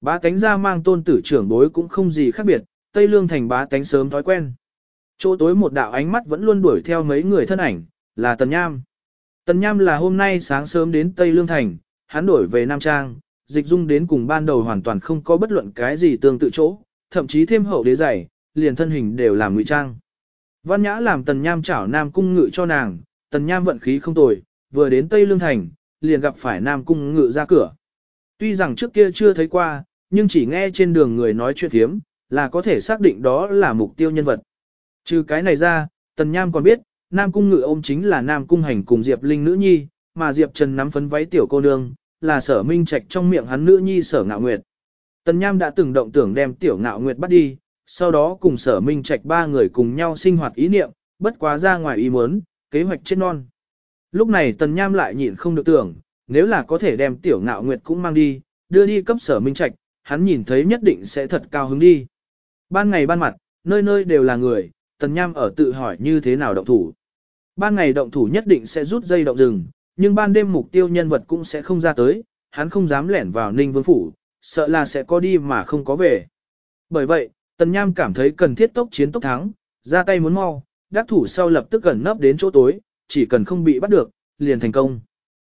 Bá tánh ra mang tôn tử trưởng bối cũng không gì khác biệt, Tây Lương thành bá tánh sớm thói quen. Chỗ tối một đạo ánh mắt vẫn luôn đuổi theo mấy người thân ảnh, là Tần Nham. Tần Nham là hôm nay sáng sớm đến Tây Lương thành, hắn đổi về Nam Trang, dịch dung đến cùng ban đầu hoàn toàn không có bất luận cái gì tương tự chỗ, thậm chí thêm hậu đế giày, liền thân hình đều làm ngụy trang. Văn Nhã làm Tần Nham chảo Nam cung ngự cho nàng, Tần Nham vận khí không tồi, vừa đến Tây Lương thành, liền gặp phải Nam cung ngự ra cửa. Tuy rằng trước kia chưa thấy qua, nhưng chỉ nghe trên đường người nói chuyện thiếm, là có thể xác định đó là mục tiêu nhân vật. Trừ cái này ra, Tần Nham còn biết, Nam Cung Ngự ôm chính là Nam Cung Hành cùng Diệp Linh nữ nhi, mà Diệp Trần nắm phấn váy tiểu cô nương, là sở minh trạch trong miệng hắn nữ nhi sở ngạo nguyệt. Tần Nham đã từng động tưởng đem tiểu ngạo nguyệt bắt đi, sau đó cùng sở minh trạch ba người cùng nhau sinh hoạt ý niệm, bất quá ra ngoài ý muốn, kế hoạch chết non. Lúc này Tần Nham lại nhịn không được tưởng, nếu là có thể đem tiểu ngạo nguyệt cũng mang đi, đưa đi cấp sở minh trạch, hắn nhìn thấy nhất định sẽ thật cao hứng đi. Ban ngày ban mặt, nơi nơi đều là người, Tần Nham ở tự hỏi như thế nào động thủ. Ban ngày động thủ nhất định sẽ rút dây động rừng, nhưng ban đêm mục tiêu nhân vật cũng sẽ không ra tới, hắn không dám lẻn vào Ninh Vương Phủ, sợ là sẽ có đi mà không có về. Bởi vậy, Tần Nham cảm thấy cần thiết tốc chiến tốc thắng, ra tay muốn mau, đắc thủ sau lập tức gần nấp đến chỗ tối, chỉ cần không bị bắt được, liền thành công.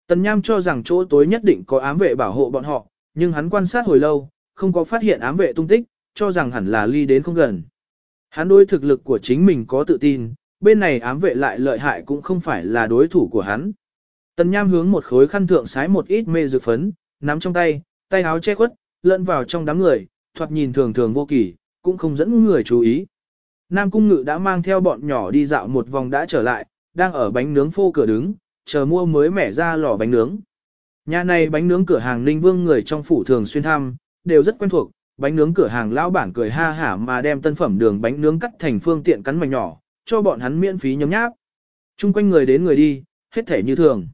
Tần Nham cho rằng chỗ tối nhất định có ám vệ bảo hộ bọn họ, nhưng hắn quan sát hồi lâu, không có phát hiện ám vệ tung tích, cho rằng hẳn là ly đến không gần. Hắn đối thực lực của chính mình có tự tin, bên này ám vệ lại lợi hại cũng không phải là đối thủ của hắn. Tần Nham hướng một khối khăn thượng sái một ít mê dược phấn, nắm trong tay, tay áo che khuất, lẫn vào trong đám người, thoạt nhìn thường thường vô kỳ, cũng không dẫn người chú ý. Nam Cung Ngự đã mang theo bọn nhỏ đi dạo một vòng đã trở lại, đang ở bánh nướng phô cửa đứng, chờ mua mới mẻ ra lò bánh nướng. Nhà này bánh nướng cửa hàng Ninh Vương người trong phủ thường xuyên thăm, đều rất quen thuộc, bánh nướng cửa hàng lão bản cười ha hả mà đem tân phẩm đường bánh nướng cắt thành phương tiện cắn mảnh nhỏ, cho bọn hắn miễn phí nhấm nháp. Trung quanh người đến người đi, hết thể như thường.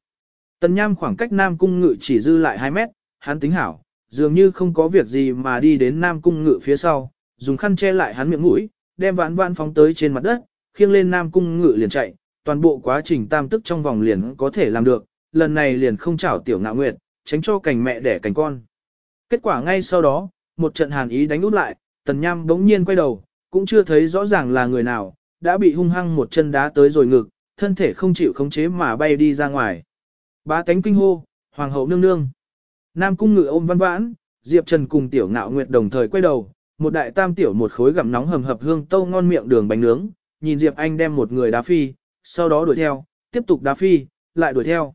Tần Nham khoảng cách Nam Cung Ngự chỉ dư lại 2 mét, hắn tính hảo, dường như không có việc gì mà đi đến Nam Cung Ngự phía sau, dùng khăn che lại hắn miệng mũi, đem vãn vãn phóng tới trên mặt đất, khiêng lên Nam Cung Ngự liền chạy, toàn bộ quá trình tam tức trong vòng liền có thể làm được, lần này liền không chảo tiểu ngạo nguyệt, tránh cho cành mẹ đẻ cành con. Kết quả ngay sau đó, một trận hàn ý đánh út lại, Tần Nham bỗng nhiên quay đầu, cũng chưa thấy rõ ràng là người nào, đã bị hung hăng một chân đá tới rồi ngực, thân thể không chịu khống chế mà bay đi ra ngoài. Bá tánh kinh hô, hoàng hậu nương nương. Nam cung ngự ôm văn vãn, Diệp Trần cùng tiểu ngạo nguyệt đồng thời quay đầu, một đại tam tiểu một khối gặm nóng hầm hập hương tâu ngon miệng đường bánh nướng, nhìn Diệp Anh đem một người đá phi, sau đó đuổi theo, tiếp tục đá phi, lại đuổi theo.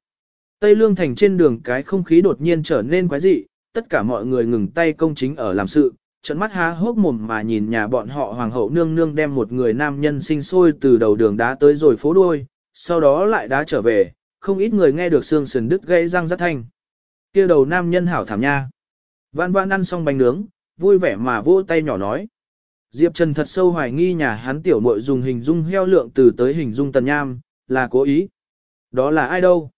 Tây Lương Thành trên đường cái không khí đột nhiên trở nên quái dị, tất cả mọi người ngừng tay công chính ở làm sự, trận mắt há hốc mồm mà nhìn nhà bọn họ hoàng hậu nương nương đem một người nam nhân sinh sôi từ đầu đường đá tới rồi phố đuôi, sau đó lại đá trở về, không ít người nghe được xương sườn đứt gây răng rất thanh. kia đầu nam nhân hảo thảm nha. Vãn vãn ăn xong bánh nướng, vui vẻ mà vỗ tay nhỏ nói. Diệp Trần thật sâu hoài nghi nhà hắn tiểu muội dùng hình dung heo lượng từ tới hình dung tần nham, là cố ý. Đó là ai đâu?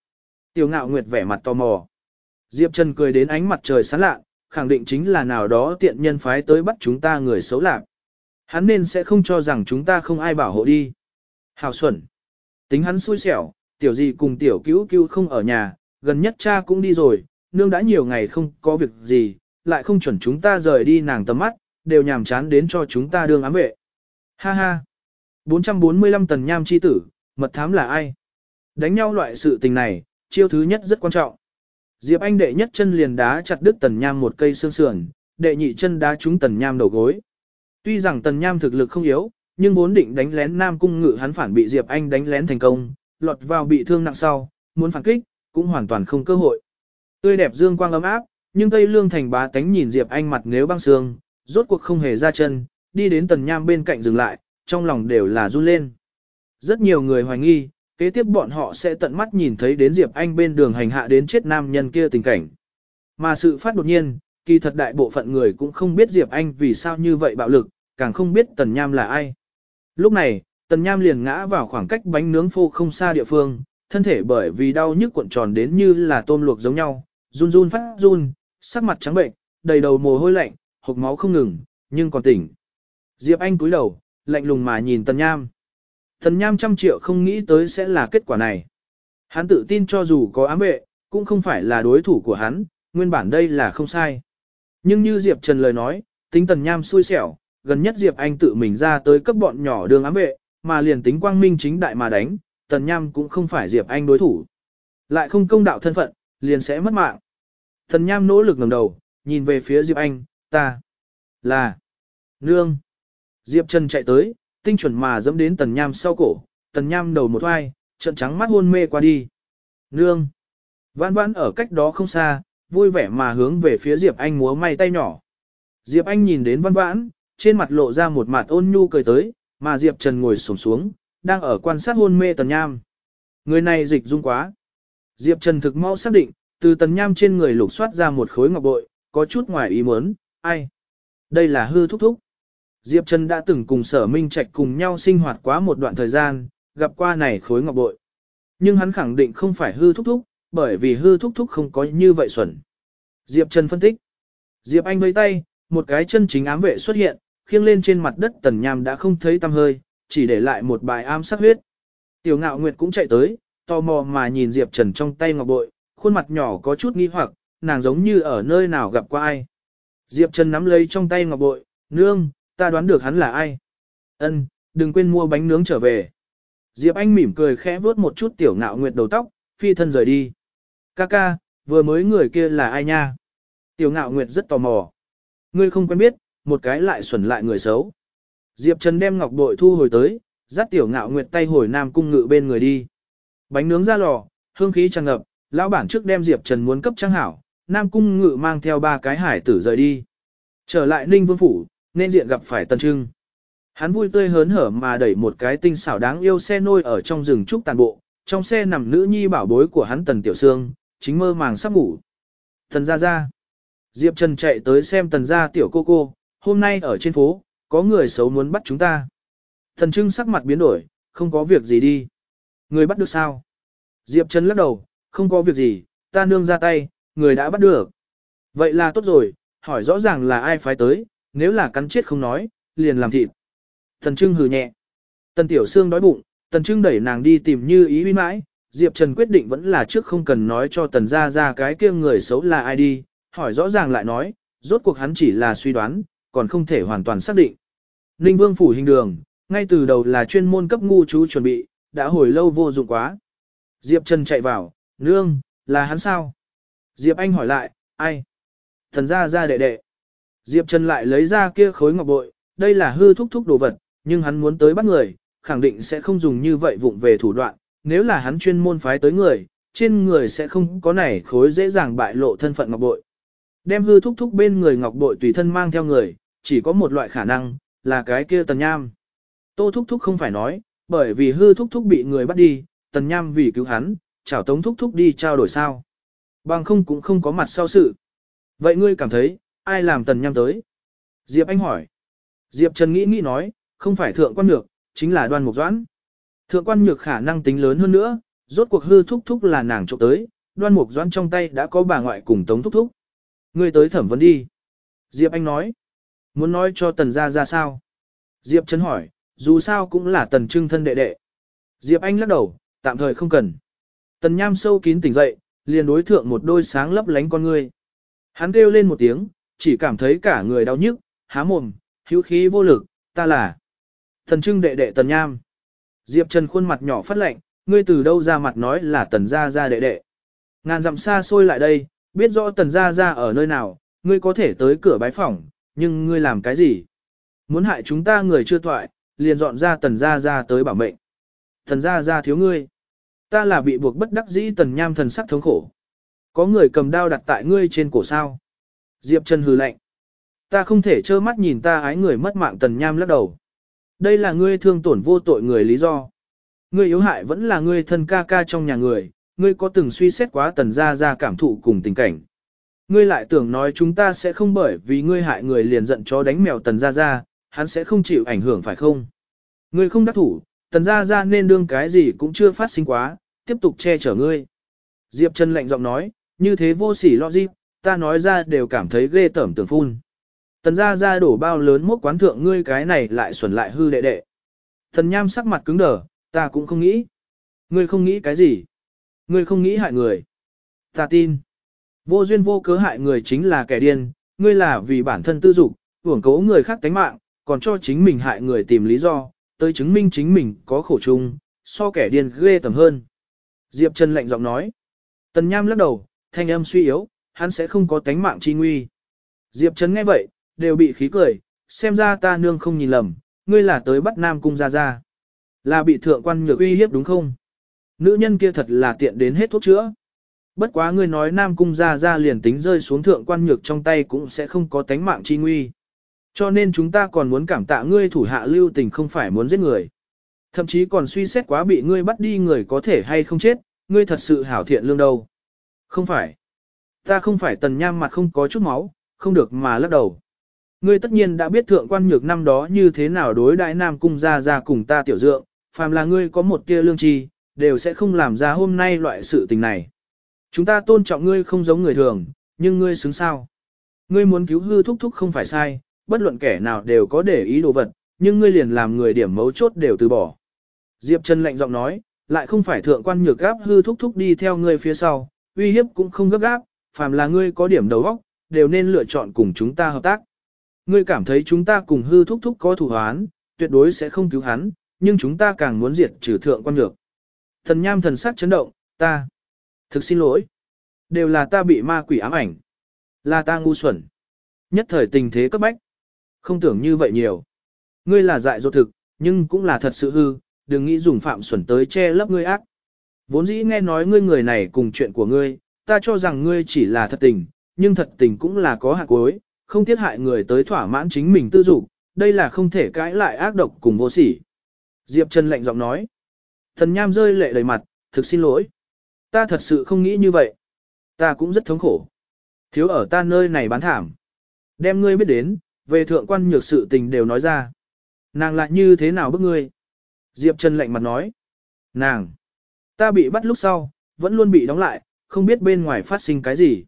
Tiểu ngạo nguyệt vẻ mặt tò mò. Diệp Trần cười đến ánh mặt trời sáng lạ, khẳng định chính là nào đó tiện nhân phái tới bắt chúng ta người xấu lạc. Hắn nên sẽ không cho rằng chúng ta không ai bảo hộ đi. Hào xuẩn. Tính hắn xui xẻo, tiểu gì cùng tiểu cứu cứu không ở nhà, gần nhất cha cũng đi rồi, nương đã nhiều ngày không có việc gì, lại không chuẩn chúng ta rời đi nàng tầm mắt, đều nhàm chán đến cho chúng ta đương ám vệ. Ha ha. 445 tần nham chi tử, mật thám là ai? Đánh nhau loại sự tình này, chiêu thứ nhất rất quan trọng. Diệp Anh đệ nhất chân liền đá chặt đứt tần nham một cây xương sườn, đệ nhị chân đá trúng tần nham đầu gối. Tuy rằng tần nham thực lực không yếu, nhưng vốn định đánh lén Nam Cung Ngự hắn phản bị Diệp Anh đánh lén thành công, lọt vào bị thương nặng sau, muốn phản kích, cũng hoàn toàn không cơ hội. Tươi đẹp dương quang ấm áp, nhưng Tây Lương thành bá tánh nhìn Diệp Anh mặt nếu băng xương, rốt cuộc không hề ra chân, đi đến tần nham bên cạnh dừng lại, trong lòng đều là run lên. Rất nhiều người hoài nghi, kế tiếp bọn họ sẽ tận mắt nhìn thấy đến Diệp Anh bên đường hành hạ đến chết nam nhân kia tình cảnh. Mà sự phát đột nhiên, kỳ thật đại bộ phận người cũng không biết Diệp Anh vì sao như vậy bạo lực, càng không biết Tần Nham là ai. Lúc này, Tần Nham liền ngã vào khoảng cách bánh nướng phô không xa địa phương, thân thể bởi vì đau nhức cuộn tròn đến như là tôm luộc giống nhau, run run phát run, sắc mặt trắng bệnh, đầy đầu mồ hôi lạnh, hộc máu không ngừng, nhưng còn tỉnh. Diệp Anh cúi đầu, lạnh lùng mà nhìn Tần Nham. Tần Nham trăm triệu không nghĩ tới sẽ là kết quả này. Hắn tự tin cho dù có ám vệ, cũng không phải là đối thủ của hắn, nguyên bản đây là không sai. Nhưng như Diệp Trần lời nói, tính tần nham xui xẻo, gần nhất Diệp Anh tự mình ra tới cấp bọn nhỏ đường ám vệ, mà liền tính quang minh chính đại mà đánh, tần nham cũng không phải Diệp Anh đối thủ. Lại không công đạo thân phận, liền sẽ mất mạng. Tần nham nỗ lực ngẩng đầu, nhìn về phía Diệp Anh, ta là nương. Diệp Trần chạy tới, tinh chuẩn mà dẫm đến tần nham sau cổ, tần nham đầu một oai, trận trắng mắt hôn mê qua đi. Nương. Vãn vãn ở cách đó không xa, vui vẻ mà hướng về phía Diệp Anh múa may tay nhỏ. Diệp Anh nhìn đến văn vãn, trên mặt lộ ra một mặt ôn nhu cười tới, mà Diệp Trần ngồi xổm xuống, đang ở quan sát hôn mê Tần Nham. Người này dịch dung quá. Diệp Trần thực mau xác định, từ Tần Nham trên người lục soát ra một khối ngọc bội, có chút ngoài ý muốn, ai? Đây là hư thúc thúc. Diệp Trần đã từng cùng sở minh trạch cùng nhau sinh hoạt quá một đoạn thời gian, gặp qua này khối ngọc bội. Nhưng hắn khẳng định không phải hư thúc thúc, bởi vì hư thúc thúc không có như vậy xuẩn. Diệp Trần phân tích. Diệp Anh vây tay, một cái chân chính ám vệ xuất hiện, khiêng lên trên mặt đất tần nham đã không thấy tăm hơi, chỉ để lại một bài ám sát huyết. Tiểu ngạo nguyệt cũng chạy tới, tò mò mà nhìn Diệp Trần trong tay ngọc bội, khuôn mặt nhỏ có chút nghi hoặc, nàng giống như ở nơi nào gặp qua ai. Diệp Trần nắm lấy trong tay ngọc bội, nương, ta đoán được hắn là ai. Ân, đừng quên mua bánh nướng trở về. Diệp Anh mỉm cười khẽ vuốt một chút tiểu ngạo nguyệt đầu tóc, phi thân rời đi. Ca ca, vừa mới người kia là ai nha? Tiểu ngạo nguyệt rất tò mò. Ngươi không quen biết, một cái lại xuẩn lại người xấu. Diệp Trần đem ngọc bội thu hồi tới, dắt tiểu ngạo nguyệt tay hồi nam cung ngự bên người đi. Bánh nướng ra lò, hương khí tràn ngập, lão bản trước đem Diệp Trần muốn cấp trang hảo, nam cung ngự mang theo ba cái hải tử rời đi. Trở lại Ninh Vương Phủ, nên diện gặp phải Tần Trưng. Hắn vui tươi hớn hở mà đẩy một cái tinh xảo đáng yêu xe nôi ở trong rừng trúc tàn bộ, trong xe nằm nữ nhi bảo bối của hắn Tần Tiểu Sương, chính mơ màng sắp ngủ. Tần ra ra. Diệp Trần chạy tới xem tần gia tiểu cô cô, hôm nay ở trên phố, có người xấu muốn bắt chúng ta. tần Trưng sắc mặt biến đổi, không có việc gì đi. Người bắt được sao? Diệp Trần lắc đầu, không có việc gì, ta nương ra tay, người đã bắt được. Vậy là tốt rồi, hỏi rõ ràng là ai phái tới, nếu là cắn chết không nói, liền làm thịt. Tần Trưng hừ nhẹ. Tần Tiểu Sương đói bụng, Tần Trưng đẩy nàng đi tìm như ý uy mãi, Diệp Trần quyết định vẫn là trước không cần nói cho Tần gia Gia cái kia người xấu là ai đi, hỏi rõ ràng lại nói, rốt cuộc hắn chỉ là suy đoán, còn không thể hoàn toàn xác định. Ninh Vương phủ hình đường, ngay từ đầu là chuyên môn cấp ngu chú chuẩn bị, đã hồi lâu vô dụng quá. Diệp Trần chạy vào, nương, là hắn sao? Diệp Anh hỏi lại, ai? Tần gia Gia đệ đệ. Diệp Trần lại lấy ra kia khối ngọc bội, đây là hư thúc thúc đồ vật, nhưng hắn muốn tới bắt người, khẳng định sẽ không dùng như vậy vụng về thủ đoạn, nếu là hắn chuyên môn phái tới người, trên người sẽ không có này khối dễ dàng bại lộ thân phận ngọc bội. Đem hư thúc thúc bên người ngọc bội tùy thân mang theo người, chỉ có một loại khả năng, là cái kia tần nham. Tô thúc thúc không phải nói, bởi vì hư thúc thúc bị người bắt đi, tần nham vì cứu hắn, chào tống thúc thúc đi trao đổi sao. Bằng không cũng không có mặt sau sự. Vậy ngươi cảm thấy, ai làm tần nham tới? Diệp Anh hỏi. Diệp Trần nghĩ nghĩ nói, không phải thượng quan nhược, chính là đoan mục doãn. Thượng quan nhược khả năng tính lớn hơn nữa, rốt cuộc hư thúc thúc là nàng trộm tới, đoan mục doãn trong tay đã có bà ngoại cùng tống thúc thúc. Ngươi tới thẩm vấn đi. Diệp Anh nói. Muốn nói cho tần gia ra sao? Diệp trần hỏi, dù sao cũng là tần trưng thân đệ đệ. Diệp Anh lắc đầu, tạm thời không cần. Tần nham sâu kín tỉnh dậy, liền đối thượng một đôi sáng lấp lánh con ngươi. Hắn kêu lên một tiếng, chỉ cảm thấy cả người đau nhức, há mồm, hữu khí vô lực, ta là tần trưng đệ đệ tần nham. Diệp Trần khuôn mặt nhỏ phát lạnh, ngươi từ đâu ra mặt nói là tần gia gia đệ đệ. Ngàn dặm xa xôi lại đây, biết rõ tần gia gia ở nơi nào, ngươi có thể tới cửa bái phỏng, nhưng ngươi làm cái gì? Muốn hại chúng ta người chưa toại liền dọn ra tần gia gia tới bảo mệnh. Tần gia gia thiếu ngươi. Ta là bị buộc bất đắc dĩ tần nham thần sắc thống khổ. Có người cầm đao đặt tại ngươi trên cổ sao. Diệp Trần hừ lạnh. Ta không thể trơ mắt nhìn ta ái người mất mạng tần nham lắc đầu. Đây là ngươi thương tổn vô tội người lý do. Ngươi yếu hại vẫn là ngươi thân ca ca trong nhà người, ngươi có từng suy xét quá tần gia gia cảm thụ cùng tình cảnh. Ngươi lại tưởng nói chúng ta sẽ không bởi vì ngươi hại người liền giận chó đánh mèo tần gia gia, hắn sẽ không chịu ảnh hưởng phải không? Ngươi không đắc thủ, tần gia gia nên đương cái gì cũng chưa phát sinh quá, tiếp tục che chở ngươi. Diệp Trần lạnh giọng nói, như thế vô sỉ lo gì, ta nói ra đều cảm thấy ghê tởm tưởng phun. Tần gia gia đổ bao lớn mốc quán thượng ngươi cái này lại xuẩn lại hư đệ đệ. Tần nham sắc mặt cứng đờ, ta cũng không nghĩ. Ngươi không nghĩ cái gì? Ngươi không nghĩ hại người. Ta tin. Vô duyên vô cớ hại người chính là kẻ điên, ngươi là vì bản thân tư dục, hưởng cố người khác tánh mạng, còn cho chính mình hại người tìm lý do, tới chứng minh chính mình có khổ chung, so kẻ điên ghê tầm hơn. Diệp Trần lạnh giọng nói. Tần Nham lắc đầu, thanh âm suy yếu, hắn sẽ không có tánh mạng chi nguy. Diệp Trấn nghe vậy, đều bị khí cười, xem ra ta nương không nhìn lầm, ngươi là tới bắt Nam Cung ra ra. Là bị thượng quan nhược uy hiếp đúng không? Nữ nhân kia thật là tiện đến hết thuốc chữa. Bất quá ngươi nói Nam Cung ra ra liền tính rơi xuống thượng quan nhược trong tay cũng sẽ không có tánh mạng chi nguy. Cho nên chúng ta còn muốn cảm tạ ngươi thủ hạ lưu tình không phải muốn giết người. Thậm chí còn suy xét quá bị ngươi bắt đi người có thể hay không chết, ngươi thật sự hảo thiện lương đâu. Không phải. Ta không phải tần nham mặt không có chút máu, không được mà lắc đầu. Ngươi tất nhiên đã biết thượng quan nhược năm đó như thế nào đối đại nam cung ra ra cùng ta tiểu dượng, phàm là ngươi có một tia lương tri, đều sẽ không làm ra hôm nay loại sự tình này. Chúng ta tôn trọng ngươi không giống người thường, nhưng ngươi xứng sao. Ngươi muốn cứu hư thúc thúc không phải sai, bất luận kẻ nào đều có để ý đồ vật, nhưng ngươi liền làm người điểm mấu chốt đều từ bỏ. Diệp Trần lạnh giọng nói, lại không phải thượng quan nhược gáp hư thúc thúc đi theo ngươi phía sau, uy hiếp cũng không gấp gáp, phàm là ngươi có điểm đầu óc, đều nên lựa chọn cùng chúng ta hợp tác. Ngươi cảm thấy chúng ta cùng hư thúc thúc có thủ hoán, tuyệt đối sẽ không cứu hắn, nhưng chúng ta càng muốn diệt trừ thượng quan nhược. Thần nham thần sắc chấn động, ta. Thực xin lỗi. Đều là ta bị ma quỷ ám ảnh. Là ta ngu xuẩn. Nhất thời tình thế cấp bách. Không tưởng như vậy nhiều. Ngươi là dại dột thực, nhưng cũng là thật sự hư, đừng nghĩ dùng phạm xuẩn tới che lấp ngươi ác. Vốn dĩ nghe nói ngươi người này cùng chuyện của ngươi, ta cho rằng ngươi chỉ là thật tình, nhưng thật tình cũng là có hạt cuối, không tiết hại người tới thỏa mãn chính mình tư dục, đây là không thể cãi lại ác độc cùng vô sỉ. Diệp Trần lạnh giọng nói. Thần Nham rơi lệ đầy mặt, thực xin lỗi. Ta thật sự không nghĩ như vậy. Ta cũng rất thống khổ. Thiếu ở ta nơi này bán thảm. Đem ngươi biết đến, về thượng quan nhược sự tình đều nói ra. Nàng lại như thế nào bức ngươi? Diệp Trần lạnh mặt nói. Nàng! Ta bị bắt lúc sau, vẫn luôn bị đóng lại, không biết bên ngoài phát sinh cái gì.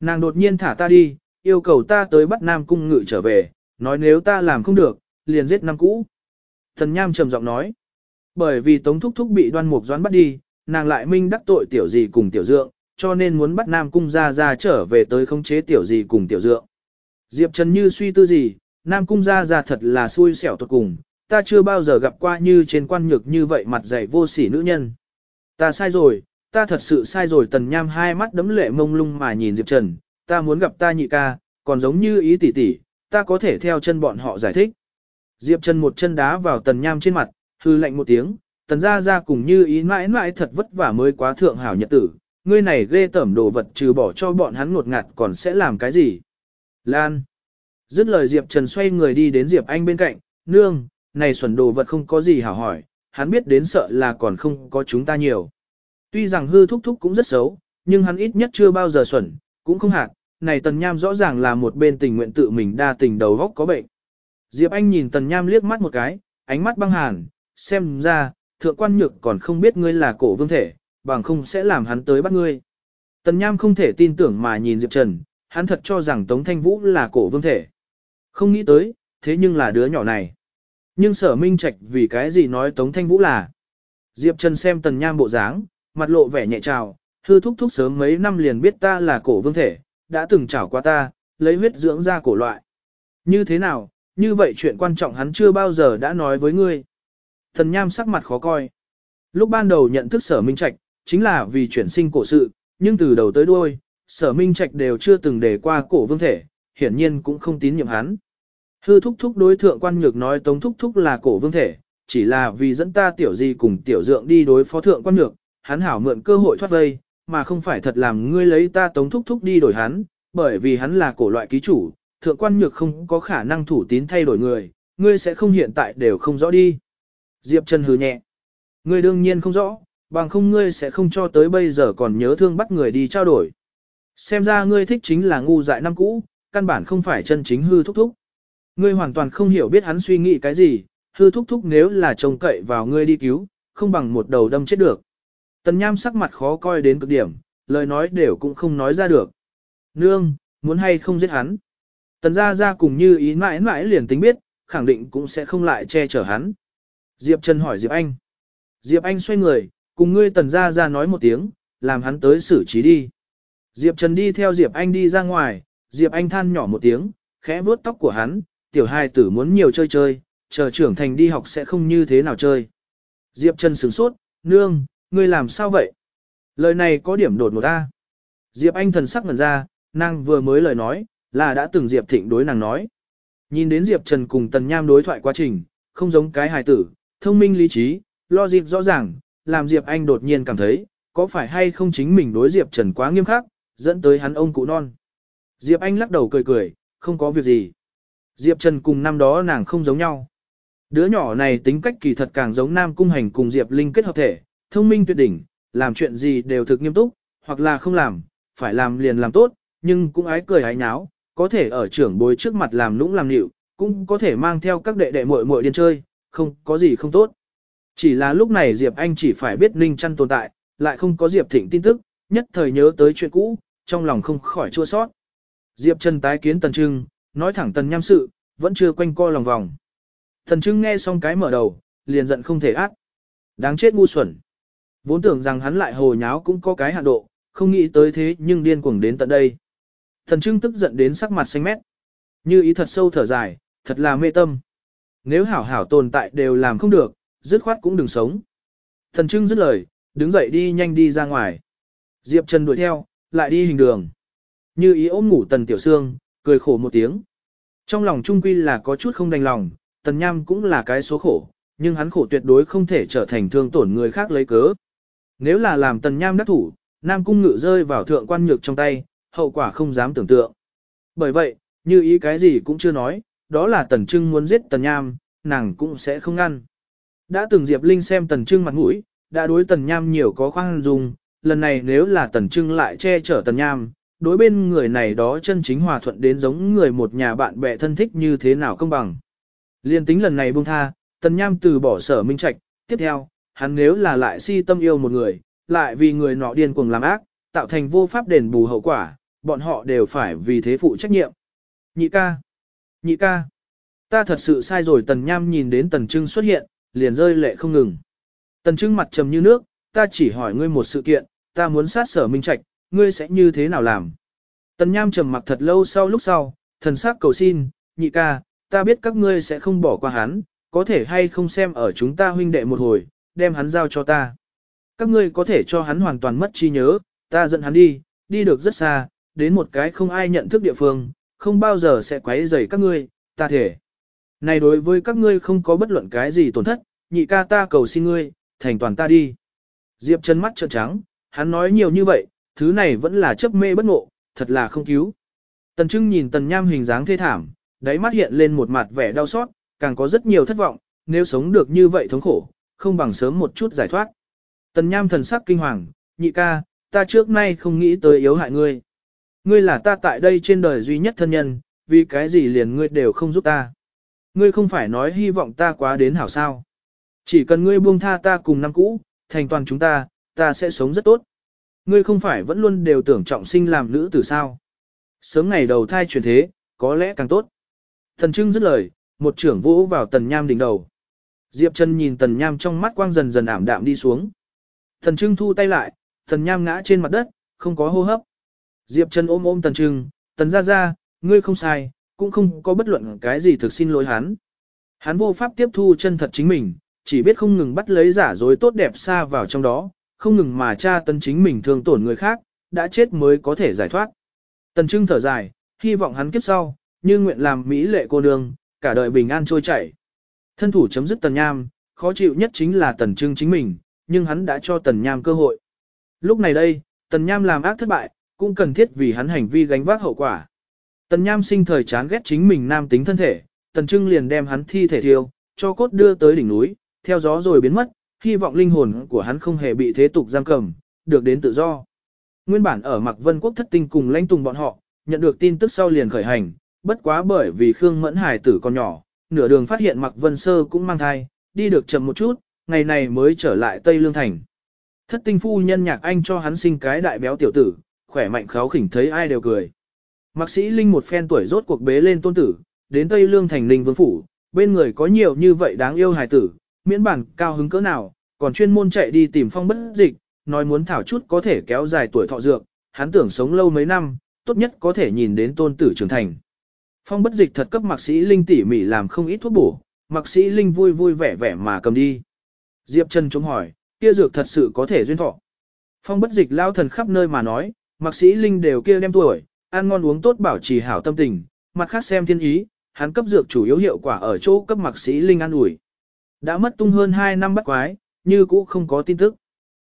Nàng đột nhiên thả ta đi, yêu cầu ta tới bắt Nam Cung Ngự trở về, nói nếu ta làm không được, liền giết năm cũ. Thần Nham trầm giọng nói. Bởi vì Tống Thúc Thúc bị đoan mục doãn bắt đi, nàng lại minh đắc tội tiểu gì cùng tiểu dượng, cho nên muốn bắt Nam Cung ra ra trở về tới khống chế tiểu gì cùng tiểu dượng. Diệp Trần như suy tư gì, Nam Cung ra ra thật là xui xẻo tuột cùng, ta chưa bao giờ gặp qua như trên quan nhược như vậy mặt dày vô sỉ nữ nhân. Ta sai rồi, ta thật sự sai rồi tần nham hai mắt đấm lệ mông lung mà nhìn Diệp Trần, ta muốn gặp ta nhị ca, còn giống như ý tỷ tỷ, ta có thể theo chân bọn họ giải thích. Diệp Trần một chân đá vào tần nham trên mặt, hư lạnh một tiếng, tần ra ra cùng như ý mãi mãi thật vất vả mới quá thượng hảo nhật tử, ngươi này ghê tẩm đồ vật trừ bỏ cho bọn hắn ngột ngạt còn sẽ làm cái gì. Lan. Dứt lời Diệp Trần xoay người đi đến Diệp Anh bên cạnh, nương, này xuẩn đồ vật không có gì hảo hỏi, hắn biết đến sợ là còn không có chúng ta nhiều. Tuy rằng hư thúc thúc cũng rất xấu, nhưng hắn ít nhất chưa bao giờ xuẩn, cũng không hạt, này tần nham rõ ràng là một bên tình nguyện tự mình đa tình đầu góc có bệnh. Diệp Anh nhìn tần nham liếc mắt một cái, ánh mắt băng hàn, xem ra, thượng quan nhược còn không biết ngươi là cổ vương thể, bằng không sẽ làm hắn tới bắt ngươi. Tần nham không thể tin tưởng mà nhìn Diệp Trần, hắn thật cho rằng Tống Thanh Vũ là cổ vương thể. Không nghĩ tới, thế nhưng là đứa nhỏ này. Nhưng sở minh trạch vì cái gì nói Tống Thanh Vũ là. Diệp Trần xem tần nham bộ dáng, mặt lộ vẻ nhẹ trào, hư thúc thúc sớm mấy năm liền biết ta là cổ vương thể, đã từng chảo qua ta, lấy huyết dưỡng ra cổ loại. Như thế nào, như vậy chuyện quan trọng hắn chưa bao giờ đã nói với ngươi. Thần nham sắc mặt khó coi. Lúc ban đầu nhận thức sở minh trạch, chính là vì chuyển sinh cổ sự, nhưng từ đầu tới đuôi, sở minh trạch đều chưa từng đề qua cổ vương thể, hiển nhiên cũng không tín nhiệm hắn. Hư thúc thúc đối thượng quan nhược nói tống thúc thúc là cổ vương thể, chỉ là vì dẫn ta tiểu di cùng tiểu dượng đi đối phó thượng quan nhược, hắn hảo mượn cơ hội thoát vây, mà không phải thật làm ngươi lấy ta tống thúc thúc đi đổi hắn, bởi vì hắn là cổ loại ký chủ, thượng quan nhược không có khả năng thủ tín thay đổi người, ngươi sẽ không hiện tại đều không rõ đi. Diệp Trần hừ nhẹ. Ngươi đương nhiên không rõ, bằng không ngươi sẽ không cho tới bây giờ còn nhớ thương bắt người đi trao đổi. Xem ra ngươi thích chính là ngu dại năm cũ, căn bản không phải chân chính hư thúc thúc. Ngươi hoàn toàn không hiểu biết hắn suy nghĩ cái gì, hư thúc thúc nếu là trông cậy vào ngươi đi cứu, không bằng một đầu đâm chết được. Tần Nham sắc mặt khó coi đến cực điểm, lời nói đều cũng không nói ra được. Nương, muốn hay không giết hắn. Tần gia gia cùng như ý mãi mãi liền tính biết, khẳng định cũng sẽ không lại che chở hắn. Diệp Trần hỏi Diệp Anh. Diệp Anh xoay người, cùng ngươi tần gia gia nói một tiếng, làm hắn tới xử trí đi. Diệp Trần đi theo Diệp Anh đi ra ngoài, Diệp Anh than nhỏ một tiếng, khẽ vuốt tóc của hắn, tiểu hài tử muốn nhiều chơi chơi, chờ trưởng thành đi học sẽ không như thế nào chơi. Diệp Trần sửng sốt, nương, ngươi làm sao vậy? Lời này có điểm đột một ta. Diệp Anh thần sắc ngẩn ra, nàng vừa mới lời nói, là đã từng Diệp Thịnh đối nàng nói. Nhìn đến Diệp Trần cùng Tần Nham đối thoại quá trình, không giống cái hài tử, thông minh lý trí, lo dịp rõ ràng, làm Diệp Anh đột nhiên cảm thấy, có phải hay không chính mình đối Diệp Trần quá nghiêm khắc, dẫn tới hắn ông cụ non. Diệp Anh lắc đầu cười cười, không có việc gì. Diệp Trần cùng năm đó nàng không giống nhau. Đứa nhỏ này tính cách kỳ thật càng giống Nam Cung Hành cùng Diệp Linh kết hợp thể, thông minh tuyệt đỉnh, làm chuyện gì đều thực nghiêm túc, hoặc là không làm, phải làm liền làm tốt, nhưng cũng ái cười ái nháo, có thể ở trưởng bối trước mặt làm lũng làm nịu, cũng có thể mang theo các đệ đệ muội muội điên chơi, không có gì không tốt. Chỉ là lúc này Diệp Anh chỉ phải biết Ninh Trăn tồn tại, lại không có Diệp Thịnh tin tức, nhất thời nhớ tới chuyện cũ, trong lòng không khỏi chua sót. Diệp Trần tái kiến Tần Trưng, nói thẳng Tần Nham sự, vẫn chưa quanh co lòng vòng. Tần Trưng nghe xong cái mở đầu, liền giận không thể ác. Đáng chết ngu xuẩn. Vốn tưởng rằng hắn lại hồ nháo cũng có cái hạn độ, không nghĩ tới thế nhưng điên cuồng đến tận đây. thần Trưng tức giận đến sắc mặt xanh mét. Như ý thật sâu thở dài, thật là mê tâm. Nếu hảo hảo tồn tại đều làm không được, dứt khoát cũng đừng sống. Thần Trưng dứt lời, đứng dậy đi nhanh đi ra ngoài. Diệp Trần đuổi theo, lại đi hình đường. Như ý ôm ngủ Tần Tiểu Sương, cười khổ một tiếng. Trong lòng Trung Quy là có chút không đành lòng, Tần Nham cũng là cái số khổ, nhưng hắn khổ tuyệt đối không thể trở thành thương tổn người khác lấy cớ. Nếu là làm Tần Nham đắc thủ, Nam Cung Ngự rơi vào thượng quan nhược trong tay, hậu quả không dám tưởng tượng. Bởi vậy, như ý cái gì cũng chưa nói, đó là Tần Trưng muốn giết Tần Nham, nàng cũng sẽ không ngăn. Đã từng Diệp Linh xem Tần Trưng mặt mũi, đã đối Tần Nham nhiều có khoan dung, lần này nếu là Tần Trưng lại che chở Tần Nham, đối bên người này đó chân chính hòa thuận đến giống người một nhà bạn bè thân thích như thế nào công bằng. Liên tính lần này buông tha, Tần Nham từ bỏ sở minh trạch, tiếp theo, hắn nếu là lại si tâm yêu một người, lại vì người nọ điên cuồng làm ác, tạo thành vô pháp đền bù hậu quả, bọn họ đều phải vì thế phụ trách nhiệm. Nhị ca, nhị ca, ta thật sự sai rồi Tần Nham nhìn đến Tần Trưng xuất hiện, liền rơi lệ không ngừng. Tần Trưng mặt trầm như nước, ta chỉ hỏi ngươi một sự kiện, ta muốn sát sở minh trạch, ngươi sẽ như thế nào làm? Tần Nham trầm mặc thật lâu sau lúc sau, thần sắc cầu xin, nhị ca, ta biết các ngươi sẽ không bỏ qua hắn, có thể hay không xem ở chúng ta huynh đệ một hồi, đem hắn giao cho ta. Các ngươi có thể cho hắn hoàn toàn mất trí nhớ, ta dẫn hắn đi, đi được rất xa, đến một cái không ai nhận thức địa phương, không bao giờ sẽ quấy rầy các ngươi, ta thể. Này đối với các ngươi không có bất luận cái gì tổn thất, nhị ca ta cầu xin ngươi, thành toàn ta đi. Diệp chân mắt trợn trắng, hắn nói nhiều như vậy, thứ này vẫn là chấp mê bất ngộ, thật là không cứu. Tần Trưng nhìn Tần Nham hình dáng thê thảm, đáy mắt hiện lên một mặt vẻ đau xót, càng có rất nhiều thất vọng, nếu sống được như vậy thống khổ, không bằng sớm một chút giải thoát. Tần Nham thần sắc kinh hoàng, nhị ca, ta trước nay không nghĩ tới yếu hại ngươi. Ngươi là ta tại đây trên đời duy nhất thân nhân, vì cái gì liền ngươi đều không giúp ta. Ngươi không phải nói hy vọng ta quá đến hảo sao. Chỉ cần ngươi buông tha ta cùng năm cũ, thành toàn chúng ta, ta sẽ sống rất tốt. Ngươi không phải vẫn luôn đều tưởng trọng sinh làm nữ tử sao. Sớm ngày đầu thai chuyển thế, có lẽ càng tốt. Thần Trưng dứt lời, một trưởng vỗ vào tần nham đỉnh đầu. Diệp Trần nhìn tần nham trong mắt quang dần dần ảm đạm đi xuống. Thần Trưng thu tay lại, tần nham ngã trên mặt đất, không có hô hấp. Diệp Trần ôm ôm tần Trưng, tần ra ra, ngươi không sai, cũng không có bất luận cái gì thực xin lỗi hắn. Hắn vô pháp tiếp thu chân thật chính mình, chỉ biết không ngừng bắt lấy giả dối tốt đẹp xa vào trong đó, không ngừng mà tra tấn chính mình thương tổn người khác, đã chết mới có thể giải thoát. Tần Trưng thở dài, hy vọng hắn kiếp sau, như nguyện làm mỹ lệ cô nương, cả đời bình an trôi chảy. Thân thủ chấm dứt Tần Nham, khó chịu nhất chính là Tần Trưng chính mình, nhưng hắn đã cho Tần Nham cơ hội. Lúc này đây, Tần Nham làm ác thất bại, cũng cần thiết vì hắn hành vi gánh vác hậu quả. Tần Nham sinh thời chán ghét chính mình nam tính thân thể, Tần Trưng liền đem hắn thi thể thiêu, cho cốt đưa tới đỉnh núi, theo gió rồi biến mất, hy vọng linh hồn của hắn không hề bị thế tục giam cầm, được đến tự do. Nguyên bản ở Mạc Vân Quốc thất tinh cùng lãnh tùng bọn họ, nhận được tin tức sau liền khởi hành, bất quá bởi vì Khương Mẫn Hải tử còn nhỏ, nửa đường phát hiện Mạc Vân Sơ cũng mang thai, đi được chậm một chút, ngày này mới trở lại Tây Lương Thành. Thất tinh phu nhân nhạc anh cho hắn sinh cái đại béo tiểu tử, khỏe mạnh kháo khỉnh thấy ai đều cười. Mạc sĩ Linh một phen tuổi rốt cuộc bế lên tôn tử, đến Tây Lương Thành Ninh Vương Phủ, bên người có nhiều như vậy đáng yêu hài tử, miễn bản cao hứng cỡ nào, còn chuyên môn chạy đi tìm phong bất dịch, nói muốn thảo chút có thể kéo dài tuổi thọ dược, hắn tưởng sống lâu mấy năm, tốt nhất có thể nhìn đến tôn tử trưởng thành. Phong bất dịch thật cấp mạc sĩ Linh tỉ mỉ làm không ít thuốc bổ, mạc sĩ Linh vui vui vẻ vẻ mà cầm đi. Diệp Trần chống hỏi, kia dược thật sự có thể duyên thọ. Phong bất dịch lao thần khắp nơi mà nói, mạc sĩ Linh đều kia đem tuổi, ăn ngon uống tốt bảo trì hảo tâm tình, mặt khác xem thiên ý, hắn cấp dược chủ yếu hiệu quả ở chỗ cấp mạc sĩ Linh ăn ủi. Đã mất tung hơn 2 năm bắt quái, như cũ không có tin tức.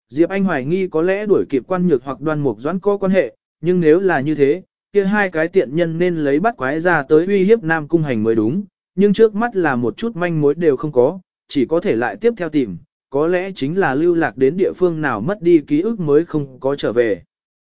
Diệp Anh hoài nghi có lẽ đuổi kịp quan nhược hoặc đoan mục doãn có quan hệ, nhưng nếu là như thế, kia hai cái tiện nhân nên lấy bắt quái ra tới uy hiếp Nam Cung Hành mới đúng, nhưng trước mắt là một chút manh mối đều không có, chỉ có thể lại tiếp theo tìm, có lẽ chính là lưu lạc đến địa phương nào mất đi ký ức mới không có trở về.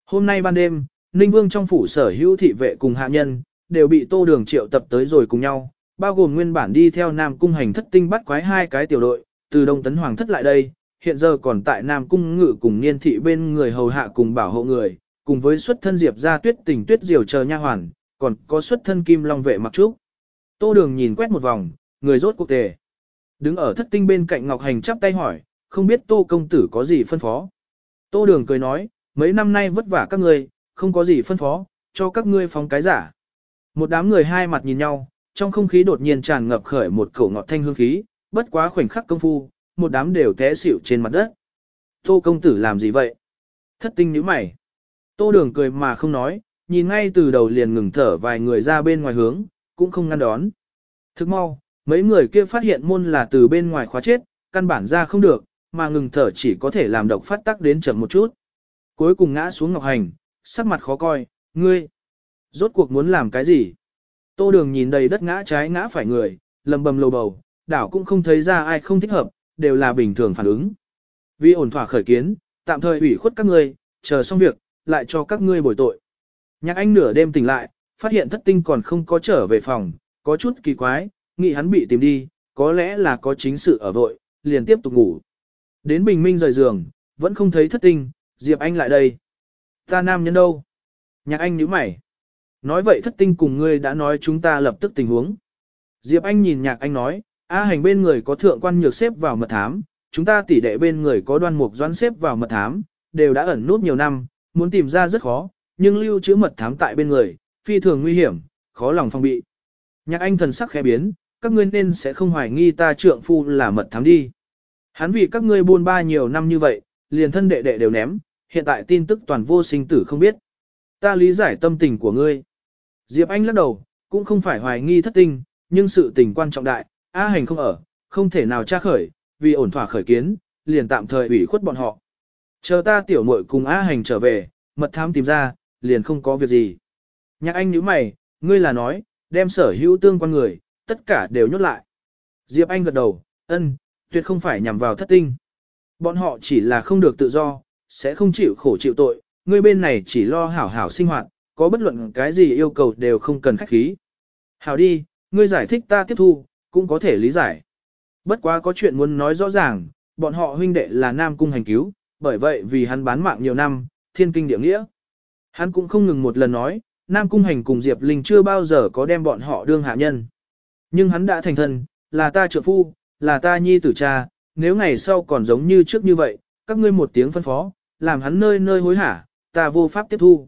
Hôm nay ban đêm, Ninh Vương trong phủ sở hữu thị vệ cùng hạ nhân, đều bị tô đường triệu tập tới rồi cùng nhau, bao gồm nguyên bản đi theo Nam Cung hành thất tinh bắt quái hai cái tiểu đội, từ Đông Tấn Hoàng thất lại đây, hiện giờ còn tại Nam Cung ngự cùng niên thị bên người hầu hạ cùng bảo hộ người, cùng với xuất thân diệp ra tuyết tình tuyết diều chờ nha hoàn, còn có xuất thân kim long vệ mặc trúc. Tô đường nhìn quét một vòng, người rốt cuộc tề. Đứng ở thất tinh bên cạnh Ngọc Hành chắp tay hỏi, không biết tô công tử có gì phân phó. Tô đường cười nói, mấy năm nay vất vả các ngươi, không có gì phân phó, cho các ngươi phóng cái giả. Một đám người hai mặt nhìn nhau, trong không khí đột nhiên tràn ngập khởi một cổ ngọt thanh hương khí, bất quá khoảnh khắc công phu, một đám đều té xỉu trên mặt đất. Tô công tử làm gì vậy? Thất tinh nhíu mày. Tô đường cười mà không nói, nhìn ngay từ đầu liền ngừng thở vài người ra bên ngoài hướng, cũng không ngăn đón. Thức mau, mấy người kia phát hiện môn là từ bên ngoài khóa chết, căn bản ra không được, mà ngừng thở chỉ có thể làm độc phát tắc đến chậm một chút. Cuối cùng ngã xuống ngọc hành, sắc mặt khó coi, ngươi, rốt cuộc muốn làm cái gì? Tô đường nhìn đầy đất ngã trái ngã phải người, lầm bầm lầu bầu, đảo cũng không thấy ra ai không thích hợp, đều là bình thường phản ứng. Vì ổn thỏa khởi kiến, tạm thời ủy khuất các ngươi, chờ xong việc, lại cho các ngươi bồi tội. Nhạc anh nửa đêm tỉnh lại, phát hiện thất tinh còn không có trở về phòng, có chút kỳ quái, nghĩ hắn bị tìm đi, có lẽ là có chính sự ở vội, liền tiếp tục ngủ. Đến bình minh rời giường, vẫn không thấy thất tinh, Diệp Anh lại đây. Ta nam nhân đâu? Nhạc anh nhíu mày. Nói vậy thất tinh cùng ngươi đã nói chúng ta lập tức tình huống. Diệp Anh nhìn nhạc anh nói, A hành bên người có thượng quan nhược xếp vào mật thám, chúng ta tỷ đệ bên người có đoan mục doãn xếp vào mật thám, đều đã ẩn nút nhiều năm, muốn tìm ra rất khó, nhưng lưu trữ mật thám tại bên người, phi thường nguy hiểm, khó lòng phòng bị. Nhạc anh thần sắc khẽ biến, các ngươi nên sẽ không hoài nghi ta trượng phu là mật thám đi. Hắn vì các ngươi buôn ba nhiều năm như vậy, liền thân đệ đệ đều ném, hiện tại tin tức toàn vô sinh tử không biết. Ta lý giải tâm tình của ngươi. Diệp Anh lắc đầu, cũng không phải hoài nghi thất tinh, nhưng sự tình quan trọng đại, A hành không ở, không thể nào tra khởi, vì ổn thỏa khởi kiến, liền tạm thời ủy khuất bọn họ. Chờ ta tiểu muội cùng A hành trở về, mật thám tìm ra, liền không có việc gì. Nhạc anh nhíu mày, ngươi là nói, đem sở hữu tương quan người, tất cả đều nhốt lại. Diệp Anh gật đầu, ân, tuyệt không phải nhằm vào thất tinh. Bọn họ chỉ là không được tự do, sẽ không chịu khổ chịu tội, ngươi bên này chỉ lo hảo hảo sinh hoạt, có bất luận cái gì yêu cầu đều không cần khách khí. Hảo đi, ngươi giải thích ta tiếp thu, cũng có thể lý giải. Bất quá có chuyện muốn nói rõ ràng, bọn họ huynh đệ là nam cung hành cứu, bởi vậy vì hắn bán mạng nhiều năm, thiên kinh địa nghĩa. Hắn cũng không ngừng một lần nói, nam cung hành cùng Diệp Linh chưa bao giờ có đem bọn họ đương hạ nhân. Nhưng hắn đã thành thân, là ta trợ phu, là ta nhi tử cha, nếu ngày sau còn giống như trước như vậy, các ngươi một tiếng phân phó, làm hắn nơi nơi hối hả, ta vô pháp tiếp thu.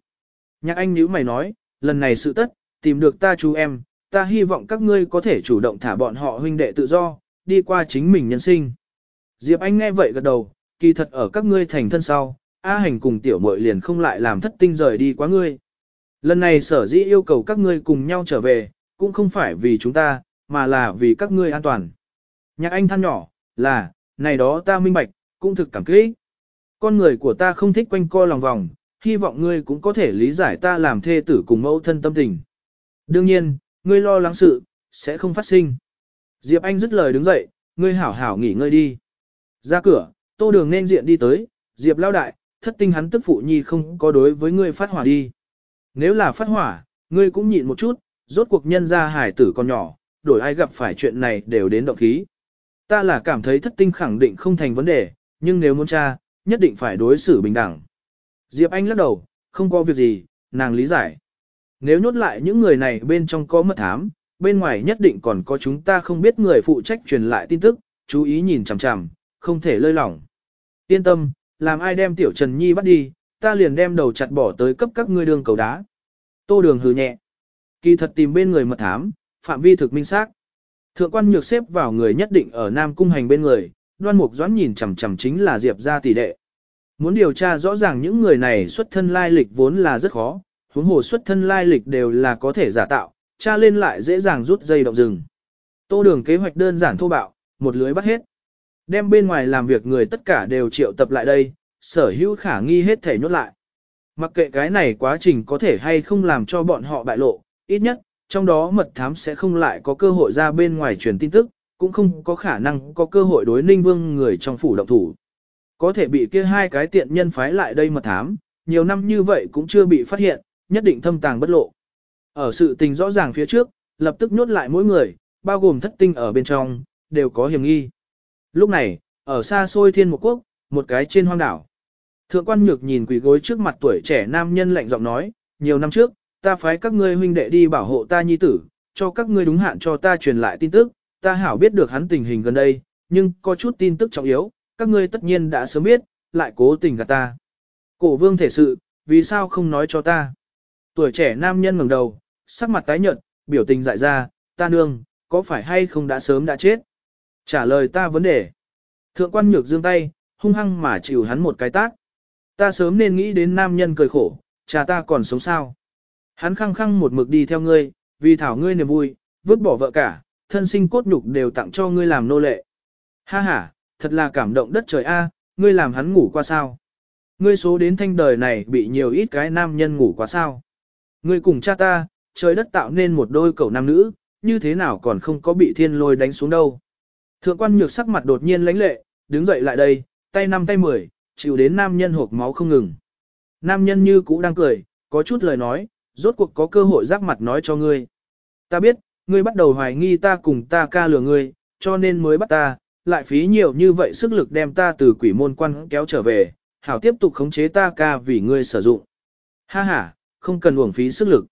Nhạc anh nếu mày nói, lần này sự tất, tìm được ta chú em, ta hy vọng các ngươi có thể chủ động thả bọn họ huynh đệ tự do, đi qua chính mình nhân sinh. Diệp Anh nghe vậy gật đầu, kỳ thật ở các ngươi thành thân sau, A hành cùng tiểu muội liền không lại làm thất tinh rời đi quá ngươi. Lần này sở dĩ yêu cầu các ngươi cùng nhau trở về, cũng không phải vì chúng ta, mà là vì các ngươi an toàn. Nhạc anh than nhỏ, là, này đó ta minh bạch, cũng thực cảm kích. Con người của ta không thích quanh co lòng vòng, hy vọng ngươi cũng có thể lý giải ta làm thê tử cùng mẫu thân tâm tình. Đương nhiên, ngươi lo lắng sự, sẽ không phát sinh. Diệp Anh dứt lời đứng dậy, ngươi hảo hảo nghỉ ngơi đi. Ra cửa, tô đường nên diện đi tới, Diệp lao đại, thất tinh hắn tức phụ nhi không có đối với ngươi phát hỏa đi. Nếu là phát hỏa, ngươi cũng nhịn một chút, rốt cuộc nhân ra hải tử còn nhỏ, đổi ai gặp phải chuyện này đều đến động khí. Ta là cảm thấy thất tinh khẳng định không thành vấn đề, nhưng nếu muốn tra, nhất định phải đối xử bình đẳng. Diệp Anh lắc đầu, không có việc gì, nàng lý giải. Nếu nhốt lại những người này bên trong có mật thám, bên ngoài nhất định còn có chúng ta không biết người phụ trách truyền lại tin tức, chú ý nhìn chằm chằm, không thể lơi lỏng. Yên tâm, làm ai đem tiểu Trần Nhi bắt đi, ta liền đem đầu chặt bỏ tới cấp các ngươi đường cầu đá. Tô đường hừ nhẹ. Kỳ thật tìm bên người mật thám, phạm vi thực minh xác. Thượng quan nhược xếp vào người nhất định ở Nam Cung hành bên người, đoan mục doãn nhìn chằm chằm chính là Diệp ra tỷ đệ. Muốn điều tra rõ ràng những người này xuất thân lai lịch vốn là rất khó, huống hồ xuất thân lai lịch đều là có thể giả tạo, tra lên lại dễ dàng rút dây động rừng. Tô đường kế hoạch đơn giản thô bạo, một lưới bắt hết. Đem bên ngoài làm việc người tất cả đều triệu tập lại đây, sở hữu khả nghi hết thể nhốt lại. Mặc kệ cái này quá trình có thể hay không làm cho bọn họ bại lộ, ít nhất, trong đó mật thám sẽ không lại có cơ hội ra bên ngoài truyền tin tức, cũng không có khả năng có cơ hội đối ninh vương người trong phủ động thủ. Có thể bị kia hai cái tiện nhân phái lại đây mật thám, nhiều năm như vậy cũng chưa bị phát hiện, nhất định thâm tàng bất lộ. Ở sự tình rõ ràng phía trước, lập tức nhốt lại mỗi người, bao gồm thất tinh ở bên trong, đều có hiểm nghi. Lúc này, ở xa xôi thiên một quốc, một cái trên hoang đảo. Thượng quan nhược nhìn quỷ gối trước mặt tuổi trẻ nam nhân lạnh giọng nói, nhiều năm trước, ta phái các ngươi huynh đệ đi bảo hộ ta nhi tử, cho các ngươi đúng hạn cho ta truyền lại tin tức, ta hảo biết được hắn tình hình gần đây, nhưng có chút tin tức trọng yếu, các ngươi tất nhiên đã sớm biết, lại cố tình gạt ta. Cổ vương thể sự, vì sao không nói cho ta? Tuổi trẻ nam nhân ngẩng đầu, sắc mặt tái nhợt, biểu tình dại ra, ta nương, có phải hay không đã sớm đã chết? Trả lời ta vấn đề. Thượng quan nhược dương tay, hung hăng mà chịu hắn một cái tát. Ta sớm nên nghĩ đến nam nhân cười khổ, cha ta còn sống sao? Hắn khăng khăng một mực đi theo ngươi, vì thảo ngươi niềm vui, vứt bỏ vợ cả, thân sinh cốt nhục đều tặng cho ngươi làm nô lệ. Ha ha, thật là cảm động đất trời a, ngươi làm hắn ngủ qua sao? Ngươi số đến thanh đời này bị nhiều ít cái nam nhân ngủ qua sao? Ngươi cùng cha ta, trời đất tạo nên một đôi cậu nam nữ, như thế nào còn không có bị thiên lôi đánh xuống đâu? Thượng quan nhược sắc mặt đột nhiên lãnh lệ, đứng dậy lại đây, tay năm tay mười, chịu đến nam nhân hộp máu không ngừng. Nam nhân như cũ đang cười, có chút lời nói, rốt cuộc có cơ hội rắc mặt nói cho ngươi. Ta biết, ngươi bắt đầu hoài nghi ta cùng ta ca lừa ngươi, cho nên mới bắt ta, lại phí nhiều như vậy sức lực đem ta từ quỷ môn quan kéo trở về, hảo tiếp tục khống chế ta ca vì ngươi sử dụng. Ha ha, không cần uổng phí sức lực.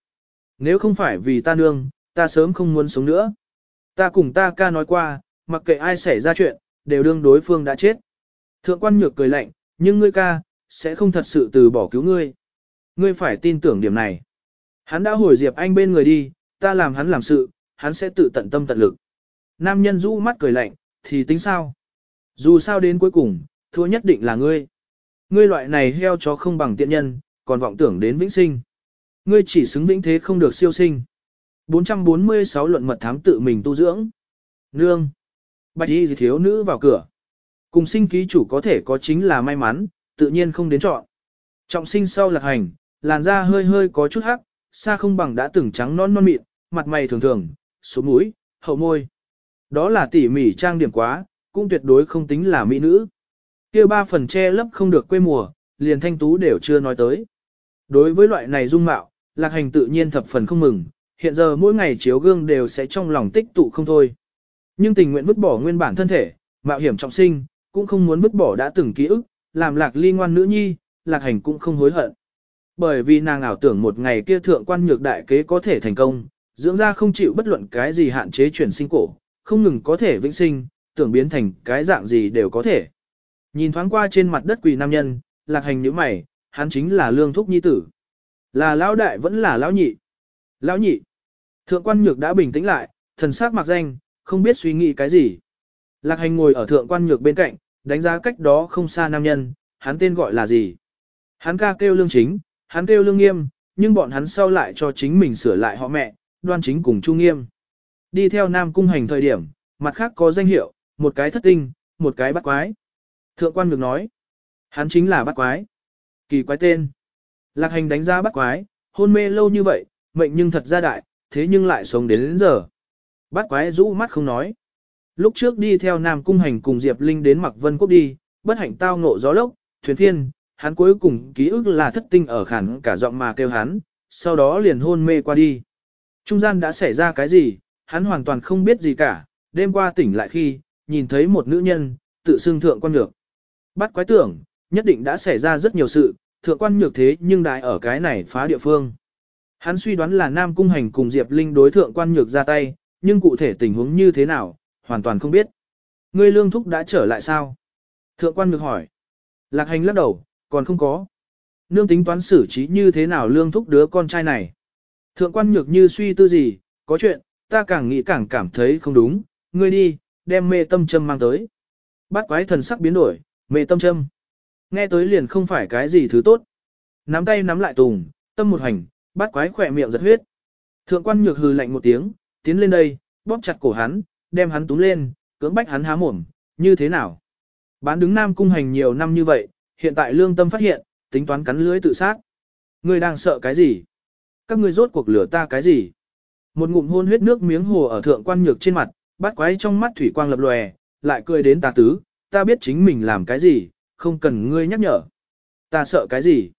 Nếu không phải vì ta nương, ta sớm không muốn sống nữa. Ta cùng ta ca nói qua, mặc kệ ai xảy ra chuyện, đều đương đối phương đã chết. Thượng quan nhược cười lạnh, nhưng ngươi ca, sẽ không thật sự từ bỏ cứu ngươi. Ngươi phải tin tưởng điểm này. Hắn đã hồi Diệp Anh bên người đi, ta làm hắn làm sự, hắn sẽ tự tận tâm tận lực. Nam nhân rũ mắt cười lạnh, thì tính sao? Dù sao đến cuối cùng, thua nhất định là ngươi. Ngươi loại này heo chó không bằng tiện nhân, còn vọng tưởng đến vĩnh sinh. Ngươi chỉ xứng vĩnh thế không được siêu sinh. 446 luận mật thám tự mình tu dưỡng. Nương. Bạch y thiếu nữ vào cửa. Cùng sinh ký chủ có thể có chính là may mắn, tự nhiên không đến chọn. Trọng sinh sau lạc hành, làn da hơi hơi có chút hắc, xa không bằng đã từng trắng non non mịn, mặt mày thường thường, số mũi, hậu môi. Đó là tỉ mỉ trang điểm quá, cũng tuyệt đối không tính là mỹ nữ. kia ba phần che lấp không được quê mùa, liền thanh tú đều chưa nói tới. Đối với loại này dung mạo, lạc hành tự nhiên thập phần không mừng, hiện giờ mỗi ngày chiếu gương đều sẽ trong lòng tích tụ không thôi. Nhưng tình nguyện vứt bỏ nguyên bản thân thể, mạo hiểm trọng sinh, cũng không muốn vứt bỏ đã từng ký ức, làm lạc ly ngoan nữ nhi, lạc hành cũng không hối hận. Bởi vì nàng ảo tưởng một ngày kia thượng quan nhược đại kế có thể thành công, dưỡng ra không chịu bất luận cái gì hạn chế chuyển sinh cổ, không ngừng có thể vĩnh sinh, tưởng biến thành cái dạng gì đều có thể. Nhìn thoáng qua trên mặt đất quỳ nam nhân, lạc hành nhíu mày, hắn chính là lương thúc nhi tử. Là lão đại vẫn là lão nhị. Lão nhị. Thượng quan nhược đã bình tĩnh lại, thần sắc mặc danh, không biết suy nghĩ cái gì. Lạc hành ngồi ở thượng quan nhược bên cạnh, đánh giá cách đó không xa nam nhân, hắn tên gọi là gì. Hắn ca kêu lương chính, hắn kêu lương nghiêm, nhưng bọn hắn sau lại cho chính mình sửa lại họ mẹ, đoan chính cùng chu nghiêm. Đi theo nam cung hành thời điểm, mặt khác có danh hiệu, một cái thất tinh, một cái bắt quái. Thượng quan nhược nói, hắn chính là bắt quái. Kỳ quái tên. Lạc hành đánh giá bắt quái, hôn mê lâu như vậy, mệnh nhưng thật ra đại, thế nhưng lại sống đến đến giờ. Bát quái rũ mắt không nói. Lúc trước đi theo Nam Cung Hành cùng Diệp Linh đến Mặc Vân Quốc đi, bất hạnh tao ngộ gió lốc, thuyền Thiên, hắn cuối cùng ký ức là thất tinh ở khản cả giọng mà kêu hắn, sau đó liền hôn mê qua đi. Trung gian đã xảy ra cái gì, hắn hoàn toàn không biết gì cả, đêm qua tỉnh lại khi, nhìn thấy một nữ nhân, tự xưng thượng quan nhược. Bắt quái tưởng, nhất định đã xảy ra rất nhiều sự, thượng quan nhược thế nhưng đại ở cái này phá địa phương. Hắn suy đoán là Nam Cung Hành cùng Diệp Linh đối thượng quan nhược ra tay, nhưng cụ thể tình huống như thế nào, hoàn toàn không biết. Ngươi lương thúc đã trở lại sao? Thượng quan ngược hỏi. Lạc hành lắc đầu, còn không có. Nương tính toán xử trí như thế nào lương thúc đứa con trai này? Thượng quan nhược như suy tư gì, có chuyện, ta càng nghĩ càng cảm thấy không đúng, ngươi đi, đem mê tâm châm mang tới. Bát quái thần sắc biến đổi, mê tâm châm. Nghe tới liền không phải cái gì thứ tốt. Nắm tay nắm lại tùng, tâm một hành, bát quái khỏe miệng giật huyết. Thượng quan nhược hừ lạnh một tiếng, tiến lên đây, bóp chặt cổ hắn, đem hắn túm lên, cưỡng bách hắn há mồm, như thế nào? Bán đứng nam cung hành nhiều năm như vậy, hiện tại lương tâm phát hiện, tính toán cắn lưới tự sát. Ngươi đang sợ cái gì? Các ngươi rốt cuộc lửa ta cái gì? Một ngụm hôn huyết nước miếng hồ ở thượng quan nhược trên mặt, bắt quái trong mắt thủy quang lập lòe, lại cười đến ta tứ, ta biết chính mình làm cái gì, không cần ngươi nhắc nhở. Ta sợ cái gì?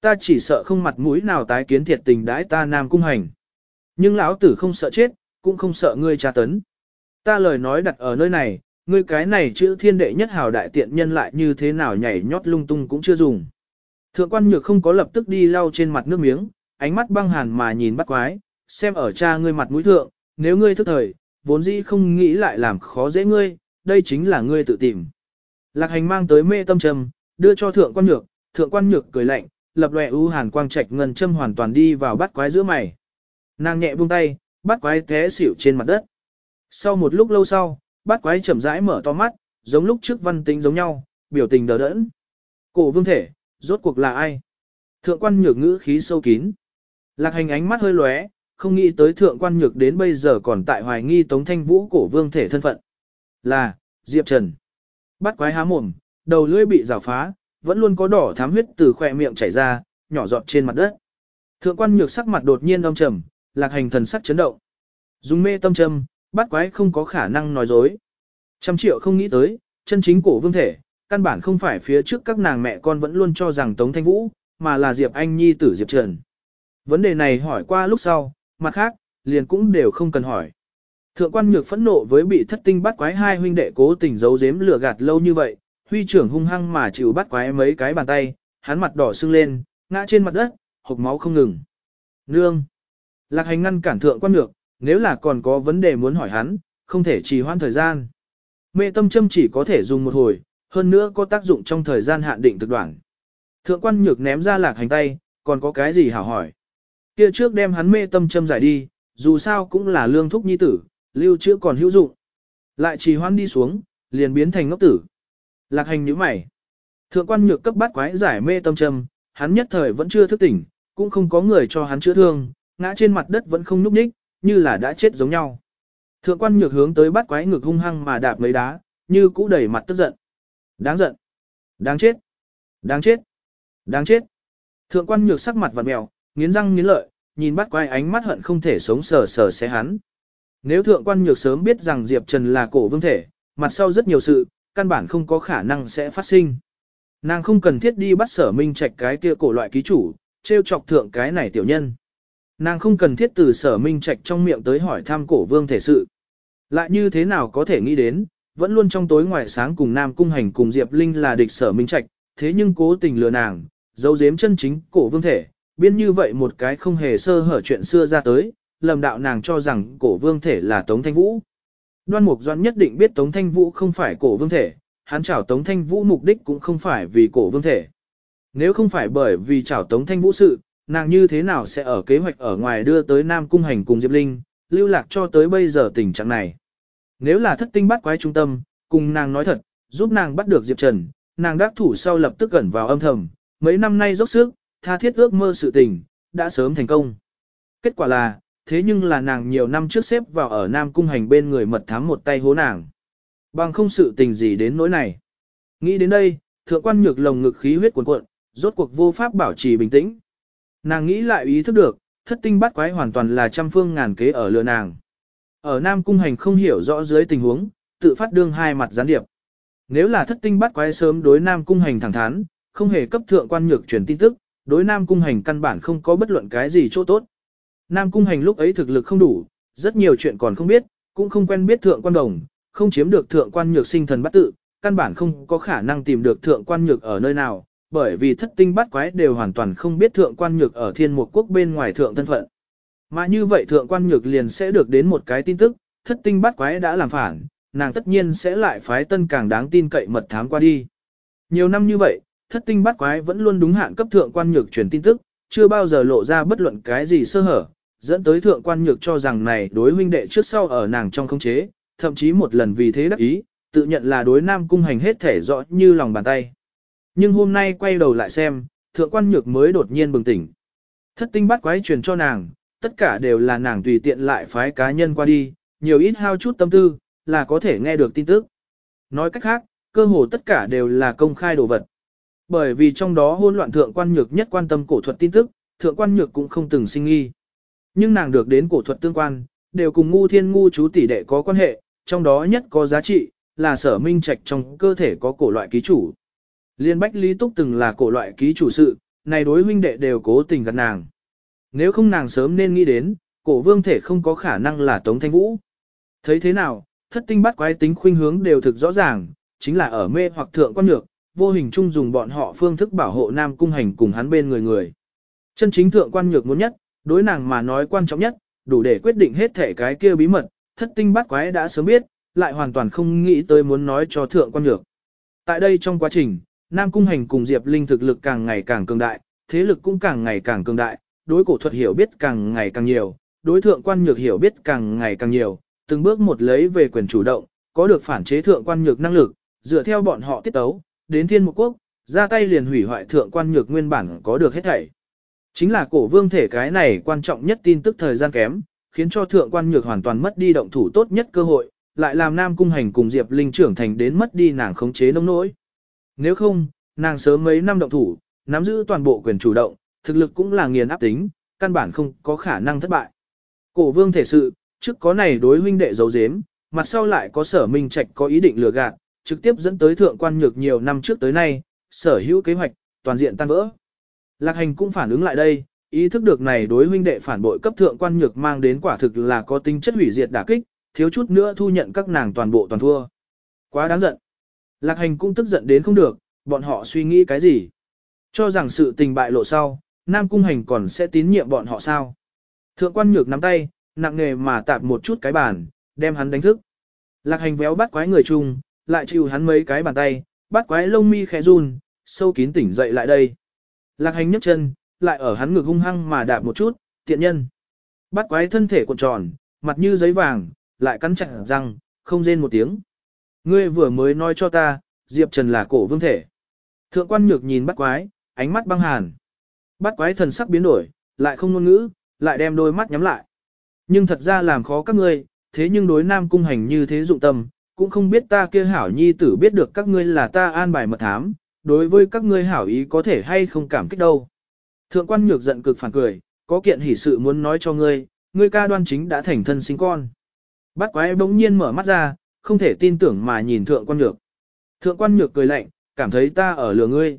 Ta chỉ sợ không mặt mũi nào tái kiến thiệt tình đãi ta nam cung hành. Nhưng lão tử không sợ chết, cũng không sợ ngươi tra tấn. Ta lời nói đặt ở nơi này, ngươi cái này chữ thiên đệ nhất hào đại tiện nhân lại như thế nào nhảy nhót lung tung cũng chưa dùng. Thượng quan nhược không có lập tức đi lau trên mặt nước miếng, ánh mắt băng hàn mà nhìn bắt quái, xem ở cha ngươi mặt mũi thượng, nếu ngươi thức thời, vốn dĩ không nghĩ lại làm khó dễ ngươi, đây chính là ngươi tự tìm. Lạc hành mang tới mê tâm trầm, đưa cho thượng quan nhược, thượng quan nhược cười lạnh, lập lòe ưu hàn quang trạch ngân châm hoàn toàn đi vào bắt quái giữa mày. Nàng nhẹ buông tay, bắt quái té xỉu trên mặt đất. Sau một lúc lâu sau, bắt quái chậm rãi mở to mắt, giống lúc trước văn tính giống nhau, biểu tình đờ đẫn. Cổ vương thể, rốt cuộc là ai? Thượng quan nhược ngữ khí sâu kín. Lạc hành ánh mắt hơi lóe, không nghĩ tới thượng quan nhược đến bây giờ còn tại hoài nghi tống thanh vũ cổ vương thể thân phận. Là, Diệp Trần. Bắt quái há mồm, đầu lưỡi bị rào phá, vẫn luôn có đỏ thám huyết từ khỏe miệng chảy ra, nhỏ giọt trên mặt đất. Thượng quan nhược sắc mặt đột nhiên âm trầm, lạc hành thần sắc chấn động. Dùng mê tâm châm, bắt quái không có khả năng nói dối. Trăm triệu không nghĩ tới, chân chính cổ vương thể, căn bản không phải phía trước các nàng mẹ con vẫn luôn cho rằng Tống Thanh Vũ, mà là Diệp Anh Nhi tử Diệp Trần. Vấn đề này hỏi qua lúc sau, mặt khác, liền cũng đều không cần hỏi. Thượng quan nhược phẫn nộ với bị thất tinh bắt quái hai huynh đệ cố tình giấu giếm lừa gạt lâu như vậy, huy trưởng hung hăng mà chịu bắt quái mấy cái bàn tay, hắn mặt đỏ sưng lên, ngã trên mặt đất, hộc máu không ngừng. Nương! Lạc hành ngăn cản thượng quan nhược, nếu là còn có vấn đề muốn hỏi hắn, không thể trì hoãn thời gian. Mê tâm châm chỉ có thể dùng một hồi, hơn nữa có tác dụng trong thời gian hạn định thực đoạn. Thượng quan nhược ném ra lạc hành tay, còn có cái gì hảo hỏi. Kia trước đem hắn mê tâm châm giải đi, dù sao cũng là lương thúc nhi tử, lưu chữa còn hữu dụng. Lại trì hoãn đi xuống, liền biến thành ngốc tử. Lạc hành nhíu mày. Thượng quan nhược cấp bắt quái giải mê tâm châm, hắn nhất thời vẫn chưa thức tỉnh, cũng không có người cho hắn chữa thương, ngã trên mặt đất vẫn không nhúc nhích, như là đã chết giống nhau. Thượng quan nhược hướng tới bắt quái ngực hung hăng mà đạp mấy đá, như cũ đẩy mặt tức giận. Đáng giận. Đáng chết. Đáng chết. Đáng chết. Thượng quan nhược sắc mặt vặn mèo, nghiến răng nghiến lợi, nhìn bắt quái ánh mắt hận không thể sống sờ sờ xé hắn. Nếu thượng quan nhược sớm biết rằng Diệp Trần là cổ vương thể, mặt sau rất nhiều sự, căn bản không có khả năng sẽ phát sinh. Nàng không cần thiết đi bắt sở minh trạch cái kia cổ loại ký chủ, treo chọc thượng cái này tiểu nhân. Nàng không cần thiết từ sở minh trạch trong miệng tới hỏi thăm cổ vương thể sự. Lại như thế nào có thể nghĩ đến, vẫn luôn trong tối ngoài sáng cùng Nam Cung Hành cùng Diệp Linh là địch sở minh trạch, thế nhưng cố tình lừa nàng, giấu giếm chân chính cổ vương thể, biên như vậy một cái không hề sơ hở chuyện xưa ra tới, lầm đạo nàng cho rằng cổ vương thể là Tống Thanh Vũ. Đoan Mục Doan nhất định biết Tống Thanh Vũ không phải cổ vương thể, hắn chảo Tống Thanh Vũ mục đích cũng không phải vì cổ vương thể. Nếu không phải bởi vì chảo Tống Thanh Vũ sự, nàng như thế nào sẽ ở kế hoạch ở ngoài đưa tới Nam Cung Hành cùng Diệp Linh, lưu lạc cho tới bây giờ tình trạng này. Nếu là thất tinh bắt quái trung tâm, cùng nàng nói thật, giúp nàng bắt được Diệp Trần, nàng đắc thủ sau lập tức gần vào âm thầm, mấy năm nay dốc sức, tha thiết ước mơ sự tình, đã sớm thành công. Kết quả là, thế nhưng là nàng nhiều năm trước xếp vào ở Nam Cung Hành bên người mật thám một tay hố nàng. Bằng không sự tình gì đến nỗi này. Nghĩ đến đây, thượng quan nhược lồng ngực khí huyết cuồn cuộn, rốt cuộc vô pháp bảo trì bình tĩnh. Nàng nghĩ lại ý thức được, thất tinh bắt quái hoàn toàn là trăm phương ngàn kế ở lừa nàng. Ở Nam Cung Hành không hiểu rõ dưới tình huống, tự phát đương hai mặt gián điệp. Nếu là thất tinh bắt quái sớm đối Nam Cung Hành thẳng thắn, không hề cấp thượng quan nhược truyền tin tức, đối Nam Cung Hành căn bản không có bất luận cái gì chỗ tốt. Nam Cung Hành lúc ấy thực lực không đủ, rất nhiều chuyện còn không biết, cũng không quen biết thượng quan đồng, không chiếm được thượng quan nhược sinh thần bắt tự, căn bản không có khả năng tìm được thượng quan nhược ở nơi nào, bởi vì thất tinh bắt quái đều hoàn toàn không biết thượng quan nhược ở thiên một quốc bên ngoài thượng thân phận. Mà như vậy thượng quan nhược liền sẽ được đến một cái tin tức, thất tinh bắt quái đã làm phản, nàng tất nhiên sẽ lại phái tân càng đáng tin cậy mật thám qua đi. Nhiều năm như vậy, thất tinh bắt quái vẫn luôn đúng hạn cấp thượng quan nhược truyền tin tức, chưa bao giờ lộ ra bất luận cái gì sơ hở, dẫn tới thượng quan nhược cho rằng này đối huynh đệ trước sau ở nàng trong không chế, thậm chí một lần vì thế đắc ý, tự nhận là đối nam cung hành hết thể rõ như lòng bàn tay. Nhưng hôm nay quay đầu lại xem, thượng quan nhược mới đột nhiên bừng tỉnh. Thất tinh bắt quái truyền cho nàng, tất cả đều là nàng tùy tiện lại phái cá nhân qua đi, nhiều ít hao chút tâm tư, là có thể nghe được tin tức. Nói cách khác, cơ hồ tất cả đều là công khai đồ vật. Bởi vì trong đó hôn loạn thượng quan nhược nhất quan tâm cổ thuật tin tức, thượng quan nhược cũng không từng sinh nghi. Nhưng nàng được đến cổ thuật tương quan, đều cùng ngu thiên ngu chú tỷ đệ có quan hệ, trong đó nhất có giá trị, là sở minh trạch trong cơ thể có cổ loại ký chủ. Liên Bách Lý Túc từng là cổ loại ký chủ sự, này đối huynh đệ đều cố tình gần nàng. Nếu không nàng sớm nên nghĩ đến, cổ vương thể không có khả năng là Tống Thanh Vũ. Thấy thế nào, thất tinh bắt quái tính khuynh hướng đều thực rõ ràng, chính là ở mê hoặc thượng quan nhược, vô hình chung dùng bọn họ phương thức bảo hộ nam cung hành cùng hắn bên người người. Chân chính thượng quan nhược muốn nhất, đối nàng mà nói quan trọng nhất, đủ để quyết định hết thể cái kia bí mật, thất tinh bắt quái đã sớm biết, lại hoàn toàn không nghĩ tới muốn nói cho thượng quan nhược. Tại đây trong quá trình, Nam Cung Hành cùng Diệp Linh thực lực càng ngày càng cường đại, thế lực cũng càng ngày càng cường đại, đối cổ thuật hiểu biết càng ngày càng nhiều, đối thượng quan nhược hiểu biết càng ngày càng nhiều, từng bước một lấy về quyền chủ động, có được phản chế thượng quan nhược năng lực, dựa theo bọn họ tiết tấu, đến thiên mục quốc, ra tay liền hủy hoại thượng quan nhược nguyên bản có được hết thảy. Chính là cổ vương thể cái này quan trọng nhất tin tức thời gian kém, khiến cho thượng quan nhược hoàn toàn mất đi động thủ tốt nhất cơ hội, lại làm Nam Cung Hành cùng Diệp Linh trưởng thành đến mất đi nàng khống chế nông nỗi. Nếu không, nàng sớm mấy năm động thủ, nắm giữ toàn bộ quyền chủ động, thực lực cũng là nghiền áp tính, căn bản không có khả năng thất bại. Cổ vương thể sự, trước có này đối huynh đệ giấu giếm mặt sau lại có sở minh trạch có ý định lừa gạt, trực tiếp dẫn tới thượng quan nhược nhiều năm trước tới nay, sở hữu kế hoạch, toàn diện tan vỡ. Lạc hành cũng phản ứng lại đây, ý thức được này đối huynh đệ phản bội cấp thượng quan nhược mang đến quả thực là có tính chất hủy diệt đả kích, thiếu chút nữa thu nhận các nàng toàn bộ toàn thua. Quá đáng giận. Lạc hành cũng tức giận đến không được, bọn họ suy nghĩ cái gì? Cho rằng sự tình bại lộ sau, Nam Cung Hành còn sẽ tín nhiệm bọn họ sao? Thượng quan nhược nắm tay, nặng nghề mà tạp một chút cái bàn, đem hắn đánh thức. Lạc hành véo bắt quái người chung, lại chịu hắn mấy cái bàn tay, bắt quái lông mi khẽ run, sâu kín tỉnh dậy lại đây. Lạc hành nhấc chân, lại ở hắn ngực hung hăng mà đạp một chút, tiện nhân. Bắt quái thân thể cuộn tròn, mặt như giấy vàng, lại cắn chặt răng, không rên một tiếng. Ngươi vừa mới nói cho ta, Diệp Trần là cổ vương thể. Thượng quan nhược nhìn bắt quái, ánh mắt băng hàn. Bắt quái thần sắc biến đổi, lại không ngôn ngữ, lại đem đôi mắt nhắm lại. Nhưng thật ra làm khó các ngươi, thế nhưng đối nam cung hành như thế dụng tâm, cũng không biết ta kia hảo nhi tử biết được các ngươi là ta an bài mật thám, đối với các ngươi hảo ý có thể hay không cảm kích đâu. Thượng quan nhược giận cực phản cười, có kiện hỷ sự muốn nói cho ngươi, ngươi ca đoan chính đã thành thân sinh con. Bắt quái bỗng nhiên mở mắt ra, không thể tin tưởng mà nhìn thượng quan nhược. Thượng quan nhược cười lạnh, cảm thấy ta ở lừa ngươi.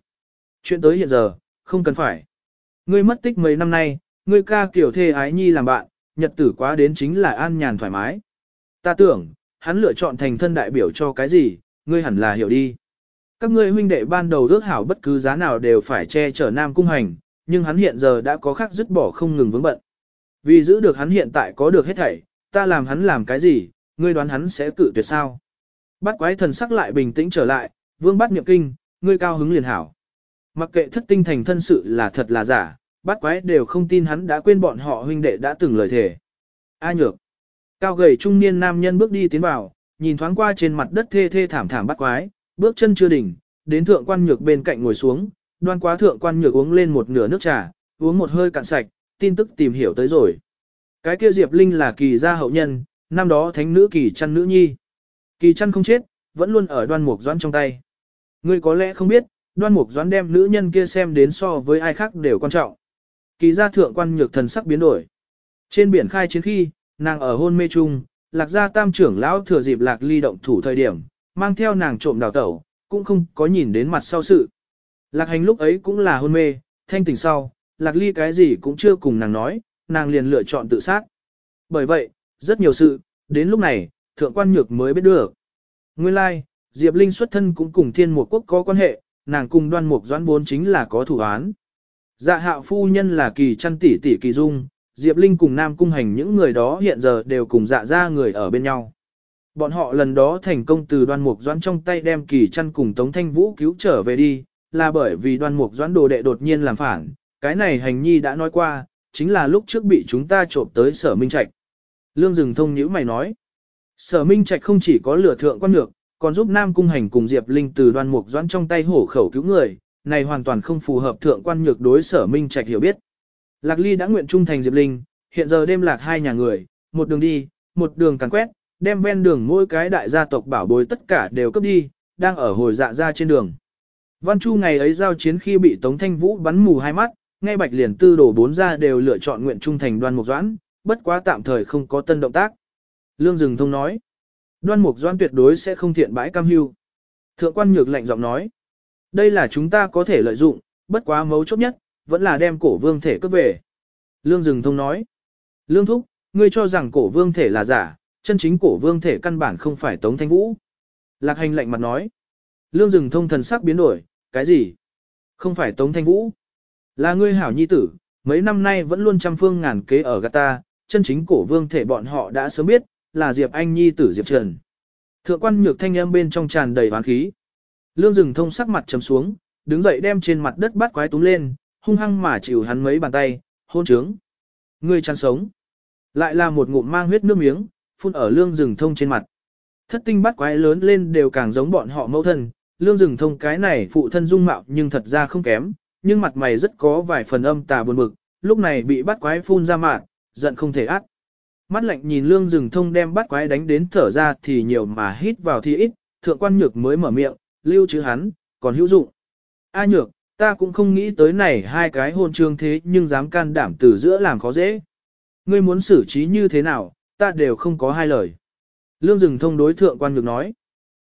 Chuyện tới hiện giờ, không cần phải. Ngươi mất tích mấy năm nay, ngươi ca kiểu thê ái nhi làm bạn, nhật tử quá đến chính là an nhàn thoải mái. Ta tưởng, hắn lựa chọn thành thân đại biểu cho cái gì, ngươi hẳn là hiểu đi. Các ngươi huynh đệ ban đầu ước hảo bất cứ giá nào đều phải che chở nam cung hành, nhưng hắn hiện giờ đã có khác dứt bỏ không ngừng vướng bận. Vì giữ được hắn hiện tại có được hết thảy, ta làm hắn làm cái gì, ngươi đoán hắn sẽ cự tuyệt sao. Bắt quái thần sắc lại bình tĩnh trở lại, vương bắt Niệm kinh, ngươi cao hứng liền hảo. Mặc kệ thất tinh thành thân sự là thật là giả, bắt quái đều không tin hắn đã quên bọn họ huynh đệ đã từng lời thề. A nhược. Cao gầy trung niên nam nhân bước đi tiến vào, nhìn thoáng qua trên mặt đất thê thê thảm thảm bắt quái, bước chân chưa đỉnh, đến thượng quan nhược bên cạnh ngồi xuống, đoan quá thượng quan nhược uống lên một nửa nước trà, uống một hơi cạn sạch, tin tức tìm hiểu tới rồi. Cái kia Diệp Linh là kỳ gia hậu nhân, năm đó thánh nữ kỳ chăn nữ nhi. Kỳ chăn không chết, vẫn luôn ở đoan mục doãn trong tay. Ngươi có lẽ không biết, đoan mục doãn đem nữ nhân kia xem đến so với ai khác đều quan trọng. Kỳ gia thượng quan nhược thần sắc biến đổi. Trên biển khai chiến khi, nàng ở hôn mê chung, lạc gia tam trưởng lão thừa dịp lạc ly động thủ thời điểm, mang theo nàng trộm đào tẩu, cũng không có nhìn đến mặt sau sự. Lạc hành lúc ấy cũng là hôn mê, thanh tỉnh sau, lạc ly cái gì cũng chưa cùng nàng nói, nàng liền lựa chọn tự sát. Bởi vậy, rất nhiều sự, đến lúc này, thượng quan nhược mới biết được. Nguyên lai, like, Diệp Linh xuất thân cũng cùng thiên mục quốc có quan hệ, nàng cùng đoan mục doãn vốn chính là có thủ án. Dạ hạo phu nhân là kỳ chăn tỷ tỷ kỳ dung, Diệp Linh cùng Nam Cung Hành những người đó hiện giờ đều cùng dạ ra người ở bên nhau. Bọn họ lần đó thành công từ đoan mục doãn trong tay đem kỳ chăn cùng Tống Thanh Vũ cứu trở về đi, là bởi vì đoan mục doãn đồ đệ đột nhiên làm phản. Cái này hành nhi đã nói qua, chính là lúc trước bị chúng ta trộm tới sở minh trạch. Lương Dừng thông nhữ mày nói. Sở minh trạch không chỉ có lửa thượng quan nhược, còn giúp Nam Cung Hành cùng Diệp Linh từ đoan mục doãn trong tay hổ khẩu cứu người, này hoàn toàn không phù hợp thượng quan nhược đối sở minh trạch hiểu biết. Lạc Ly đã nguyện trung thành Diệp Linh, hiện giờ đêm lạc hai nhà người, một đường đi, một đường càn quét, đem ven đường mỗi cái đại gia tộc bảo bối tất cả đều cấp đi, đang ở hồi dạ ra trên đường. Văn Chu ngày ấy giao chiến khi bị Tống Thanh Vũ bắn mù hai mắt, ngay bạch liền tư đổ bốn ra đều lựa chọn nguyện trung thành đoan mục doãn, bất quá tạm thời không có tân động tác. Lương Dừng Thông nói, đoan mục doan tuyệt đối sẽ không thiện bãi cam hưu. Thượng quan nhược lạnh giọng nói, đây là chúng ta có thể lợi dụng, bất quá mấu chốt nhất, vẫn là đem cổ vương thể cướp về. Lương Dừng Thông nói, Lương Thúc, ngươi cho rằng cổ vương thể là giả, chân chính cổ vương thể căn bản không phải Tống Thanh Vũ. Lạc hành lạnh mặt nói, Lương Dừng Thông thần sắc biến đổi, cái gì? Không phải Tống Thanh Vũ. Là ngươi hảo nhi tử, mấy năm nay vẫn luôn trăm phương ngàn kế ở gata, chân chính cổ vương thể bọn họ đã sớm biết, là Diệp Anh nhi tử Diệp Trần. Thượng quan nhược thanh âm bên trong tràn đầy hoán khí. Lương rừng thông sắc mặt trầm xuống, đứng dậy đem trên mặt đất bắt quái túm lên, hung hăng mà chịu hắn mấy bàn tay, hôn trướng. người chăn sống. Lại là một ngụm mang huyết nước miếng, phun ở lương rừng thông trên mặt. Thất tinh bắt quái lớn lên đều càng giống bọn họ mẫu thân, lương rừng thông cái này phụ thân dung mạo nhưng thật ra không kém, nhưng mặt mày rất có vài phần âm tà buồn bực, lúc này bị bắt quái phun ra mạng, giận không thể át. Mắt lạnh nhìn lương rừng thông đem bắt quái đánh đến thở ra thì nhiều mà hít vào thì ít, thượng quan nhược mới mở miệng, lưu chữ hắn, còn hữu dụng. A nhược, ta cũng không nghĩ tới này hai cái hôn trương thế nhưng dám can đảm từ giữa làm khó dễ. Ngươi muốn xử trí như thế nào, ta đều không có hai lời. Lương rừng thông đối thượng quan nhược nói.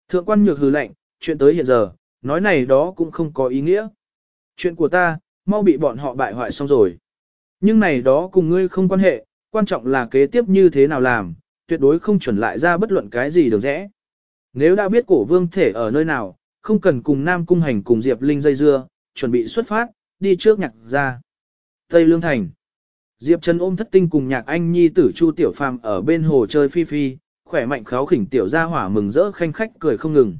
Thượng quan nhược hừ lạnh, chuyện tới hiện giờ, nói này đó cũng không có ý nghĩa. Chuyện của ta, mau bị bọn họ bại hoại xong rồi. Nhưng này đó cùng ngươi không quan hệ, quan trọng là kế tiếp như thế nào làm, tuyệt đối không chuẩn lại ra bất luận cái gì được rẽ. Nếu đã biết cổ vương thể ở nơi nào, không cần cùng Nam Cung Hành cùng Diệp Linh dây dưa, chuẩn bị xuất phát, đi trước nhạc ra. Tây Lương Thành Diệp Trần ôm thất tinh cùng nhạc anh nhi tử Chu Tiểu Phàm ở bên hồ chơi phi phi, khỏe mạnh kháo khỉnh tiểu gia hỏa mừng rỡ khanh khách cười không ngừng.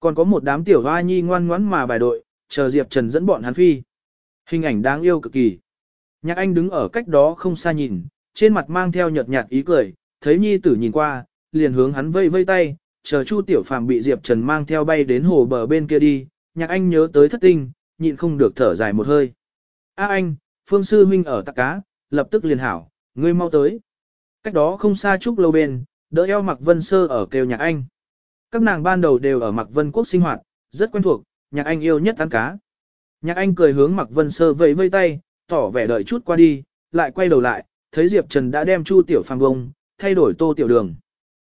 Còn có một đám tiểu hoa nhi ngoan ngoãn mà bài đội, chờ Diệp Trần dẫn bọn hắn phi. Hình ảnh đáng yêu cực kỳ. Nhạc Anh đứng ở cách đó không xa nhìn, trên mặt mang theo nhợt nhạt ý cười, thấy nhi tử nhìn qua, liền hướng hắn vây vây tay, chờ Chu Tiểu Phàm bị Diệp Trần mang theo bay đến hồ bờ bên kia đi, Nhạc Anh nhớ tới thất tinh, nhịn không được thở dài một hơi. A anh, Phương Sư Huynh ở tạc cá, lập tức liền hảo, ngươi mau tới. Cách đó không xa chút lâu bên, đỡ eo Mạc Vân Sơ ở kêu Nhạc Anh. Các nàng ban đầu đều ở Mạc Vân Quốc sinh hoạt, rất quen thuộc, nhạc anh yêu nhất ăn cá. Nhạc anh cười hướng Mạc Vân Sơ vẫy vây tay, tỏ vẻ đợi chút qua đi, lại quay đầu lại, thấy Diệp Trần đã đem Chu Tiểu Phàm bông, thay đổi tô tiểu đường.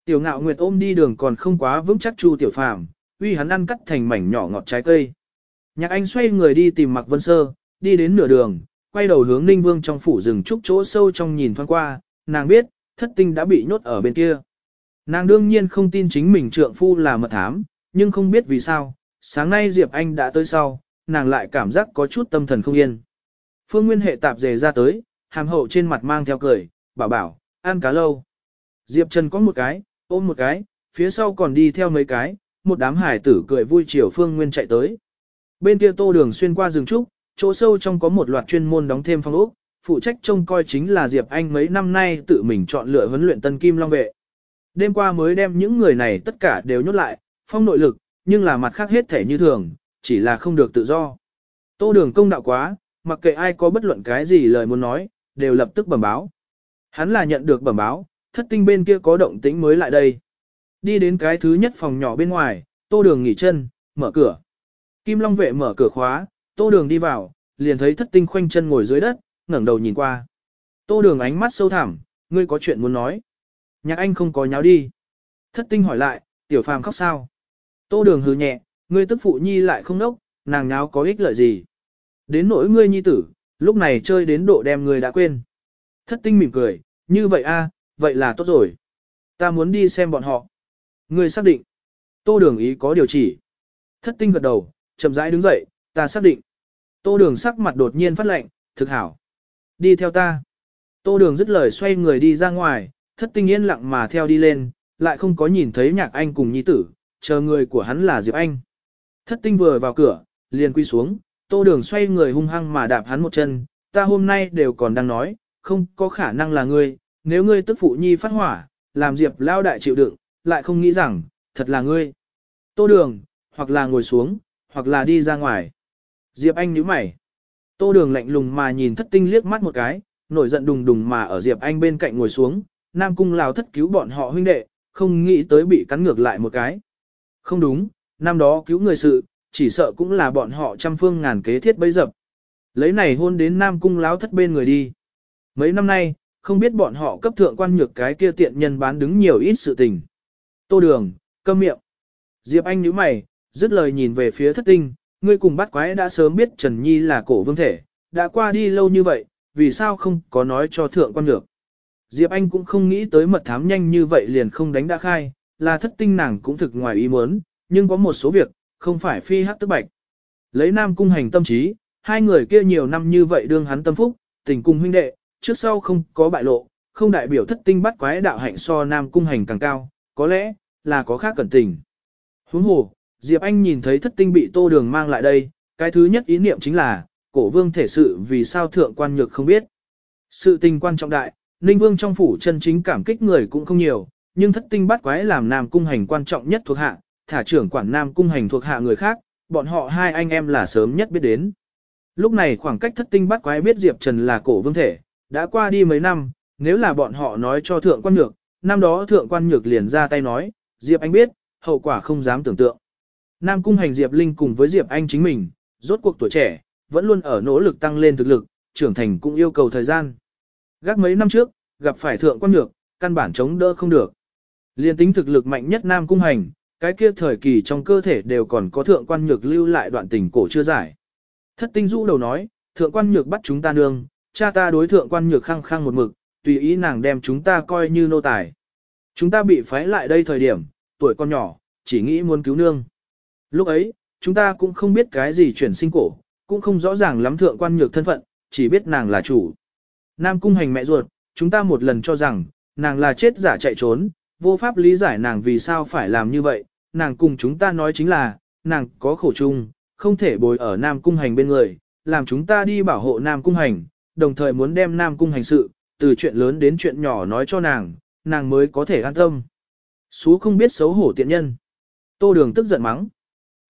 Tiểu Ngạo Nguyệt ôm đi đường còn không quá vững chắc Chu Tiểu Phàm, uy hắn ăn cắt thành mảnh nhỏ ngọt trái cây. Nhạc anh xoay người đi tìm Mạc Vân Sơ, đi đến nửa đường, quay đầu hướng Ninh Vương trong phủ rừng trúc chỗ sâu trong nhìn thoáng qua, nàng biết, thất tinh đã bị nhốt ở bên kia. Nàng đương nhiên không tin chính mình trượng phu là mật thám, nhưng không biết vì sao, sáng nay Diệp Anh đã tới sau, nàng lại cảm giác có chút tâm thần không yên. Phương Nguyên hệ tạp dề ra tới, hàm hậu trên mặt mang theo cười, bảo bảo, ăn cá lâu. Diệp Trần có một cái, ôm một cái, phía sau còn đi theo mấy cái, một đám hải tử cười vui chiều Phương Nguyên chạy tới. Bên kia tô đường xuyên qua rừng trúc, chỗ sâu trong có một loạt chuyên môn đóng thêm phong ốc, phụ trách trông coi chính là Diệp Anh mấy năm nay tự mình chọn lựa huấn luyện tân kim long vệ. Đêm qua mới đem những người này tất cả đều nhốt lại, phong nội lực, nhưng là mặt khác hết thể như thường, chỉ là không được tự do. Tô đường công đạo quá, mặc kệ ai có bất luận cái gì lời muốn nói, đều lập tức bẩm báo. Hắn là nhận được bẩm báo, thất tinh bên kia có động tĩnh mới lại đây. Đi đến cái thứ nhất phòng nhỏ bên ngoài, tô đường nghỉ chân, mở cửa. Kim Long vệ mở cửa khóa, tô đường đi vào, liền thấy thất tinh khoanh chân ngồi dưới đất, ngẩng đầu nhìn qua. Tô đường ánh mắt sâu thẳm, ngươi có chuyện muốn nói. Nhạc anh không có nháo đi. Thất tinh hỏi lại, tiểu phàm khóc sao? Tô đường hừ nhẹ, ngươi tức phụ nhi lại không nốc, nàng nháo có ích lợi gì. Đến nỗi ngươi nhi tử, lúc này chơi đến độ đem ngươi đã quên. Thất tinh mỉm cười, như vậy a, vậy là tốt rồi. Ta muốn đi xem bọn họ. Ngươi xác định. Tô đường ý có điều chỉ. Thất tinh gật đầu, chậm rãi đứng dậy, ta xác định. Tô đường sắc mặt đột nhiên phát lệnh, thực hảo. Đi theo ta. Tô đường dứt lời xoay người đi ra ngoài, thất tinh yên lặng mà theo đi lên, lại không có nhìn thấy nhạc anh cùng nhi tử, chờ người của hắn là Diệp Anh. Thất tinh vừa vào cửa, liền quy xuống, tô đường xoay người hung hăng mà đạp hắn một chân, ta hôm nay đều còn đang nói, không có khả năng là ngươi, nếu ngươi tức phụ nhi phát hỏa, làm Diệp lao đại chịu đựng, lại không nghĩ rằng, thật là ngươi. Tô đường, hoặc là ngồi xuống, hoặc là đi ra ngoài. Diệp Anh nhíu mày. Tô đường lạnh lùng mà nhìn thất tinh liếc mắt một cái, nổi giận đùng đùng mà ở Diệp Anh bên cạnh ngồi xuống, Nam Cung Lào thất cứu bọn họ huynh đệ, không nghĩ tới bị cắn ngược lại một cái. Không đúng, năm đó cứu người sự, chỉ sợ cũng là bọn họ trăm phương ngàn kế thiết bấy dập. Lấy này hôn đến Nam Cung Láo thất bên người đi. Mấy năm nay, không biết bọn họ cấp thượng quan nhược cái kia tiện nhân bán đứng nhiều ít sự tình. Tô đường, câm miệng. Diệp Anh nhíu mày, dứt lời nhìn về phía thất tinh, ngươi cùng bắt quái đã sớm biết Trần Nhi là cổ vương thể, đã qua đi lâu như vậy, vì sao không có nói cho thượng quan nhược. Diệp Anh cũng không nghĩ tới mật thám nhanh như vậy liền không đánh đã khai, là thất tinh nàng cũng thực ngoài ý muốn, nhưng có một số việc, không phải phi hắc tức bạch. Lấy nam cung hành tâm trí, hai người kia nhiều năm như vậy đương hắn tâm phúc, tình cung huynh đệ, trước sau không có bại lộ, không đại biểu thất tinh bắt quái đạo hạnh so nam cung hành càng cao, có lẽ, là có khác cẩn tình. Huống hồ, Diệp Anh nhìn thấy thất tinh bị tô đường mang lại đây, cái thứ nhất ý niệm chính là, cổ vương thể sự vì sao thượng quan nhược không biết. Sự tình quan trọng đại, Ninh Vương trong phủ chân chính cảm kích người cũng không nhiều, nhưng thất tinh bắt quái làm nam cung hành quan trọng nhất thuộc hạ, thả trưởng quản nam cung hành thuộc hạ người khác, bọn họ hai anh em là sớm nhất biết đến. Lúc này khoảng cách thất tinh bắt quái biết Diệp Trần là cổ vương thể, đã qua đi mấy năm, nếu là bọn họ nói cho thượng quan nhược, năm đó thượng quan nhược liền ra tay nói, Diệp Anh biết, hậu quả không dám tưởng tượng. Nam cung hành Diệp Linh cùng với Diệp Anh chính mình, rốt cuộc tuổi trẻ, vẫn luôn ở nỗ lực tăng lên thực lực, trưởng thành cũng yêu cầu thời gian. Gác mấy năm trước, gặp phải thượng quan nhược, căn bản chống đỡ không được. Liên tính thực lực mạnh nhất Nam cung hành, cái kia thời kỳ trong cơ thể đều còn có thượng quan nhược lưu lại đoạn tình cổ chưa giải. Thất tinh rũ đầu nói, thượng quan nhược bắt chúng ta nương, cha ta đối thượng quan nhược khăng khăng một mực, tùy ý nàng đem chúng ta coi như nô tài. Chúng ta bị phái lại đây thời điểm, tuổi con nhỏ, chỉ nghĩ muốn cứu nương. Lúc ấy, chúng ta cũng không biết cái gì chuyển sinh cổ, cũng không rõ ràng lắm thượng quan nhược thân phận, chỉ biết nàng là chủ. Nam cung hành mẹ ruột, chúng ta một lần cho rằng, nàng là chết giả chạy trốn, vô pháp lý giải nàng vì sao phải làm như vậy, nàng cùng chúng ta nói chính là, nàng có khổ chung, không thể bồi ở Nam cung hành bên người, làm chúng ta đi bảo hộ Nam cung hành, đồng thời muốn đem Nam cung hành sự, từ chuyện lớn đến chuyện nhỏ nói cho nàng, nàng mới có thể an tâm. Sú không biết xấu hổ tiện nhân. Tô đường tức giận mắng.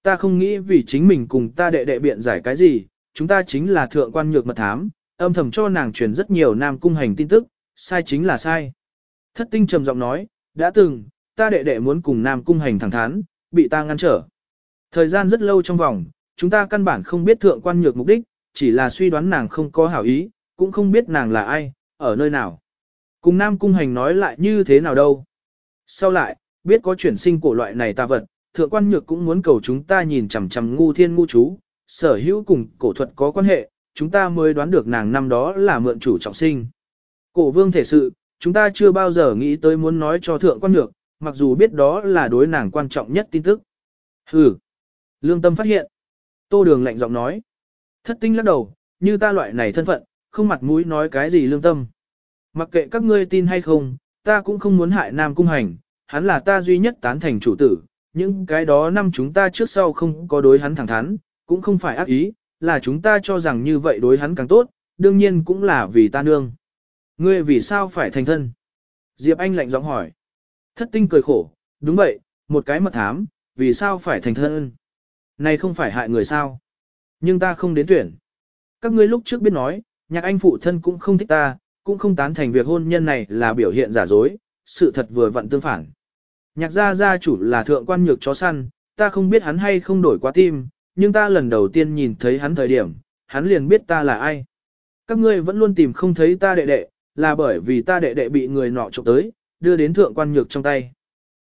Ta không nghĩ vì chính mình cùng ta đệ đệ biện giải cái gì, chúng ta chính là thượng quan nhược mật thám, âm thầm cho nàng truyền rất nhiều nam cung hành tin tức, sai chính là sai. Thất tinh trầm giọng nói, đã từng, ta đệ đệ muốn cùng nam cung hành thẳng thắn, bị ta ngăn trở. Thời gian rất lâu trong vòng, chúng ta căn bản không biết thượng quan nhược mục đích, chỉ là suy đoán nàng không có hảo ý, cũng không biết nàng là ai, ở nơi nào. Cùng nam cung hành nói lại như thế nào đâu. Sau lại, biết có chuyển sinh của loại này ta vật, thượng quan nhược cũng muốn cầu chúng ta nhìn chằm chằm ngu thiên ngu chú, sở hữu cùng cổ thuật có quan hệ, chúng ta mới đoán được nàng năm đó là mượn chủ trọng sinh. Cổ vương thể sự, chúng ta chưa bao giờ nghĩ tới muốn nói cho thượng quan nhược, mặc dù biết đó là đối nàng quan trọng nhất tin tức. Hừ. Lương tâm phát hiện. Tô đường lạnh giọng nói. Thất tinh lắc đầu, như ta loại này thân phận, không mặt mũi nói cái gì lương tâm. Mặc kệ các ngươi tin hay không, ta cũng không muốn hại nam cung hành, hắn là ta duy nhất tán thành chủ tử, những cái đó năm chúng ta trước sau không có đối hắn thẳng thắn, cũng không phải ác ý, là chúng ta cho rằng như vậy đối hắn càng tốt, đương nhiên cũng là vì ta nương. Ngươi vì sao phải thành thân? Diệp Anh lạnh giọng hỏi. Thất tinh cười khổ, đúng vậy, một cái mật thám, vì sao phải thành thân? Này không phải hại người sao? Nhưng ta không đến tuyển. Các ngươi lúc trước biết nói, nhạc anh phụ thân cũng không thích ta, cũng không tán thành việc hôn nhân này là biểu hiện giả dối, sự thật vừa vặn tương phản. Nhạc gia gia chủ là thượng quan nhược chó săn, ta không biết hắn hay không đổi quá tim, nhưng ta lần đầu tiên nhìn thấy hắn thời điểm, hắn liền biết ta là ai. Các ngươi vẫn luôn tìm không thấy ta đệ đệ, là bởi vì ta đệ đệ bị người nọ trộm tới, đưa đến thượng quan nhược trong tay.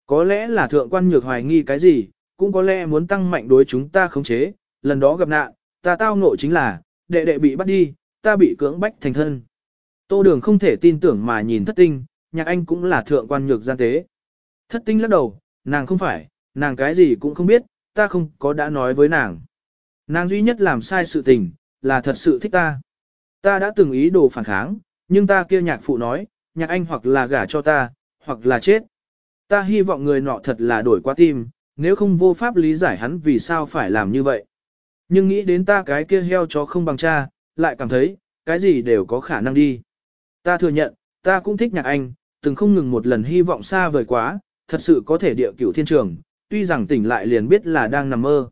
Có lẽ là thượng quan nhược hoài nghi cái gì, cũng có lẽ muốn tăng mạnh đối chúng ta khống chế, lần đó gặp nạn, ta tao ngộ chính là, đệ đệ bị bắt đi, ta bị cưỡng bách thành thân. Tô đường không thể tin tưởng mà nhìn thất tinh, nhạc anh cũng là thượng quan nhược gian tế. Thất tinh lắc đầu, nàng không phải, nàng cái gì cũng không biết, ta không có đã nói với nàng. Nàng duy nhất làm sai sự tình, là thật sự thích ta. Ta đã từng ý đồ phản kháng, nhưng ta kia nhạc phụ nói, nhạc anh hoặc là gả cho ta, hoặc là chết. Ta hy vọng người nọ thật là đổi qua tim, nếu không vô pháp lý giải hắn vì sao phải làm như vậy. Nhưng nghĩ đến ta cái kia heo chó không bằng cha, lại cảm thấy, cái gì đều có khả năng đi. Ta thừa nhận, ta cũng thích nhạc anh, từng không ngừng một lần hy vọng xa vời quá, thật sự có thể địa cửu thiên trường, tuy rằng tỉnh lại liền biết là đang nằm mơ.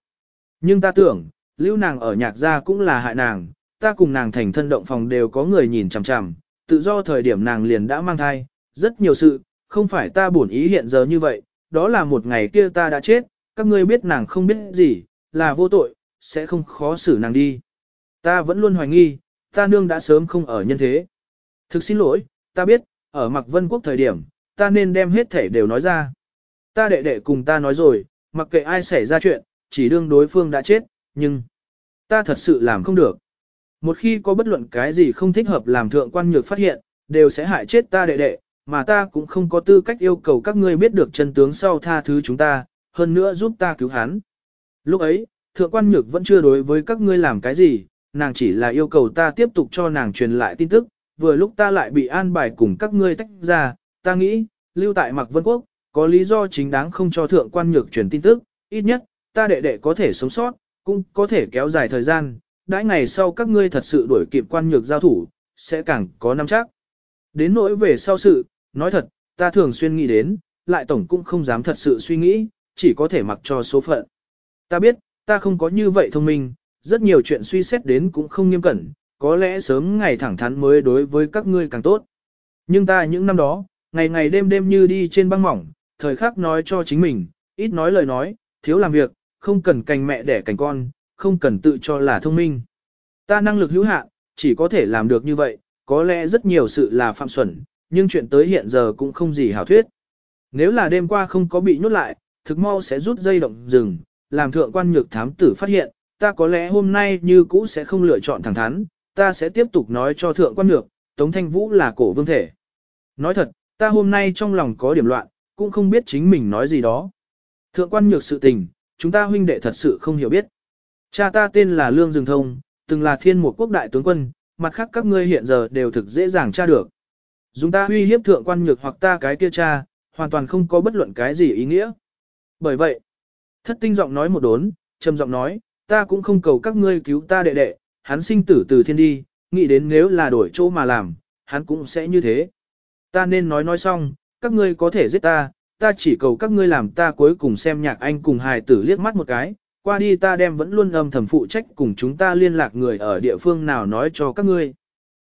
Nhưng ta tưởng, lưu nàng ở nhạc gia cũng là hại nàng, ta cùng nàng thành thân động phòng đều có người nhìn chằm chằm, tự do thời điểm nàng liền đã mang thai, rất nhiều sự, không phải ta bổn ý hiện giờ như vậy, đó là một ngày kia ta đã chết, các ngươi biết nàng không biết gì, là vô tội, sẽ không khó xử nàng đi. Ta vẫn luôn hoài nghi, ta nương đã sớm không ở nhân thế. Thực xin lỗi, ta biết, ở Mạc Vân Quốc thời điểm, ta nên đem hết thể đều nói ra. Ta đệ đệ cùng ta nói rồi, mặc kệ ai xảy ra chuyện, chỉ đương đối phương đã chết, nhưng ta thật sự làm không được. Một khi có bất luận cái gì không thích hợp làm thượng quan nhược phát hiện, đều sẽ hại chết ta đệ đệ, mà ta cũng không có tư cách yêu cầu các ngươi biết được chân tướng sau tha thứ chúng ta, hơn nữa giúp ta cứu hắn. Lúc ấy, thượng quan nhược vẫn chưa đối với các ngươi làm cái gì, nàng chỉ là yêu cầu ta tiếp tục cho nàng truyền lại tin tức, vừa lúc ta lại bị an bài cùng các ngươi tách ra, ta nghĩ, lưu tại Mạc Vân Quốc, có lý do chính đáng không cho thượng quan nhược truyền tin tức, ít nhất, ta đệ đệ có thể sống sót, cũng có thể kéo dài thời gian, đãi ngày sau các ngươi thật sự đuổi kịp quan nhược giao thủ, sẽ càng có năm chắc. Đến nỗi về sau sự, nói thật, ta thường xuyên nghĩ đến, lại tổng cũng không dám thật sự suy nghĩ, chỉ có thể mặc cho số phận. Ta biết, ta không có như vậy thông minh, rất nhiều chuyện suy xét đến cũng không nghiêm cẩn, có lẽ sớm ngày thẳng thắn mới đối với các ngươi càng tốt. Nhưng ta những năm đó, ngày ngày đêm đêm như đi trên băng mỏng, thời khắc nói cho chính mình, ít nói lời nói, thiếu làm việc, không cần cành mẹ đẻ cành con, không cần tự cho là thông minh. Ta năng lực hữu hạn, chỉ có thể làm được như vậy, có lẽ rất nhiều sự là phạm xuẩn, nhưng chuyện tới hiện giờ cũng không gì hảo thuyết. Nếu là đêm qua không có bị nhốt lại, thực mau sẽ rút dây động rừng, làm thượng quan nhược thám tử phát hiện, ta có lẽ hôm nay như cũ sẽ không lựa chọn thẳng thắn, ta sẽ tiếp tục nói cho thượng quan nhược, Tống Thanh Vũ là cổ vương thể. Nói thật, ta hôm nay trong lòng có điểm loạn, cũng không biết chính mình nói gì đó. Thượng quan nhược sự tình, chúng ta huynh đệ thật sự không hiểu biết. Cha ta tên là Lương Dương Thông, từng là thiên một quốc đại tướng quân, mặt khác các ngươi hiện giờ đều thực dễ dàng tra được. Dùng ta uy hiếp thượng quan nhược hoặc ta cái kia cha, hoàn toàn không có bất luận cái gì ý nghĩa. Bởi vậy, thất tinh giọng nói một đốn, trầm giọng nói, ta cũng không cầu các ngươi cứu ta đệ đệ, hắn sinh tử từ thiên đi, nghĩ đến nếu là đổi chỗ mà làm, hắn cũng sẽ như thế. Ta nên nói nói xong, các ngươi có thể giết ta, ta chỉ cầu các ngươi làm ta cuối cùng xem nhạc anh cùng hài tử liếc mắt một cái, qua đi ta đem vẫn luôn âm thầm phụ trách cùng chúng ta liên lạc người ở địa phương nào nói cho các ngươi.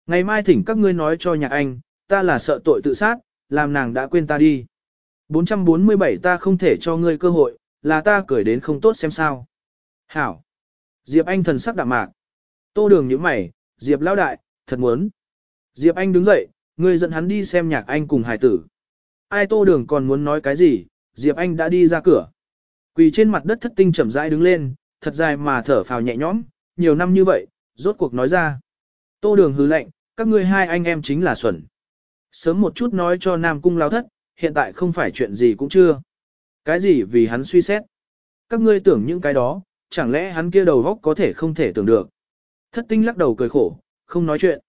Ngày mai thỉnh các ngươi nói cho nhạc anh, ta là sợ tội tự sát, làm nàng đã quên ta đi. 447 ta không thể cho ngươi cơ hội, là ta cười đến không tốt xem sao. Hảo. Diệp Anh thần sắc đạm mạc. Tô đường những mày, Diệp lão đại, thật muốn. Diệp Anh đứng dậy, ngươi dẫn hắn đi xem nhạc anh cùng hải tử. Ai tô đường còn muốn nói cái gì, Diệp Anh đã đi ra cửa. Quỳ trên mặt đất thất tinh chậm rãi đứng lên, thật dài mà thở phào nhẹ nhõm, nhiều năm như vậy, rốt cuộc nói ra. Tô đường hứ lệnh, các ngươi hai anh em chính là xuẩn. Sớm một chút nói cho Nam Cung lao thất, hiện tại không phải chuyện gì cũng chưa. Cái gì vì hắn suy xét. Các ngươi tưởng những cái đó, chẳng lẽ hắn kia đầu góc có thể không thể tưởng được. Thất tinh lắc đầu cười khổ, không nói chuyện.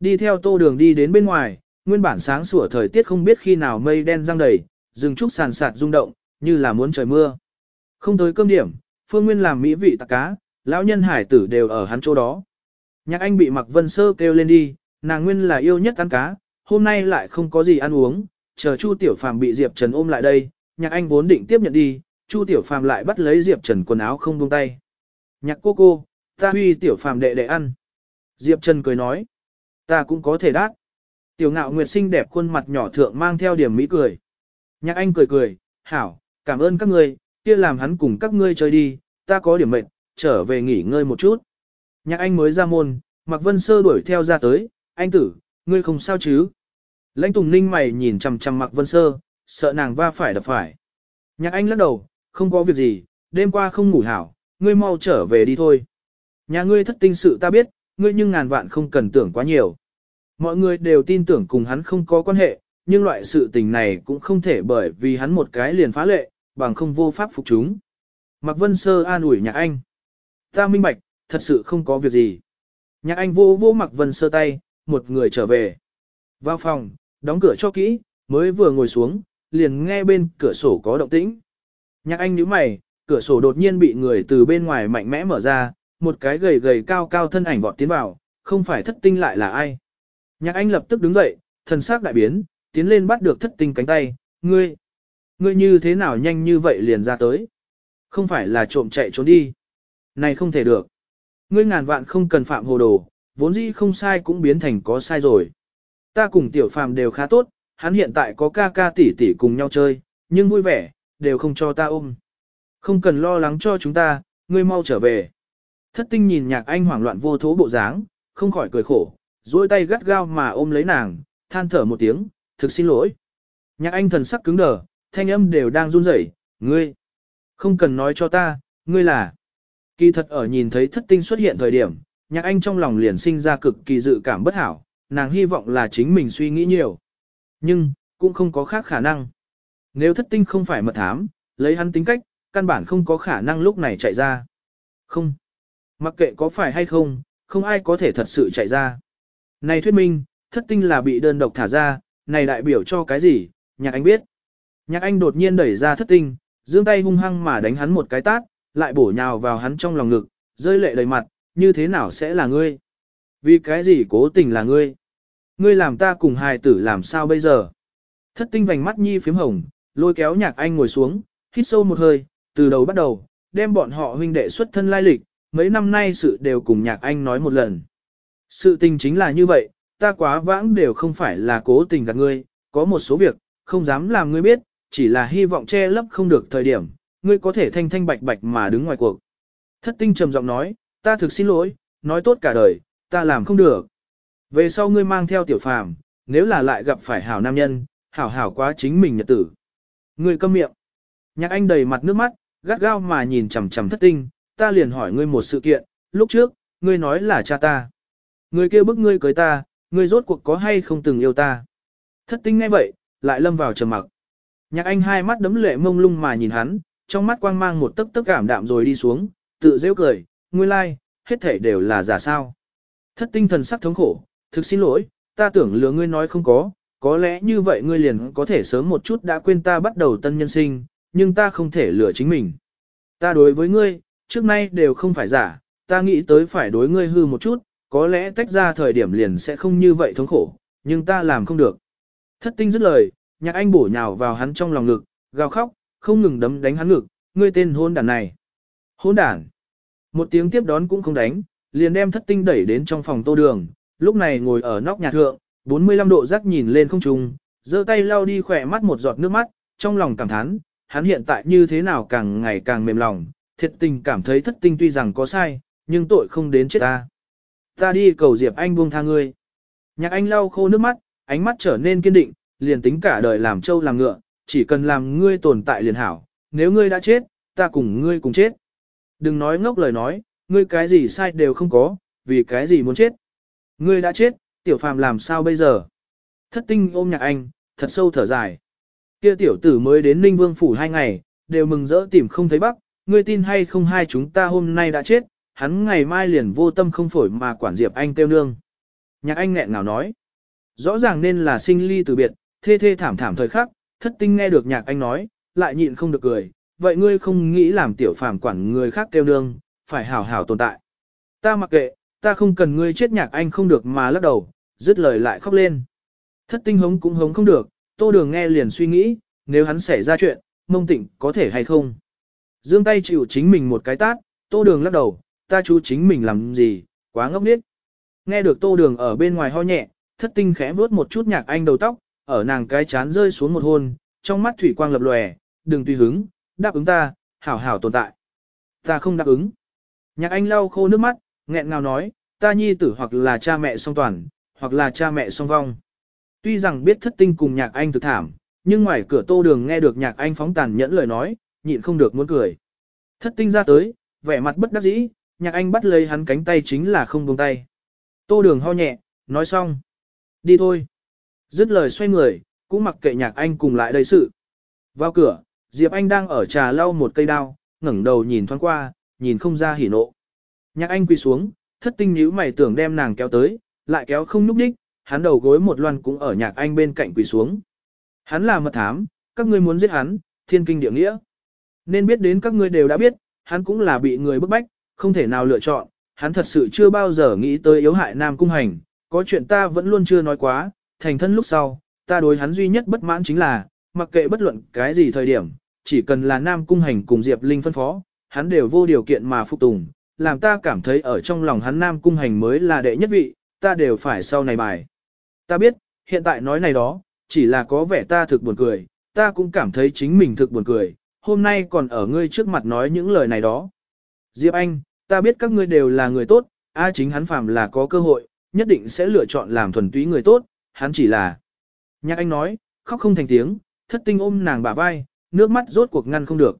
Đi theo tô đường đi đến bên ngoài, nguyên bản sáng sủa thời tiết không biết khi nào mây đen răng đầy, rừng trúc sàn sạt rung động, như là muốn trời mưa. Không tới cơm điểm, Phương Nguyên làm mỹ vị tạc cá, lão nhân hải tử đều ở hắn chỗ đó. Nhạc anh bị mặc vân sơ kêu lên đi, nàng nguyên là yêu nhất ăn cá, hôm nay lại không có gì ăn uống, chờ Chu Tiểu Phàm bị Diệp Trần ôm lại đây, nhạc anh vốn định tiếp nhận đi, Chu Tiểu Phàm lại bắt lấy Diệp Trần quần áo không buông tay. Nhạc cô cô, ta huy Tiểu Phàm đệ đệ ăn. Diệp Trần cười nói, ta cũng có thể đát. Tiểu ngạo nguyệt xinh đẹp khuôn mặt nhỏ thượng mang theo điểm mỹ cười. Nhạc anh cười cười, hảo, cảm ơn các người kia làm hắn cùng các ngươi chơi đi, ta có điểm mệnh, trở về nghỉ ngơi một chút. Nhạc anh mới ra môn, Mạc Vân Sơ đuổi theo ra tới, anh tử, ngươi không sao chứ? Lãnh Tùng Ninh mày nhìn chằm chằm Mạc Vân Sơ, sợ nàng va phải đập phải. Nhạc anh lắc đầu, không có việc gì, đêm qua không ngủ hảo, ngươi mau trở về đi thôi. Nhà ngươi thất tinh sự ta biết, ngươi nhưng ngàn vạn không cần tưởng quá nhiều. Mọi người đều tin tưởng cùng hắn không có quan hệ, nhưng loại sự tình này cũng không thể bởi vì hắn một cái liền phá lệ, bằng không vô pháp phục chúng. Mạc Vân Sơ an ủi nhạc anh. Ta minh bạch, thật sự không có việc gì. Nhạc anh vô vô Mạc Vân Sơ tay, một người trở về. Vào phòng, đóng cửa cho kỹ, mới vừa ngồi xuống, liền nghe bên cửa sổ có động tĩnh. Nhạc anh nhíu mày, cửa sổ đột nhiên bị người từ bên ngoài mạnh mẽ mở ra, một cái gầy gầy cao cao thân ảnh vọt tiến vào, không phải thất tinh lại là ai. Nhạc anh lập tức đứng dậy, thần sắc đại biến, tiến lên bắt được thất tinh cánh tay, ngươi, ngươi như thế nào nhanh như vậy liền ra tới. Không phải là trộm chạy trốn đi. Này không thể được. Ngươi ngàn vạn không cần phạm hồ đồ, vốn dĩ không sai cũng biến thành có sai rồi. Ta cùng tiểu phàm đều khá tốt, hắn hiện tại có ca ca tỷ tỷ cùng nhau chơi, nhưng vui vẻ, đều không cho ta ôm. Không cần lo lắng cho chúng ta, ngươi mau trở về. Thất tinh nhìn nhạc anh hoảng loạn vô thố bộ dáng, không khỏi cười khổ, duỗi tay gắt gao mà ôm lấy nàng, than thở một tiếng, thực xin lỗi. Nhạc anh thần sắc cứng đờ, thanh âm đều đang run rẩy, ngươi. Không cần nói cho ta, ngươi là. Kỳ thật ở nhìn thấy thất tinh xuất hiện thời điểm, nhạc anh trong lòng liền sinh ra cực kỳ dự cảm bất hảo, nàng hy vọng là chính mình suy nghĩ nhiều. Nhưng, cũng không có khác khả năng. Nếu thất tinh không phải mật thám, lấy hắn tính cách, căn bản không có khả năng lúc này chạy ra. Không. Mặc kệ có phải hay không, không ai có thể thật sự chạy ra. Này thuyết minh, thất tinh là bị đơn độc thả ra, này đại biểu cho cái gì, nhạc anh biết. Nhạc anh đột nhiên đẩy ra thất tinh, giương tay hung hăng mà đánh hắn một cái tát, lại bổ nhào vào hắn trong lòng ngực, rơi lệ đầy mặt, như thế nào sẽ là ngươi? Vì cái gì cố tình là ngươi? Ngươi làm ta cùng hài tử làm sao bây giờ? Thất tinh vành mắt nhi phím hồng, lôi kéo nhạc anh ngồi xuống, hít sâu một hơi, từ đầu bắt đầu, đem bọn họ huynh đệ xuất thân lai lịch, mấy năm nay sự đều cùng nhạc anh nói một lần. Sự tình chính là như vậy, ta quá vãng đều không phải là cố tình gạt ngươi, có một số việc, không dám làm ngươi biết, chỉ là hy vọng che lấp không được thời điểm, ngươi có thể thanh thanh bạch bạch mà đứng ngoài cuộc. Thất tinh trầm giọng nói, ta thực xin lỗi, nói tốt cả đời, ta làm không được. Về sau ngươi mang theo tiểu phàm, nếu là lại gặp phải hảo nam nhân, hảo hảo quá chính mình nhật tử. Ngươi câm miệng. Nhạc anh đầy mặt nước mắt, gắt gao mà nhìn chằm chằm thất tinh, ta liền hỏi ngươi một sự kiện, lúc trước, ngươi nói là cha ta. Ngươi kêu bức ngươi cưới ta, ngươi rốt cuộc có hay không từng yêu ta. Thất tinh ngay vậy, lại lâm vào trầm mặc. Nhạc anh hai mắt đấm lệ mông lung mà nhìn hắn, trong mắt quang mang một tấc tấc cảm đạm rồi đi xuống, tự rêu cười, ngươi lai, like, hết thể đều là giả sao. Thất tinh thần sắc thống khổ, thực xin lỗi, ta tưởng lừa ngươi nói không có, có lẽ như vậy ngươi liền có thể sớm một chút đã quên ta bắt đầu tân nhân sinh, nhưng ta không thể lừa chính mình. Ta đối với ngươi, trước nay đều không phải giả, ta nghĩ tới phải đối ngươi hư một chút, có lẽ tách ra thời điểm liền sẽ không như vậy thống khổ, nhưng ta làm không được. Thất tinh dứt lời, nhạc anh bổ nhào vào hắn trong lòng ngực, gào khóc, không ngừng đấm đánh hắn ngực, ngươi tên hôn đàn này. Hôn đàn. Một tiếng tiếp đón cũng không đánh, liền đem thất tinh đẩy đến trong phòng tô đường, lúc này ngồi ở nóc nhà thượng, 45 độ rắc nhìn lên không trung, giơ tay lau đi khỏe mắt một giọt nước mắt, trong lòng cảm thán, hắn hiện tại như thế nào càng ngày càng mềm lòng, thiệt tình cảm thấy thất tinh tuy rằng có sai, nhưng tội không đến chết ta. Ta đi cầu Diệp Anh buông tha ngươi. Nhạc Anh lau khô nước mắt, ánh mắt trở nên kiên định, liền tính cả đời làm trâu làm ngựa, chỉ cần làm ngươi tồn tại liền hảo, nếu ngươi đã chết, ta cùng ngươi cùng chết. Đừng nói ngốc lời nói, ngươi cái gì sai đều không có, vì cái gì muốn chết. Ngươi đã chết, tiểu phàm làm sao bây giờ? Thất tinh ôm nhạc anh, thật sâu thở dài. Kia tiểu tử mới đến Ninh Vương Phủ hai ngày, đều mừng rỡ tìm không thấy bắc, ngươi tin hay không hai chúng ta hôm nay đã chết, hắn ngày mai liền vô tâm không phổi mà quản Diệp Anh kêu nương. Nhạc Anh nghẹn ngào nói, rõ ràng nên là sinh ly từ biệt, thê thê thảm thảm thời khắc, thất tinh nghe được Nhạc Anh nói, lại nhịn không được cười, vậy ngươi không nghĩ làm tiểu phàm quản người khác kêu nương, phải hảo hảo tồn tại. Ta mặc kệ, ta không cần ngươi chết Nhạc Anh không được mà lắc đầu, dứt lời lại khóc lên. Thất tinh hống cũng hống không được, tô đường nghe liền suy nghĩ, nếu hắn xảy ra chuyện, mông tịnh có thể hay không. Dương tay chịu chính mình một cái tát, tô đường lắc đầu, ta chú chính mình làm gì, quá ngốc điếc. Nghe được tô đường ở bên ngoài ho nhẹ, thất tinh khẽ vuốt một chút nhạc anh đầu tóc, ở nàng cái chán rơi xuống một hôn, trong mắt thủy quang lập lòe, đừng tùy hứng, đáp ứng ta, hảo hảo tồn tại. Ta không đáp ứng. Nhạc anh lau khô nước mắt, nghẹn ngào nói, ta nhi tử hoặc là cha mẹ song toàn, hoặc là cha mẹ song vong. Tuy rằng biết thất tinh cùng nhạc anh thực thảm, nhưng ngoài cửa tô đường nghe được nhạc anh phóng tàn nhẫn lời nói, nhịn không được muốn cười. Thất tinh ra tới, vẻ mặt bất đắc dĩ, nhạc anh bắt lấy hắn cánh tay chính là không buông tay. Tô đường ho nhẹ, nói xong. Đi thôi. Dứt lời xoay người, cũng mặc kệ nhạc anh cùng lại đây sự. Vào cửa, Diệp Anh đang ở trà lau một cây đao, ngẩng đầu nhìn thoáng qua, nhìn không ra hỉ nộ. Nhạc anh quỳ xuống, thất tinh nhíu mày tưởng đem nàng kéo tới, lại kéo không núp đích, hắn đầu gối một loan cũng ở nhạc anh bên cạnh quỳ xuống. Hắn là mật thám, các ngươi muốn giết hắn, thiên kinh địa nghĩa. Nên biết đến các ngươi đều đã biết, hắn cũng là bị người bức bách, không thể nào lựa chọn, hắn thật sự chưa bao giờ nghĩ tới yếu hại Nam Cung Hành, có chuyện ta vẫn luôn chưa nói quá, thành thân lúc sau, ta đối hắn duy nhất bất mãn chính là, mặc kệ bất luận cái gì thời điểm, chỉ cần là Nam Cung Hành cùng Diệp Linh phân phó, hắn đều vô điều kiện mà phục tùng, làm ta cảm thấy ở trong lòng hắn Nam Cung Hành mới là đệ nhất vị, ta đều phải sau này bài. Ta biết, hiện tại nói này đó, chỉ là có vẻ ta thực buồn cười, ta cũng cảm thấy chính mình thực buồn cười, hôm nay còn ở ngươi trước mặt nói những lời này đó. Diệp Anh, ta biết các ngươi đều là người tốt, a chính hắn phàm là có cơ hội, nhất định sẽ lựa chọn làm thuần túy người tốt, hắn chỉ là. Nhạc Anh nói, khóc không thành tiếng, thất tinh ôm nàng bả vai, nước mắt rốt cuộc ngăn không được.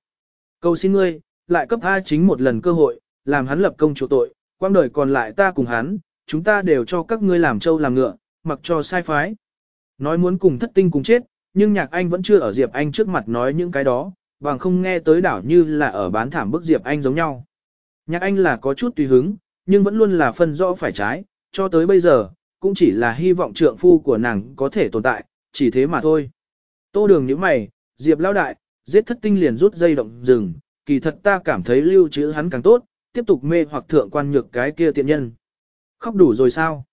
Cầu xin ngươi, lại cấp A chính một lần cơ hội, làm hắn lập công chủ tội, quang đời còn lại ta cùng hắn, chúng ta đều cho các ngươi làm trâu làm ngựa, mặc cho sai phái. Nói muốn cùng thất tinh cùng chết, nhưng nhạc anh vẫn chưa ở Diệp Anh trước mặt nói những cái đó, bằng không nghe tới đảo như là ở bán thảm bức Diệp Anh giống nhau. Nhạc anh là có chút tùy hứng, nhưng vẫn luôn là phân rõ phải trái, cho tới bây giờ, cũng chỉ là hy vọng trượng phu của nàng có thể tồn tại, chỉ thế mà thôi. Tô đường như mày, Diệp lao đại, giết thất tinh liền rút dây động rừng, kỳ thật ta cảm thấy lưu trữ hắn càng tốt, tiếp tục mê hoặc thượng quan nhược cái kia tiện nhân. Khóc đủ rồi sao?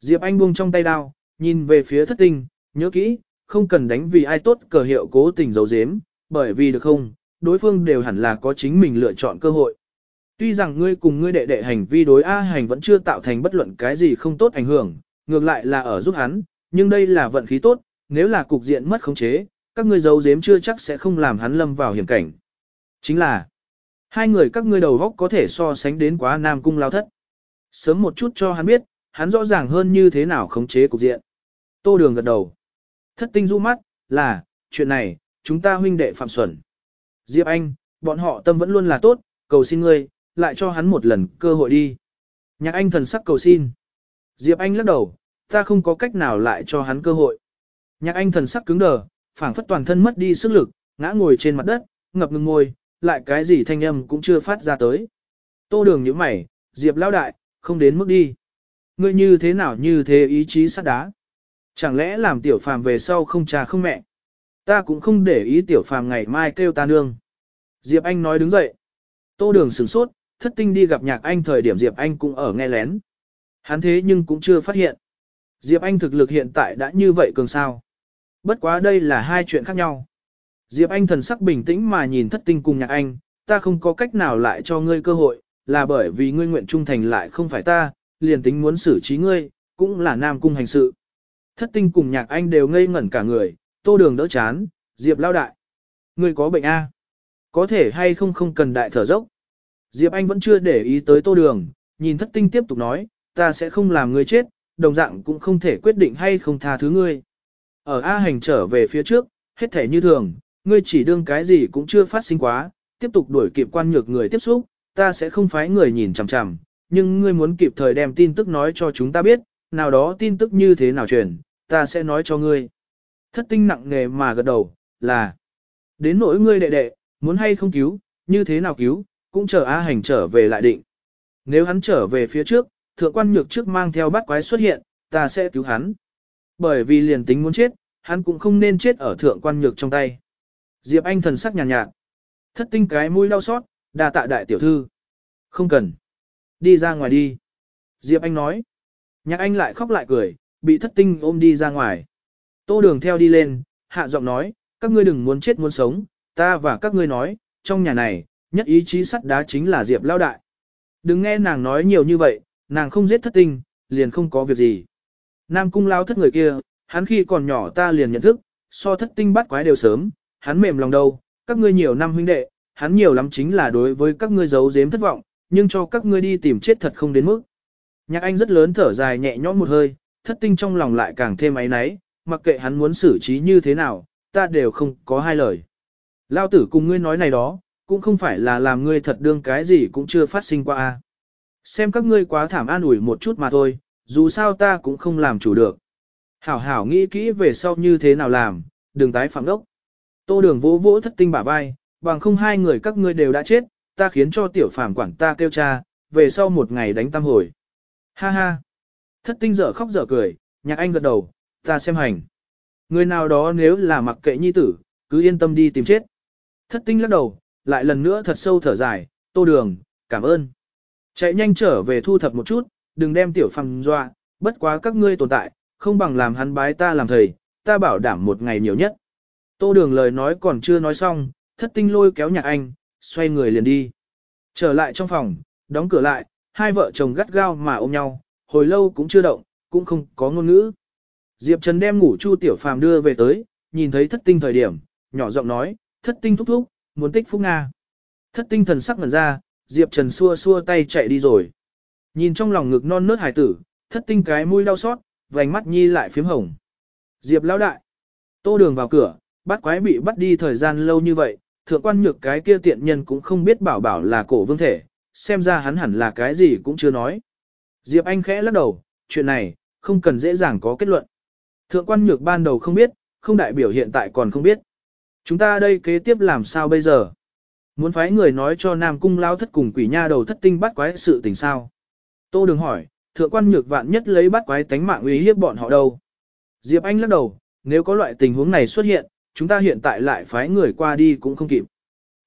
Diệp Anh buông trong tay đao, nhìn về phía thất tinh, nhớ kỹ, không cần đánh vì ai tốt cờ hiệu cố tình giấu giếm, bởi vì được không, đối phương đều hẳn là có chính mình lựa chọn cơ hội. Tuy rằng ngươi cùng ngươi đệ đệ hành vi đối A hành vẫn chưa tạo thành bất luận cái gì không tốt ảnh hưởng, ngược lại là ở giúp hắn, nhưng đây là vận khí tốt, nếu là cục diện mất khống chế, các ngươi giấu giếm chưa chắc sẽ không làm hắn lâm vào hiểm cảnh. Chính là, hai người các ngươi đầu góc có thể so sánh đến quá nam cung lao thất. Sớm một chút cho hắn biết, hắn rõ ràng hơn như thế nào khống chế cục diện. Tô đường gật đầu. Thất tinh du mắt, là, chuyện này, chúng ta huynh đệ phạm xuẩn. Diệp Anh, bọn họ tâm vẫn luôn là tốt, cầu xin ngươi, lại cho hắn một lần cơ hội đi. Nhạc Anh thần sắc cầu xin. Diệp Anh lắc đầu, ta không có cách nào lại cho hắn cơ hội. Nhạc Anh thần sắc cứng đờ, phảng phất toàn thân mất đi sức lực, ngã ngồi trên mặt đất, ngập ngừng ngồi, lại cái gì thanh âm cũng chưa phát ra tới. Tô đường nhíu mày, Diệp lão đại, không đến mức đi. Ngươi như thế nào như thế ý chí sắt đá. Chẳng lẽ làm tiểu phàm về sau không cha không mẹ? Ta cũng không để ý tiểu phàm ngày mai kêu ta nương. Diệp Anh nói đứng dậy. Tô đường sửng sốt, thất tinh đi gặp nhạc anh thời điểm Diệp Anh cũng ở nghe lén. Hắn thế nhưng cũng chưa phát hiện. Diệp Anh thực lực hiện tại đã như vậy cường sao. Bất quá đây là hai chuyện khác nhau. Diệp Anh thần sắc bình tĩnh mà nhìn thất tinh cùng nhạc anh, ta không có cách nào lại cho ngươi cơ hội, là bởi vì ngươi nguyện trung thành lại không phải ta, liền tính muốn xử trí ngươi, cũng là nam cung hành sự. Thất tinh cùng nhạc anh đều ngây ngẩn cả người, tô đường đỡ chán, Diệp lao đại. Ngươi có bệnh A. Có thể hay không không cần đại thở dốc. Diệp anh vẫn chưa để ý tới tô đường, nhìn thất tinh tiếp tục nói, ta sẽ không làm ngươi chết, đồng dạng cũng không thể quyết định hay không tha thứ ngươi. Ở A hành trở về phía trước, hết thể như thường, ngươi chỉ đương cái gì cũng chưa phát sinh quá, tiếp tục đuổi kịp quan nhược người tiếp xúc, ta sẽ không phái người nhìn chằm chằm, nhưng ngươi muốn kịp thời đem tin tức nói cho chúng ta biết, nào đó tin tức như thế nào truyền, ta sẽ nói cho ngươi. Thất tinh nặng nề mà gật đầu, là, đến nỗi ngươi đệ đệ, muốn hay không cứu, như thế nào cứu, cũng chờ A hành trở về lại định. Nếu hắn trở về phía trước, thượng quan nhược trước mang theo bát quái xuất hiện, ta sẽ cứu hắn. Bởi vì liền tính muốn chết, hắn cũng không nên chết ở thượng quan nhược trong tay. Diệp Anh thần sắc nhàn nhạt, nhạt. Thất tinh cái mũi đau xót, đà tạ đại tiểu thư. Không cần. Đi ra ngoài đi. Diệp Anh nói. Nhạc Anh lại khóc lại cười, bị thất tinh ôm đi ra ngoài. Tô đường theo đi lên, hạ giọng nói, các ngươi đừng muốn chết muốn sống, ta và các ngươi nói, trong nhà này, nhất ý chí sắt đá chính là Diệp lao đại. Đừng nghe nàng nói nhiều như vậy, nàng không giết thất tinh, liền không có việc gì. Nam cung lao thất người kia, hắn khi còn nhỏ ta liền nhận thức, so thất tinh bắt quái đều sớm, hắn mềm lòng đâu, các ngươi nhiều năm huynh đệ, hắn nhiều lắm chính là đối với các ngươi giấu giếm thất vọng, nhưng cho các ngươi đi tìm chết thật không đến mức. Nhạc anh rất lớn thở dài nhẹ nhõm một hơi, thất tinh trong lòng lại càng thêm áy náy, mặc kệ hắn muốn xử trí như thế nào, ta đều không có hai lời. Lao tử cùng ngươi nói này đó, cũng không phải là làm ngươi thật đương cái gì cũng chưa phát sinh qua. a. Xem các ngươi quá thảm an ủi một chút mà thôi, dù sao ta cũng không làm chủ được. Hảo hảo nghĩ kỹ về sau như thế nào làm, đừng tái phạm đốc. Tô đường vỗ vỗ thất tinh bả vai, bằng không hai người các ngươi đều đã chết, ta khiến cho tiểu phàm quản ta kêu cha, về sau một ngày đánh tam hồi. Ha ha. Thất tinh dở khóc dở cười, nhạc anh gật đầu, ta xem hành. Người nào đó nếu là mặc kệ nhi tử, cứ yên tâm đi tìm chết. Thất tinh lắc đầu, lại lần nữa thật sâu thở dài, tô đường, cảm ơn. Chạy nhanh trở về thu thập một chút, đừng đem tiểu phàm dọa, bất quá các ngươi tồn tại, không bằng làm hắn bái ta làm thầy, ta bảo đảm một ngày nhiều nhất. Tô đường lời nói còn chưa nói xong, thất tinh lôi kéo nhạc anh, xoay người liền đi. Trở lại trong phòng, đóng cửa lại, hai vợ chồng gắt gao mà ôm nhau, hồi lâu cũng chưa động, cũng không có ngôn ngữ. Diệp Trần đem ngủ Chu Tiểu Phàm đưa về tới, nhìn thấy thất tinh thời điểm, nhỏ giọng nói, thất tinh thúc thúc, muốn tích phúc Nga. Thất tinh thần sắc ngần ra, Diệp Trần xua xua tay chạy đi rồi. Nhìn trong lòng ngực non nớt hải tử, thất tinh cái mũi đau xót, vành mắt nhi lại phím hồng. Diệp lão đại. Tô đường vào cửa, bắt quái bị bắt đi thời gian lâu như vậy, thượng quan nhược cái kia tiện nhân cũng không biết bảo bảo là cổ vương thể, xem ra hắn hẳn là cái gì cũng chưa nói. Diệp Anh khẽ lắc đầu, chuyện này, không cần dễ dàng có kết luận. Thượng quan nhược ban đầu không biết, không đại biểu hiện tại còn không biết. Chúng ta đây kế tiếp làm sao bây giờ? Muốn phái người nói cho Nam Cung lao thất cùng quỷ nha đầu thất tinh bắt quái sự tình sao? Tô đừng hỏi, thượng quan nhược vạn nhất lấy bắt quái tánh mạng uy hiếp bọn họ đâu? Diệp Anh lắc đầu, nếu có loại tình huống này xuất hiện, chúng ta hiện tại lại phái người qua đi cũng không kịp.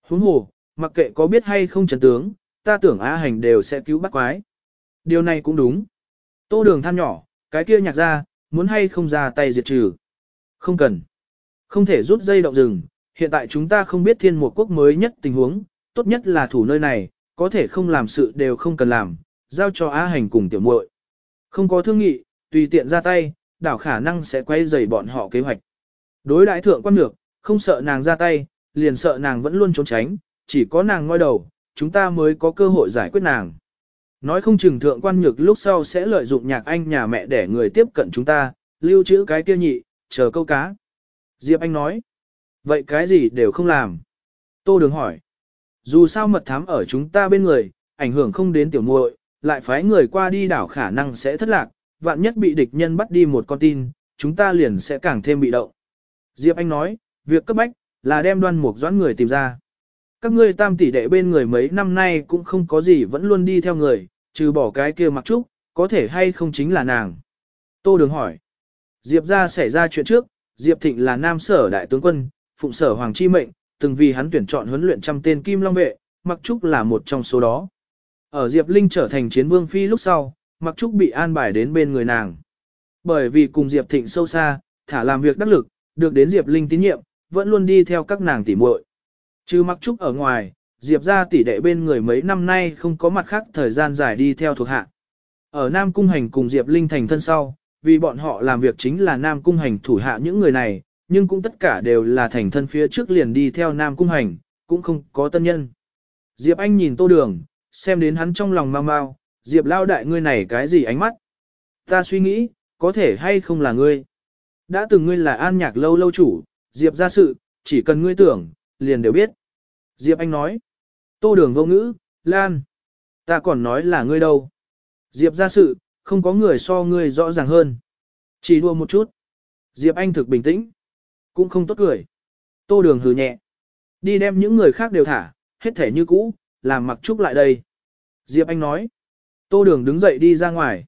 Huống hồ, mặc kệ có biết hay không chấn tướng, ta tưởng Á Hành đều sẽ cứu bắt quái. Điều này cũng đúng. Tô đường than nhỏ, cái kia nhạc ra, muốn hay không ra tay diệt trừ. Không cần. Không thể rút dây động rừng, hiện tại chúng ta không biết thiên một quốc mới nhất tình huống, tốt nhất là thủ nơi này, có thể không làm sự đều không cần làm, giao cho Á Hành cùng tiểu muội. Không có thương nghị, tùy tiện ra tay, đảo khả năng sẽ quay dày bọn họ kế hoạch. Đối đại thượng quan nhược, không sợ nàng ra tay, liền sợ nàng vẫn luôn trốn tránh, chỉ có nàng ngoi đầu, chúng ta mới có cơ hội giải quyết nàng. Nói không chừng thượng quan nhược lúc sau sẽ lợi dụng nhạc anh nhà mẹ để người tiếp cận chúng ta, lưu trữ cái kia nhị, chờ câu cá. Diệp Anh nói, vậy cái gì đều không làm. Tô Đường hỏi, dù sao mật thám ở chúng ta bên người, ảnh hưởng không đến tiểu muội, lại phái người qua đi đảo khả năng sẽ thất lạc, vạn nhất bị địch nhân bắt đi một con tin, chúng ta liền sẽ càng thêm bị động. Diệp Anh nói, việc cấp bách, là đem đoan mục doãn người tìm ra. Các ngươi tam tỷ đệ bên người mấy năm nay cũng không có gì vẫn luôn đi theo người, trừ bỏ cái kia mặc trúc, có thể hay không chính là nàng. Tô Đường hỏi. Diệp ra xảy ra chuyện trước, Diệp Thịnh là nam sở đại tướng quân, phụng sở Hoàng Chi Mệnh, từng vì hắn tuyển chọn huấn luyện trăm tên Kim Long Vệ, Mặc Trúc là một trong số đó. Ở Diệp Linh trở thành chiến vương phi lúc sau, Mặc Trúc bị an bài đến bên người nàng. Bởi vì cùng Diệp Thịnh sâu xa, thả làm việc đắc lực, được đến Diệp Linh tín nhiệm, vẫn luôn đi theo các nàng tỉ muội. Trừ Mặc Trúc ở ngoài, Diệp ra tỷ đệ bên người mấy năm nay không có mặt khác thời gian dài đi theo thuộc hạ. Ở Nam Cung Hành cùng Diệp Linh thành thân sau, vì bọn họ làm việc chính là Nam Cung Hành thủ hạ những người này, nhưng cũng tất cả đều là thành thân phía trước liền đi theo Nam Cung Hành, cũng không có tân nhân. Diệp Anh nhìn tô đường, xem đến hắn trong lòng mau mau, Diệp lao đại ngươi này cái gì ánh mắt. Ta suy nghĩ, có thể hay không là ngươi. Đã từng ngươi là an nhạc lâu lâu chủ, Diệp ra sự, chỉ cần ngươi tưởng, liền đều biết. Diệp Anh nói, tô đường vô ngữ, Lan, ta còn nói là ngươi đâu. Diệp ra sự, không có người so ngươi rõ ràng hơn. Chỉ đua một chút. Diệp Anh thực bình tĩnh. Cũng không tốt cười. Tô đường hừ nhẹ. Đi đem những người khác đều thả, hết thể như cũ, làm mặc trúc lại đây. Diệp Anh nói. Tô đường đứng dậy đi ra ngoài.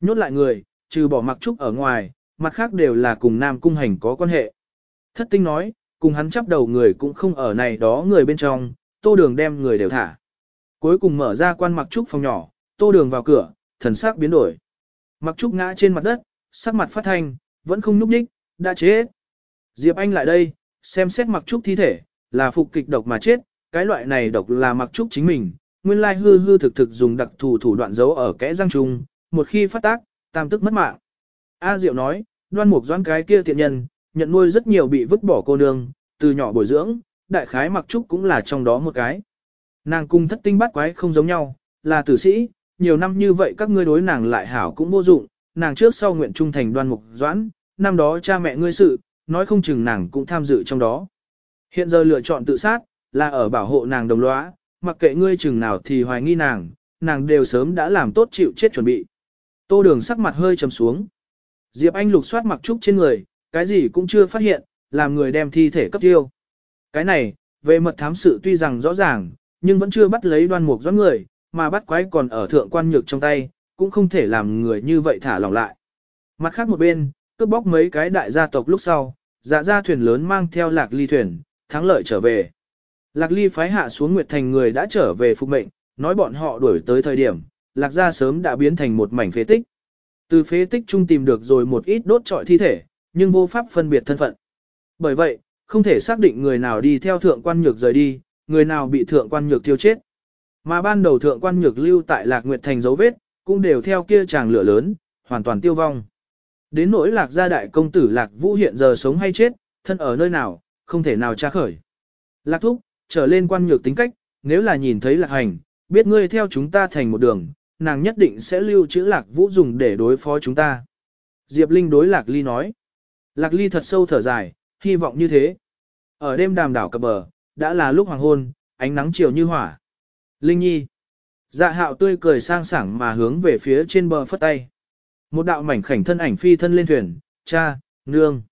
Nhốt lại người, trừ bỏ mặc trúc ở ngoài, mặt khác đều là cùng Nam Cung Hành có quan hệ. Thất tinh nói, cùng hắn chấp đầu người cũng không ở này đó người bên trong, tô đường đem người đều thả. Cuối cùng mở ra quan mặc trúc phòng nhỏ, tô đường vào cửa, thần sắc biến đổi. Mặc trúc ngã trên mặt đất, sắc mặt phát thanh, vẫn không nhúc nhích, đã chết. Diệp Anh lại đây, xem xét mặc trúc thi thể, là phục kịch độc mà chết, cái loại này độc là mặc trúc chính mình, nguyên lai hư hư thực thực dùng đặc thù thủ đoạn giấu ở kẽ răng trùng, một khi phát tác, tam tức mất mạng. A Diệu nói, đoan mục doan cái kia tiện nhân, nhận nuôi rất nhiều bị vứt bỏ cô nương, từ nhỏ bồi dưỡng, đại khái mặc trúc cũng là trong đó một cái. Nàng cung thất tinh bát quái không giống nhau, là tử sĩ, nhiều năm như vậy các ngươi đối nàng lại hảo cũng vô dụng, nàng trước sau nguyện trung thành đoan mục doãn, năm đó cha mẹ ngươi sự, nói không chừng nàng cũng tham dự trong đó. Hiện giờ lựa chọn tự sát, là ở bảo hộ nàng đồng lõa, mặc kệ ngươi chừng nào thì hoài nghi nàng, nàng đều sớm đã làm tốt chịu chết chuẩn bị. Tô đường sắc mặt hơi trầm xuống. Diệp Anh lục soát mặc trúc trên người, cái gì cũng chưa phát hiện, làm người đem thi thể cấp tiêu. Cái này, về mật thám sự tuy rằng rõ ràng, nhưng vẫn chưa bắt lấy đoan mục doãn người, mà bắt quái còn ở thượng quan nhược trong tay, cũng không thể làm người như vậy thả lỏng lại. Mặt khác một bên, cướp bóc mấy cái đại gia tộc lúc sau, dạ ra thuyền lớn mang theo lạc ly thuyền, thắng lợi trở về. Lạc ly phái hạ xuống Nguyệt Thành người đã trở về phục mệnh, nói bọn họ đuổi tới thời điểm, lạc gia sớm đã biến thành một mảnh phế tích. Từ phế tích trung tìm được rồi một ít đốt trọi thi thể, nhưng vô pháp phân biệt thân phận. Bởi vậy, không thể xác định người nào đi theo thượng quan nhược rời đi, người nào bị thượng quan nhược thiêu chết. Mà ban đầu thượng quan nhược lưu tại Lạc Nguyệt Thành dấu vết, cũng đều theo kia chàng lửa lớn, hoàn toàn tiêu vong. Đến nỗi Lạc gia đại công tử Lạc Vũ hiện giờ sống hay chết, thân ở nơi nào, không thể nào tra khởi. Lạc thúc, trở lên quan nhược tính cách, nếu là nhìn thấy Lạc hành, biết ngươi theo chúng ta thành một đường, nàng nhất định sẽ lưu trữ Lạc Vũ dùng để đối phó chúng ta. Diệp Linh đối Lạc Ly nói. Lạc Ly thật sâu thở dài, hy vọng như thế. Ở đêm đàm đảo cập bờ, đã là lúc hoàng hôn, ánh nắng chiều như hỏa. Linh Nhi. Dạ hạo tươi cười sang sảng mà hướng về phía trên bờ phất tay. Một đạo mảnh khảnh thân ảnh phi thân lên thuyền, cha, nương.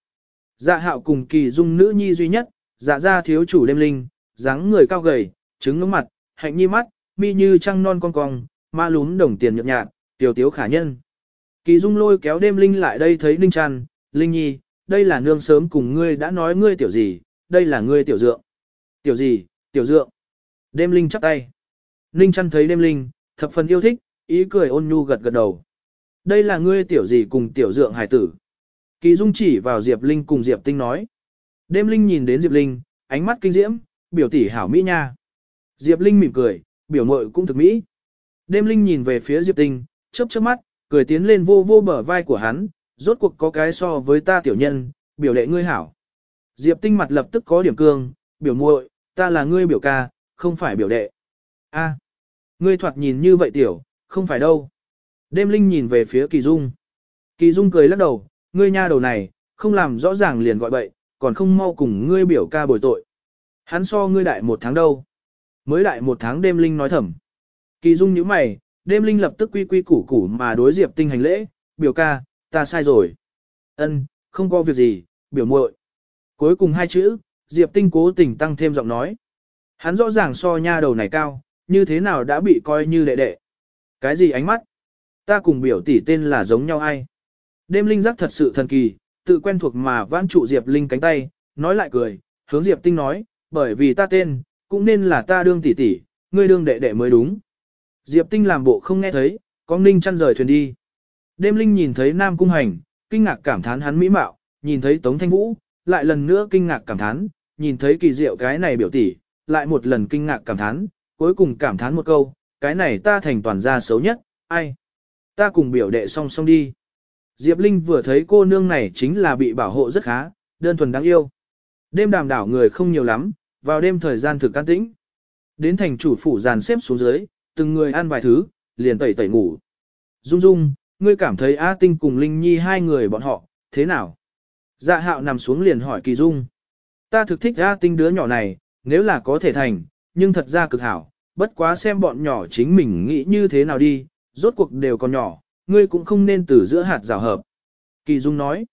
Dạ hạo cùng kỳ dung nữ nhi duy nhất, dạ ra thiếu chủ đêm linh, dáng người cao gầy, trứng ngưỡng mặt, hạnh nhi mắt, mi như trăng non con cong, ma lún đồng tiền nhợt nhạt, tiểu tiếu khả nhân. Kỳ dung lôi kéo đêm linh lại đây thấy linh tràn, linh nhi, đây là nương sớm cùng ngươi đã nói ngươi tiểu gì, đây là ngươi tiểu dượng. Tiểu gì, tiểu dượng. Đêm linh chắp tay. Ninh chăn thấy đêm linh, thập phần yêu thích, ý cười ôn nhu gật gật đầu. Đây là ngươi tiểu gì cùng tiểu dượng hải tử. Kỳ Dung chỉ vào Diệp Linh cùng Diệp Tinh nói. Đêm Linh nhìn đến Diệp Linh, ánh mắt kinh diễm, biểu tỷ hảo mỹ nha. Diệp Linh mỉm cười, biểu mội cũng thực mỹ. Đêm Linh nhìn về phía Diệp Tinh, chớp chớp mắt, cười tiến lên vô vô bờ vai của hắn, rốt cuộc có cái so với ta tiểu nhân, biểu đệ ngươi hảo. Diệp Tinh mặt lập tức có điểm cương, biểu muội, ta là ngươi biểu ca, không phải biểu đệ. A, ngươi thoạt nhìn như vậy tiểu, không phải đâu. Đêm Linh nhìn về phía Kỳ Dung. Kỳ Dung cười lắc đầu, ngươi nha đầu này, không làm rõ ràng liền gọi bậy, còn không mau cùng ngươi biểu ca bồi tội. Hắn so ngươi đại một tháng đâu. Mới đại một tháng đêm Linh nói thầm. Kỳ Dung nhíu mày, đêm Linh lập tức quy quy củ củ mà đối Diệp Tinh hành lễ, biểu ca, ta sai rồi. Ân, không có việc gì, biểu muội. Cuối cùng hai chữ, Diệp Tinh cố tình tăng thêm giọng nói. Hắn rõ ràng so nha đầu này cao, như thế nào đã bị coi như đệ đệ. Cái gì ánh mắt? Ta cùng biểu tỷ tên là giống nhau ai? Đêm linh giác thật sự thần kỳ, tự quen thuộc mà vãn trụ Diệp Linh cánh tay, nói lại cười, hướng Diệp Tinh nói, bởi vì ta tên, cũng nên là ta đương tỷ tỷ, ngươi đương đệ đệ mới đúng. Diệp Tinh làm bộ không nghe thấy, con ninh chăn rời thuyền đi. Đêm linh nhìn thấy Nam Cung Hành, kinh ngạc cảm thán hắn mỹ mạo, nhìn thấy Tống Thanh Vũ, lại lần nữa kinh ngạc cảm thán, nhìn thấy kỳ diệu cái này biểu tỷ, lại một lần kinh ngạc cảm thán, cuối cùng cảm thán một câu, cái này ta thành toàn gia xấu nhất, ai? Ta cùng biểu đệ song song đi. Diệp Linh vừa thấy cô nương này chính là bị bảo hộ rất khá, đơn thuần đáng yêu. Đêm đàm đảo người không nhiều lắm, vào đêm thời gian thực can tĩnh. Đến thành chủ phủ dàn xếp xuống dưới, từng người ăn vài thứ, liền tẩy tẩy ngủ. Dung Dung, ngươi cảm thấy A Tinh cùng Linh Nhi hai người bọn họ, thế nào? Dạ hạo nằm xuống liền hỏi Kỳ Dung. Ta thực thích A Tinh đứa nhỏ này, nếu là có thể thành, nhưng thật ra cực hảo, bất quá xem bọn nhỏ chính mình nghĩ như thế nào đi, rốt cuộc đều còn nhỏ, ngươi cũng không nên từ giữa hạt rào hợp. Kỳ Dung nói.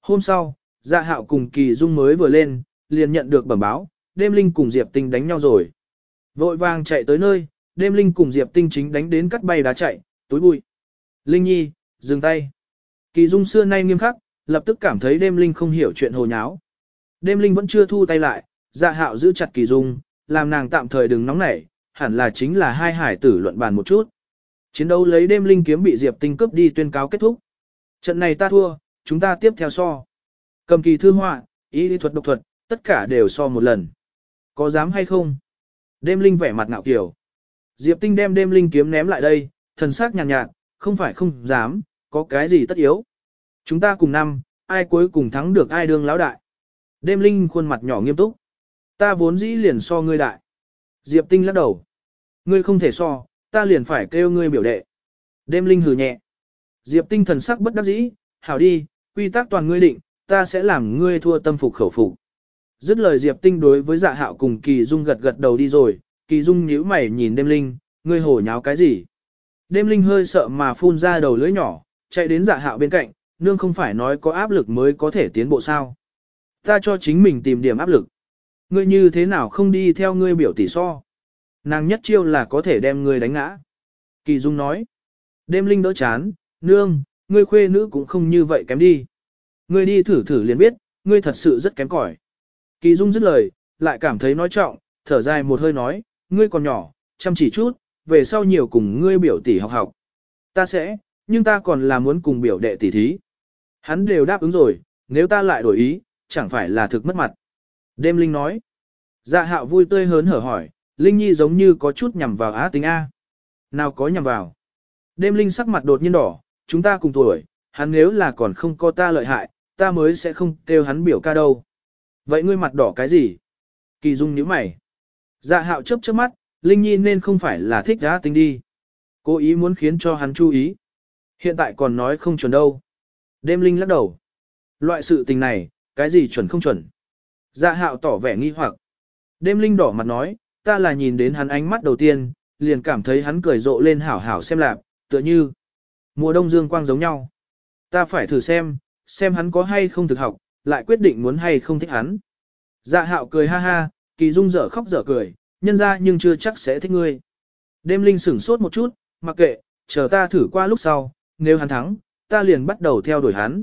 Hôm sau, dạ hạo cùng Kỳ Dung mới vừa lên, liền nhận được bẩm báo, đêm linh cùng Diệp Tinh đánh nhau rồi. Vội vàng chạy tới nơi, đêm linh cùng Diệp Tinh chính đánh đến cắt bay đá chạy, túi bụi. Linh Nhi, dừng tay. Kỳ Dung xưa nay nghiêm khắc, lập tức cảm thấy đêm linh không hiểu chuyện hồ nháo. Đêm linh vẫn chưa thu tay lại, dạ hạo giữ chặt Kỳ Dung, làm nàng tạm thời đừng nóng nảy, hẳn là chính là hai hải tử luận bàn một chút. Chiến đấu lấy đêm linh kiếm bị Diệp Tinh cướp đi tuyên cáo kết thúc. Trận này ta thua, chúng ta tiếp theo so. Cầm kỳ thư họa, ý lý thuật độc thuật, tất cả đều so một lần. Có dám hay không? Đêm linh vẻ mặt ngạo kiểu. Diệp Tinh đem đêm linh kiếm ném lại đây, thần sắc nhàn nhạt, nhạt, không phải không dám, có cái gì tất yếu. Chúng ta cùng năm, ai cuối cùng thắng được ai đương lão đại. Đêm linh khuôn mặt nhỏ nghiêm túc. Ta vốn dĩ liền so ngươi đại. Diệp Tinh lắc đầu. Ngươi không thể so, ta liền phải kêu ngươi biểu đệ. Đêm linh hừ nhẹ. Diệp Tinh thần sắc bất đắc dĩ, hảo đi, quy tắc toàn ngươi định, ta sẽ làm ngươi thua tâm phục khẩu phục. Dứt lời Diệp Tinh đối với dạ hạo cùng Kỳ Dung gật gật đầu đi rồi, Kỳ Dung nhíu mày nhìn đêm linh, ngươi hổ nháo cái gì? Đêm linh hơi sợ mà phun ra đầu lưỡi nhỏ, chạy đến dạ hạo bên cạnh, nương không phải nói có áp lực mới có thể tiến bộ sao. Ta cho chính mình tìm điểm áp lực. Ngươi như thế nào không đi theo ngươi biểu tỷ so. Nàng nhất chiêu là có thể đem ngươi đánh ngã. Kỳ Dung nói. Đêm linh đỡ chán, nương, ngươi khuê nữ cũng không như vậy kém đi. Ngươi đi thử thử liền biết, ngươi thật sự rất kém cỏi. Kỳ Dung dứt lời, lại cảm thấy nói trọng, thở dài một hơi nói, ngươi còn nhỏ, chăm chỉ chút, về sau nhiều cùng ngươi biểu tỷ học học. Ta sẽ, nhưng ta còn là muốn cùng biểu đệ tỷ thí. Hắn đều đáp ứng rồi, nếu ta lại đổi ý, chẳng phải là thực mất mặt. Đêm Linh nói. Dạ hạo vui tươi hớn hở hỏi, Linh Nhi giống như có chút nhằm vào á tính A. Nào có nhằm vào. Đêm Linh sắc mặt đột nhiên đỏ, chúng ta cùng tuổi, hắn nếu là còn không có ta lợi hại, ta mới sẽ không kêu hắn biểu ca đâu. Vậy ngươi mặt đỏ cái gì? Kỳ Dung nhíu mày. Dạ hạo chớp chớp mắt, Linh Nhi nên không phải là thích á tính đi. Cố ý muốn khiến cho hắn chú ý. Hiện tại còn nói không chuẩn đâu. Đêm Linh lắc đầu. Loại sự tình này, cái gì chuẩn không chuẩn? Dạ hạo tỏ vẻ nghi hoặc. Đêm Linh đỏ mặt nói, ta là nhìn đến hắn ánh mắt đầu tiên, liền cảm thấy hắn cười rộ lên hảo hảo xem lạc, tựa như mùa đông dương quang giống nhau. Ta phải thử xem, xem hắn có hay không thực học, lại quyết định muốn hay không thích hắn. Dạ hạo cười ha ha, kỳ dung dở khóc dở cười, nhân ra nhưng chưa chắc sẽ thích ngươi. Đêm linh sửng sốt một chút, mặc kệ, chờ ta thử qua lúc sau, nếu hắn thắng, ta liền bắt đầu theo đuổi hắn.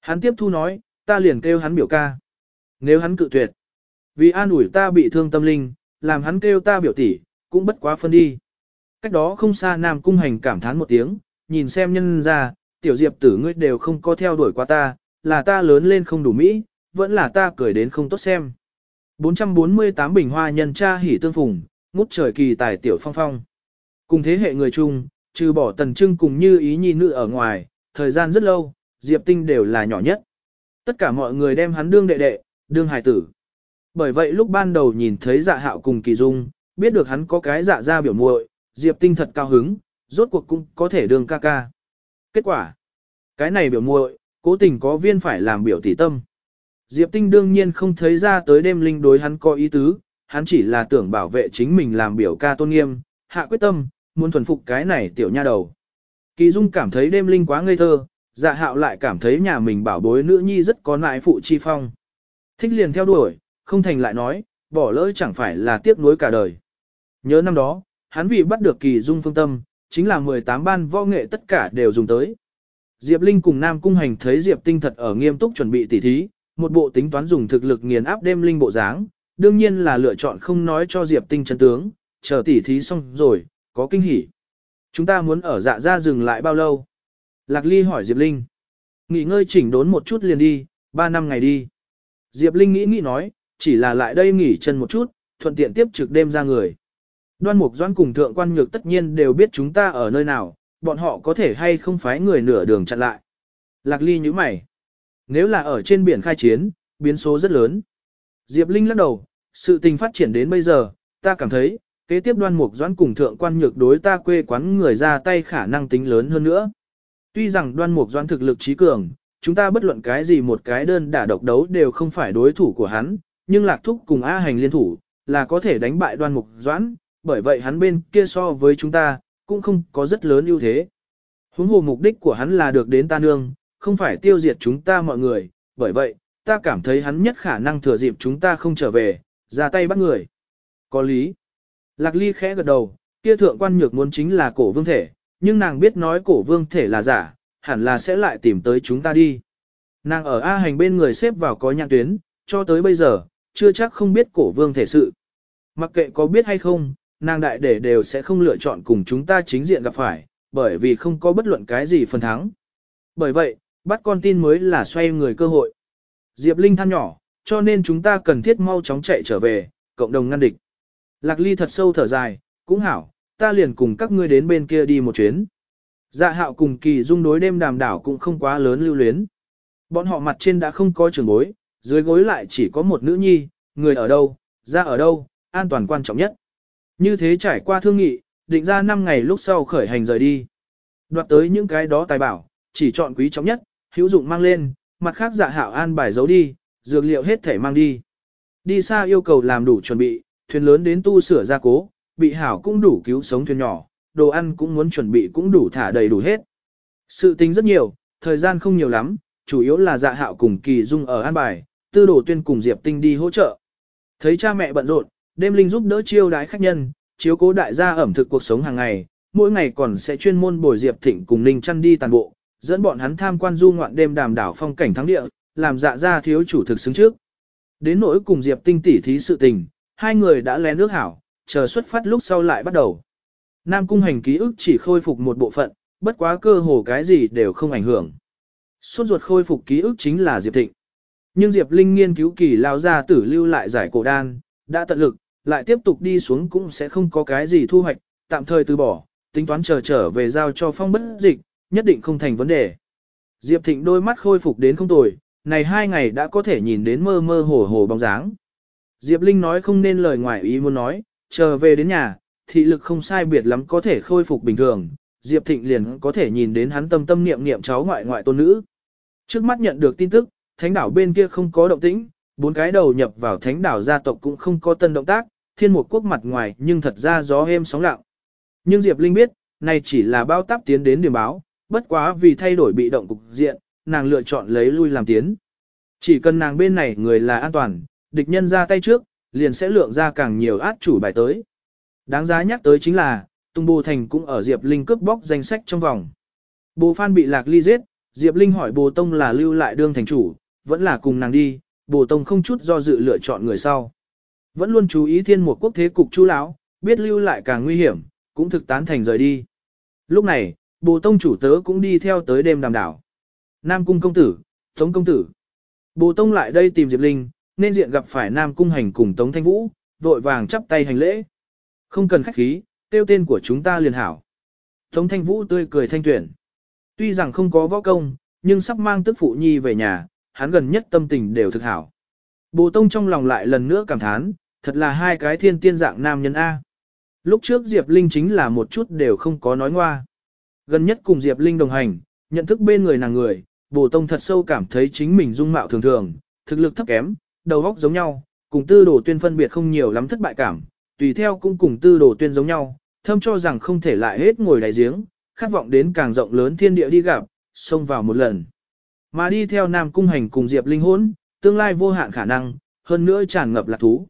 Hắn tiếp thu nói, ta liền kêu hắn biểu ca. Nếu hắn cự tuyệt, vì an ủi ta bị thương tâm linh, làm hắn kêu ta biểu tỷ, cũng bất quá phân đi. Cách đó không xa Nam Cung Hành cảm thán một tiếng, nhìn xem nhân ra, tiểu diệp tử ngươi đều không có theo đuổi qua ta, là ta lớn lên không đủ mỹ, vẫn là ta cười đến không tốt xem. 448 bình hoa nhân cha hỉ tương phùng, ngút trời kỳ tài tiểu phong phong. Cùng thế hệ người chung, trừ bỏ tần trưng cùng như ý nhi nữ ở ngoài, thời gian rất lâu, Diệp Tinh đều là nhỏ nhất. Tất cả mọi người đem hắn đương đệ đệ, đương hài tử. Bởi vậy lúc ban đầu nhìn thấy dạ hạo cùng kỳ dung, biết được hắn có cái dạ ra biểu muội, Diệp Tinh thật cao hứng, rốt cuộc cũng có thể đương ca ca. Kết quả, cái này biểu muội, cố tình có viên phải làm biểu tỷ tâm. Diệp Tinh đương nhiên không thấy ra tới đêm linh đối hắn có ý tứ, hắn chỉ là tưởng bảo vệ chính mình làm biểu ca tôn nghiêm, hạ quyết tâm, muốn thuần phục cái này tiểu nha đầu. Kỳ Dung cảm thấy đêm linh quá ngây thơ, dạ hạo lại cảm thấy nhà mình bảo bối nữ nhi rất có nại phụ chi phong. Thích liền theo đuổi, không thành lại nói, bỏ lỡ chẳng phải là tiếc nuối cả đời. Nhớ năm đó, hắn vì bắt được kỳ dung phương tâm, chính là 18 ban võ nghệ tất cả đều dùng tới. Diệp Linh cùng Nam Cung Hành thấy Diệp Tinh thật ở nghiêm túc chuẩn bị tỉ thí, một bộ tính toán dùng thực lực nghiền áp đêm linh bộ dáng, đương nhiên là lựa chọn không nói cho Diệp Tinh chân tướng, chờ tỉ thí xong rồi, có kinh hỉ. Chúng ta muốn ở dạ ra dừng lại bao lâu? Lạc Ly hỏi Diệp Linh. Nghỉ ngơi chỉnh đốn một chút liền đi, ba năm ngày đi. Diệp Linh nghĩ nghĩ nói, chỉ là lại đây nghỉ chân một chút, thuận tiện tiếp trực đêm ra người. Đoan Mục Doan cùng Thượng Quan Nhược tất nhiên đều biết chúng ta ở nơi nào, bọn họ có thể hay không phái người nửa đường chặn lại. Lạc Ly như mày. Nếu là ở trên biển khai chiến, biến số rất lớn. Diệp Linh lắc đầu, sự tình phát triển đến bây giờ, ta cảm thấy, kế tiếp đoan mục doãn cùng thượng quan nhược đối ta quê quán người ra tay khả năng tính lớn hơn nữa. Tuy rằng đoan mục doãn thực lực trí cường, chúng ta bất luận cái gì một cái đơn đả độc đấu đều không phải đối thủ của hắn, nhưng lạc thúc cùng A hành liên thủ, là có thể đánh bại đoan mục doãn, bởi vậy hắn bên kia so với chúng ta, cũng không có rất lớn ưu thế. Huống hồ mục đích của hắn là được đến ta nương, không phải tiêu diệt chúng ta mọi người, bởi vậy, ta cảm thấy hắn nhất khả năng thừa dịp chúng ta không trở về, ra tay bắt người. Có lý. Lạc ly khẽ gật đầu, kia thượng quan nhược muốn chính là cổ vương thể, nhưng nàng biết nói cổ vương thể là giả, hẳn là sẽ lại tìm tới chúng ta đi. Nàng ở A hành bên người xếp vào có nhãn tuyến, cho tới bây giờ, chưa chắc không biết cổ vương thể sự. Mặc kệ có biết hay không, nàng đại để đều sẽ không lựa chọn cùng chúng ta chính diện gặp phải, bởi vì không có bất luận cái gì phần thắng. Bởi vậy, bắt con tin mới là xoay người cơ hội. Diệp Linh than nhỏ, cho nên chúng ta cần thiết mau chóng chạy trở về, cộng đồng ngăn địch. Lạc Ly thật sâu thở dài, cũng hảo, ta liền cùng các ngươi đến bên kia đi một chuyến. Dạ hạo cùng kỳ dung đối đêm đàm đảo cũng không quá lớn lưu luyến. Bọn họ mặt trên đã không có trường bối, dưới gối lại chỉ có một nữ nhi, người ở đâu, ra ở đâu, an toàn quan trọng nhất. Như thế trải qua thương nghị, định ra 5 ngày lúc sau khởi hành rời đi. Đoạt tới những cái đó tài bảo, chỉ chọn quý trọng nhất, hữu dụng mang lên, mặt khác dạ hạo an bài giấu đi, dược liệu hết thể mang đi. Đi xa yêu cầu làm đủ chuẩn bị, thuyền lớn đến tu sửa gia cố, bị hảo cũng đủ cứu sống thuyền nhỏ, đồ ăn cũng muốn chuẩn bị cũng đủ thả đầy đủ hết. Sự tính rất nhiều, thời gian không nhiều lắm, chủ yếu là dạ hạo cùng kỳ dung ở an bài, tư đồ tuyên cùng Diệp Tinh đi hỗ trợ. Thấy cha mẹ bận rộn, đêm linh giúp đỡ chiêu đái khách nhân, chiếu cố đại gia ẩm thực cuộc sống hàng ngày, mỗi ngày còn sẽ chuyên môn bồi Diệp Thịnh cùng Ninh chăn đi tàn bộ, dẫn bọn hắn tham quan du ngoạn đêm đàm đảo phong cảnh thắng địa, làm dạ gia thiếu chủ thực xứng trước. Đến nỗi cùng Diệp Tinh tỉ thí sự tình, hai người đã lén nước hảo, chờ xuất phát lúc sau lại bắt đầu. Nam cung hành ký ức chỉ khôi phục một bộ phận, bất quá cơ hồ cái gì đều không ảnh hưởng. Suốt ruột khôi phục ký ức chính là Diệp Thịnh. Nhưng Diệp Linh nghiên cứu kỳ lao ra tử lưu lại giải cổ đan, đã tận lực, lại tiếp tục đi xuống cũng sẽ không có cái gì thu hoạch, tạm thời từ bỏ, tính toán chờ trở về giao cho phong bất dịch, nhất định không thành vấn đề. Diệp Thịnh đôi mắt khôi phục đến không tồi, này hai ngày đã có thể nhìn đến mơ mơ hồ hồ bóng dáng. Diệp Linh nói không nên lời ngoài ý muốn nói, chờ về đến nhà, thị lực không sai biệt lắm có thể khôi phục bình thường, Diệp Thịnh liền có thể nhìn đến hắn tâm tâm niệm niệm cháu ngoại ngoại tôn nữ. Trước mắt nhận được tin tức, thánh đảo bên kia không có động tĩnh, bốn cái đầu nhập vào thánh đảo gia tộc cũng không có tân động tác, thiên một quốc mặt ngoài nhưng thật ra gió êm sóng lặng. Nhưng Diệp Linh biết, này chỉ là bao táp tiến đến điểm báo, bất quá vì thay đổi bị động cục diện, nàng lựa chọn lấy lui làm tiến. Chỉ cần nàng bên này người là an toàn, địch nhân ra tay trước, liền sẽ lượng ra càng nhiều át chủ bài tới. Đáng giá nhắc tới chính là, Tung Bồ Thành cũng ở Diệp Linh cướp bóc danh sách trong vòng. Bồ Phan bị Lạc Ly giết, Diệp Linh hỏi Bồ Tông là lưu lại đương thành chủ, vẫn là cùng nàng đi, Bồ Tông không chút do dự lựa chọn người sau. Vẫn luôn chú ý thiên một quốc thế cục chú lão, biết lưu lại càng nguy hiểm, cũng thực tán thành rời đi. Lúc này, Bồ Tông chủ tớ cũng đi theo tới đêm đàm đảo. Nam Cung công tử, Tống công tử. Bồ Tông lại đây tìm Diệp Linh, nên diện gặp phải Nam Cung hành cùng Tống Thanh Vũ, vội vàng chắp tay hành lễ. Không cần khách khí, tiêu tên của chúng ta liền hảo. Tống Thanh Vũ tươi cười thanh tuyển. Tuy rằng không có võ công, nhưng sắp mang tức phụ nhi về nhà, hắn gần nhất tâm tình đều thực hảo. Bồ Tông trong lòng lại lần nữa cảm thán, thật là hai cái thiên tiên dạng nam nhân A. Lúc trước Diệp Linh chính là một chút đều không có nói ngoa. Gần nhất cùng Diệp Linh đồng hành, nhận thức bên người nàng người, Bồ Tông thật sâu cảm thấy chính mình dung mạo thường thường, thực lực thấp kém, đầu óc giống nhau, cùng tư đồ tuyên phân biệt không nhiều lắm thất bại cảm, tùy theo cũng cùng tư đồ tuyên giống nhau, thâm cho rằng không thể lại hết ngồi đáy giếng, khát vọng đến càng rộng lớn thiên địa đi gặp, xông vào một lần. Mà đi theo Nam Cung Hành cùng Diệp Linh hôn, tương lai vô hạn khả năng, hơn nữa tràn ngập lạc thú.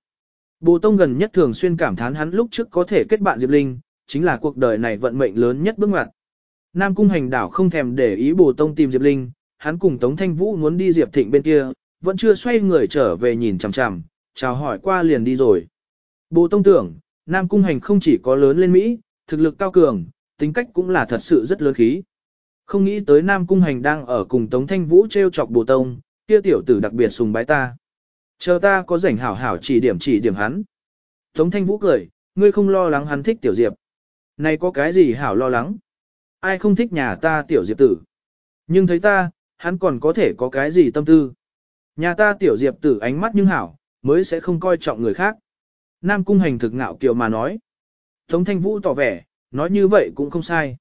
Bồ Tông gần nhất thường xuyên cảm thán hắn lúc trước có thể kết bạn Diệp Linh, chính là cuộc đời này vận mệnh lớn nhất bước ngoặt. Nam Cung Hành đảo không thèm để ý Bồ Tông tìm Diệp Linh, hắn cùng Tống Thanh Vũ muốn đi Diệp Thịnh bên kia, vẫn chưa xoay người trở về nhìn chằm chằm, chào hỏi qua liền đi rồi. Bồ Tông tưởng, Nam Cung Hành không chỉ có lớn lên Mỹ, thực lực cao cường, tính cách cũng là thật sự rất lớn khí. Không nghĩ tới Nam Cung Hành đang ở cùng Tống Thanh Vũ treo chọc Bồ Tông, kia tiểu tử đặc biệt sùng bái ta. Chờ ta có rảnh hảo hảo chỉ điểm chỉ điểm hắn. Tống Thanh Vũ cười, ngươi không lo lắng hắn thích tiểu diệp. Này có cái gì hảo lo lắng? Ai không thích nhà ta tiểu diệp tử? Nhưng thấy ta, hắn còn có thể có cái gì tâm tư? Nhà ta tiểu diệp tử ánh mắt nhưng hảo, mới sẽ không coi trọng người khác. Nam cung hành thực ngạo kiều mà nói. Tống thanh vũ tỏ vẻ, nói như vậy cũng không sai.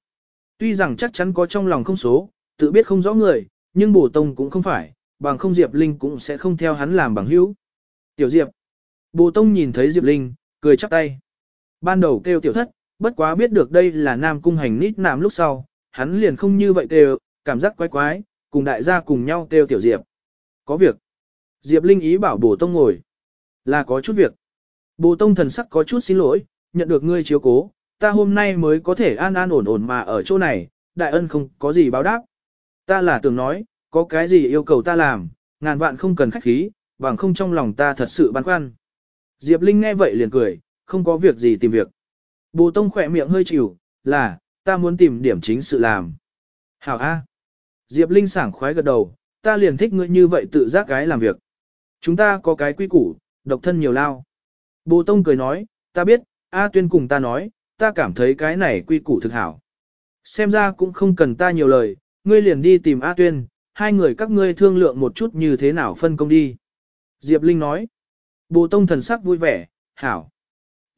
Tuy rằng chắc chắn có trong lòng không số, tự biết không rõ người, nhưng bổ tông cũng không phải, bằng không Diệp Linh cũng sẽ không theo hắn làm bằng hữu. Tiểu Diệp. Bồ Tông nhìn thấy Diệp Linh, cười chắp tay. Ban đầu kêu tiểu thất, bất quá biết được đây là nam cung hành nít nam lúc sau, hắn liền không như vậy kêu, cảm giác quái quái, cùng đại gia cùng nhau kêu tiểu Diệp. Có việc. Diệp Linh ý bảo Bồ Tông ngồi. Là có chút việc. Bồ Tông thần sắc có chút xin lỗi, nhận được ngươi chiếu cố, ta hôm nay mới có thể an an ổn ổn mà ở chỗ này, đại ân không có gì báo đáp. Ta là tưởng nói, có cái gì yêu cầu ta làm, ngàn vạn không cần khách khí, bằng không trong lòng ta thật sự băn khoăn. Diệp Linh nghe vậy liền cười, không có việc gì tìm việc. Bồ Tông khỏe miệng hơi chịu, là, ta muốn tìm điểm chính sự làm. Hảo A. Diệp Linh sảng khoái gật đầu, ta liền thích ngươi như vậy tự giác cái làm việc. Chúng ta có cái quy củ, độc thân nhiều lao. Bồ Tông cười nói, ta biết, A Tuyên cùng ta nói, ta cảm thấy cái này quy củ thực hảo. Xem ra cũng không cần ta nhiều lời, ngươi liền đi tìm A Tuyên, hai người các ngươi thương lượng một chút như thế nào phân công đi. Diệp Linh nói, Bồ Tông thần sắc vui vẻ, hảo.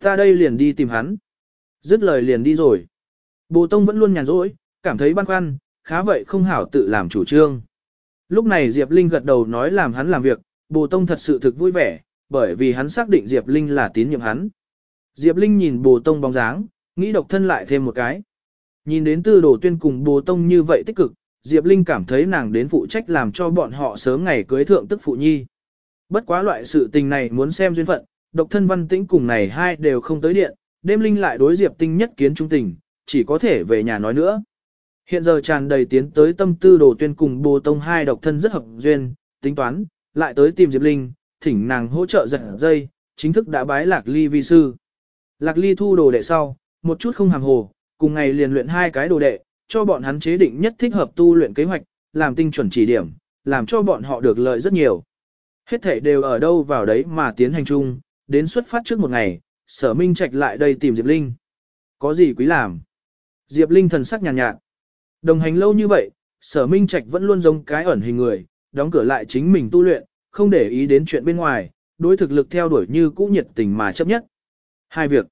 Ta đây liền đi tìm hắn. Dứt lời liền đi rồi. Bồ Tông vẫn luôn nhàn rỗi, cảm thấy băn khoăn, khá vậy không hảo tự làm chủ trương. Lúc này Diệp Linh gật đầu nói làm hắn làm việc, Bồ Tông thật sự thực vui vẻ, bởi vì hắn xác định Diệp Linh là tín nhiệm hắn. Diệp Linh nhìn Bồ Tông bóng dáng, nghĩ độc thân lại thêm một cái. Nhìn đến tư đồ tuyên cùng Bồ Tông như vậy tích cực, Diệp Linh cảm thấy nàng đến phụ trách làm cho bọn họ sớm ngày cưới thượng tức phụ nhi. Bất quá loại sự tình này muốn xem duyên phận, độc thân văn tĩnh cùng này hai đều không tới điện, đêm Linh lại đối Diệp Tinh nhất kiến trung tình, chỉ có thể về nhà nói nữa. Hiện giờ tràn đầy tiến tới tâm tư đồ tuyên cùng bồ tông hai độc thân rất hợp duyên, tính toán, lại tới tìm Diệp Linh, thỉnh nàng hỗ trợ giật dây, chính thức đã bái Lạc Ly vi sư. Lạc Ly thu đồ đệ sau, một chút không hàm hồ, cùng ngày liền luyện hai cái đồ đệ, cho bọn hắn chế định nhất thích hợp tu luyện kế hoạch, làm tinh chuẩn chỉ điểm, làm cho bọn họ được lợi rất nhiều. Hết thể đều ở đâu vào đấy mà tiến hành chung, đến xuất phát trước một ngày, sở minh trạch lại đây tìm Diệp Linh. Có gì quý làm? Diệp Linh thần sắc nhàn nhạt, nhạt. Đồng hành lâu như vậy, sở minh trạch vẫn luôn giống cái ẩn hình người, đóng cửa lại chính mình tu luyện, không để ý đến chuyện bên ngoài, đối thực lực theo đuổi như cũ nhiệt tình mà chấp nhất. Hai việc.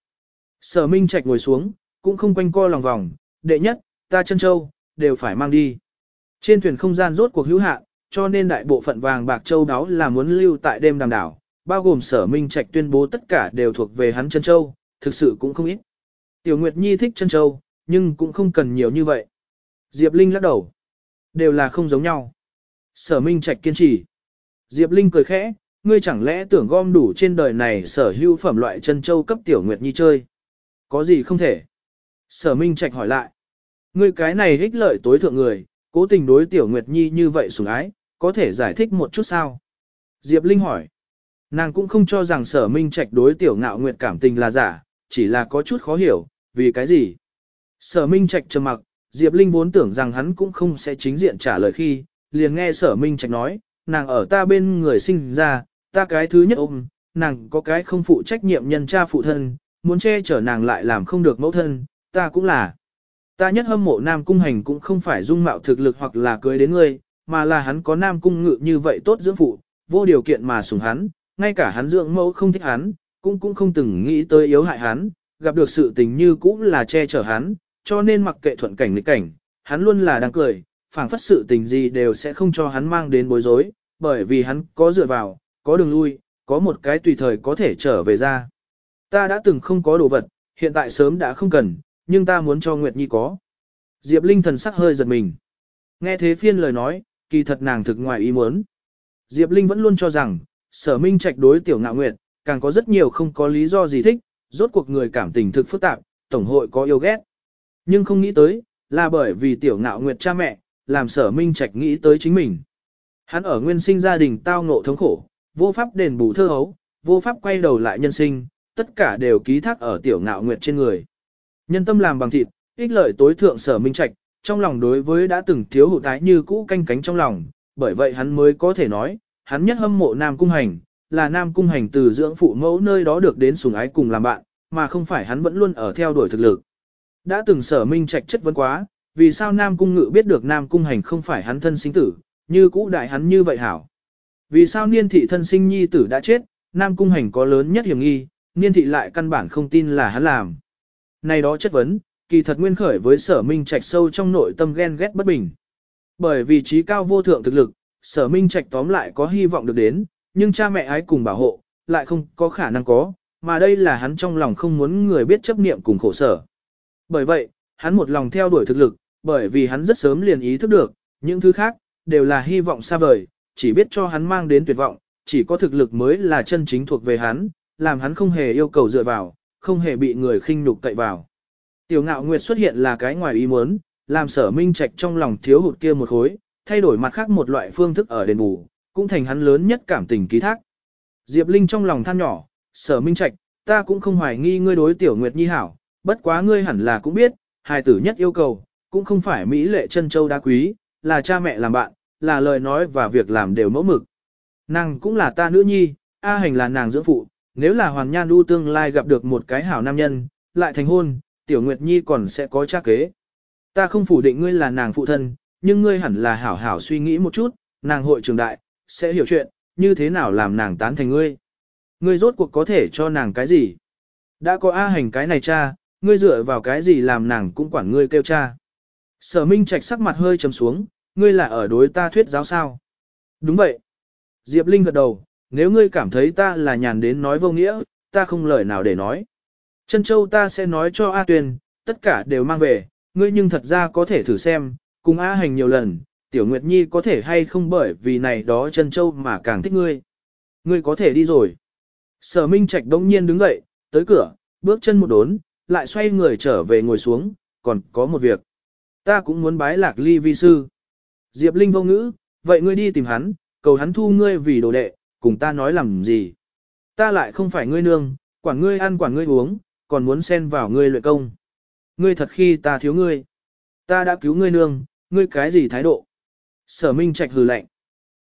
Sở minh trạch ngồi xuống, cũng không quanh co lòng vòng, đệ nhất, ta chân châu, đều phải mang đi. Trên thuyền không gian rốt cuộc hữu hạn, cho nên đại bộ phận vàng bạc châu đáo là muốn lưu tại đêm đàm đảo, bao gồm sở minh trạch tuyên bố tất cả đều thuộc về hắn chân châu, thực sự cũng không ít. Tiểu Nguyệt Nhi thích chân châu, nhưng cũng không cần nhiều như vậy. Diệp Linh lắc đầu. Đều là không giống nhau. Sở Minh Trạch kiên trì. Diệp Linh cười khẽ, ngươi chẳng lẽ tưởng gom đủ trên đời này sở hữu phẩm loại chân châu cấp Tiểu Nguyệt Nhi chơi. Có gì không thể? Sở Minh Trạch hỏi lại. Ngươi cái này ích lợi tối thượng người, cố tình đối Tiểu Nguyệt Nhi như vậy sủng ái, có thể giải thích một chút sao? Diệp Linh hỏi. Nàng cũng không cho rằng sở minh trạch đối tiểu ngạo nguyệt cảm tình là giả, chỉ là có chút khó hiểu, vì cái gì. Sở minh trạch trầm mặc, Diệp Linh vốn tưởng rằng hắn cũng không sẽ chính diện trả lời khi, liền nghe sở minh trạch nói, nàng ở ta bên người sinh ra, ta cái thứ nhất ôm, nàng có cái không phụ trách nhiệm nhân cha phụ thân, muốn che chở nàng lại làm không được mẫu thân, ta cũng là. Ta nhất hâm mộ nam cung hành cũng không phải dung mạo thực lực hoặc là cưới đến ngươi, mà là hắn có nam cung ngự như vậy tốt dưỡng phụ, vô điều kiện mà sủng hắn, ngay cả hắn dưỡng mẫu không thích hắn, cũng cũng không từng nghĩ tới yếu hại hắn, gặp được sự tình như cũng là che chở hắn, cho nên mặc kệ thuận cảnh nghịch cảnh, hắn luôn là đang cười, phảng phất sự tình gì đều sẽ không cho hắn mang đến bối rối, bởi vì hắn có dựa vào, có đường lui, có một cái tùy thời có thể trở về ra. Ta đã từng không có đồ vật, hiện tại sớm đã không cần, nhưng ta muốn cho Nguyệt Nhi có. Diệp Linh thần sắc hơi giật mình. Nghe thế phiên lời nói, kỳ thật nàng thực ngoài ý muốn. Diệp Linh vẫn luôn cho rằng, sở minh trạch đối tiểu ngạo nguyệt, càng có rất nhiều không có lý do gì thích, rốt cuộc người cảm tình thực phức tạp, tổng hội có yêu ghét. Nhưng không nghĩ tới, là bởi vì tiểu ngạo nguyệt cha mẹ, làm sở minh trạch nghĩ tới chính mình. Hắn ở nguyên sinh gia đình tao ngộ thống khổ, vô pháp đền bù thơ hấu, vô pháp quay đầu lại nhân sinh, tất cả đều ký thác ở tiểu ngạo nguyệt trên người. Nhân tâm làm bằng thịt, ích lợi tối thượng sở minh trạch, trong lòng đối với đã từng thiếu hụt tái như cũ canh cánh trong lòng, bởi vậy hắn mới có thể nói, hắn nhất hâm mộ Nam Cung Hành, là Nam Cung Hành từ dưỡng phụ mẫu nơi đó được đến sùng ái cùng làm bạn, mà không phải hắn vẫn luôn ở theo đuổi thực lực. Đã từng sở minh trạch chất vấn quá, vì sao Nam Cung Ngự biết được Nam Cung Hành không phải hắn thân sinh tử, như cũ đại hắn như vậy hảo. Vì sao niên thị thân sinh nhi tử đã chết, Nam Cung Hành có lớn nhất hiểm nghi, niên thị lại căn bản không tin là hắn làm. Này đó chất vấn, kỳ thật nguyên khởi với sở minh trạch sâu trong nội tâm ghen ghét bất bình. Bởi vì trí cao vô thượng thực lực, sở minh trạch tóm lại có hy vọng được đến, nhưng cha mẹ ái cùng bảo hộ, lại không có khả năng có, mà đây là hắn trong lòng không muốn người biết chấp niệm cùng khổ sở. Bởi vậy, hắn một lòng theo đuổi thực lực, bởi vì hắn rất sớm liền ý thức được, những thứ khác, đều là hy vọng xa vời, chỉ biết cho hắn mang đến tuyệt vọng, chỉ có thực lực mới là chân chính thuộc về hắn, làm hắn không hề yêu cầu dựa vào, không hề bị người khinh nhục cậy vào. Tiểu ngạo nguyệt xuất hiện là cái ngoài ý muốn, làm sở minh trạch trong lòng thiếu hụt kia một khối, thay đổi mặt khác một loại phương thức ở đền bù, cũng thành hắn lớn nhất cảm tình ký thác. Diệp Linh trong lòng than nhỏ, sở minh trạch, ta cũng không hoài nghi ngươi đối tiểu nguyệt nhi hảo, bất quá ngươi hẳn là cũng biết, hài tử nhất yêu cầu, cũng không phải Mỹ lệ chân châu đá quý, là cha mẹ làm bạn, là lời nói và việc làm đều mẫu mực. Nàng cũng là ta nữ nhi, A hành là nàng dưỡng phụ, nếu là hoàn nhan Du tương lai gặp được một cái hảo nam nhân, lại thành hôn, tiểu nguyệt nhi còn sẽ có cha kế. Ta không phủ định ngươi là nàng phụ thân, nhưng ngươi hẳn là hảo hảo suy nghĩ một chút, nàng hội trường đại, sẽ hiểu chuyện, như thế nào làm nàng tán thành ngươi. Ngươi rốt cuộc có thể cho nàng cái gì? Đã có A hành cái này cha, ngươi dựa vào cái gì làm nàng cũng quản ngươi kêu cha. Sở Minh Trạch sắc mặt hơi trầm xuống, ngươi là ở đối ta thuyết giáo sao? Đúng vậy. Diệp Linh gật đầu, nếu ngươi cảm thấy ta là nhàn đến nói vô nghĩa, ta không lời nào để nói. Chân châu ta sẽ nói cho A Tuyền, tất cả đều mang về, ngươi nhưng thật ra có thể thử xem, cùng A hành nhiều lần, Tiểu Nguyệt Nhi có thể hay không bởi vì này đó chân châu mà càng thích ngươi. Ngươi có thể đi rồi. Sở Minh Trạch đông nhiên đứng dậy, tới cửa, bước chân một đốn, lại xoay người trở về ngồi xuống, còn có một việc. Ta cũng muốn bái lạc ly vi sư. Diệp Linh vô ngữ, vậy ngươi đi tìm hắn, cầu hắn thu ngươi vì đồ đệ, cùng ta nói làm gì. Ta lại không phải ngươi nương, quản ngươi ăn quản ngươi uống, còn muốn xen vào ngươi luyện công. Ngươi thật khi ta thiếu ngươi. Ta đã cứu ngươi nương, ngươi cái gì thái độ? Sở Minh Trạch hừ lạnh.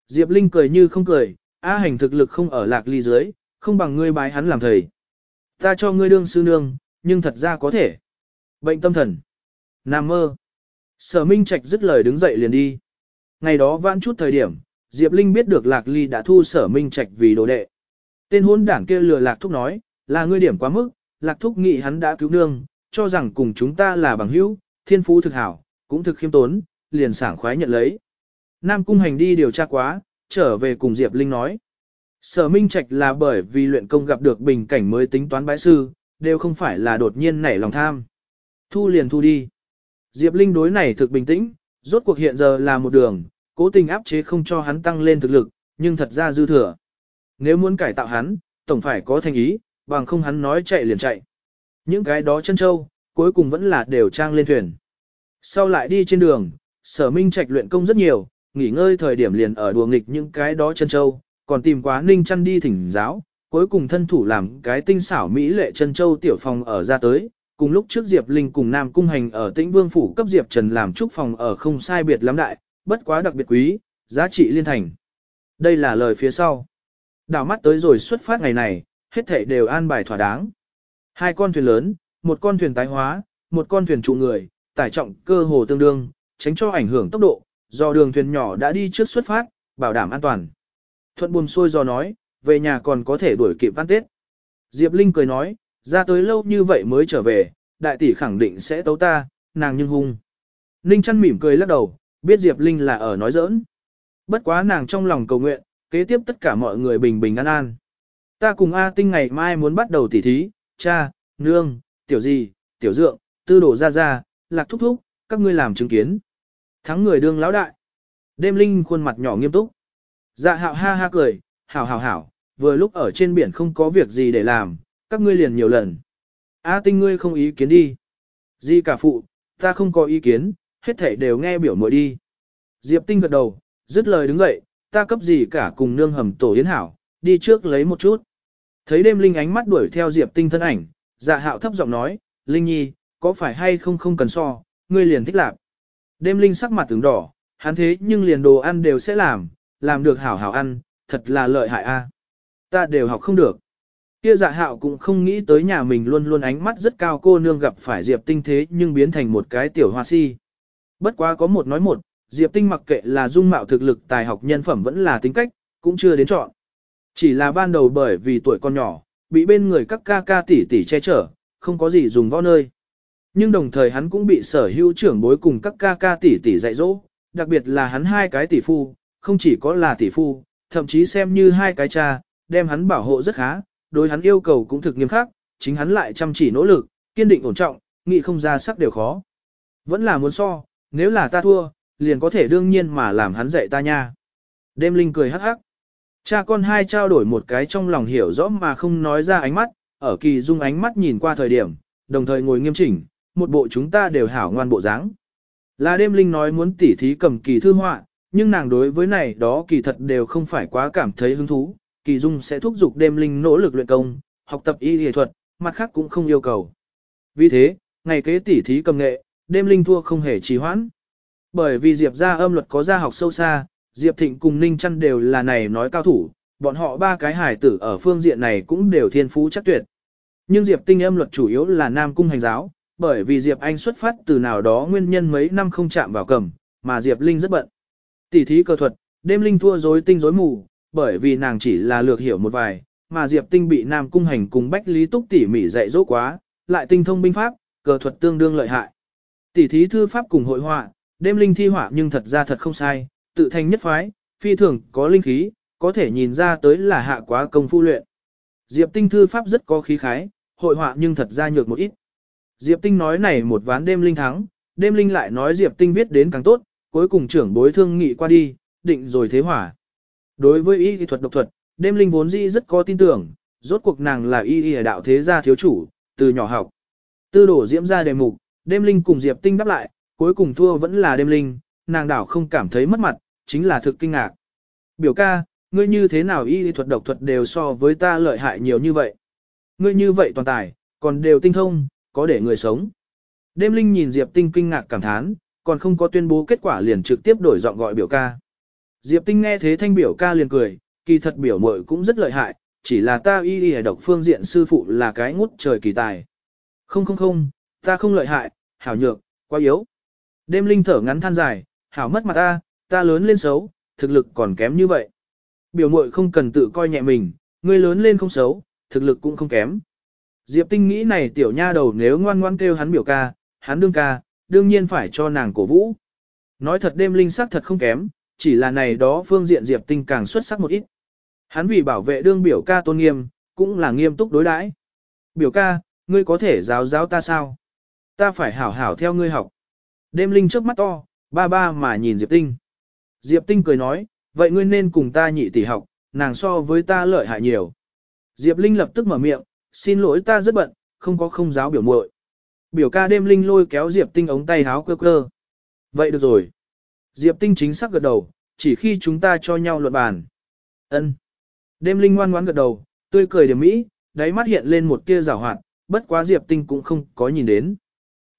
Diệp Linh cười như không cười, A hành thực lực không ở lạc ly dưới, không bằng ngươi bái hắn làm thầy. Ta cho ngươi đương sư nương, nhưng thật ra có thể. Bệnh tâm thần. Nam mơ. Sở Minh Trạch dứt lời đứng dậy liền đi. Ngày đó vãn chút thời điểm, Diệp Linh biết được Lạc Ly đã thu Sở Minh Trạch vì đồ đệ. Tên hôn đảng kia lừa Lạc Thúc nói, là ngươi điểm quá mức, Lạc Thúc nghĩ hắn đã cứu nương, cho rằng cùng chúng ta là bằng hữu, thiên phú thực hảo, cũng thực khiêm tốn, liền sảng khoái nhận lấy. Nam Cung Hành đi điều tra quá, trở về cùng Diệp Linh nói. Sở Minh Trạch là bởi vì luyện công gặp được bình cảnh mới tính toán bái sư, đều không phải là đột nhiên nảy lòng tham. Thu liền thu đi. Diệp Linh đối này thực bình tĩnh, rốt cuộc hiện giờ là một đường, cố tình áp chế không cho hắn tăng lên thực lực, nhưng thật ra dư thừa. Nếu muốn cải tạo hắn, tổng phải có thành ý, bằng không hắn nói chạy liền chạy. Những cái đó chân châu, cuối cùng vẫn là đều trang lên thuyền. Sau lại đi trên đường, sở minh trạch luyện công rất nhiều, nghỉ ngơi thời điểm liền ở đùa nghịch những cái đó chân châu, còn tìm quá ninh chăn đi thỉnh giáo, cuối cùng thân thủ làm cái tinh xảo mỹ lệ chân châu tiểu phòng ở ra tới, cùng lúc trước Diệp Linh cùng Nam Cung Hành ở Tĩnh Vương Phủ cấp Diệp Trần làm trúc phòng ở không sai biệt lắm đại, bất quá đặc biệt quý, giá trị liên thành. Đây là lời phía sau. Đảo mắt tới rồi xuất phát ngày này, hết thảy đều an bài thỏa đáng. Hai con thuyền lớn, một con thuyền tái hóa, một con thuyền trụ người, tải trọng cơ hồ tương đương, tránh cho ảnh hưởng tốc độ, do đường thuyền nhỏ đã đi trước xuất phát, bảo đảm an toàn. Thuận buồm xuôi do nói, về nhà còn có thể đuổi kịp ăn Tết. Diệp Linh cười nói, ra tới lâu như vậy mới trở về, đại tỷ khẳng định sẽ tấu ta, nàng nhưng hung. Ninh chăn mỉm cười lắc đầu, biết Diệp Linh là ở nói giỡn. Bất quá nàng trong lòng cầu nguyện, kế tiếp tất cả mọi người bình bình an an. Ta cùng A Tinh ngày mai muốn bắt đầu tỉ thí, cha, nương, tiểu gì, tiểu dượng, tư Đổ ra ra, lạc thúc thúc, các ngươi làm chứng kiến. Thắng người đương lão đại. Đêm Linh khuôn mặt nhỏ nghiêm túc. Dạ hạo ha ha cười, hảo hảo hảo, vừa lúc ở trên biển không có việc gì để làm, các ngươi liền nhiều lần. A tinh ngươi không ý kiến đi. Di cả phụ, ta không có ý kiến, hết thảy đều nghe biểu muội đi. Diệp tinh gật đầu, dứt lời đứng dậy, ta cấp gì cả cùng nương hầm tổ yến hảo, đi trước lấy một chút. Thấy đêm linh ánh mắt đuổi theo Diệp tinh thân ảnh, dạ hạo thấp giọng nói, Linh nhi, có phải hay không không cần so, ngươi liền thích lạc. Đêm linh sắc mặt tướng đỏ, hắn thế nhưng liền đồ ăn đều sẽ làm, làm được hảo hảo ăn, thật là lợi hại a. Ta đều học không được. Kia dạ hạo cũng không nghĩ tới nhà mình luôn luôn ánh mắt rất cao cô nương gặp phải Diệp Tinh thế nhưng biến thành một cái tiểu hoa si. Bất quá có một nói một, Diệp Tinh mặc kệ là dung mạo thực lực tài học nhân phẩm vẫn là tính cách, cũng chưa đến chọn. Chỉ là ban đầu bởi vì tuổi con nhỏ, bị bên người các ca ca tỷ tỷ che chở, không có gì dùng võ nơi. Nhưng đồng thời hắn cũng bị sở hữu trưởng bối cùng các ca ca tỷ tỷ dạy dỗ, đặc biệt là hắn hai cái tỷ phu, không chỉ có là tỷ phu, thậm chí xem như hai cái cha, đem hắn bảo hộ rất khá, đối hắn yêu cầu cũng thực nghiêm khắc, chính hắn lại chăm chỉ nỗ lực, kiên định ổn trọng, nghị không ra sắc đều khó. Vẫn là muốn so, nếu là ta thua, liền có thể đương nhiên mà làm hắn dạy ta nha. Đêm linh cười hắc hắc. Cha con hai trao đổi một cái trong lòng hiểu rõ mà không nói ra ánh mắt, ở kỳ dung ánh mắt nhìn qua thời điểm, đồng thời ngồi nghiêm chỉnh, một bộ chúng ta đều hảo ngoan bộ dáng. Là đêm linh nói muốn tỉ thí cầm kỳ thư họa, nhưng nàng đối với này đó kỳ thật đều không phải quá cảm thấy hứng thú, kỳ dung sẽ thúc giục đêm linh nỗ lực luyện công, học tập y y thuật, mặt khác cũng không yêu cầu. Vì thế, ngày kế tỉ thí cầm nghệ, đêm linh thua không hề trì hoãn. Bởi vì Diệp ra âm luật có gia học sâu xa, Diệp Thịnh cùng Ninh Trăn đều là này nói cao thủ, bọn họ ba cái hải tử ở phương diện này cũng đều thiên phú chắc tuyệt. Nhưng Diệp Tinh âm luật chủ yếu là Nam Cung hành giáo, bởi vì Diệp Anh xuất phát từ nào đó nguyên nhân mấy năm không chạm vào cầm, mà Diệp Linh rất bận. Tỷ thí cơ thuật, đêm Linh thua rối tinh rối mù, bởi vì nàng chỉ là lược hiểu một vài, mà Diệp Tinh bị Nam Cung Hành cùng Bách Lý Túc tỉ mỉ dạy dỗ quá, lại tinh thông binh pháp, cờ thuật tương đương lợi hại. Tỷ thí thư pháp cùng hội họa, đêm linh thi họa nhưng thật ra thật không sai, tự thành nhất phái, phi thường có linh khí, có thể nhìn ra tới là hạ quá công phu luyện. Diệp Tinh thư pháp rất có khí khái, hội họa nhưng thật ra nhược một ít. Diệp Tinh nói này một ván đêm linh thắng, đêm linh lại nói Diệp Tinh viết đến càng tốt, cuối cùng trưởng bối thương nghị qua đi, định rồi thế hỏa. Đối với y y thuật độc thuật, đêm linh vốn dĩ rất có tin tưởng, rốt cuộc nàng là y y đạo thế gia thiếu chủ, từ nhỏ học. Tư đổ diễm ra đề mục, đêm linh cùng Diệp Tinh đáp lại, cuối cùng thua vẫn là đêm linh, nàng đảo không cảm thấy mất mặt, chính là thực kinh ngạc. Biểu ca, ngươi như thế nào y thuật độc thuật đều so với ta lợi hại nhiều như vậy. Ngươi như vậy toàn tài, còn đều tinh thông, có để người sống. Đêm linh nhìn Diệp Tinh kinh ngạc cảm thán, còn không có tuyên bố kết quả liền trực tiếp đổi giọng gọi biểu ca. Diệp Tinh nghe thế thanh biểu ca liền cười, kỳ thật biểu muội cũng rất lợi hại, chỉ là ta y y độc phương diện sư phụ là cái ngút trời kỳ tài. Không không không, ta không lợi hại, hảo nhược, quá yếu. Đêm linh thở ngắn than dài, hảo mất mặt ta, ta lớn lên xấu, thực lực còn kém như vậy. Biểu muội không cần tự coi nhẹ mình, ngươi lớn lên không xấu, thực lực cũng không kém. Diệp Tinh nghĩ này tiểu nha đầu nếu ngoan ngoan kêu hắn biểu ca, hắn đương ca, đương nhiên phải cho nàng cổ vũ. Nói thật đêm linh sắc thật không kém, chỉ là này đó phương diện Diệp Tinh càng xuất sắc một ít. Hắn vì bảo vệ đương biểu ca tôn nghiêm, cũng là nghiêm túc đối đãi. Biểu ca, ngươi có thể giáo giáo ta sao? Ta phải hảo hảo theo ngươi học. Đêm linh trước mắt to, ba ba mà nhìn Diệp Tinh. Diệp Tinh cười nói, vậy ngươi nên cùng ta nhị tỷ học, nàng so với ta lợi hại nhiều. Diệp Linh lập tức mở miệng, xin lỗi ta rất bận, không có không giáo biểu muội. Biểu ca đêm Linh lôi kéo Diệp Tinh ống tay háo cơ cơ. Vậy được rồi. Diệp Tinh chính xác gật đầu, chỉ khi chúng ta cho nhau luận bàn. Ân. Đêm Linh ngoan ngoãn gật đầu, tươi cười điểm mỹ, đáy mắt hiện lên một tia rào hoạt, bất quá Diệp Tinh cũng không có nhìn đến.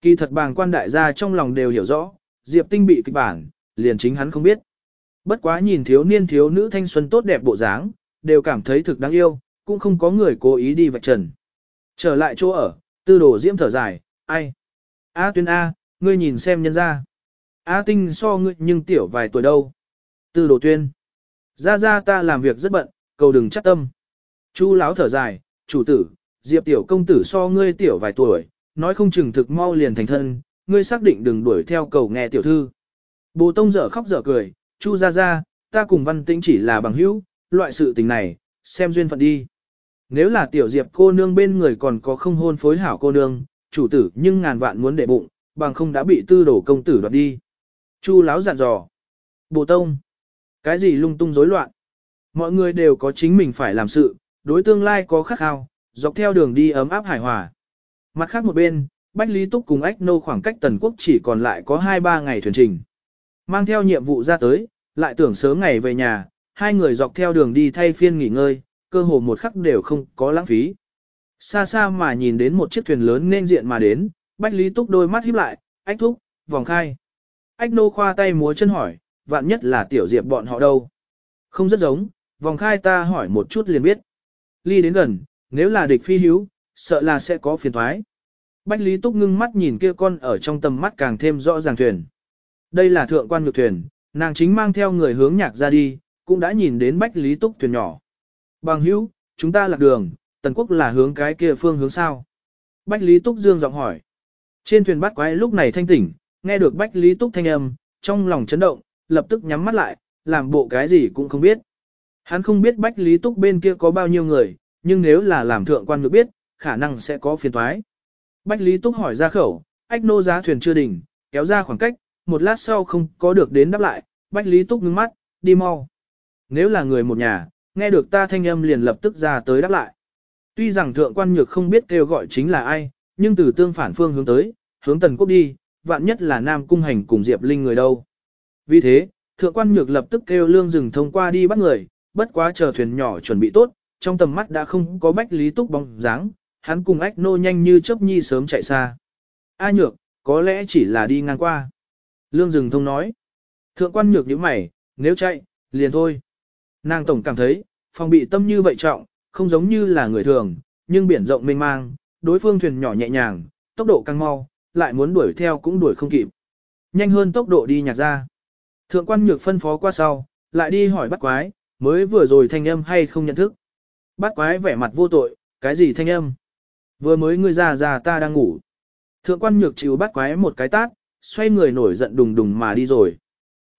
Kỳ thật bàng quan đại gia trong lòng đều hiểu rõ, Diệp Tinh bị kịch bản, liền chính hắn không biết. Bất quá nhìn thiếu niên thiếu nữ thanh xuân tốt đẹp bộ dáng, đều cảm thấy thực đáng yêu, cũng không có người cố ý đi vạch trần. Trở lại chỗ ở, tư đồ diễm thở dài, ai? A tuyên A, ngươi nhìn xem nhân ra. A tinh so ngươi nhưng tiểu vài tuổi đâu. Tư đồ tuyên. Ra ra ta làm việc rất bận, cầu đừng chắc tâm. Chu láo thở dài, chủ tử, diệp tiểu công tử so ngươi tiểu vài tuổi, nói không chừng thực mau liền thành thân, ngươi xác định đừng đuổi theo cầu nghe tiểu thư. Bồ tông dở khóc dở cười, chu ra ra, ta cùng văn tĩnh chỉ là bằng hữu, loại sự tình này, xem duyên phận đi. Nếu là tiểu diệp cô nương bên người còn có không hôn phối hảo cô nương, chủ tử nhưng ngàn vạn muốn để bụng, bằng không đã bị tư đổ công tử đoạt đi. Chu láo dặn dò. Bồ tông. Cái gì lung tung rối loạn? Mọi người đều có chính mình phải làm sự, đối tương lai có khắc khao, dọc theo đường đi ấm áp hài hòa. Mặt khác một bên, Bách Lý Túc cùng Ách Nô khoảng cách Tần Quốc chỉ còn lại có 2-3 ngày thuyền trình. Mang theo nhiệm vụ ra tới, lại tưởng sớm ngày về nhà, hai người dọc theo đường đi thay phiên nghỉ ngơi, cơ hồ một khắc đều không có lãng phí. Xa xa mà nhìn đến một chiếc thuyền lớn nên diện mà đến, Bách Lý Túc đôi mắt híp lại, ách thúc, vòng khai. Ách nô khoa tay múa chân hỏi, vạn nhất là tiểu diệp bọn họ đâu. Không rất giống, vòng khai ta hỏi một chút liền biết. Ly đến gần, nếu là địch phi hiếu, sợ là sẽ có phiền thoái. Bách Lý Túc ngưng mắt nhìn kia con ở trong tầm mắt càng thêm rõ ràng thuyền. Đây là thượng quan ngược thuyền, nàng chính mang theo người hướng nhạc ra đi, cũng đã nhìn đến Bách Lý Túc thuyền nhỏ. Bằng hữu, chúng ta lạc đường, Tần Quốc là hướng cái kia phương hướng sao? Bách Lý Túc dương giọng hỏi. Trên thuyền bắt quái lúc này thanh tỉnh, nghe được Bách Lý Túc thanh âm, trong lòng chấn động, lập tức nhắm mắt lại, làm bộ cái gì cũng không biết. Hắn không biết Bách Lý Túc bên kia có bao nhiêu người, nhưng nếu là làm thượng quan ngược biết, khả năng sẽ có phiền thoái. Bách Lý Túc hỏi ra khẩu, ách nô giá thuyền chưa đỉnh, kéo ra khoảng cách, một lát sau không có được đến đáp lại, Bách Lý Túc ngưng mắt, đi mau. Nếu là người một nhà, nghe được ta thanh âm liền lập tức ra tới đáp lại. Tuy rằng thượng quan nhược không biết kêu gọi chính là ai, nhưng từ tương phản phương hướng tới, hướng tần quốc đi, vạn nhất là Nam Cung Hành cùng Diệp Linh người đâu. Vì thế, thượng quan nhược lập tức kêu lương rừng thông qua đi bắt người, bất quá chờ thuyền nhỏ chuẩn bị tốt, trong tầm mắt đã không có bách lý túc bóng dáng, hắn cùng ách nô nhanh như chớp nhi sớm chạy xa. A nhược, có lẽ chỉ là đi ngang qua. Lương rừng thông nói. Thượng quan nhược như mày, nếu chạy, liền thôi. Nàng tổng cảm thấy, phòng bị tâm như vậy trọng, không giống như là người thường, nhưng biển rộng mênh mang, đối phương thuyền nhỏ nhẹ nhàng, tốc độ càng mau, lại muốn đuổi theo cũng đuổi không kịp. Nhanh hơn tốc độ đi nhạc ra. Thượng quan nhược phân phó qua sau, lại đi hỏi bắt quái, mới vừa rồi thanh âm hay không nhận thức. Bắt quái vẻ mặt vô tội, cái gì thanh âm? Vừa mới ngươi ra ra ta đang ngủ. Thượng quan nhược chịu bắt quái một cái tát, xoay người nổi giận đùng đùng mà đi rồi.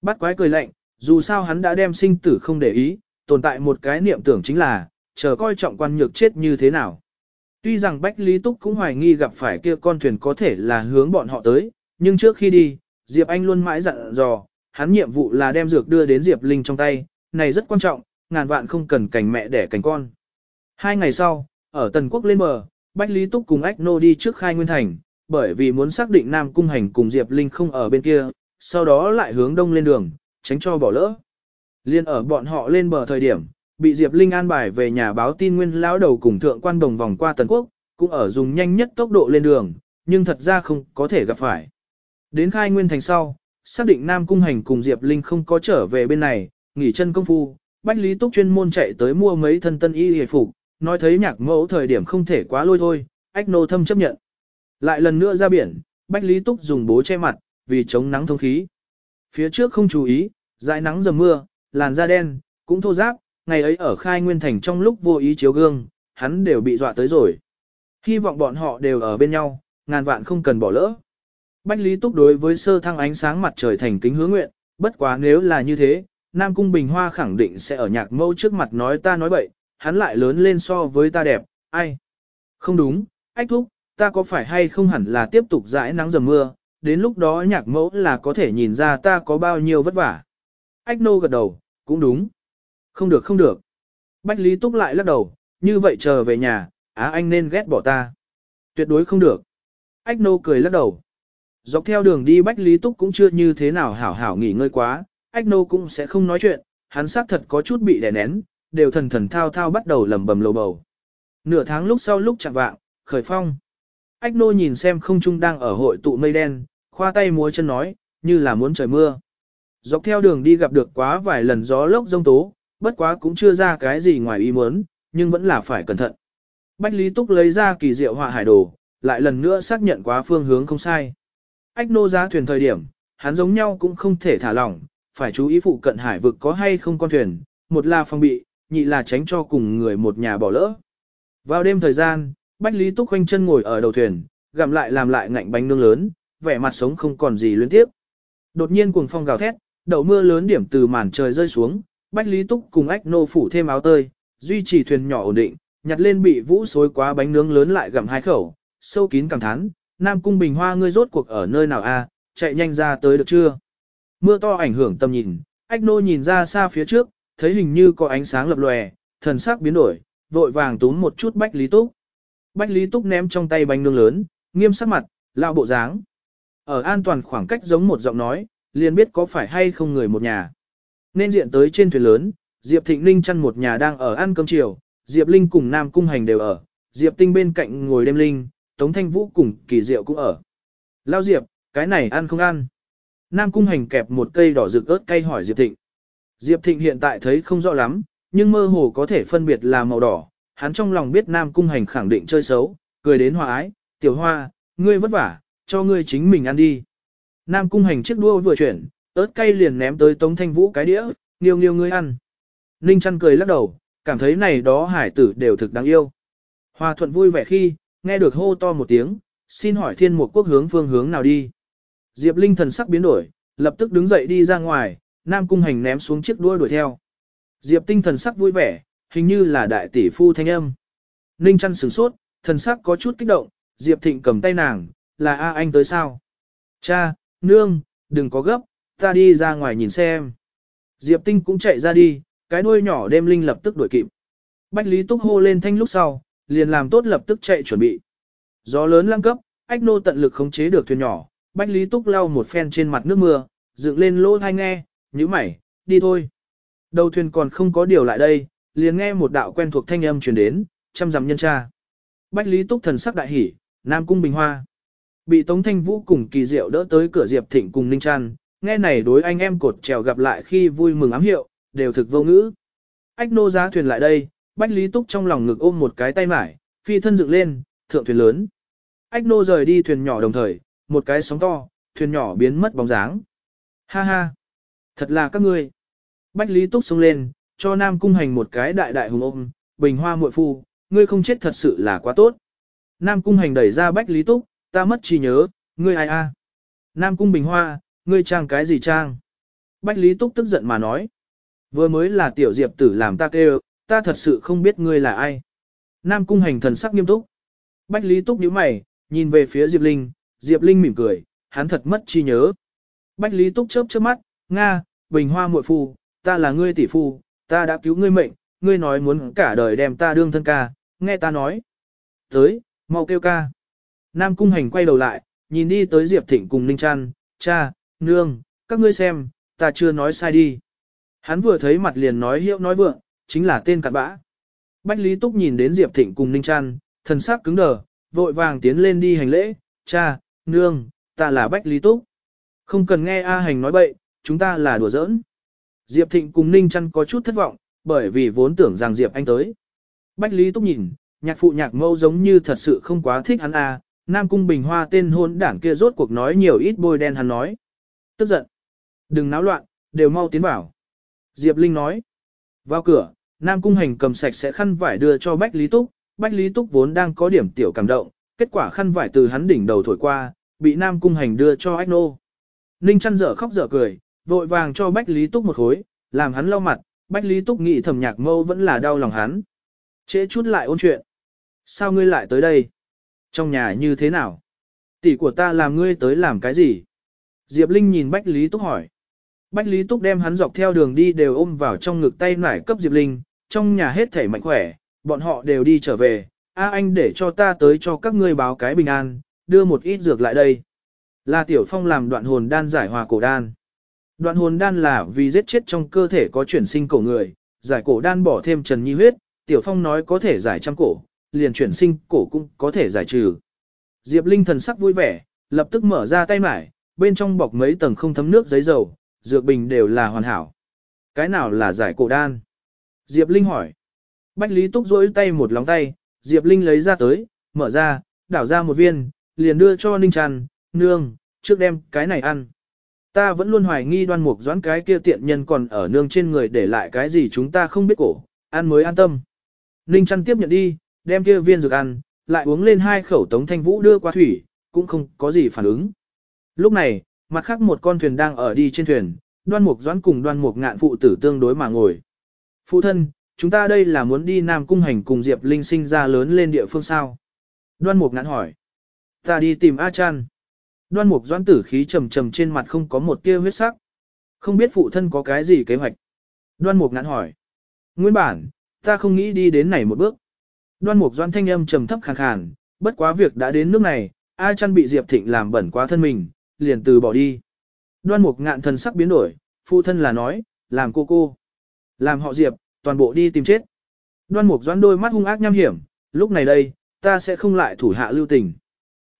Bắt quái cười lạnh, dù sao hắn đã đem sinh tử không để ý, tồn tại một cái niệm tưởng chính là, chờ coi trọng quan nhược chết như thế nào. Tuy rằng Bách Lý Túc cũng hoài nghi gặp phải kia con thuyền có thể là hướng bọn họ tới, nhưng trước khi đi, Diệp Anh luôn mãi dặn dò, hắn nhiệm vụ là đem dược đưa đến Diệp Linh trong tay, này rất quan trọng, ngàn vạn không cần cảnh mẹ đẻ cảnh con. Hai ngày sau, ở Tần Quốc lên bờ, Bách Lý Túc cùng Ách Nô đi trước khai nguyên thành, bởi vì muốn xác định Nam Cung Hành cùng Diệp Linh không ở bên kia, sau đó lại hướng đông lên đường, tránh cho bỏ lỡ. Liên ở bọn họ lên bờ thời điểm, bị Diệp Linh an bài về nhà báo tin nguyên lão đầu cùng thượng quan đồng vòng qua Tần Quốc, cũng ở dùng nhanh nhất tốc độ lên đường, nhưng thật ra không có thể gặp phải. Đến khai nguyên thành sau, xác định Nam Cung Hành cùng Diệp Linh không có trở về bên này, nghỉ chân công phu, Bách Lý Túc chuyên môn chạy tới mua mấy thân tân y hề phục, nói thấy nhạc mẫu thời điểm không thể quá lôi thôi, ách nô thâm chấp nhận. Lại lần nữa ra biển, Bách Lý Túc dùng bố che mặt, vì chống nắng thông khí. Phía trước không chú ý, dãi nắng dầm mưa, làn da đen, cũng thô ráp, ngày ấy ở khai nguyên thành trong lúc vô ý chiếu gương, hắn đều bị dọa tới rồi. Hy vọng bọn họ đều ở bên nhau, ngàn vạn không cần bỏ lỡ. Bách Lý Túc đối với sơ thăng ánh sáng mặt trời thành kính hướng nguyện, bất quá nếu là như thế, Nam Cung Bình Hoa khẳng định sẽ ở nhạc mâu trước mặt nói ta nói bậy, hắn lại lớn lên so với ta đẹp, ai? Không đúng, ách thúc, ta có phải hay không hẳn là tiếp tục dãi nắng dầm mưa, đến lúc đó nhạc mẫu là có thể nhìn ra ta có bao nhiêu vất vả. Ách nô gật đầu, cũng đúng. Không được không được. Bách Lý Túc lại lắc đầu, như vậy chờ về nhà, á anh nên ghét bỏ ta. Tuyệt đối không được. Ách nô cười lắc đầu. Dọc theo đường đi Bách Lý Túc cũng chưa như thế nào hảo hảo nghỉ ngơi quá, Ách nô cũng sẽ không nói chuyện, hắn xác thật có chút bị đè nén, đều thần thần thao thao bắt đầu lầm bầm lầu bầu. Nửa tháng lúc sau lúc chạm vạng, khởi phong. Ách nô nhìn xem không trung đang ở hội tụ mây đen, khoa tay múa chân nói, như là muốn trời mưa. Dọc theo đường đi gặp được quá vài lần gió lốc rông tố, bất quá cũng chưa ra cái gì ngoài ý muốn, nhưng vẫn là phải cẩn thận. Bách Lý Túc lấy ra kỳ diệu họa hải đồ, lại lần nữa xác nhận quá phương hướng không sai. Ách nô ra thuyền thời điểm, hắn giống nhau cũng không thể thả lỏng, phải chú ý phụ cận hải vực có hay không con thuyền, một là phòng bị, nhị là tránh cho cùng người một nhà bỏ lỡ. Vào đêm thời gian, Bách Lý Túc khoanh chân ngồi ở đầu thuyền, gặm lại làm lại ngạnh bánh nương lớn, vẻ mặt sống không còn gì liên tiếp. Đột nhiên cuồng phong gào thét, đậu mưa lớn điểm từ màn trời rơi xuống, Bách Lý Túc cùng ách nô phủ thêm áo tơi, duy trì thuyền nhỏ ổn định, nhặt lên bị vũ xối quá bánh nướng lớn lại gặm hai khẩu, sâu kín cảm thán, Nam Cung Bình Hoa ngươi rốt cuộc ở nơi nào a? chạy nhanh ra tới được chưa? Mưa to ảnh hưởng tầm nhìn, ách nô nhìn ra xa phía trước, thấy hình như có ánh sáng lập lòe, thần sắc biến đổi, vội vàng túm một chút Bách Lý Túc. Bách Lý Túc ném trong tay bánh nương lớn, nghiêm sắc mặt, lao bộ dáng. Ở an toàn khoảng cách giống một giọng nói, liền biết có phải hay không người một nhà. Nên diện tới trên thuyền lớn, Diệp Thịnh Linh chăn một nhà đang ở ăn cơm chiều, Diệp Linh cùng Nam Cung Hành đều ở, Diệp Tinh bên cạnh ngồi đêm Linh, Tống Thanh Vũ cùng Kỳ Diệu cũng ở. Lao Diệp, cái này ăn không ăn? Nam Cung Hành kẹp một cây đỏ rực ớt cay hỏi Diệp Thịnh. Diệp Thịnh hiện tại thấy không rõ lắm, nhưng mơ hồ có thể phân biệt là màu đỏ, hắn trong lòng biết Nam Cung Hành khẳng định chơi xấu, cười đến hòa ái, tiểu hoa, ngươi vất vả, cho ngươi chính mình ăn đi. Nam Cung Hành chiếc đua vừa chuyển, ớt cay liền ném tới Tống Thanh Vũ cái đĩa, nghiêu nghiêu ngươi ăn. Ninh chăn cười lắc đầu, cảm thấy này đó hải tử đều thực đáng yêu. Hòa thuận vui vẻ khi, nghe được hô to một tiếng, xin hỏi thiên mục quốc hướng phương hướng nào đi. Diệp Linh thần sắc biến đổi, lập tức đứng dậy đi ra ngoài, Nam Cung Hành ném xuống chiếc đuôi đuổi theo. Diệp Tinh thần sắc vui vẻ, hình như là đại tỷ phu thanh âm. Ninh chăn sửng sốt, thần sắc có chút kích động, Diệp Thịnh cầm tay nàng, là A anh tới sao? Cha, nương, đừng có gấp, ta đi ra ngoài nhìn xem. Diệp Tinh cũng chạy ra đi, cái đuôi nhỏ đêm linh lập tức đuổi kịp. Bách Lý Túc hô lên thanh lúc sau, liền làm tốt lập tức chạy chuẩn bị. Gió lớn lăng cấp, ách nô tận lực khống chế được thuyền nhỏ, Bách Lý Túc lau một phen trên mặt nước mưa, dựng lên lỗ thai nghe, như mày, đi thôi. Đầu thuyền còn không có điều lại đây, liền nghe một đạo quen thuộc thanh âm truyền đến, chăm dặm nhân cha. Bách Lý Túc thần sắc đại hỉ, Nam Cung Bình Hoa. Bị Tống Thanh Vũ cùng kỳ diệu đỡ tới cửa Diệp Thịnh cùng Ninh Trăn, nghe này đối anh em cột trèo gặp lại khi vui mừng ám hiệu, đều thực vô ngữ. Ách nô giá thuyền lại đây, Bách Lý Túc trong lòng ngực ôm một cái tay mải, phi thân dựng lên, thượng thuyền lớn. Ách nô rời đi thuyền nhỏ đồng thời, một cái sóng to, thuyền nhỏ biến mất bóng dáng. Ha ha, thật là các ngươi. Bách Lý Túc xông lên, cho Nam Cung Hành một cái đại đại hùng ôm, bình hoa muội phu, ngươi không chết thật sự là quá tốt. Nam Cung Hành đẩy ra Bách Lý Túc, ta mất trí nhớ, ngươi ai a? Nam Cung Bình Hoa, ngươi trang cái gì trang? Bách Lý Túc tức giận mà nói. Vừa mới là tiểu diệp tử làm ta kêu, ta thật sự không biết ngươi là ai. Nam Cung Hành thần sắc nghiêm túc. Bách Lý Túc nhíu mày, nhìn về phía Diệp Linh, Diệp Linh mỉm cười, hắn thật mất trí nhớ. Bách Lý Túc chớp chớp mắt, Nga, Bình Hoa muội phu, ta là ngươi tỷ phu, ta đã cứu ngươi mệnh, ngươi nói muốn cả đời đem ta đương thân ca, nghe ta nói. Tới, mau kêu ca. Nam Cung Hành quay đầu lại, nhìn đi tới Diệp Thịnh cùng Ninh Trăn, cha, nương, các ngươi xem, ta chưa nói sai đi. Hắn vừa thấy mặt liền nói hiệu nói vượng, chính là tên cặn bã. Bách Lý Túc nhìn đến Diệp Thịnh cùng Ninh Trăn, thần sắc cứng đờ, vội vàng tiến lên đi hành lễ, cha, nương, ta là Bách Lý Túc. Không cần nghe A Hành nói bậy, chúng ta là đùa giỡn. Diệp Thịnh cùng Ninh Trăn có chút thất vọng, bởi vì vốn tưởng rằng Diệp Anh tới. Bách Lý Túc nhìn, nhạc phụ nhạc mâu giống như thật sự không quá thích hắn à? Nam Cung Bình Hoa tên hôn đảng kia rốt cuộc nói nhiều ít bôi đen hắn nói. Tức giận. Đừng náo loạn, đều mau tiến vào. Diệp Linh nói. Vào cửa, Nam Cung Hành cầm sạch sẽ khăn vải đưa cho Bách Lý Túc. Bách Lý Túc vốn đang có điểm tiểu cảm động, kết quả khăn vải từ hắn đỉnh đầu thổi qua, bị Nam Cung Hành đưa cho Ách Nô. Ninh chăn dở khóc dở cười, vội vàng cho Bách Lý Túc một khối, làm hắn lau mặt, Bách Lý Túc nghĩ thầm nhạc mâu vẫn là đau lòng hắn. Trễ chút lại ôn chuyện. Sao ngươi lại tới đây? Trong nhà như thế nào? Tỷ của ta làm ngươi tới làm cái gì? Diệp Linh nhìn Bách Lý Túc hỏi. Bách Lý Túc đem hắn dọc theo đường đi đều ôm vào trong ngực tay nải cấp Diệp Linh, trong nhà hết thể mạnh khỏe, bọn họ đều đi trở về. A anh để cho ta tới cho các ngươi báo cái bình an, đưa một ít dược lại đây. Là Tiểu Phong làm đoạn hồn đan giải hòa cổ đan. Đoạn hồn đan là vì giết chết trong cơ thể có chuyển sinh cổ người, giải cổ đan bỏ thêm trần nhi huyết, Tiểu Phong nói có thể giải trăm cổ, liền chuyển sinh cổ cũng có thể giải trừ. Diệp Linh thần sắc vui vẻ, lập tức mở ra tay mải, bên trong bọc mấy tầng không thấm nước giấy dầu, dược bình đều là hoàn hảo. Cái nào là giải cổ đan? Diệp Linh hỏi. Bách Lý Túc rỗi tay một lóng tay, Diệp Linh lấy ra tới, mở ra, đảo ra một viên, liền đưa cho Ninh Trăn, nương, trước đem cái này ăn. Ta vẫn luôn hoài nghi đoan mục doãn cái kia tiện nhân còn ở nương trên người để lại cái gì chúng ta không biết cổ, ăn mới an tâm. Ninh Trăn tiếp nhận đi, đem kia viên dược ăn, lại uống lên hai khẩu tống thanh vũ đưa qua thủy, cũng không có gì phản ứng. Lúc này, mặt khác một con thuyền đang ở đi trên thuyền, đoan mục doãn cùng đoan mục ngạn phụ tử tương đối mà ngồi. Phụ thân, chúng ta đây là muốn đi Nam Cung Hành cùng Diệp Linh sinh ra lớn lên địa phương sao? Đoan mục ngạn hỏi. Ta đi tìm A Chan. Đoan mục doãn tử khí trầm trầm trên mặt không có một tia huyết sắc. Không biết phụ thân có cái gì kế hoạch. Đoan mục ngạn hỏi. Nguyên bản, ta không nghĩ đi đến này một bước. Đoan mục doãn thanh âm trầm thấp khàn khàn, bất quá việc đã đến nước này, A chăn bị Diệp Thịnh làm bẩn quá thân mình, liền từ bỏ đi. Đoan mục ngạn thần sắc biến đổi, phụ thân là nói, làm cô cô. Làm họ Diệp, toàn bộ đi tìm chết. Đoan mục doãn đôi mắt hung ác nham hiểm, lúc này đây, ta sẽ không lại thủ hạ lưu tình.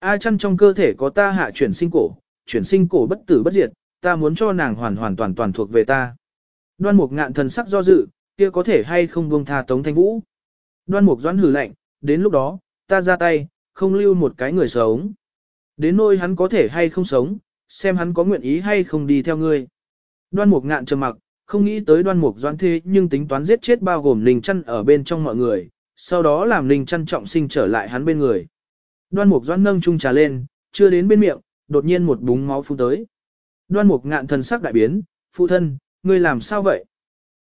A chăn trong cơ thể có ta hạ chuyển sinh cổ, chuyển sinh cổ bất tử bất diệt, ta muốn cho nàng hoàn hoàn toàn toàn thuộc về ta. Đoan mục ngạn thần sắc do dự, kia có thể hay không buông tha Tống Thanh Vũ. Đoan mục doãn hử lạnh, đến lúc đó, ta ra tay, không lưu một cái người sống. Đến nôi hắn có thể hay không sống, xem hắn có nguyện ý hay không đi theo ngươi. Đoan mục ngạn trầm mặc, không nghĩ tới đoan mục doãn thế nhưng tính toán giết chết bao gồm Ninh Chăn ở bên trong mọi người, sau đó làm Ninh Chăn trọng sinh trở lại hắn bên người. Đoan mục doãn nâng chung trà lên, chưa đến bên miệng, đột nhiên một búng máu phun tới. Đoan mục ngạn thần sắc đại biến, phụ thân, ngươi làm sao vậy?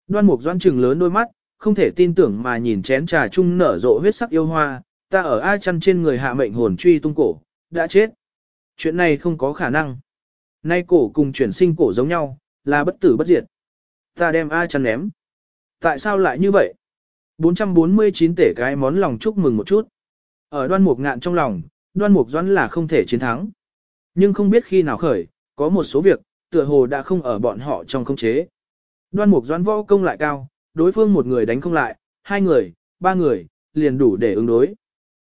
Đoan mục doãn trừng lớn đôi mắt, không thể tin tưởng mà nhìn chén trà chung nở rộ huyết sắc yêu hoa, ta ở ai chăn trên người hạ mệnh hồn truy tung cổ, đã chết. Chuyện này không có khả năng. Nay cổ cùng chuyển sinh cổ giống nhau, là bất tử bất diệt. Ta đem ai chăn ném. Tại sao lại như vậy? 449 tể cái món lòng chúc mừng một chút. Ở đoan mục ngạn trong lòng, đoan mục doãn là không thể chiến thắng. Nhưng không biết khi nào khởi, có một số việc, tựa hồ đã không ở bọn họ trong không chế. Đoan mục doãn võ công lại cao, đối phương một người đánh không lại, hai người, ba người, liền đủ để ứng đối.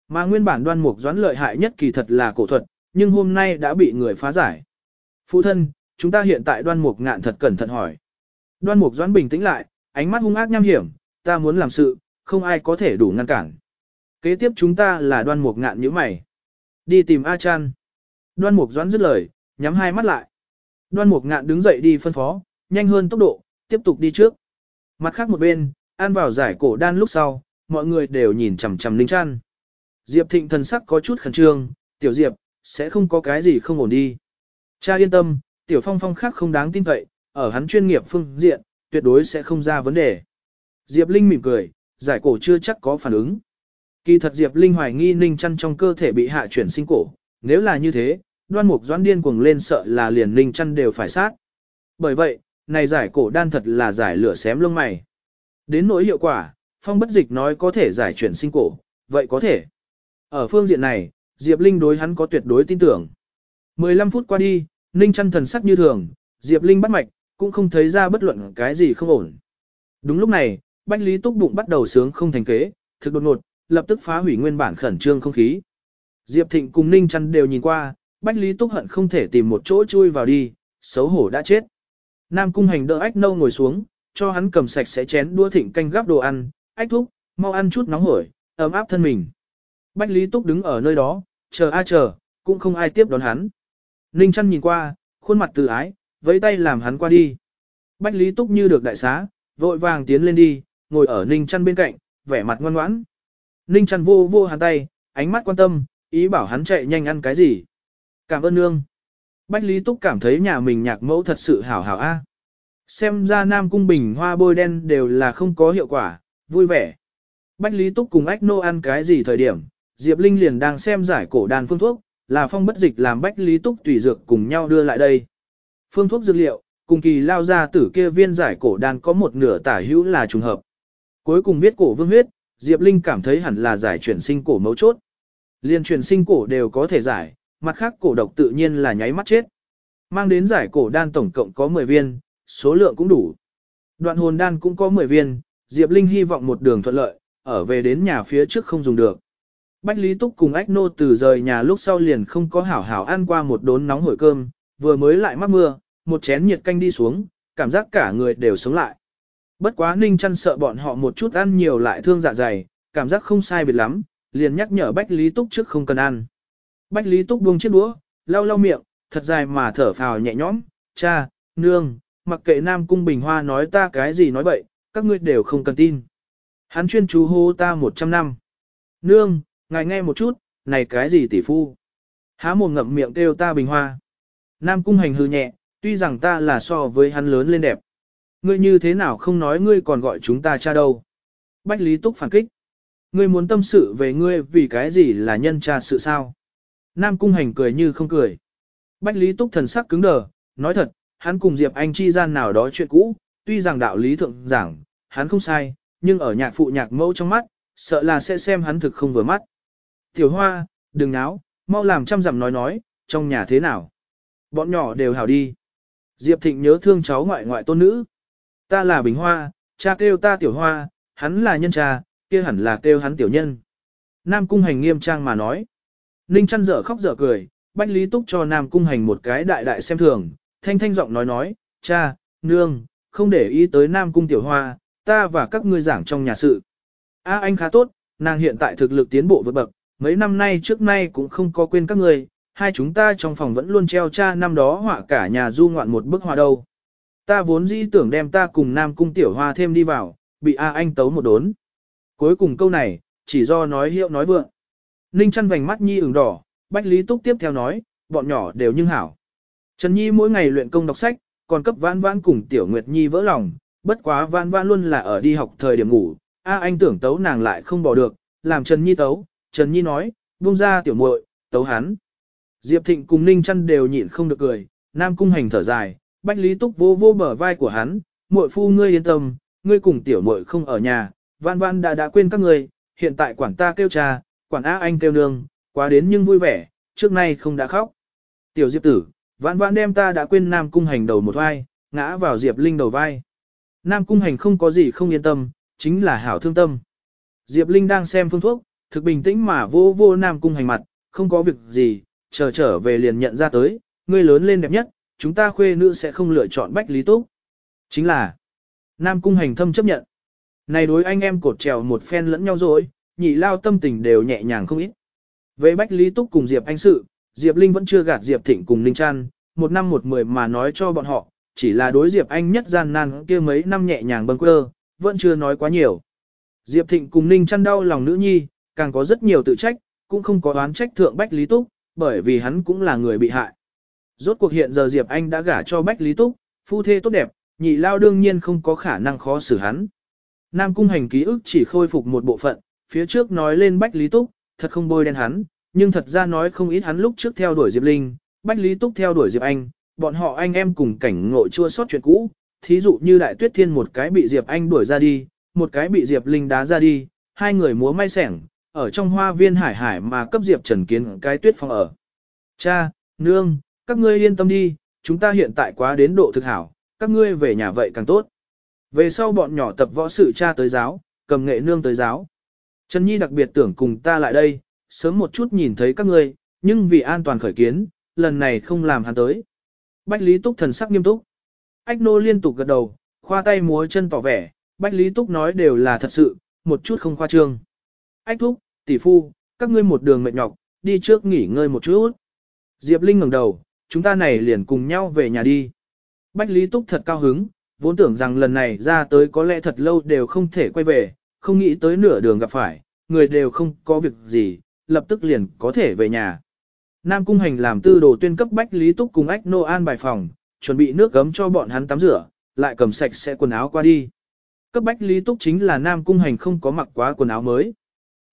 Mà nguyên bản đoan mục doãn lợi hại nhất kỳ thật là cổ thuật, nhưng hôm nay đã bị người phá giải. Phụ thân, chúng ta hiện tại đoan mục ngạn thật cẩn thận hỏi. Đoan mục doãn bình tĩnh lại, ánh mắt hung ác nham hiểm, ta muốn làm sự, không ai có thể đủ ngăn cản. Kế tiếp chúng ta là đoan mục ngạn như mày. Đi tìm A Chan. Đoan mục doãn dứt lời, nhắm hai mắt lại. Đoan mục ngạn đứng dậy đi phân phó, nhanh hơn tốc độ, tiếp tục đi trước. Mặt khác một bên, ăn vào giải cổ đan lúc sau, mọi người đều nhìn chằm chằm Linh Chan. Diệp Thịnh thần sắc có chút khẩn trương, tiểu Diệp, sẽ không có cái gì không ổn đi. Cha yên tâm, tiểu phong phong khác không đáng tin cậy, ở hắn chuyên nghiệp phương diện, tuyệt đối sẽ không ra vấn đề. Diệp Linh mỉm cười, giải cổ chưa chắc có phản ứng. Kỳ thật Diệp Linh hoài nghi Ninh Chăn trong cơ thể bị hạ chuyển sinh cổ, nếu là như thế, đoan mục doãn điên cuồng lên sợ là liền Ninh Chăn đều phải sát. Bởi vậy, này giải cổ đan thật là giải lửa xém lông mày. Đến nỗi hiệu quả, phong bất dịch nói có thể giải chuyển sinh cổ, vậy có thể. Ở phương diện này, Diệp Linh đối hắn có tuyệt đối tin tưởng. 15 phút qua đi, Ninh chăn thần sắc như thường, Diệp Linh bắt mạch, cũng không thấy ra bất luận cái gì không ổn. Đúng lúc này, Bách Lý Túc bụng bắt đầu sướng không thành kế, thực đột ngột, lập tức phá hủy nguyên bản khẩn trương không khí. Diệp Thịnh cùng Ninh Chân đều nhìn qua, Bách Lý Túc hận không thể tìm một chỗ chui vào đi, xấu hổ đã chết. Nam Cung Hành đỡ ách nâu ngồi xuống, cho hắn cầm sạch sẽ chén đua thịnh canh gắp đồ ăn, ách thúc, mau ăn chút nóng hổi, ấm áp thân mình. Bách Lý Túc đứng ở nơi đó, chờ a chờ, cũng không ai tiếp đón hắn. Ninh Chân nhìn qua, khuôn mặt từ ái, vẫy tay làm hắn qua đi. Bách Lý Túc như được đại xá, vội vàng tiến lên đi, ngồi ở Ninh Chân bên cạnh, vẻ mặt ngoan ngoãn. Ninh chăn vô vô hắn tay, ánh mắt quan tâm, ý bảo hắn chạy nhanh ăn cái gì. Cảm ơn nương. Bách Lý Túc cảm thấy nhà mình nhạc mẫu thật sự hảo hảo a. Xem ra Nam Cung Bình hoa bôi đen đều là không có hiệu quả, vui vẻ. Bách Lý Túc cùng Ách Nô ăn cái gì thời điểm, Diệp Linh liền đang xem giải cổ đàn phương thuốc, là phong bất dịch làm Bách Lý Túc tùy dược cùng nhau đưa lại đây. Phương thuốc dược liệu, cùng kỳ lao ra tử kia viên giải cổ đàn có một nửa tả hữu là trùng hợp. Cuối cùng viết cổ vương huyết, Diệp Linh cảm thấy hẳn là giải chuyển sinh cổ mấu chốt. Liên chuyển sinh cổ đều có thể giải, mặt khác cổ độc tự nhiên là nháy mắt chết. Mang đến giải cổ đan tổng cộng có 10 viên, số lượng cũng đủ. Đoạn hồn đan cũng có 10 viên, Diệp Linh hy vọng một đường thuận lợi, ở về đến nhà phía trước không dùng được. Bách Lý Túc cùng Ách Nô từ rời nhà lúc sau liền không có hảo hảo ăn qua một đốn nóng hổi cơm, vừa mới lại mắc mưa, một chén nhiệt canh đi xuống, cảm giác cả người đều sống lại. Bất quá Ninh chăn sợ bọn họ một chút ăn nhiều lại thương dạ dày, cảm giác không sai biệt lắm, liền nhắc nhở Bách Lý Túc trước không cần ăn. Bách Lý Túc buông chiếc đũa, lau lau miệng, thật dài mà thở phào nhẹ nhõm, cha, nương, mặc kệ Nam Cung Bình Hoa nói ta cái gì nói bậy, các ngươi đều không cần tin. Hắn chuyên chú hô ta một trăm năm. Nương, ngài nghe một chút, này cái gì tỷ phu? Há mồm ngậm miệng kêu ta Bình Hoa. Nam Cung Hành hư nhẹ, tuy rằng ta là so với hắn lớn lên đẹp. Ngươi như thế nào không nói ngươi còn gọi chúng ta cha đâu? Bách Lý Túc phản kích. Ngươi muốn tâm sự về ngươi vì cái gì là nhân cha sự sao? Nam Cung Hành cười như không cười. Bách Lý Túc thần sắc cứng đờ, nói thật, hắn cùng Diệp Anh chi gian nào đó chuyện cũ, tuy rằng đạo lý thượng giảng, hắn không sai, nhưng ở nhạc phụ nhạc mẫu trong mắt, sợ là sẽ xem hắn thực không vừa mắt. Tiểu Hoa, đừng náo, mau làm trăm dặm nói nói, trong nhà thế nào. Bọn nhỏ đều hảo đi. Diệp Thịnh nhớ thương cháu ngoại ngoại tôn nữ. Ta là Bình Hoa, cha kêu ta Tiểu Hoa, hắn là nhân cha, kia hẳn là kêu hắn Tiểu Nhân. Nam Cung Hành nghiêm trang mà nói. Ninh chăn dở khóc dở cười, Bách Lý Túc cho Nam Cung Hành một cái đại đại xem thường, thanh thanh giọng nói nói, cha, nương, không để ý tới Nam Cung Tiểu Hoa, ta và các ngươi giảng trong nhà sự. A anh khá tốt, nàng hiện tại thực lực tiến bộ vượt bậc, mấy năm nay trước nay cũng không có quên các ngươi, hai chúng ta trong phòng vẫn luôn treo cha năm đó họa cả nhà du ngoạn một bức họa đâu. Ta vốn dĩ tưởng đem ta cùng Nam Cung Tiểu Hoa thêm đi vào, bị A anh tấu một đốn. Cuối cùng câu này, chỉ do nói hiệu nói vượng. Ninh chăn vành mắt nhi ửng đỏ, Bách Lý Túc tiếp theo nói, bọn nhỏ đều nhưng hảo. Trần Nhi mỗi ngày luyện công đọc sách, còn cấp vãn vãn cùng Tiểu Nguyệt Nhi vỡ lòng, bất quá vãn vãn luôn là ở đi học thời điểm ngủ, a anh tưởng tấu nàng lại không bỏ được, làm Trần Nhi tấu, Trần Nhi nói, buông ra tiểu muội, tấu hắn. Diệp Thịnh cùng Ninh Chăn đều nhịn không được cười, Nam Cung Hành thở dài, Bách Lý Túc vô vô bờ vai của hắn, muội phu ngươi yên tâm, ngươi cùng tiểu muội không ở nhà, vãn vãn đã đã quên các ngươi, hiện tại quản ta kêu cha, quản á anh kêu nương, quá đến nhưng vui vẻ, trước nay không đã khóc. Tiểu Diệp tử, vãn vãn đem ta đã quên Nam Cung Hành đầu một vai, ngã vào Diệp Linh đầu vai. Nam Cung Hành không có gì không yên tâm, chính là hảo thương tâm. Diệp Linh đang xem phương thuốc, thực bình tĩnh mà vô vô Nam Cung Hành mặt, không có việc gì, chờ trở về liền nhận ra tới, ngươi lớn lên đẹp nhất, chúng ta khuê nữ sẽ không lựa chọn Bách Lý Túc. Chính là, Nam Cung Hành thâm chấp nhận. Này đối anh em cột trèo một phen lẫn nhau rồi, nhị lao tâm tình đều nhẹ nhàng không ít. Về Bách Lý Túc cùng Diệp Anh sự, Diệp Linh vẫn chưa gạt Diệp Thịnh cùng Linh Trăn, một năm một mười mà nói cho bọn họ, chỉ là đối Diệp Anh nhất gian nan kia mấy năm nhẹ nhàng bâng quơ, vẫn chưa nói quá nhiều. Diệp Thịnh cùng Ninh Trăn đau lòng nữ nhi, càng có rất nhiều tự trách, cũng không có oán trách thượng Bách Lý Túc, bởi vì hắn cũng là người bị hại. Rốt cuộc hiện giờ Diệp Anh đã gả cho Bách Lý Túc, phu thê tốt đẹp, nhị lao đương nhiên không có khả năng khó xử hắn. Nam Cung Hành ký ức chỉ khôi phục một bộ phận, phía trước nói lên Bách Lý Túc, thật không bôi đen hắn, nhưng thật ra nói không ít hắn lúc trước theo đuổi Diệp Linh, Bách Lý Túc theo đuổi Diệp Anh, bọn họ anh em cùng cảnh ngộ chua sót chuyện cũ, thí dụ như Đại Tuyết Thiên một cái bị Diệp Anh đuổi ra đi, một cái bị Diệp Linh đá ra đi, hai người múa may sẻng, ở trong hoa viên hải hải mà cấp Diệp Trần Kiến cái tuyết phòng ở. Cha, nương, các ngươi yên tâm đi, chúng ta hiện tại quá đến độ thực hảo, các ngươi về nhà vậy càng tốt. Về sau bọn nhỏ tập võ sự cha tới giáo, cầm nghệ nương tới giáo. Trần Nhi đặc biệt tưởng cùng ta lại đây, sớm một chút nhìn thấy các ngươi, nhưng vì an toàn khởi kiến, lần này không làm hắn tới. Bách Lý Túc thần sắc nghiêm túc. Ách nô liên tục gật đầu, khoa tay múa chân tỏ vẻ, Bách Lý Túc nói đều là thật sự, một chút không khoa trương. Ách thúc, tỷ phu, các ngươi một đường mệt nhọc, đi trước nghỉ ngơi một chút. Diệp Linh ngẩng đầu, chúng ta này liền cùng nhau về nhà đi. Bách Lý Túc thật cao hứng, vốn tưởng rằng lần này ra tới có lẽ thật lâu đều không thể quay về, không nghĩ tới nửa đường gặp phải, người đều không có việc gì, lập tức liền có thể về nhà. Nam Cung Hành làm tư đồ tuyên cấp Bách Lý Túc cùng Ách Nô An bài phòng, chuẩn bị nước gấm cho bọn hắn tắm rửa, lại cầm sạch sẽ quần áo qua đi. Cấp Bách Lý Túc chính là Nam Cung Hành không có mặc quá quần áo mới.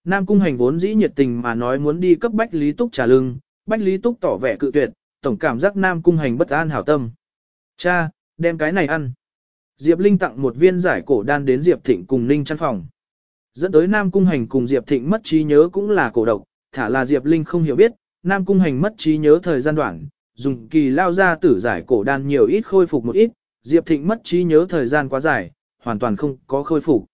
Nam Cung Hành vốn dĩ nhiệt tình mà nói muốn đi cấp Bách Lý Túc trả lưng, Bách Lý Túc tỏ vẻ cự tuyệt, tổng cảm giác Nam Cung Hành bất an hảo tâm. Cha, đem cái này ăn. Diệp Linh tặng một viên giải cổ đan đến Diệp Thịnh cùng Ninh chăn phòng. Dẫn tới Nam Cung Hành cùng Diệp Thịnh mất trí nhớ cũng là cổ độc, thả là Diệp Linh không hiểu biết, Nam Cung Hành mất trí nhớ thời gian đoạn, dùng kỳ lao ra tử giải cổ đan nhiều ít khôi phục một ít, Diệp Thịnh mất trí nhớ thời gian quá dài, hoàn toàn không có khôi phục.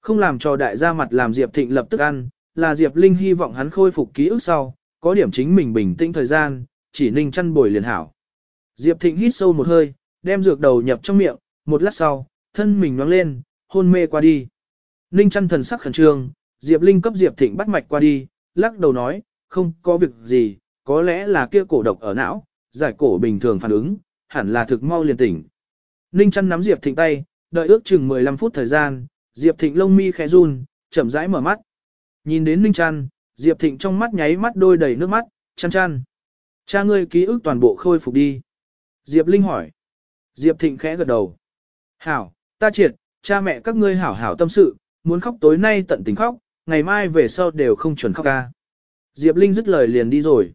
Không làm cho đại gia mặt làm Diệp Thịnh lập tức ăn, là Diệp Linh hy vọng hắn khôi phục ký ức sau, có điểm chính mình bình tĩnh thời gian, chỉ ninh chăn bồi liền hảo. Diệp Thịnh hít sâu một hơi, đem dược đầu nhập trong miệng, một lát sau, thân mình nhoáng lên, hôn mê qua đi. Ninh chăn thần sắc khẩn trương, Diệp Linh cấp Diệp Thịnh bắt mạch qua đi, lắc đầu nói, không có việc gì, có lẽ là kia cổ độc ở não, giải cổ bình thường phản ứng, hẳn là thực mau liền tỉnh. Ninh chăn nắm Diệp Thịnh tay, đợi ước chừng 15 phút thời gian, Diệp Thịnh lông mi khẽ run, chậm rãi mở mắt. Nhìn đến Ninh chăn, Diệp Thịnh trong mắt nháy mắt đôi đầy nước mắt, chăn chăn. Cha ngươi ký ức toàn bộ khôi phục đi. Diệp Linh hỏi. Diệp Thịnh khẽ gật đầu. Hảo, ta triệt, cha mẹ các ngươi hảo hảo tâm sự, muốn khóc tối nay tận tình khóc, ngày mai về sau đều không chuẩn khóc ca. Diệp Linh dứt lời liền đi rồi.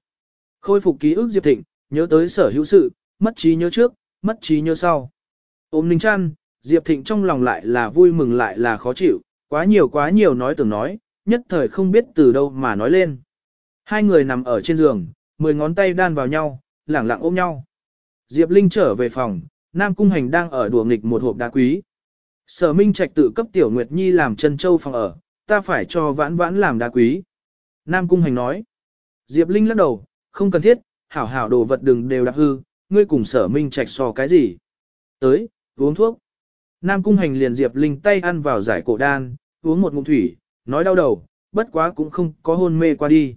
Khôi phục ký ức Diệp Thịnh, nhớ tới sở hữu sự, mất trí nhớ trước, mất trí nhớ sau. Ôm Ninh chăn, Diệp Thịnh trong lòng lại là vui mừng lại là khó chịu, quá nhiều quá nhiều nói tưởng nói, nhất thời không biết từ đâu mà nói lên. Hai người nằm ở trên giường, mười ngón tay đan vào nhau, lẳng lặng ôm nhau. Diệp Linh trở về phòng, Nam Cung Hành đang ở đùa nghịch một hộp đá quý. Sở Minh Trạch tự cấp Tiểu Nguyệt Nhi làm chân châu phòng ở, ta phải cho vãn vãn làm đá quý. Nam Cung Hành nói. Diệp Linh lắc đầu, không cần thiết, hảo hảo đồ vật đừng đều đạp hư, ngươi cùng sở Minh Trạch so cái gì. Tới, uống thuốc. Nam Cung Hành liền Diệp Linh tay ăn vào giải cổ đan, uống một ngụm thủy, nói đau đầu, bất quá cũng không có hôn mê qua đi.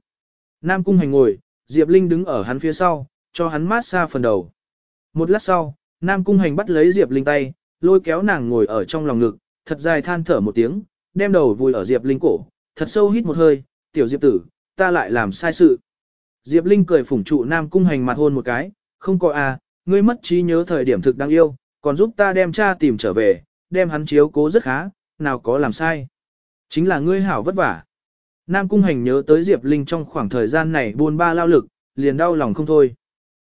Nam Cung Hành ngồi, Diệp Linh đứng ở hắn phía sau, cho hắn mát xa phần đầu. Một lát sau, Nam Cung Hành bắt lấy Diệp Linh tay, lôi kéo nàng ngồi ở trong lòng ngực, thật dài than thở một tiếng, đem đầu vùi ở Diệp Linh cổ, thật sâu hít một hơi, tiểu Diệp tử, ta lại làm sai sự. Diệp Linh cười phủng trụ Nam Cung Hành mặt hôn một cái, không có à, ngươi mất trí nhớ thời điểm thực đáng yêu, còn giúp ta đem cha tìm trở về, đem hắn chiếu cố rất khá, nào có làm sai. Chính là ngươi hảo vất vả. Nam Cung Hành nhớ tới Diệp Linh trong khoảng thời gian này buôn ba lao lực, liền đau lòng không thôi.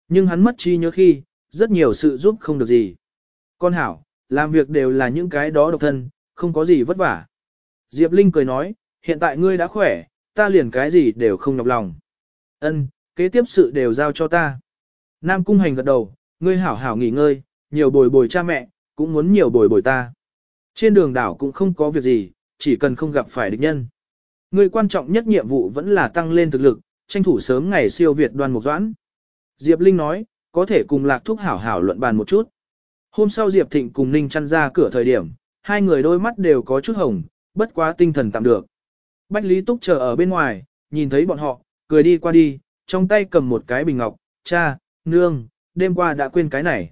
Nhưng hắn mất trí nhớ khi, rất nhiều sự giúp không được gì. Con hảo, làm việc đều là những cái đó độc thân, không có gì vất vả. Diệp Linh cười nói, hiện tại ngươi đã khỏe, ta liền cái gì đều không nhọc lòng. Ân, kế tiếp sự đều giao cho ta. Nam Cung Hành gật đầu, ngươi hảo hảo nghỉ ngơi, nhiều bồi bồi cha mẹ, cũng muốn nhiều bồi bồi ta. Trên đường đảo cũng không có việc gì, chỉ cần không gặp phải địch nhân. Người quan trọng nhất nhiệm vụ vẫn là tăng lên thực lực, tranh thủ sớm ngày siêu Việt đoàn mục doãn. Diệp Linh nói, có thể cùng lạc thúc hảo hảo luận bàn một chút. Hôm sau Diệp Thịnh cùng Ninh chăn ra cửa thời điểm, hai người đôi mắt đều có chút hồng, bất quá tinh thần tạm được. Bách Lý Túc chờ ở bên ngoài, nhìn thấy bọn họ, cười đi qua đi, trong tay cầm một cái bình ngọc, cha, nương, đêm qua đã quên cái này.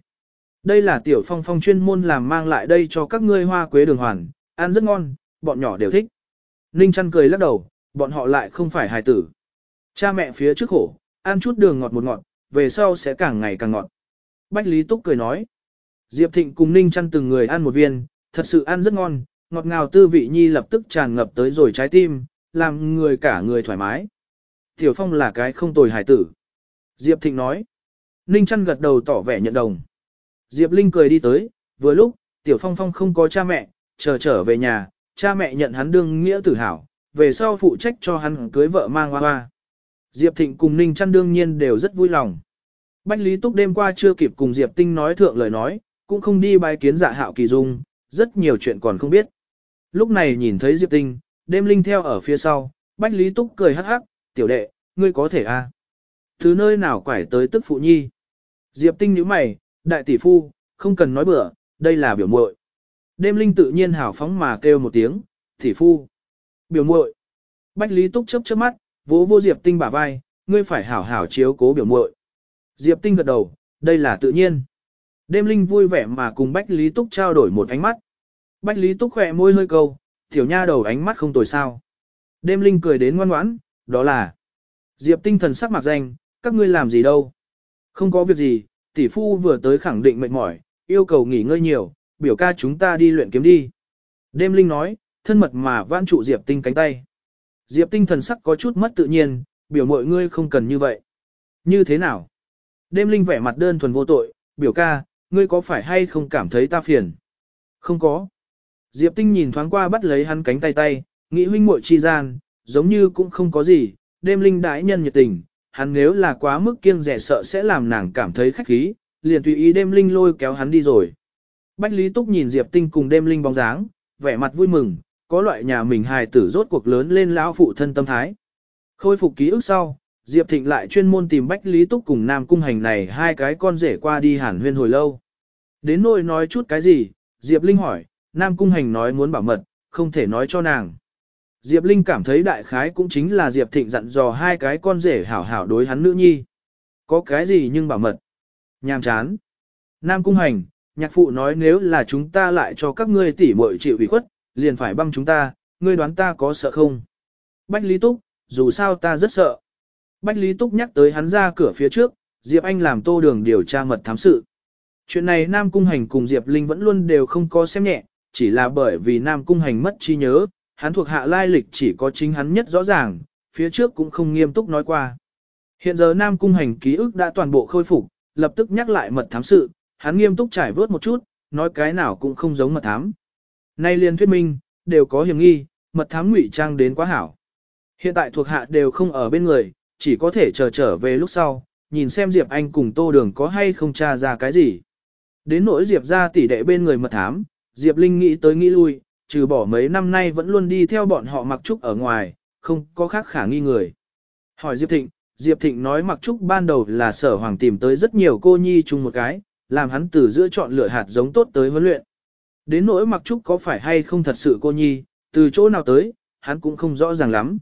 Đây là tiểu phong phong chuyên môn làm mang lại đây cho các ngươi hoa quế đường hoàn, ăn rất ngon, bọn nhỏ đều thích. Ninh chăn cười lắc đầu, bọn họ lại không phải hài tử. Cha mẹ phía trước khổ, ăn chút đường ngọt một ngọt, về sau sẽ càng ngày càng ngọt. Bách Lý Túc cười nói. Diệp Thịnh cùng Ninh chăn từng người ăn một viên, thật sự ăn rất ngon, ngọt ngào tư vị nhi lập tức tràn ngập tới rồi trái tim, làm người cả người thoải mái. Tiểu Phong là cái không tồi hải tử. Diệp Thịnh nói. Ninh chăn gật đầu tỏ vẻ nhận đồng. Diệp Linh cười đi tới, vừa lúc, Tiểu Phong Phong không có cha mẹ, chờ trở về nhà, cha mẹ nhận hắn đương nghĩa tử hảo, về sau phụ trách cho hắn cưới vợ mang hoa hoa. Diệp Thịnh cùng Ninh Trăn đương nhiên đều rất vui lòng. Bách Lý Túc đêm qua chưa kịp cùng Diệp Tinh nói thượng lời nói, cũng không đi bài kiến dạ hạo kỳ dung, rất nhiều chuyện còn không biết. Lúc này nhìn thấy Diệp Tinh, đêm linh theo ở phía sau, Bách Lý Túc cười hắc hắc, tiểu đệ, ngươi có thể a? À? Từ nơi nào quải tới tức phụ nhi? Diệp Tinh nhíu mày, đại tỷ phu, không cần nói bừa, đây là biểu muội. Đêm linh tự nhiên hào phóng mà kêu một tiếng, tỷ phu. Biểu muội. Bách Lý Túc chớp chớp mắt, vỗ vô Diệp Tinh bả vai, ngươi phải hảo hảo chiếu cố biểu muội. Diệp Tinh gật đầu, đây là tự nhiên. Đêm linh vui vẻ mà cùng Bách Lý Túc trao đổi một ánh mắt. Bách Lý Túc khỏe môi hơi câu, tiểu nha đầu ánh mắt không tồi sao. Đêm linh cười đến ngoan ngoãn, đó là. Diệp tinh thần sắc mặt danh, các ngươi làm gì đâu. Không có việc gì, tỷ phu vừa tới khẳng định mệt mỏi, yêu cầu nghỉ ngơi nhiều, biểu ca chúng ta đi luyện kiếm đi. Đêm linh nói, thân mật mà vãn trụ Diệp tinh cánh tay. Diệp tinh thần sắc có chút mất tự nhiên, biểu mọi ngươi không cần như vậy. Như thế nào? Đêm linh vẻ mặt đơn thuần vô tội, biểu ca, ngươi có phải hay không cảm thấy ta phiền? Không có. Diệp tinh nhìn thoáng qua bắt lấy hắn cánh tay tay, nghĩ huynh muội chi gian, giống như cũng không có gì, đêm linh đãi nhân nhiệt tình, hắn nếu là quá mức kiêng rẻ sợ sẽ làm nàng cảm thấy khách khí, liền tùy ý đêm linh lôi kéo hắn đi rồi. Bách Lý Túc nhìn Diệp Tinh cùng đêm linh bóng dáng, vẻ mặt vui mừng, có loại nhà mình hài tử rốt cuộc lớn lên lão phụ thân tâm thái. Khôi phục ký ức sau, Diệp Thịnh lại chuyên môn tìm Bách Lý Túc cùng Nam Cung Hành này hai cái con rể qua đi hẳn huyên hồi lâu. Đến nỗi nói chút cái gì, Diệp Linh hỏi, Nam Cung Hành nói muốn bảo mật, không thể nói cho nàng. Diệp Linh cảm thấy đại khái cũng chính là Diệp Thịnh dặn dò hai cái con rể hảo hảo đối hắn nữ nhi. Có cái gì nhưng bảo mật. Nhàm chán. Nam Cung Hành, nhạc phụ nói nếu là chúng ta lại cho các ngươi tỉ muội chịu ủy khuất, liền phải băm chúng ta, ngươi đoán ta có sợ không? Bách Lý Túc, dù sao ta rất sợ. Bách Lý Túc nhắc tới hắn ra cửa phía trước, Diệp Anh làm tô đường điều tra mật thám sự. Chuyện này Nam Cung Hành cùng Diệp Linh vẫn luôn đều không có xem nhẹ, chỉ là bởi vì Nam Cung Hành mất trí nhớ, hắn thuộc hạ lai lịch chỉ có chính hắn nhất rõ ràng, phía trước cũng không nghiêm túc nói qua. Hiện giờ Nam Cung Hành ký ức đã toàn bộ khôi phục, lập tức nhắc lại mật thám sự, hắn nghiêm túc trải vớt một chút, nói cái nào cũng không giống mật thám. Nay liền thuyết minh, đều có hiểm nghi, mật thám ngụy trang đến quá hảo. Hiện tại thuộc hạ đều không ở bên người, chỉ có thể chờ trở về lúc sau, nhìn xem Diệp Anh cùng Tô Đường có hay không tra ra cái gì. Đến nỗi Diệp ra tỷ đệ bên người mật thám, Diệp Linh nghĩ tới nghĩ lui, trừ bỏ mấy năm nay vẫn luôn đi theo bọn họ mặc trúc ở ngoài, không có khác khả nghi người. Hỏi Diệp Thịnh, Diệp Thịnh nói mặc trúc ban đầu là sở hoàng tìm tới rất nhiều cô nhi chung một cái, làm hắn từ giữa chọn lựa hạt giống tốt tới huấn luyện. Đến nỗi mặc trúc có phải hay không thật sự cô nhi, từ chỗ nào tới, hắn cũng không rõ ràng lắm.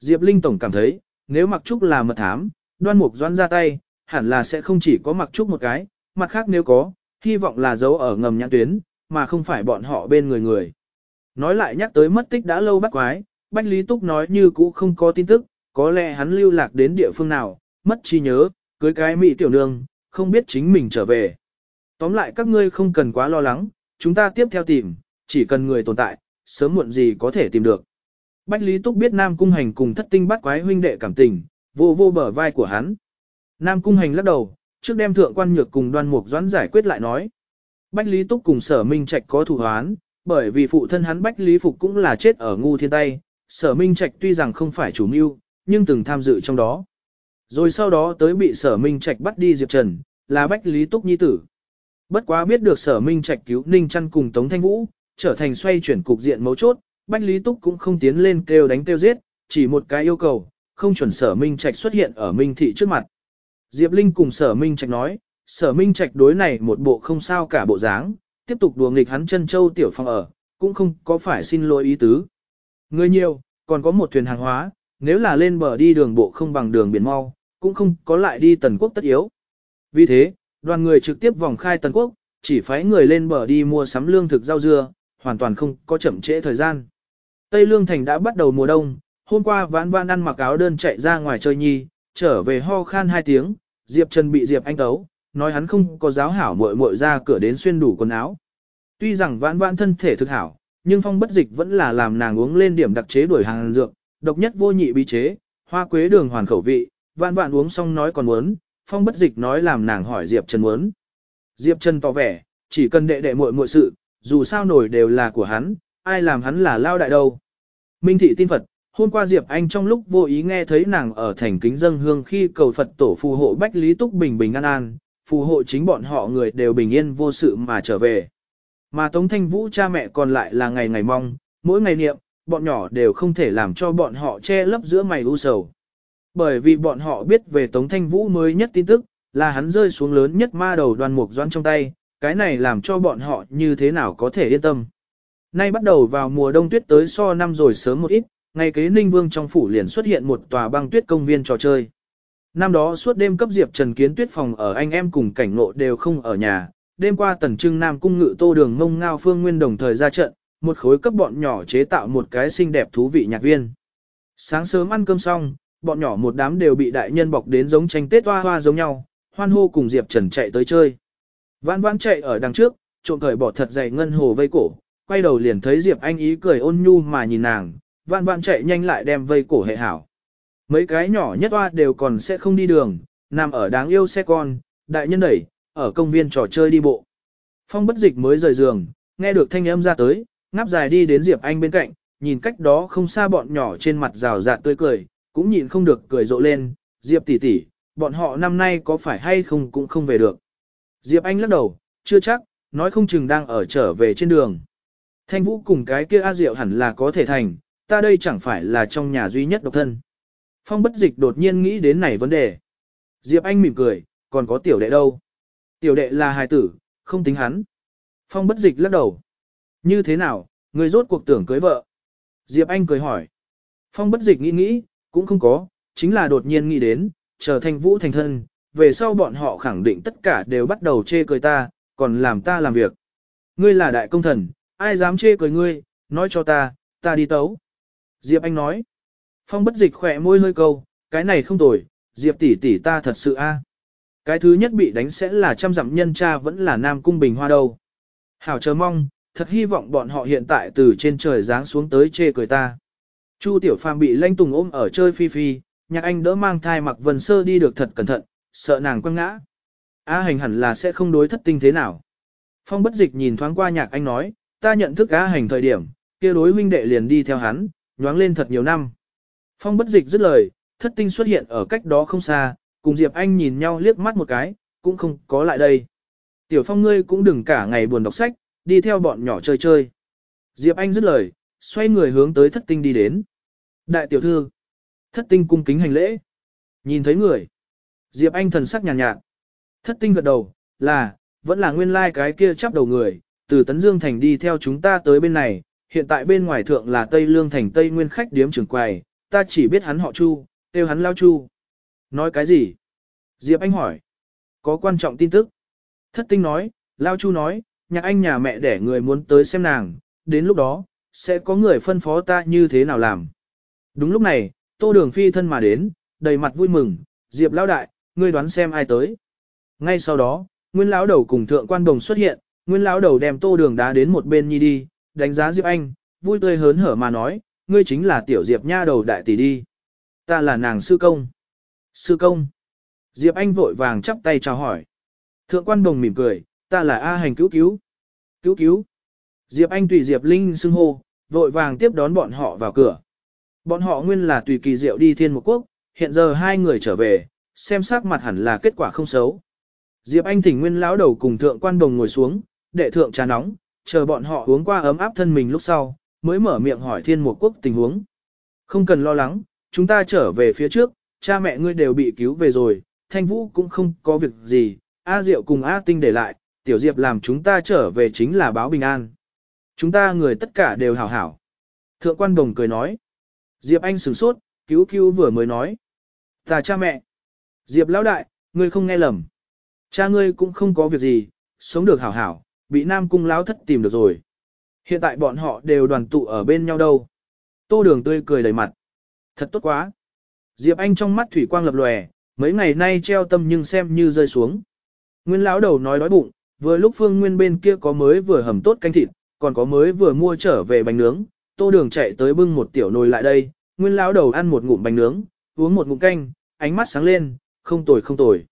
Diệp Linh Tổng cảm thấy, nếu mặc trúc là mật thám, đoan mục doan ra tay, hẳn là sẽ không chỉ có mặc trúc một cái, mặt khác nếu có, hy vọng là giấu ở ngầm nhãn tuyến, mà không phải bọn họ bên người người. Nói lại nhắc tới mất tích đã lâu bắt quái, Bách Lý Túc nói như cũ không có tin tức, có lẽ hắn lưu lạc đến địa phương nào, mất trí nhớ, cưới cái mỹ tiểu nương, không biết chính mình trở về. Tóm lại các ngươi không cần quá lo lắng, chúng ta tiếp theo tìm, chỉ cần người tồn tại, sớm muộn gì có thể tìm được. Bách Lý Túc biết Nam Cung Hành cùng thất tinh bắt quái huynh đệ cảm tình, vô vô bờ vai của hắn. Nam Cung Hành lắc đầu, trước đem thượng quan nhược cùng đoan mục doãn giải quyết lại nói. Bách Lý Túc cùng sở minh trạch có thủ hoán, bởi vì phụ thân hắn Bách Lý Phục cũng là chết ở ngu thiên tay, sở minh trạch tuy rằng không phải chủ mưu, nhưng từng tham dự trong đó. Rồi sau đó tới bị sở minh trạch bắt đi Diệp Trần, là Bách Lý Túc Nhi Tử. Bất quá biết được sở minh trạch cứu Ninh Trăn cùng Tống Thanh Vũ, trở thành xoay chuyển cục diện mấu chốt, Bách Lý Túc cũng không tiến lên kêu đánh kêu giết, chỉ một cái yêu cầu, không chuẩn sở minh trạch xuất hiện ở minh thị trước mặt. Diệp Linh cùng sở minh trạch nói, sở minh trạch đối này một bộ không sao cả bộ dáng, tiếp tục đùa nghịch hắn chân châu tiểu phòng ở, cũng không có phải xin lỗi ý tứ. Người nhiều, còn có một thuyền hàng hóa, nếu là lên bờ đi đường bộ không bằng đường biển mau, cũng không có lại đi tần quốc tất yếu. Vì thế, đoàn người trực tiếp vòng khai tần quốc, chỉ phái người lên bờ đi mua sắm lương thực rau dưa, hoàn toàn không có chậm trễ thời gian. Tây Lương Thành đã bắt đầu mùa đông, hôm qua vãn vãn ăn mặc áo đơn chạy ra ngoài chơi nhi, trở về ho khan hai tiếng, Diệp Trần bị Diệp Anh tấu, nói hắn không có giáo hảo muội muội ra cửa đến xuyên đủ quần áo. Tuy rằng vãn vãn thân thể thực hảo, nhưng phong bất dịch vẫn là làm nàng uống lên điểm đặc chế đuổi hàng dược, độc nhất vô nhị bí chế, hoa quế đường hoàn khẩu vị, vãn vãn uống xong nói còn muốn, phong bất dịch nói làm nàng hỏi Diệp Trần muốn. Diệp Trần tỏ vẻ, chỉ cần đệ đệ muội muội sự, dù sao nổi đều là của hắn, ai làm hắn là lao đại đâu. Minh thị tin Phật, hôm qua Diệp Anh trong lúc vô ý nghe thấy nàng ở thành kính dân hương khi cầu Phật tổ phù hộ Bách Lý Túc bình bình an an, phù hộ chính bọn họ người đều bình yên vô sự mà trở về. Mà Tống Thanh Vũ cha mẹ còn lại là ngày ngày mong, mỗi ngày niệm, bọn nhỏ đều không thể làm cho bọn họ che lấp giữa mày u sầu. Bởi vì bọn họ biết về Tống Thanh Vũ mới nhất tin tức, là hắn rơi xuống lớn nhất ma đầu đoàn mục doan trong tay, cái này làm cho bọn họ như thế nào có thể yên tâm. Nay bắt đầu vào mùa đông tuyết tới so năm rồi sớm một ít, ngày kế Ninh Vương trong phủ liền xuất hiện một tòa băng tuyết công viên trò chơi. Năm đó suốt đêm cấp Diệp Trần kiến tuyết phòng ở anh em cùng cảnh ngộ đều không ở nhà, đêm qua tần trưng Nam cung ngự tô đường mông ngao phương nguyên đồng thời ra trận, một khối cấp bọn nhỏ chế tạo một cái xinh đẹp thú vị nhạc viên. Sáng sớm ăn cơm xong, bọn nhỏ một đám đều bị đại nhân bọc đến giống tranh tết hoa hoa giống nhau, hoan hô cùng Diệp Trần chạy tới chơi. Vãn vãn chạy ở đằng trước, trộm cởi bỏ thật dày ngân hồ vây cổ, quay đầu liền thấy Diệp Anh ý cười ôn nhu mà nhìn nàng, vãn vãn chạy nhanh lại đem vây cổ hệ hảo. Mấy cái nhỏ nhất hoa đều còn sẽ không đi đường, nằm ở đáng yêu xe con, đại nhân đẩy, ở công viên trò chơi đi bộ. Phong bất dịch mới rời giường, nghe được thanh âm ra tới, ngáp dài đi đến Diệp Anh bên cạnh, nhìn cách đó không xa bọn nhỏ trên mặt rào rạt tươi cười, cũng nhìn không được cười rộ lên, Diệp tỷ tỷ, bọn họ năm nay có phải hay không cũng không về được. Diệp Anh lắc đầu, chưa chắc, nói không chừng đang ở trở về trên đường. Thanh Vũ cùng cái kia A Diệu hẳn là có thể thành, ta đây chẳng phải là trong nhà duy nhất độc thân. Phong bất dịch đột nhiên nghĩ đến này vấn đề. Diệp Anh mỉm cười, còn có tiểu đệ đâu? Tiểu đệ là hài tử, không tính hắn. Phong bất dịch lắc đầu. Như thế nào, người rốt cuộc tưởng cưới vợ? Diệp Anh cười hỏi. Phong bất dịch nghĩ nghĩ, cũng không có, chính là đột nhiên nghĩ đến, chờ thanh vũ thành thân, về sau bọn họ khẳng định tất cả đều bắt đầu chê cười ta, còn làm ta làm việc. Ngươi là đại công thần, ai dám chê cười ngươi, nói cho ta, ta đi tấu. Diệp Anh nói. Phong bất dịch khỏe môi hơi câu, cái này không tồi, Diệp tỷ tỷ ta thật sự a. Cái thứ nhất bị đánh sẽ là trăm dặm nhân cha vẫn là Nam Cung Bình Hoa đâu. Hảo chờ mong, thật hy vọng bọn họ hiện tại từ trên trời giáng xuống tới chê cười ta. Chu Tiểu Phàm bị Lanh Tùng ôm ở chơi phi phi, nhạc anh đỡ mang thai mặc vần sơ đi được thật cẩn thận, sợ nàng quăng ngã. A hành hẳn là sẽ không đối thất tinh thế nào. Phong bất dịch nhìn thoáng qua nhạc anh nói, ta nhận thức A hành thời điểm, kia đối huynh đệ liền đi theo hắn, nhoáng lên thật nhiều năm. Phong bất dịch dứt lời, thất tinh xuất hiện ở cách đó không xa, cùng Diệp Anh nhìn nhau liếc mắt một cái, cũng không có lại đây. Tiểu Phong ngươi cũng đừng cả ngày buồn đọc sách, đi theo bọn nhỏ chơi chơi. Diệp Anh dứt lời, xoay người hướng tới thất tinh đi đến. Đại tiểu thư, thất tinh cung kính hành lễ. Nhìn thấy người. Diệp Anh thần sắc nhàn nhạt, nhạt. Thất tinh gật đầu, là, vẫn là nguyên lai like cái kia chắp đầu người, từ Tấn Dương Thành đi theo chúng ta tới bên này, hiện tại bên ngoài thượng là Tây Lương Thành Tây Nguyên khách điếm trưởng quầy, ta chỉ biết hắn họ Chu, kêu hắn lao Chu. Nói cái gì? Diệp Anh hỏi. Có quan trọng tin tức. Thất tinh nói, lao Chu nói, nhạc anh nhà mẹ để người muốn tới xem nàng, đến lúc đó, sẽ có người phân phó ta như thế nào làm. Đúng lúc này, tô đường phi thân mà đến, đầy mặt vui mừng, Diệp lão đại, ngươi đoán xem ai tới. Ngay sau đó, Nguyên lão đầu cùng thượng quan đồng xuất hiện, Nguyên lão đầu đem tô đường đá đến một bên nhi đi, đánh giá Diệp Anh, vui tươi hớn hở mà nói, ngươi chính là tiểu Diệp nha đầu đại tỷ đi. Ta là nàng sư công. Sư công. Diệp Anh vội vàng chắp tay chào hỏi. Thượng quan đồng mỉm cười, ta là A hành cứu cứu. Cứu cứu. Diệp Anh tùy Diệp Linh xưng hô, vội vàng tiếp đón bọn họ vào cửa. Bọn họ nguyên là tùy kỳ diệu đi thiên một quốc, hiện giờ hai người trở về, xem sắc mặt hẳn là kết quả không xấu. Diệp Anh thỉnh nguyên lão đầu cùng thượng quan đồng ngồi xuống, đệ thượng trà nóng, chờ bọn họ uống qua ấm áp thân mình lúc sau, mới mở miệng hỏi thiên một quốc tình huống. Không cần lo lắng, chúng ta trở về phía trước, cha mẹ ngươi đều bị cứu về rồi, thanh vũ cũng không có việc gì, A Diệu cùng A Tinh để lại, tiểu Diệp làm chúng ta trở về chính là báo bình an. Chúng ta người tất cả đều hảo hảo. Thượng quan đồng cười nói. Diệp Anh sửng sốt, cứu cứu vừa mới nói. Ta cha mẹ. Diệp lão đại, ngươi không nghe lầm. Cha ngươi cũng không có việc gì, sống được hảo hảo, bị Nam Cung lão thất tìm được rồi. Hiện tại bọn họ đều đoàn tụ ở bên nhau đâu. Tô đường tươi cười đầy mặt. Thật tốt quá. Diệp Anh trong mắt thủy quang lập lòe, mấy ngày nay treo tâm nhưng xem như rơi xuống. Nguyên lão đầu nói đói bụng, vừa lúc Phương Nguyên bên kia có mới vừa hầm tốt canh thịt, còn có mới vừa mua trở về bánh nướng, Tô Đường chạy tới bưng một tiểu nồi lại đây, Nguyên lão đầu ăn một ngụm bánh nướng, uống một ngụm canh, ánh mắt sáng lên, không tồi không tồi.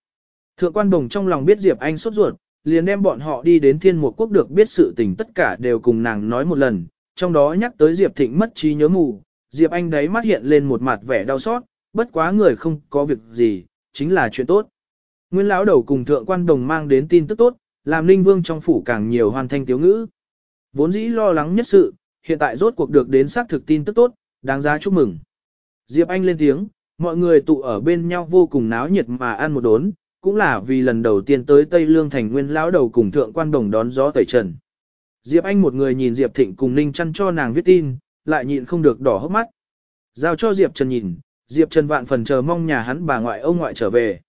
Thượng quan đồng trong lòng biết Diệp Anh sốt ruột, liền đem bọn họ đi đến thiên một quốc được biết sự tình tất cả đều cùng nàng nói một lần, trong đó nhắc tới Diệp Thịnh mất trí nhớ mù, Diệp Anh đấy mắt hiện lên một mặt vẻ đau xót, bất quá người không có việc gì, chính là chuyện tốt. Nguyên lão đầu cùng thượng quan đồng mang đến tin tức tốt, làm linh Vương trong phủ càng nhiều hoàn thành tiếu ngữ. Vốn dĩ lo lắng nhất sự, hiện tại rốt cuộc được đến xác thực tin tức tốt, đáng giá chúc mừng. Diệp Anh lên tiếng, mọi người tụ ở bên nhau vô cùng náo nhiệt mà ăn một đốn, cũng là vì lần đầu tiên tới Tây Lương thành nguyên lão đầu cùng thượng quan đồng đón gió tẩy trần. Diệp Anh một người nhìn Diệp Thịnh cùng Ninh chăn cho nàng viết tin, lại nhịn không được đỏ hốc mắt. Giao cho Diệp Trần nhìn, Diệp Trần vạn phần chờ mong nhà hắn bà ngoại ông ngoại trở về.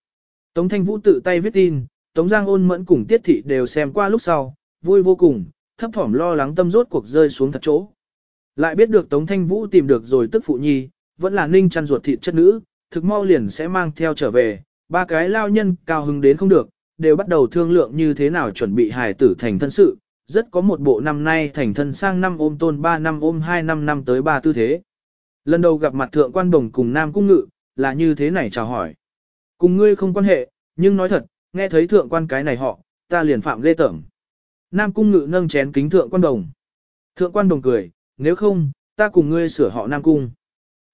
Tống Thanh Vũ tự tay viết tin, Tống Giang ôn mẫn cùng Tiết Thị đều xem qua lúc sau, vui vô cùng, thấp thỏm lo lắng tâm rốt cuộc rơi xuống thật chỗ. Lại biết được Tống Thanh Vũ tìm được rồi tức phụ nhi, vẫn là ninh chăn ruột thịt chất nữ, thực mau liền sẽ mang theo trở về, ba cái lao nhân cao hứng đến không được, đều bắt đầu thương lượng như thế nào chuẩn bị hài tử thành thân sự, rất có một bộ năm nay thành thân sang năm ôm tôn 3 năm ôm 2 năm năm tới ba tư thế. Lần đầu gặp mặt thượng quan đồng cùng Nam Cung Ngự, là như thế này chào hỏi. Cùng ngươi không quan hệ, nhưng nói thật, nghe thấy thượng quan cái này họ, ta liền phạm ghê tởm. Nam Cung Ngự nâng chén kính thượng quan đồng. Thượng quan đồng cười, nếu không, ta cùng ngươi sửa họ Nam Cung.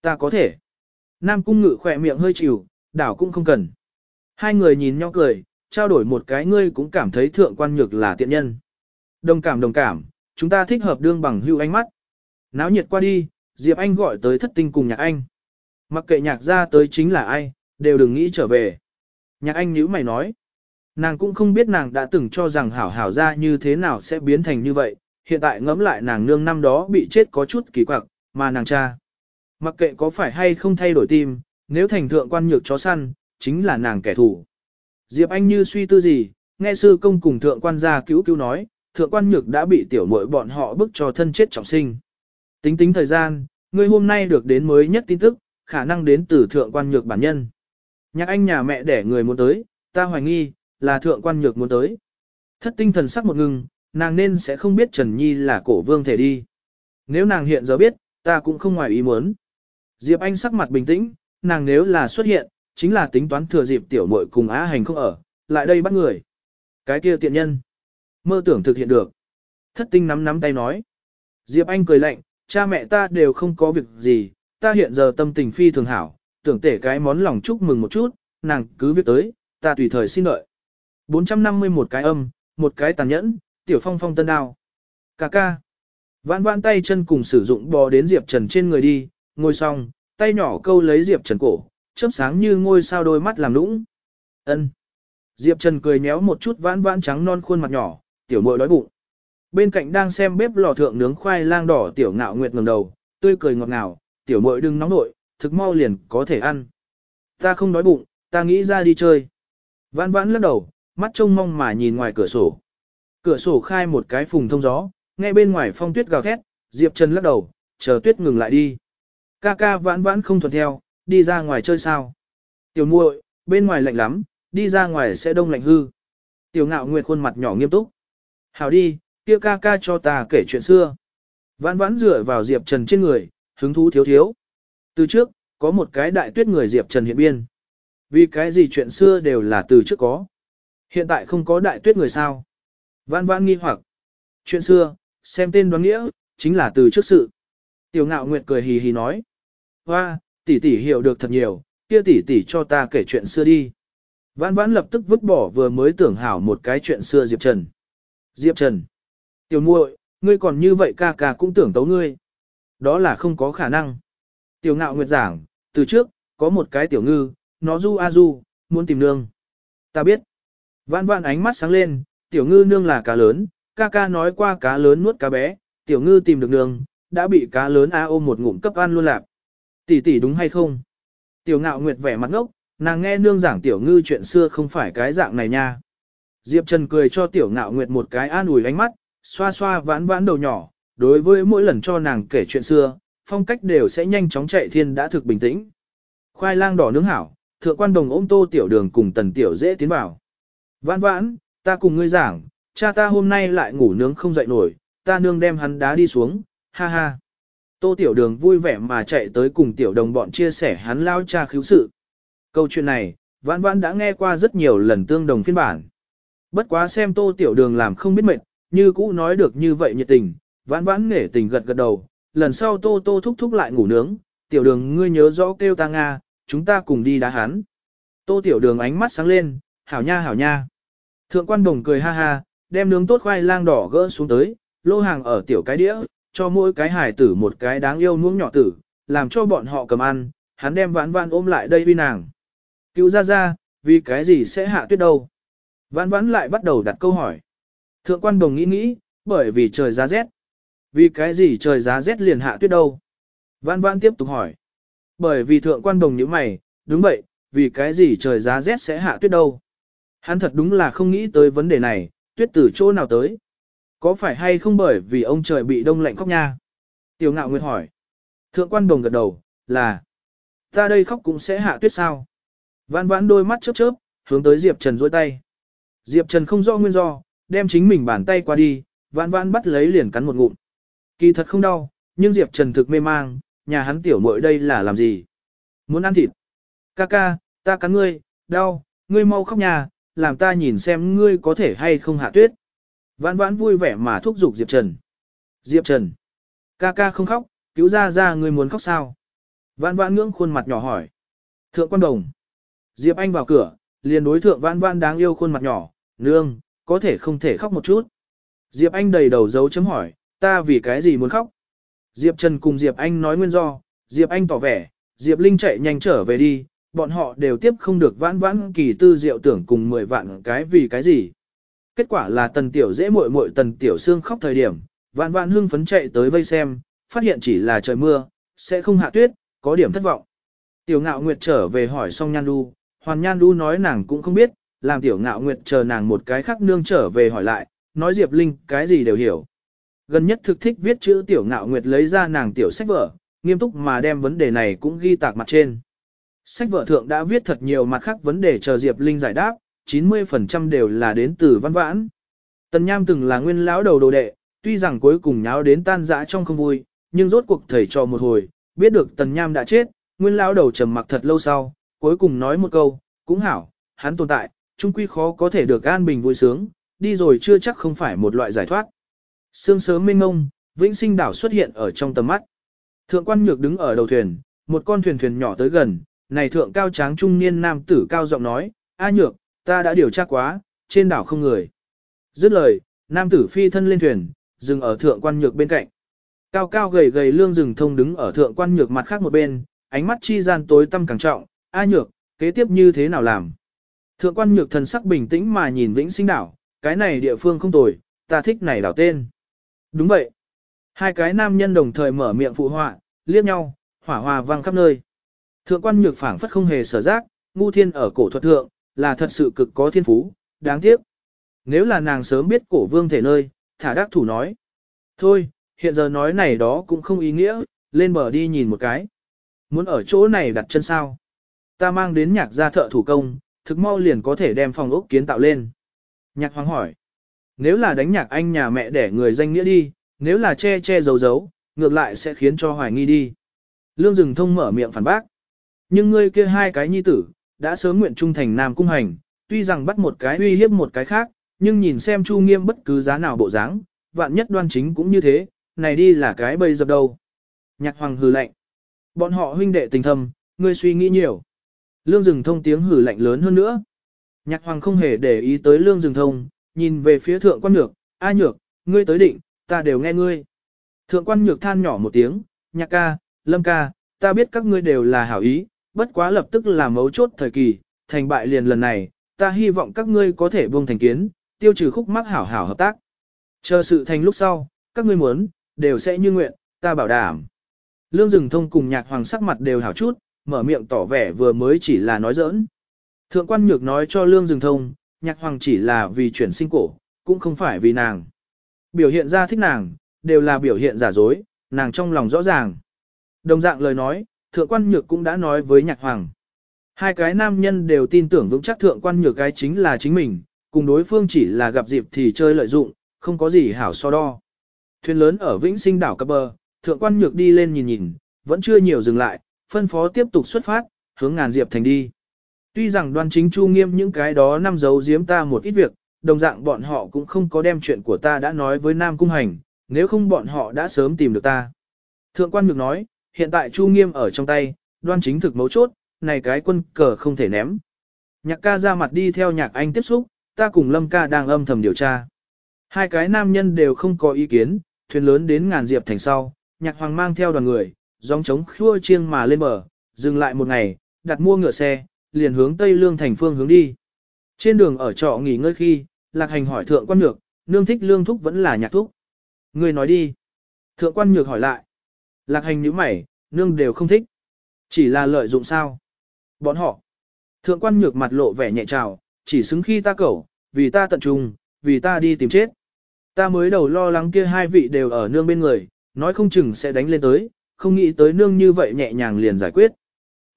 Ta có thể. Nam Cung Ngự khỏe miệng hơi chịu, đảo cũng không cần. Hai người nhìn nhau cười, trao đổi một cái ngươi cũng cảm thấy thượng quan nhược là tiện nhân. Đồng cảm đồng cảm, chúng ta thích hợp đương bằng hưu ánh mắt. Náo nhiệt qua đi, Diệp Anh gọi tới thất tinh cùng nhạc anh. Mặc kệ nhạc ra tới chính là ai, đều đừng nghĩ trở về. Nhạc anh nhíu mày nói. Nàng cũng không biết nàng đã từng cho rằng hảo hảo ra như thế nào sẽ biến thành như vậy, hiện tại ngẫm lại nàng nương năm đó bị chết có chút kỳ quặc, mà nàng cha. Mặc kệ có phải hay không thay đổi tim, nếu thành thượng quan nhược chó săn, chính là nàng kẻ thù. Diệp Anh như suy tư gì, nghe sư công cùng thượng quan gia cứu cứu nói, thượng quan nhược đã bị tiểu muội bọn họ bức cho thân chết trọng sinh. Tính tính thời gian, người hôm nay được đến mới nhất tin tức, khả năng đến từ thượng quan nhược bản nhân. Nhạc anh nhà mẹ để người muốn tới, ta hoài nghi, là thượng quan nhược muốn tới. Thất tinh thần sắc một ngừng, nàng nên sẽ không biết Trần Nhi là cổ vương thể đi. Nếu nàng hiện giờ biết, ta cũng không ngoài ý muốn. Diệp Anh sắc mặt bình tĩnh, nàng nếu là xuất hiện, chính là tính toán thừa dịp tiểu muội cùng á hành không ở, lại đây bắt người. Cái kia tiện nhân. Mơ tưởng thực hiện được. Thất tinh nắm nắm tay nói. Diệp Anh cười lạnh, cha mẹ ta đều không có việc gì, ta hiện giờ tâm tình phi thường hảo, tưởng tể cái món lòng chúc mừng một chút, nàng cứ việc tới, ta tùy thời xin đợi. 450 một cái âm, một cái tàn nhẫn, tiểu phong phong tân đao. Cà ca. Vãn vãn tay chân cùng sử dụng bò đến Diệp Trần trên người đi, ngồi xong, tay nhỏ câu lấy Diệp Trần cổ, chớp sáng như ngôi sao đôi mắt làm lũng. Ân. Diệp Trần cười nhéo một chút vãn vãn trắng non khuôn mặt nhỏ, tiểu muội đói bụng. Bên cạnh đang xem bếp lò thượng nướng khoai lang đỏ tiểu ngạo nguyệt ngẩng đầu, tươi cười ngọt ngào, tiểu muội đừng nóng nội, thực mau liền có thể ăn. Ta không đói bụng, ta nghĩ ra đi chơi. Vãn vãn lắc đầu, mắt trông mong mà nhìn ngoài cửa sổ. Cửa sổ khai một cái phùng thông gió, nghe bên ngoài phong tuyết gào thét, Diệp Trần lắc đầu, chờ tuyết ngừng lại đi. Ca ca vãn vãn không thuận theo, đi ra ngoài chơi sao. Tiểu muội, bên ngoài lạnh lắm, đi ra ngoài sẽ đông lạnh hư. Tiểu ngạo nguyệt khuôn mặt nhỏ nghiêm túc. Hảo đi, kia ca ca cho ta kể chuyện xưa. Vãn vãn dựa vào Diệp Trần trên người, hứng thú thiếu thiếu. Từ trước, có một cái đại tuyết người Diệp Trần hiện biên. Vì cái gì chuyện xưa đều là từ trước có. Hiện tại không có đại tuyết người sao. Vãn vãn nghi hoặc. Chuyện xưa, xem tên đoán nghĩa, chính là từ trước sự. Tiểu ngạo nguyệt cười hì hì nói. Hoa, tỷ tỷ hiểu được thật nhiều, kia tỷ tỷ cho ta kể chuyện xưa đi. Vãn vãn lập tức vứt bỏ vừa mới tưởng hảo một cái chuyện xưa Diệp Trần. Diệp Trần. Tiểu muội, ngươi còn như vậy ca ca cũng tưởng tấu ngươi. Đó là không có khả năng. Tiểu ngạo nguyệt giảng, từ trước, có một cái tiểu ngư, nó du a du, muốn tìm nương. Ta biết. Vãn vãn ánh mắt sáng lên, tiểu ngư nương là cá lớn, ca ca nói qua cá lớn nuốt cá bé, tiểu ngư tìm được nương, đã bị cá lớn a ôm một ngụm cấp ăn luôn lạc. Tỷ tỷ đúng hay không? Tiểu ngạo nguyệt vẻ mặt ngốc, nàng nghe nương giảng tiểu ngư chuyện xưa không phải cái dạng này nha. Diệp Trần cười cho tiểu ngạo nguyệt một cái an ủi ánh mắt, xoa xoa vãn vãn đầu nhỏ, đối với mỗi lần cho nàng kể chuyện xưa, phong cách đều sẽ nhanh chóng chạy thiên đã thực bình tĩnh. Khoai lang đỏ nướng hảo, thượng quan đồng ôm tô tiểu đường cùng tần tiểu dễ tiến vào. Vãn vãn, ta cùng ngươi giảng, cha ta hôm nay lại ngủ nướng không dậy nổi, ta nương đem hắn đá đi xuống, ha ha. Tô tiểu đường vui vẻ mà chạy tới cùng tiểu đồng bọn chia sẻ hắn lao cha khiếu sự. Câu chuyện này, vãn vãn đã nghe qua rất nhiều lần tương đồng phiên bản. Bất quá xem tô tiểu đường làm không biết mệt, như cũ nói được như vậy nhiệt tình, vãn vãn nể tình gật gật đầu, lần sau tô tô thúc thúc lại ngủ nướng, tiểu đường ngươi nhớ rõ kêu ta Nga, chúng ta cùng đi đá hắn. Tô tiểu đường ánh mắt sáng lên, hảo nha hảo nha. Thượng quan đồng cười ha ha, đem nướng tốt khoai lang đỏ gỡ xuống tới, lô hàng ở tiểu cái đĩa, cho mỗi cái hải tử một cái đáng yêu nuông nhỏ tử, làm cho bọn họ cầm ăn, hắn đem vãn vãn ôm lại đây vi nàng. Cứu ra ra, vì cái gì sẽ hạ tuyết đâu? Vãn vãn lại bắt đầu đặt câu hỏi. Thượng quan đồng nghĩ nghĩ, bởi vì trời giá rét. Vì cái gì trời giá rét liền hạ tuyết đâu? Vãn vãn tiếp tục hỏi. Bởi vì thượng quan đồng như mày, đúng vậy, vì cái gì trời giá rét sẽ hạ tuyết đâu? Hắn thật đúng là không nghĩ tới vấn đề này, tuyết từ chỗ nào tới? Có phải hay không bởi vì ông trời bị đông lạnh khóc nha? Tiểu ngạo nguyệt hỏi. Thượng quan đồng gật đầu, là. Ta đây khóc cũng sẽ hạ tuyết sao? Vãn vãn đôi mắt chớp chớp, hướng tới Diệp Trần dôi tay. Diệp Trần không rõ nguyên do, đem chính mình bàn tay qua đi, vãn vãn bắt lấy liền cắn một ngụm. Kỳ thật không đau, nhưng Diệp Trần thực mê mang, nhà hắn tiểu muội đây là làm gì? Muốn ăn thịt? Ca ca, ta cắn ngươi, đau, ngươi mau khóc nhà, làm ta nhìn xem ngươi có thể hay không hạ tuyết. Vãn vãn vui vẻ mà thúc giục Diệp Trần. Diệp Trần. Ca ca không khóc, cứu ra ra ngươi muốn khóc sao? Vãn vãn ngưỡng khuôn mặt nhỏ hỏi. Thượng quan đồng. Diệp Anh vào cửa, liền đối thượng vãn vãn đáng yêu khuôn mặt nhỏ, nương, có thể không thể khóc một chút. Diệp Anh đầy đầu dấu chấm hỏi, ta vì cái gì muốn khóc? Diệp Trần cùng Diệp Anh nói nguyên do, Diệp Anh tỏ vẻ, Diệp Linh chạy nhanh trở về đi, bọn họ đều tiếp không được vãn vãn kỳ tư diệu tưởng cùng 10 vạn cái vì cái gì. Kết quả là tần tiểu dễ muội muội tần tiểu xương khóc thời điểm, vãn vãn hưng phấn chạy tới vây xem, phát hiện chỉ là trời mưa, sẽ không hạ tuyết, có điểm thất vọng. Tiểu ngạo nguyệt trở về hỏi xong nhan đu, hoàn nhan đu nói nàng cũng không biết, làm tiểu ngạo nguyệt chờ nàng một cái khác nương trở về hỏi lại, nói Diệp Linh cái gì đều hiểu. Gần nhất thực thích viết chữ tiểu ngạo nguyệt lấy ra nàng tiểu sách vở, nghiêm túc mà đem vấn đề này cũng ghi tạc mặt trên. Sách vở thượng đã viết thật nhiều mặt khác vấn đề chờ Diệp Linh giải đáp, 90% đều là đến từ văn vãn. Tần Nham từng là nguyên lão đầu đồ đệ, tuy rằng cuối cùng nháo đến tan rã trong không vui, nhưng rốt cuộc thầy trò một hồi, biết được Tần Nham đã chết, nguyên lão đầu trầm mặc thật lâu sau, cuối cùng nói một câu, cũng hảo, hắn tồn tại, chung quy khó có thể được an bình vui sướng, đi rồi chưa chắc không phải một loại giải thoát. Sương sớm mênh ngông, vĩnh sinh đảo xuất hiện ở trong tầm mắt. Thượng quan nhược đứng ở đầu thuyền, một con thuyền thuyền nhỏ tới gần, này thượng cao tráng trung niên nam tử cao giọng nói, A nhược, ta đã điều tra quá, trên đảo không người. Dứt lời, nam tử phi thân lên thuyền, dừng ở thượng quan nhược bên cạnh. Cao cao gầy gầy lương rừng thông đứng ở thượng quan nhược mặt khác một bên, ánh mắt chi gian tối tâm càng trọng, A nhược, kế tiếp như thế nào làm? Thượng quan nhược thần sắc bình tĩnh mà nhìn vĩnh sinh đảo, cái này địa phương không tồi, ta thích này đảo tên. Đúng vậy. Hai cái nam nhân đồng thời mở miệng phụ họa, liếc nhau, hỏa hòa vang khắp nơi. Thượng quan nhược phảng phất không hề sở giác, ngu thiên ở cổ thuật thượng, là thật sự cực có thiên phú, đáng tiếc. Nếu là nàng sớm biết cổ vương thể nơi, thả đắc thủ nói. Thôi, hiện giờ nói này đó cũng không ý nghĩa, lên bờ đi nhìn một cái. Muốn ở chỗ này đặt chân sao? Ta mang đến nhạc gia thợ thủ công, thực mau liền có thể đem phòng ốc kiến tạo lên. Nhạc hoàng hỏi. Nếu là đánh nhạc anh nhà mẹ để người danh nghĩa đi, nếu là che che giấu giấu, ngược lại sẽ khiến cho hoài nghi đi. Lương rừng thông mở miệng phản bác. Nhưng ngươi kia hai cái nhi tử, đã sớm nguyện trung thành nam cung hành, tuy rằng bắt một cái uy hiếp một cái khác, nhưng nhìn xem chu nghiêm bất cứ giá nào bộ dáng, vạn nhất đoan chính cũng như thế, này đi là cái bây dập đâu. Nhạc hoàng hừ lạnh. Bọn họ huynh đệ tình thâm, ngươi suy nghĩ nhiều. Lương dừng thông tiếng hử lạnh lớn hơn nữa. Nhạc hoàng không hề để ý tới lương dừng thông, nhìn về phía thượng quan nhược, a nhược, ngươi tới định, ta đều nghe ngươi. Thượng quan nhược than nhỏ một tiếng, nhạc ca, lâm ca, ta biết các ngươi đều là hảo ý, bất quá lập tức là mấu chốt thời kỳ, thành bại liền lần này, ta hy vọng các ngươi có thể buông thành kiến, tiêu trừ khúc mắc hảo hảo hợp tác. Chờ sự thành lúc sau, các ngươi muốn, đều sẽ như nguyện, ta bảo đảm. Lương rừng thông cùng nhạc hoàng sắc mặt đều hảo chút, mở miệng tỏ vẻ vừa mới chỉ là nói giỡn. Thượng quan nhược nói cho lương rừng thông, nhạc hoàng chỉ là vì chuyển sinh cổ, cũng không phải vì nàng. Biểu hiện ra thích nàng, đều là biểu hiện giả dối, nàng trong lòng rõ ràng. Đồng dạng lời nói, thượng quan nhược cũng đã nói với nhạc hoàng. Hai cái nam nhân đều tin tưởng vững chắc thượng quan nhược cái chính là chính mình, cùng đối phương chỉ là gặp dịp thì chơi lợi dụng, không có gì hảo so đo. Thuyền lớn ở Vĩnh Sinh đảo cập bờ, thượng quan nhược đi lên nhìn nhìn, vẫn chưa nhiều dừng lại, phân phó tiếp tục xuất phát, hướng ngàn diệp thành đi. Tuy rằng đoan chính chu nghiêm những cái đó năm giấu giếm ta một ít việc, đồng dạng bọn họ cũng không có đem chuyện của ta đã nói với Nam Cung Hành, nếu không bọn họ đã sớm tìm được ta. Thượng quan nhược nói, hiện tại chu nghiêm ở trong tay, đoan chính thực mấu chốt, này cái quân cờ không thể ném. Nhạc ca ra mặt đi theo nhạc anh tiếp xúc, ta cùng lâm ca đang âm thầm điều tra. Hai cái nam nhân đều không có ý kiến, thuyền lớn đến ngàn diệp thành sau, nhạc hoàng mang theo đoàn người, gióng trống khua chiêng mà lên bờ, dừng lại một ngày, đặt mua ngựa xe, liền hướng Tây Lương thành phương hướng đi. Trên đường ở trọ nghỉ ngơi khi, lạc hành hỏi thượng quan nhược, nương thích lương thúc vẫn là nhạc thúc. Người nói đi. Thượng quan nhược hỏi lại. Lạc hành nhíu mày, nương đều không thích. Chỉ là lợi dụng sao. Bọn họ. Thượng quan nhược mặt lộ vẻ nhẹ trào, chỉ xứng khi ta cẩu, vì ta tận trung, vì ta đi tìm chết. Ta mới đầu lo lắng kia hai vị đều ở nương bên người, nói không chừng sẽ đánh lên tới, không nghĩ tới nương như vậy nhẹ nhàng liền giải quyết.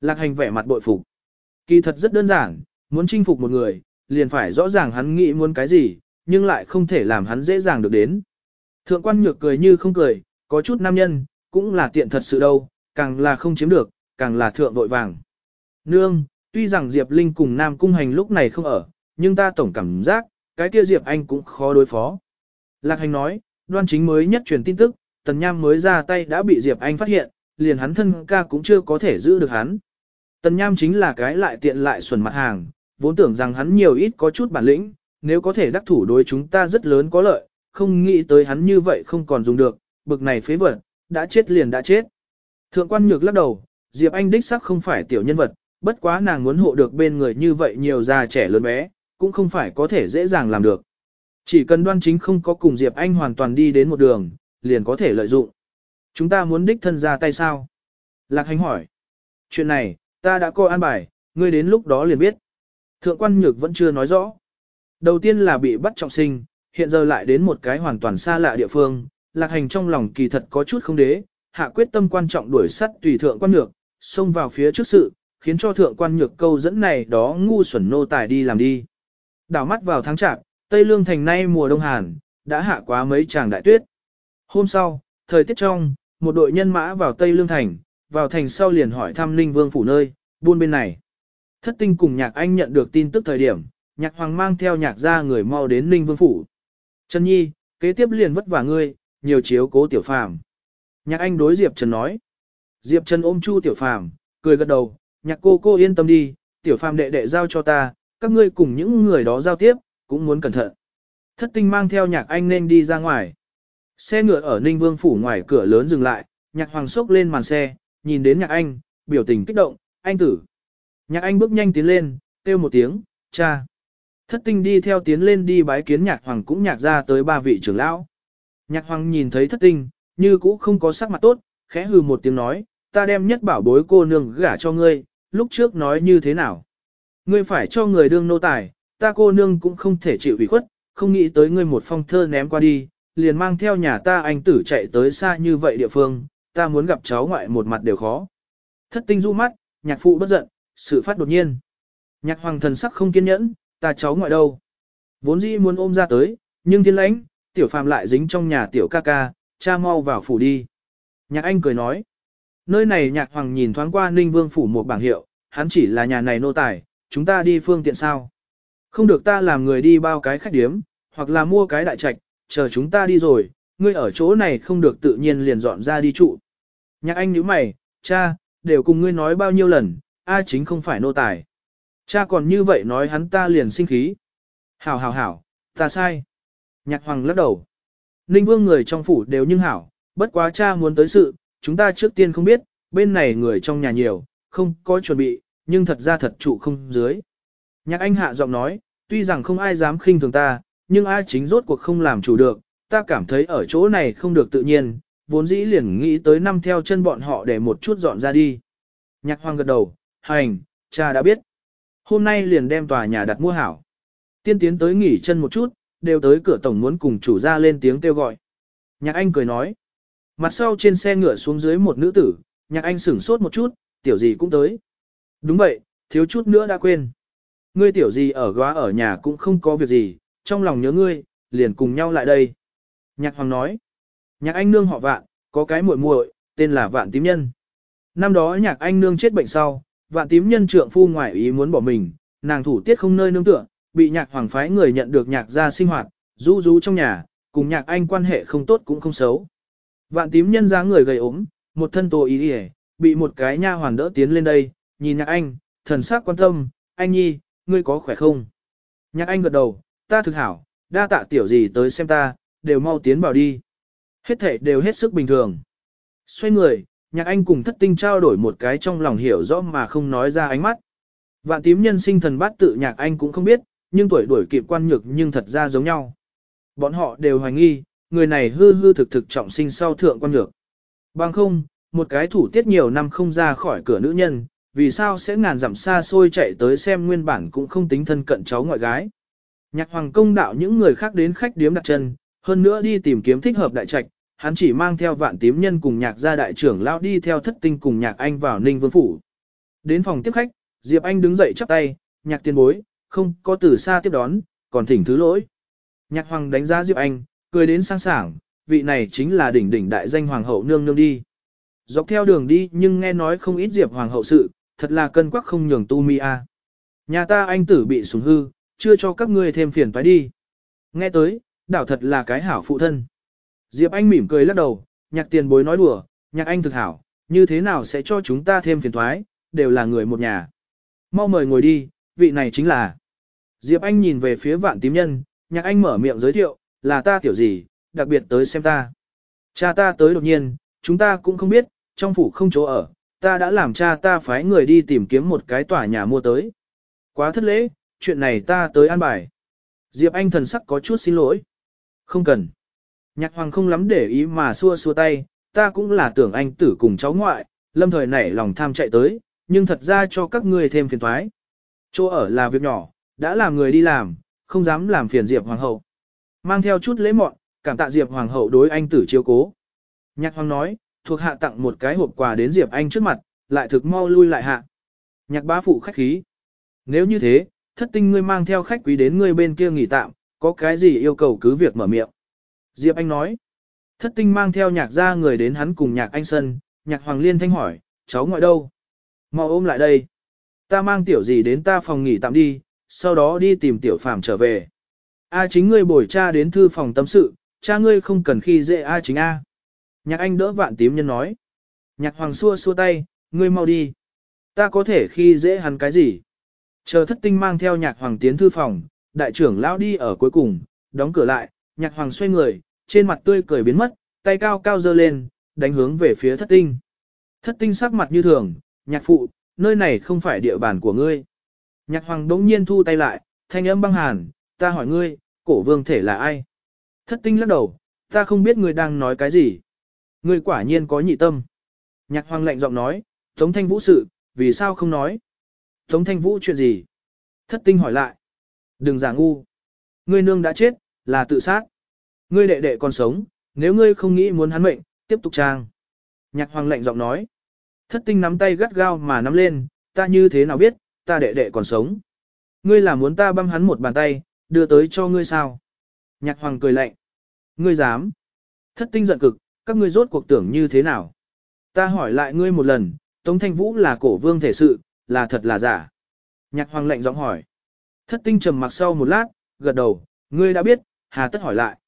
Lạc hành vẻ mặt bội phục. Kỳ thật rất đơn giản, muốn chinh phục một người, liền phải rõ ràng hắn nghĩ muốn cái gì, nhưng lại không thể làm hắn dễ dàng được đến. Thượng quan nhược cười như không cười, có chút nam nhân, cũng là tiện thật sự đâu, càng là không chiếm được, càng là thượng vội vàng. Nương, tuy rằng Diệp Linh cùng Nam Cung Hành lúc này không ở, nhưng ta tổng cảm giác, cái kia Diệp Anh cũng khó đối phó. Lạc Hành nói, đoan chính mới nhất truyền tin tức, Tần Nham mới ra tay đã bị Diệp Anh phát hiện, liền hắn thân ca cũng chưa có thể giữ được hắn. Tần Nham chính là cái lại tiện lại xuẩn mặt hàng, vốn tưởng rằng hắn nhiều ít có chút bản lĩnh, nếu có thể đắc thủ đối chúng ta rất lớn có lợi, không nghĩ tới hắn như vậy không còn dùng được, bực này phế vật, đã chết liền đã chết. Thượng quan nhược lắc đầu, Diệp Anh đích sắc không phải tiểu nhân vật, bất quá nàng muốn hộ được bên người như vậy nhiều già trẻ lớn bé, cũng không phải có thể dễ dàng làm được. Chỉ cần đoan chính không có cùng Diệp Anh hoàn toàn đi đến một đường, liền có thể lợi dụng. Chúng ta muốn đích thân ra tay sao? Lạc Hành hỏi. Chuyện này, ta đã coi an bài, ngươi đến lúc đó liền biết. Thượng quan nhược vẫn chưa nói rõ. Đầu tiên là bị bắt trọng sinh, hiện giờ lại đến một cái hoàn toàn xa lạ địa phương, lạc hành trong lòng kỳ thật có chút không đế, hạ quyết tâm quan trọng đuổi sắt tùy thượng quan nhược, xông vào phía trước sự, khiến cho thượng quan nhược câu dẫn này đó ngu xuẩn nô tài đi làm đi. Đảo mắt vào tháng chạp, Tây Lương thành nay mùa đông hàn, đã hạ quá mấy tràng đại tuyết. Hôm sau, thời tiết trong, một đội nhân mã vào Tây Lương thành, vào thành sau liền hỏi thăm Ninh Vương phủ nơi, buôn bên này. Thất tinh cùng nhạc anh nhận được tin tức thời điểm, nhạc hoàng mang theo nhạc ra người mau đến Ninh Vương phủ. Trần Nhi, kế tiếp liền vất vả ngươi, nhiều chiếu cố tiểu phàm. Nhạc anh đối Diệp Trần nói. Diệp Trần ôm chu tiểu phàm, cười gật đầu, nhạc cô cô yên tâm đi, tiểu phàm đệ đệ giao cho ta, các ngươi cùng những người đó giao tiếp, cũng muốn cẩn thận. Thất tinh mang theo nhạc anh nên đi ra ngoài. Xe ngựa ở Ninh Vương phủ ngoài cửa lớn dừng lại, nhạc hoàng sốc lên màn xe, nhìn đến nhạc anh, biểu tình kích động, anh tử. Nhạc anh bước nhanh tiến lên, kêu một tiếng, cha. Thất tinh đi theo tiến lên đi bái kiến nhạc hoàng cũng nhạc ra tới ba vị trưởng lão. Nhạc hoàng nhìn thấy thất tinh, như cũ không có sắc mặt tốt, khẽ hừ một tiếng nói, ta đem nhất bảo bối cô nương gả cho ngươi, lúc trước nói như thế nào. Ngươi phải cho người đương nô tài, ta cô nương cũng không thể chịu ủy khuất, không nghĩ tới ngươi một phong thơ ném qua đi, liền mang theo nhà ta anh tử chạy tới xa như vậy địa phương, ta muốn gặp cháu ngoại một mặt đều khó. Thất tinh du mắt, nhạc phụ bất giận, sự phát đột nhiên. Nhạc hoàng thần sắc không kiên nhẫn, ta cháu ngoại đâu. Vốn dĩ muốn ôm ra tới, nhưng thiên lãnh, tiểu phàm lại dính trong nhà tiểu ca ca, cha mau vào phủ đi. Nhạc anh cười nói. Nơi này nhạc hoàng nhìn thoáng qua ninh vương phủ một bảng hiệu, hắn chỉ là nhà này nô tài, chúng ta đi phương tiện sao. Không được ta làm người đi bao cái khách điếm, hoặc là mua cái đại trạch, chờ chúng ta đi rồi, ngươi ở chỗ này không được tự nhiên liền dọn ra đi trụ. Nhạc anh nhíu mày, cha, đều cùng ngươi nói bao nhiêu lần, A chính không phải nô tài. Cha còn như vậy nói hắn ta liền sinh khí. Hảo hảo hảo, ta sai. Nhạc hoàng lắc đầu. Ninh vương người trong phủ đều nhưng hảo, bất quá cha muốn tới sự, chúng ta trước tiên không biết, bên này người trong nhà nhiều, không có chuẩn bị, nhưng thật ra thật trụ không dưới. Nhạc anh hạ giọng nói, tuy rằng không ai dám khinh thường ta, nhưng ai chính rốt cuộc không làm chủ được, ta cảm thấy ở chỗ này không được tự nhiên, vốn dĩ liền nghĩ tới năm theo chân bọn họ để một chút dọn ra đi. Nhạc hoàng gật đầu, hành, cha đã biết. Hôm nay liền đem tòa nhà đặt mua hảo. Tiên tiến tới nghỉ chân một chút, đều tới cửa tổng muốn cùng chủ ra lên tiếng kêu gọi. Nhạc anh cười nói. Mặt sau trên xe ngựa xuống dưới một nữ tử, nhạc anh sửng sốt một chút, tiểu gì cũng tới. Đúng vậy, thiếu chút nữa đã quên. Ngươi tiểu gì ở góa ở nhà cũng không có việc gì, trong lòng nhớ ngươi, liền cùng nhau lại đây. Nhạc hoàng nói. Nhạc anh nương họ vạn, có cái muội muội, tên là vạn tím nhân. Năm đó nhạc anh nương chết bệnh sau, vạn tím nhân trượng phu ngoại ý muốn bỏ mình, nàng thủ tiết không nơi nương tựa, bị nhạc hoàng phái người nhận được nhạc gia sinh hoạt, rú rú trong nhà, cùng nhạc anh quan hệ không tốt cũng không xấu. Vạn tím nhân dáng người gầy ốm, một thân tô ý đi bị một cái nha hoàn đỡ tiến lên đây, nhìn nhạc anh, thần sắc quan tâm, anh nhi, ngươi có khỏe không? Nhạc anh gật đầu, ta thực hảo, đa tạ tiểu gì tới xem ta, đều mau tiến vào đi. Hết thể đều hết sức bình thường. Xoay người, nhạc anh cùng thất tinh trao đổi một cái trong lòng hiểu rõ mà không nói ra ánh mắt. Vạn tím nhân sinh thần bát tự nhạc anh cũng không biết, nhưng tuổi đuổi kịp quan nhược nhưng thật ra giống nhau. Bọn họ đều hoài nghi, người này hư hư thực thực trọng sinh sau thượng quan nhược. Bằng không, một cái thủ tiết nhiều năm không ra khỏi cửa nữ nhân, vì sao sẽ ngàn dặm xa xôi chạy tới xem nguyên bản cũng không tính thân cận cháu ngoại gái. Nhạc hoàng công đạo những người khác đến khách điếm đặt chân, hơn nữa đi tìm kiếm thích hợp đại trạch, hắn chỉ mang theo vạn tím nhân cùng nhạc gia đại trưởng lao đi theo thất tinh cùng nhạc anh vào ninh vương phủ. Đến phòng tiếp khách, Diệp Anh đứng dậy chắp tay, nhạc tiên bối, không có từ xa tiếp đón, còn thỉnh thứ lỗi. Nhạc hoàng đánh giá Diệp Anh, cười đến sang sảng, vị này chính là đỉnh đỉnh đại danh hoàng hậu nương nương đi. Dọc theo đường đi nhưng nghe nói không ít Diệp hoàng hậu sự, thật là cân quắc không nhường tu mi a. Nhà ta anh tử bị sủng hư, chưa cho các ngươi thêm phiền phải đi. Nghe tới, đảo thật là cái hảo phụ thân. Diệp Anh mỉm cười lắc đầu, nhạc tiền bối nói đùa, nhạc anh thực hảo, như thế nào sẽ cho chúng ta thêm phiền thoái, đều là người một nhà. Mau mời ngồi đi, vị này chính là. Diệp Anh nhìn về phía vạn tím nhân, nhạc anh mở miệng giới thiệu, là ta tiểu gì, đặc biệt tới xem ta. Cha ta tới đột nhiên, chúng ta cũng không biết, trong phủ không chỗ ở, ta đã làm cha ta phái người đi tìm kiếm một cái tòa nhà mua tới. Quá thất lễ, chuyện này ta tới an bài. Diệp Anh thần sắc có chút xin lỗi. Không cần. Nhạc hoàng không lắm để ý mà xua xua tay, ta cũng là tưởng anh tử cùng cháu ngoại, lâm thời nảy lòng tham chạy tới, nhưng thật ra cho các ngươi thêm phiền thoái. Chỗ ở là việc nhỏ, đã làm người đi làm, không dám làm phiền Diệp hoàng hậu. Mang theo chút lễ mọn, cảm tạ Diệp hoàng hậu đối anh tử chiếu cố. Nhạc hoàng nói, thuộc hạ tặng một cái hộp quà đến Diệp anh trước mặt, lại thực mau lui lại hạ. Nhạc bá phụ khách khí. Nếu như thế, thất tinh ngươi mang theo khách quý đến ngươi bên kia nghỉ tạm, có cái gì yêu cầu cứ việc mở miệng. Diệp Anh nói, thất tinh mang theo nhạc ra người đến hắn cùng nhạc anh sân, nhạc hoàng liên thanh hỏi, cháu ngoại đâu? Mau ôm lại đây. Ta mang tiểu gì đến ta phòng nghỉ tạm đi, sau đó đi tìm tiểu phàm trở về. A chính ngươi bồi cha đến thư phòng tâm sự, cha ngươi không cần khi dễ A chính A. Nhạc anh đỡ vạn tím nhân nói. Nhạc hoàng xua xua tay, ngươi mau đi. Ta có thể khi dễ hắn cái gì? Chờ thất tinh mang theo nhạc hoàng tiến thư phòng, đại trưởng lão đi ở cuối cùng, đóng cửa lại, nhạc hoàng xoay người, trên mặt tươi cười biến mất, tay cao cao dơ lên, đánh hướng về phía thất tinh. Thất tinh sắc mặt như thường, nhạc phụ, nơi này không phải địa bàn của ngươi. Nhạc hoàng đống nhiên thu tay lại, thanh âm băng hàn, ta hỏi ngươi, cổ vương thể là ai? Thất tinh lắc đầu, ta không biết ngươi đang nói cái gì. Ngươi quả nhiên có nhị tâm. Nhạc hoàng lạnh giọng nói, Tống thanh vũ sự, vì sao không nói? Tống thanh vũ chuyện gì? Thất tinh hỏi lại. Đừng giả ngu. Ngươi nương đã chết, là tự sát. Ngươi đệ đệ còn sống, nếu ngươi không nghĩ muốn hắn mệnh, tiếp tục trang. Nhạc hoàng lạnh giọng nói. Thất tinh nắm tay gắt gao mà nắm lên, ta như thế nào biết, ta đệ đệ còn sống. Ngươi là muốn ta băm hắn một bàn tay, đưa tới cho ngươi sao? Nhạc hoàng cười lạnh. Ngươi dám. Thất tinh giận cực, các ngươi rốt cuộc tưởng như thế nào? Ta hỏi lại ngươi một lần, Tống Thanh Vũ là cổ vương thể sự, là thật là giả? Nhạc hoàng lạnh giọng hỏi. Thất tinh trầm mặc sau một lát, gật đầu, ngươi đã biết, hà tất hỏi lại.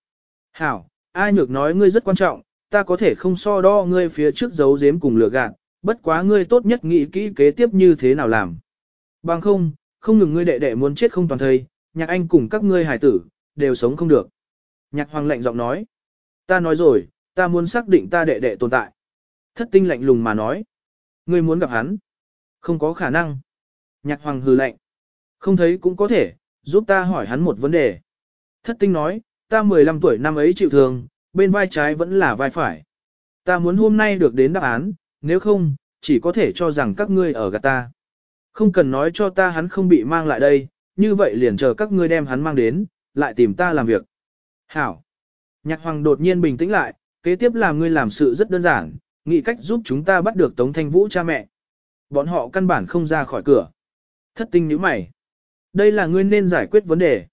Hảo, ai nhược nói ngươi rất quan trọng, ta có thể không so đo ngươi phía trước giấu giếm cùng lừa gạt, bất quá ngươi tốt nhất nghĩ kỹ kế tiếp như thế nào làm. Bằng không, không ngừng ngươi đệ đệ muốn chết không toàn thây, nhạc anh cùng các ngươi hải tử, đều sống không được. Nhạc hoàng lạnh giọng nói. Ta nói rồi, ta muốn xác định ta đệ đệ tồn tại. Thất tinh lạnh lùng mà nói. Ngươi muốn gặp hắn. Không có khả năng. Nhạc hoàng hừ lạnh. Không thấy cũng có thể, giúp ta hỏi hắn một vấn đề. Thất tinh nói, ta 15 tuổi năm ấy chịu thương, bên vai trái vẫn là vai phải. Ta muốn hôm nay được đến đáp án, nếu không, chỉ có thể cho rằng các ngươi ở gạt ta. Không cần nói cho ta hắn không bị mang lại đây, như vậy liền chờ các ngươi đem hắn mang đến, lại tìm ta làm việc. Hảo. Nhạc hoàng đột nhiên bình tĩnh lại, kế tiếp là ngươi làm sự rất đơn giản, nghĩ cách giúp chúng ta bắt được Tống Thanh Vũ cha mẹ. Bọn họ căn bản không ra khỏi cửa. Thất tinh nhíu mày. Đây là ngươi nên giải quyết vấn đề.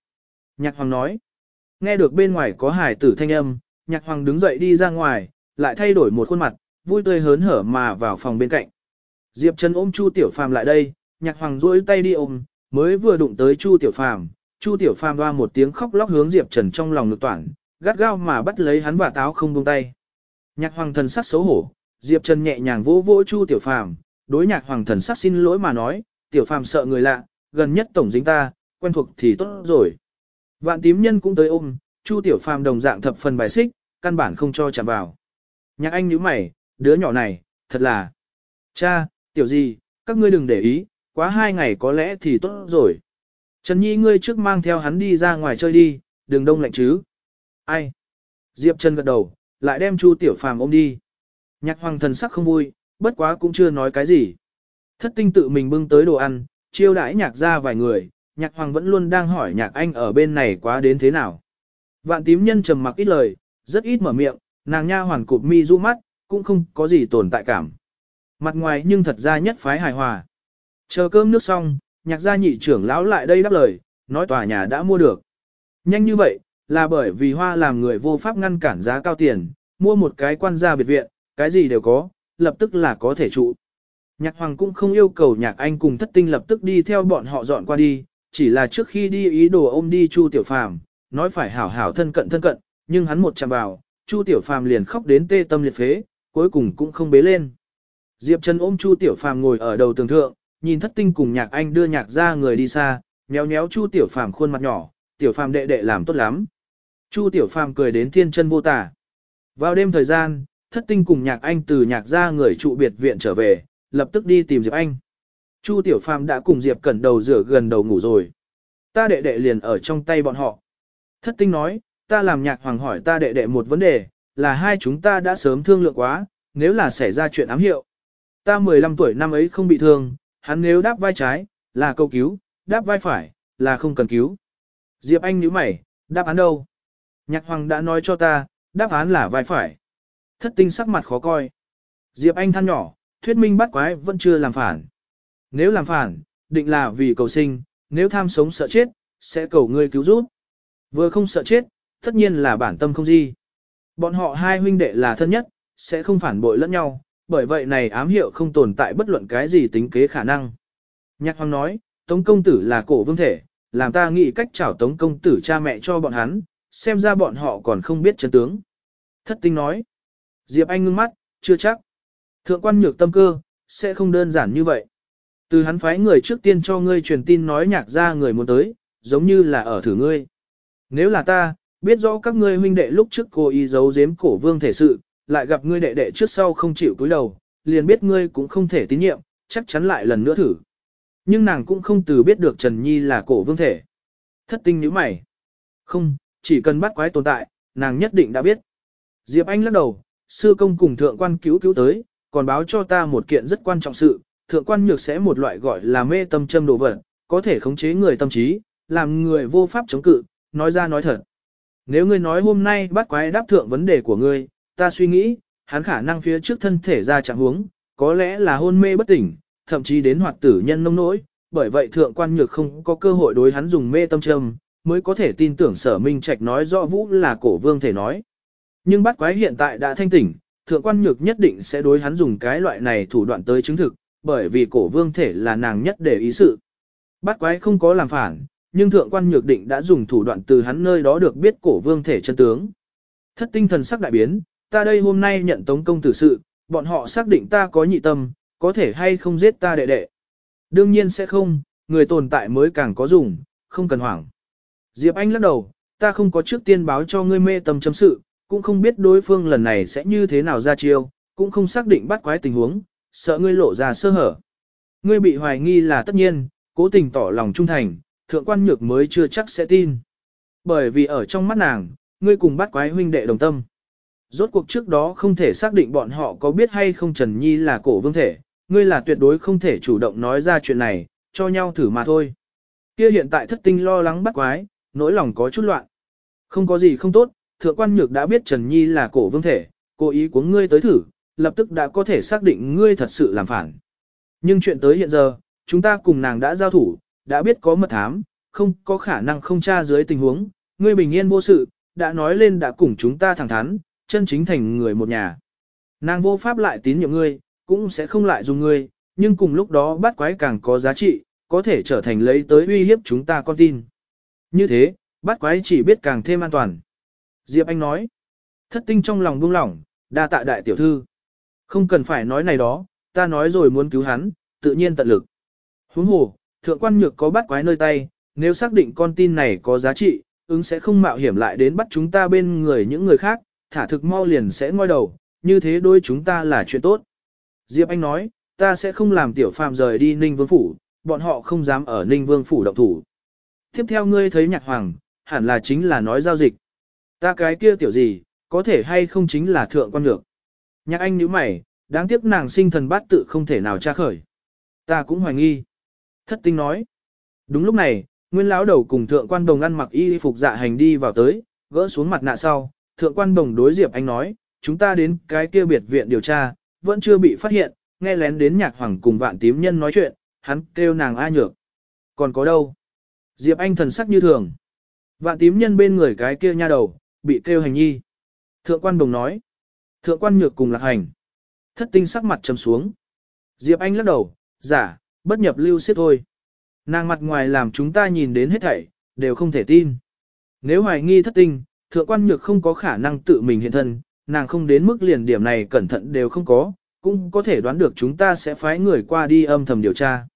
Nhạc hoàng nói. Nghe được bên ngoài có hải tử thanh âm, nhạc hoàng đứng dậy đi ra ngoài, lại thay đổi một khuôn mặt, vui tươi hớn hở mà vào phòng bên cạnh. Diệp Trần ôm Chu Tiểu Phàm lại đây, nhạc hoàng duỗi tay đi ôm, mới vừa đụng tới Chu Tiểu Phàm, Chu Tiểu Phàm oa một tiếng khóc lóc hướng Diệp Trần trong lòng ngực toàn, gắt gao mà bắt lấy hắn và táo không buông tay. Nhạc hoàng thần sắc xấu hổ, Diệp Trần nhẹ nhàng vỗ vỗ Chu Tiểu Phàm, đối nhạc hoàng thần sắc xin lỗi mà nói, Tiểu Phàm sợ người lạ, gần nhất tổng dính ta, quen thuộc thì tốt rồi. Vạn tím nhân cũng tới ôm, Chu Tiểu Phàm đồng dạng thập phần bài xích, căn bản không cho chạm vào. Nhạc anh nhíu mày, đứa nhỏ này, thật là... Cha, tiểu gì, các ngươi đừng để ý, quá hai ngày có lẽ thì tốt rồi. Trần Nhi ngươi trước mang theo hắn đi ra ngoài chơi đi, đừng đông lạnh chứ. Ai? Diệp Trần gật đầu, lại đem Chu Tiểu Phàm ôm đi. Nhạc hoàng thần sắc không vui, bất quá cũng chưa nói cái gì. Thất tinh tự mình bưng tới đồ ăn, chiêu đãi nhạc ra vài người, nhạc hoàng vẫn luôn đang hỏi nhạc anh ở bên này quá đến thế nào. Vạn tím nhân trầm mặc ít lời, rất ít mở miệng, nàng nha hoàn cụp mi du mắt, cũng không có gì tồn tại cảm. Mặt ngoài nhưng thật ra nhất phái hài hòa. Chờ cơm nước xong, nhạc gia nhị trưởng lão lại đây đáp lời, nói tòa nhà đã mua được. Nhanh như vậy, là bởi vì hoa làm người vô pháp ngăn cản giá cao tiền, mua một cái quan gia biệt viện, cái gì đều có, lập tức là có thể trụ. Nhạc hoàng cũng không yêu cầu nhạc anh cùng thất tinh lập tức đi theo bọn họ dọn qua đi, chỉ là trước khi đi ý đồ ôm đi Chu Tiểu Phàm, nói phải hảo hảo thân cận thân cận, nhưng hắn một chạm vào, Chu Tiểu Phàm liền khóc đến tê tâm liệt phế, cuối cùng cũng không bế lên. Diệp Trần ôm Chu Tiểu Phàm ngồi ở đầu tường thượng, nhìn thất tinh cùng nhạc anh đưa nhạc ra người đi xa, nhéo nhéo Chu Tiểu Phàm khuôn mặt nhỏ, Tiểu Phàm đệ đệ làm tốt lắm. Chu Tiểu Phàm cười đến thiên chân vô tả. Vào đêm thời gian, thất tinh cùng nhạc anh từ nhạc ra người trụ biệt viện trở về, lập tức đi tìm Diệp Anh. Chu Tiểu Phàm đã cùng Diệp Cẩn đầu rửa gần đầu ngủ rồi. Ta đệ đệ liền ở trong tay bọn họ. Thất tinh nói, ta làm nhạc hoàng hỏi ta đệ đệ một vấn đề, là hai chúng ta đã sớm thương lượng quá, nếu là xảy ra chuyện ám hiệu. Ta 15 tuổi năm ấy không bị thương, hắn nếu đáp vai trái, là câu cứu, đáp vai phải, là không cần cứu. Diệp Anh nhíu mày, đáp án đâu? Nhạc hoàng đã nói cho ta, đáp án là vai phải. Thất tinh sắc mặt khó coi. Diệp Anh than nhỏ, thuyết minh bắt quái vẫn chưa làm phản. Nếu làm phản, định là vì cầu sinh, nếu tham sống sợ chết, sẽ cầu ngươi cứu giúp. Vừa không sợ chết, tất nhiên là bản tâm không gì. Bọn họ hai huynh đệ là thân nhất, sẽ không phản bội lẫn nhau, bởi vậy này ám hiệu không tồn tại bất luận cái gì tính kế khả năng. Nhạc Hoàng nói, Tống công tử là cổ vương thể, làm ta nghĩ cách chảo Tống công tử cha mẹ cho bọn hắn, xem ra bọn họ còn không biết chân tướng. Thất tinh nói, Diệp Anh ngưng mắt, chưa chắc. Thượng quan nhược tâm cơ, sẽ không đơn giản như vậy. Từ hắn phái người trước tiên cho ngươi truyền tin nói nhạc ra người muốn tới, giống như là ở thử ngươi. Nếu là ta, biết rõ các ngươi huynh đệ lúc trước cô y giấu giếm cổ vương thể sự, lại gặp ngươi đệ đệ trước sau không chịu cúi đầu, liền biết ngươi cũng không thể tín nhiệm, chắc chắn lại lần nữa thử. Nhưng nàng cũng không từ biết được Trần Nhi là cổ vương thể. Thất tinh nhíu mày. Không, chỉ cần bắt quái tồn tại, nàng nhất định đã biết. Diệp Anh lắc đầu, sư công cùng thượng quan cứu cứu tới, còn báo cho ta một kiện rất quan trọng sự, thượng quan nhược sẽ một loại gọi là mê tâm châm đồ vật, có thể khống chế người tâm trí, làm người vô pháp chống cự, nói ra nói thật. Nếu ngươi nói hôm nay bắt quái đáp thượng vấn đề của ngươi, ta suy nghĩ, hắn khả năng phía trước thân thể ra trạng huống, có lẽ là hôn mê bất tỉnh, thậm chí đến hoạt tử nhân nông nỗi, bởi vậy thượng quan nhược không có cơ hội đối hắn dùng mê tâm trầm, mới có thể tin tưởng sở minh trạch nói rõ vũ là cổ vương thể nói. Nhưng bắt quái hiện tại đã thanh tỉnh, thượng quan nhược nhất định sẽ đối hắn dùng cái loại này thủ đoạn tới chứng thực, bởi vì cổ vương thể là nàng nhất để ý sự. Bắt quái không có làm phản, nhưng thượng quan nhược định đã dùng thủ đoạn từ hắn nơi đó được biết cổ vương thể chân tướng. Thất tinh thần sắc đại biến, ta đây hôm nay nhận tống công tử sự, bọn họ xác định ta có nhị tâm, có thể hay không giết ta đệ đệ. Đương nhiên sẽ không, người tồn tại mới càng có dùng, không cần hoảng. Diệp Anh lắc đầu, ta không có trước tiên báo cho ngươi mê tâm chấm sự, cũng không biết đối phương lần này sẽ như thế nào ra chiêu, cũng không xác định bắt quái tình huống, sợ ngươi lộ ra sơ hở. Ngươi bị hoài nghi là tất nhiên, cố tình tỏ lòng trung thành, thượng quan nhược mới chưa chắc sẽ tin. Bởi vì ở trong mắt nàng, ngươi cùng bắt quái huynh đệ đồng tâm. Rốt cuộc trước đó không thể xác định bọn họ có biết hay không Trần Nhi là cổ vương thể, ngươi là tuyệt đối không thể chủ động nói ra chuyện này, cho nhau thử mà thôi. Kia hiện tại thất tinh lo lắng bắt quái, nỗi lòng có chút loạn. Không có gì không tốt, thượng quan nhược đã biết Trần Nhi là cổ vương thể, cố ý của ngươi tới thử, lập tức đã có thể xác định ngươi thật sự làm phản. Nhưng chuyện tới hiện giờ, chúng ta cùng nàng đã giao thủ, đã biết có mật thám, không có khả năng không tra dưới tình huống, ngươi bình yên vô sự, đã nói lên đã cùng chúng ta thẳng thắn, chân chính thành người một nhà. Nàng vô pháp lại tín nhiệm ngươi, cũng sẽ không lại dùng ngươi, nhưng cùng lúc đó bắt quái càng có giá trị, có thể trở thành lấy tới uy hiếp chúng ta con tin. Như thế, bắt quái chỉ biết càng thêm an toàn. Diệp Anh nói, thất tinh trong lòng buông lỏng, đa tạ đại tiểu thư. Không cần phải nói này đó, ta nói rồi muốn cứu hắn, tự nhiên tận lực. Huống hồ, thượng quan nhược có bắt quái nơi tay, nếu xác định con tin này có giá trị, ứng sẽ không mạo hiểm lại đến bắt chúng ta bên người những người khác, thả thực mau liền sẽ ngoi đầu, như thế đôi chúng ta là chuyện tốt. Diệp Anh nói, ta sẽ không làm tiểu phàm rời đi Ninh Vương Phủ, bọn họ không dám ở Ninh Vương Phủ động thủ. Tiếp theo ngươi thấy nhạc hoàng, hẳn là chính là nói giao dịch. Ta cái kia tiểu gì, có thể hay không chính là thượng quan Nhược. Nhạc anh nhíu mày, đáng tiếc nàng sinh thần bát tự không thể nào tra khởi. Ta cũng hoài nghi. Thất tinh nói. Đúng lúc này, nguyên lão đầu cùng thượng quan đồng ăn mặc y phục dạ hành đi vào tới, gỡ xuống mặt nạ sau, thượng quan đồng đối diệp anh nói, chúng ta đến cái kia biệt viện điều tra, vẫn chưa bị phát hiện, nghe lén đến nhạc hoàng cùng vạn tím nhân nói chuyện, hắn kêu nàng a nhược. Còn có đâu? Diệp anh thần sắc như thường. Vạn tím nhân bên người cái kia nha đầu, bị kêu hành nhi. Thượng quan đồng nói. Thượng quan nhược cùng lạc hành. Thất tinh sắc mặt trầm xuống. Diệp anh lắc đầu, giả, bất nhập lưu xếp thôi. Nàng mặt ngoài làm chúng ta nhìn đến hết thảy, đều không thể tin. Nếu hoài nghi thất tinh, thượng quan nhược không có khả năng tự mình hiện thân, nàng không đến mức liền điểm này cẩn thận đều không có, cũng có thể đoán được chúng ta sẽ phái người qua đi âm thầm điều tra.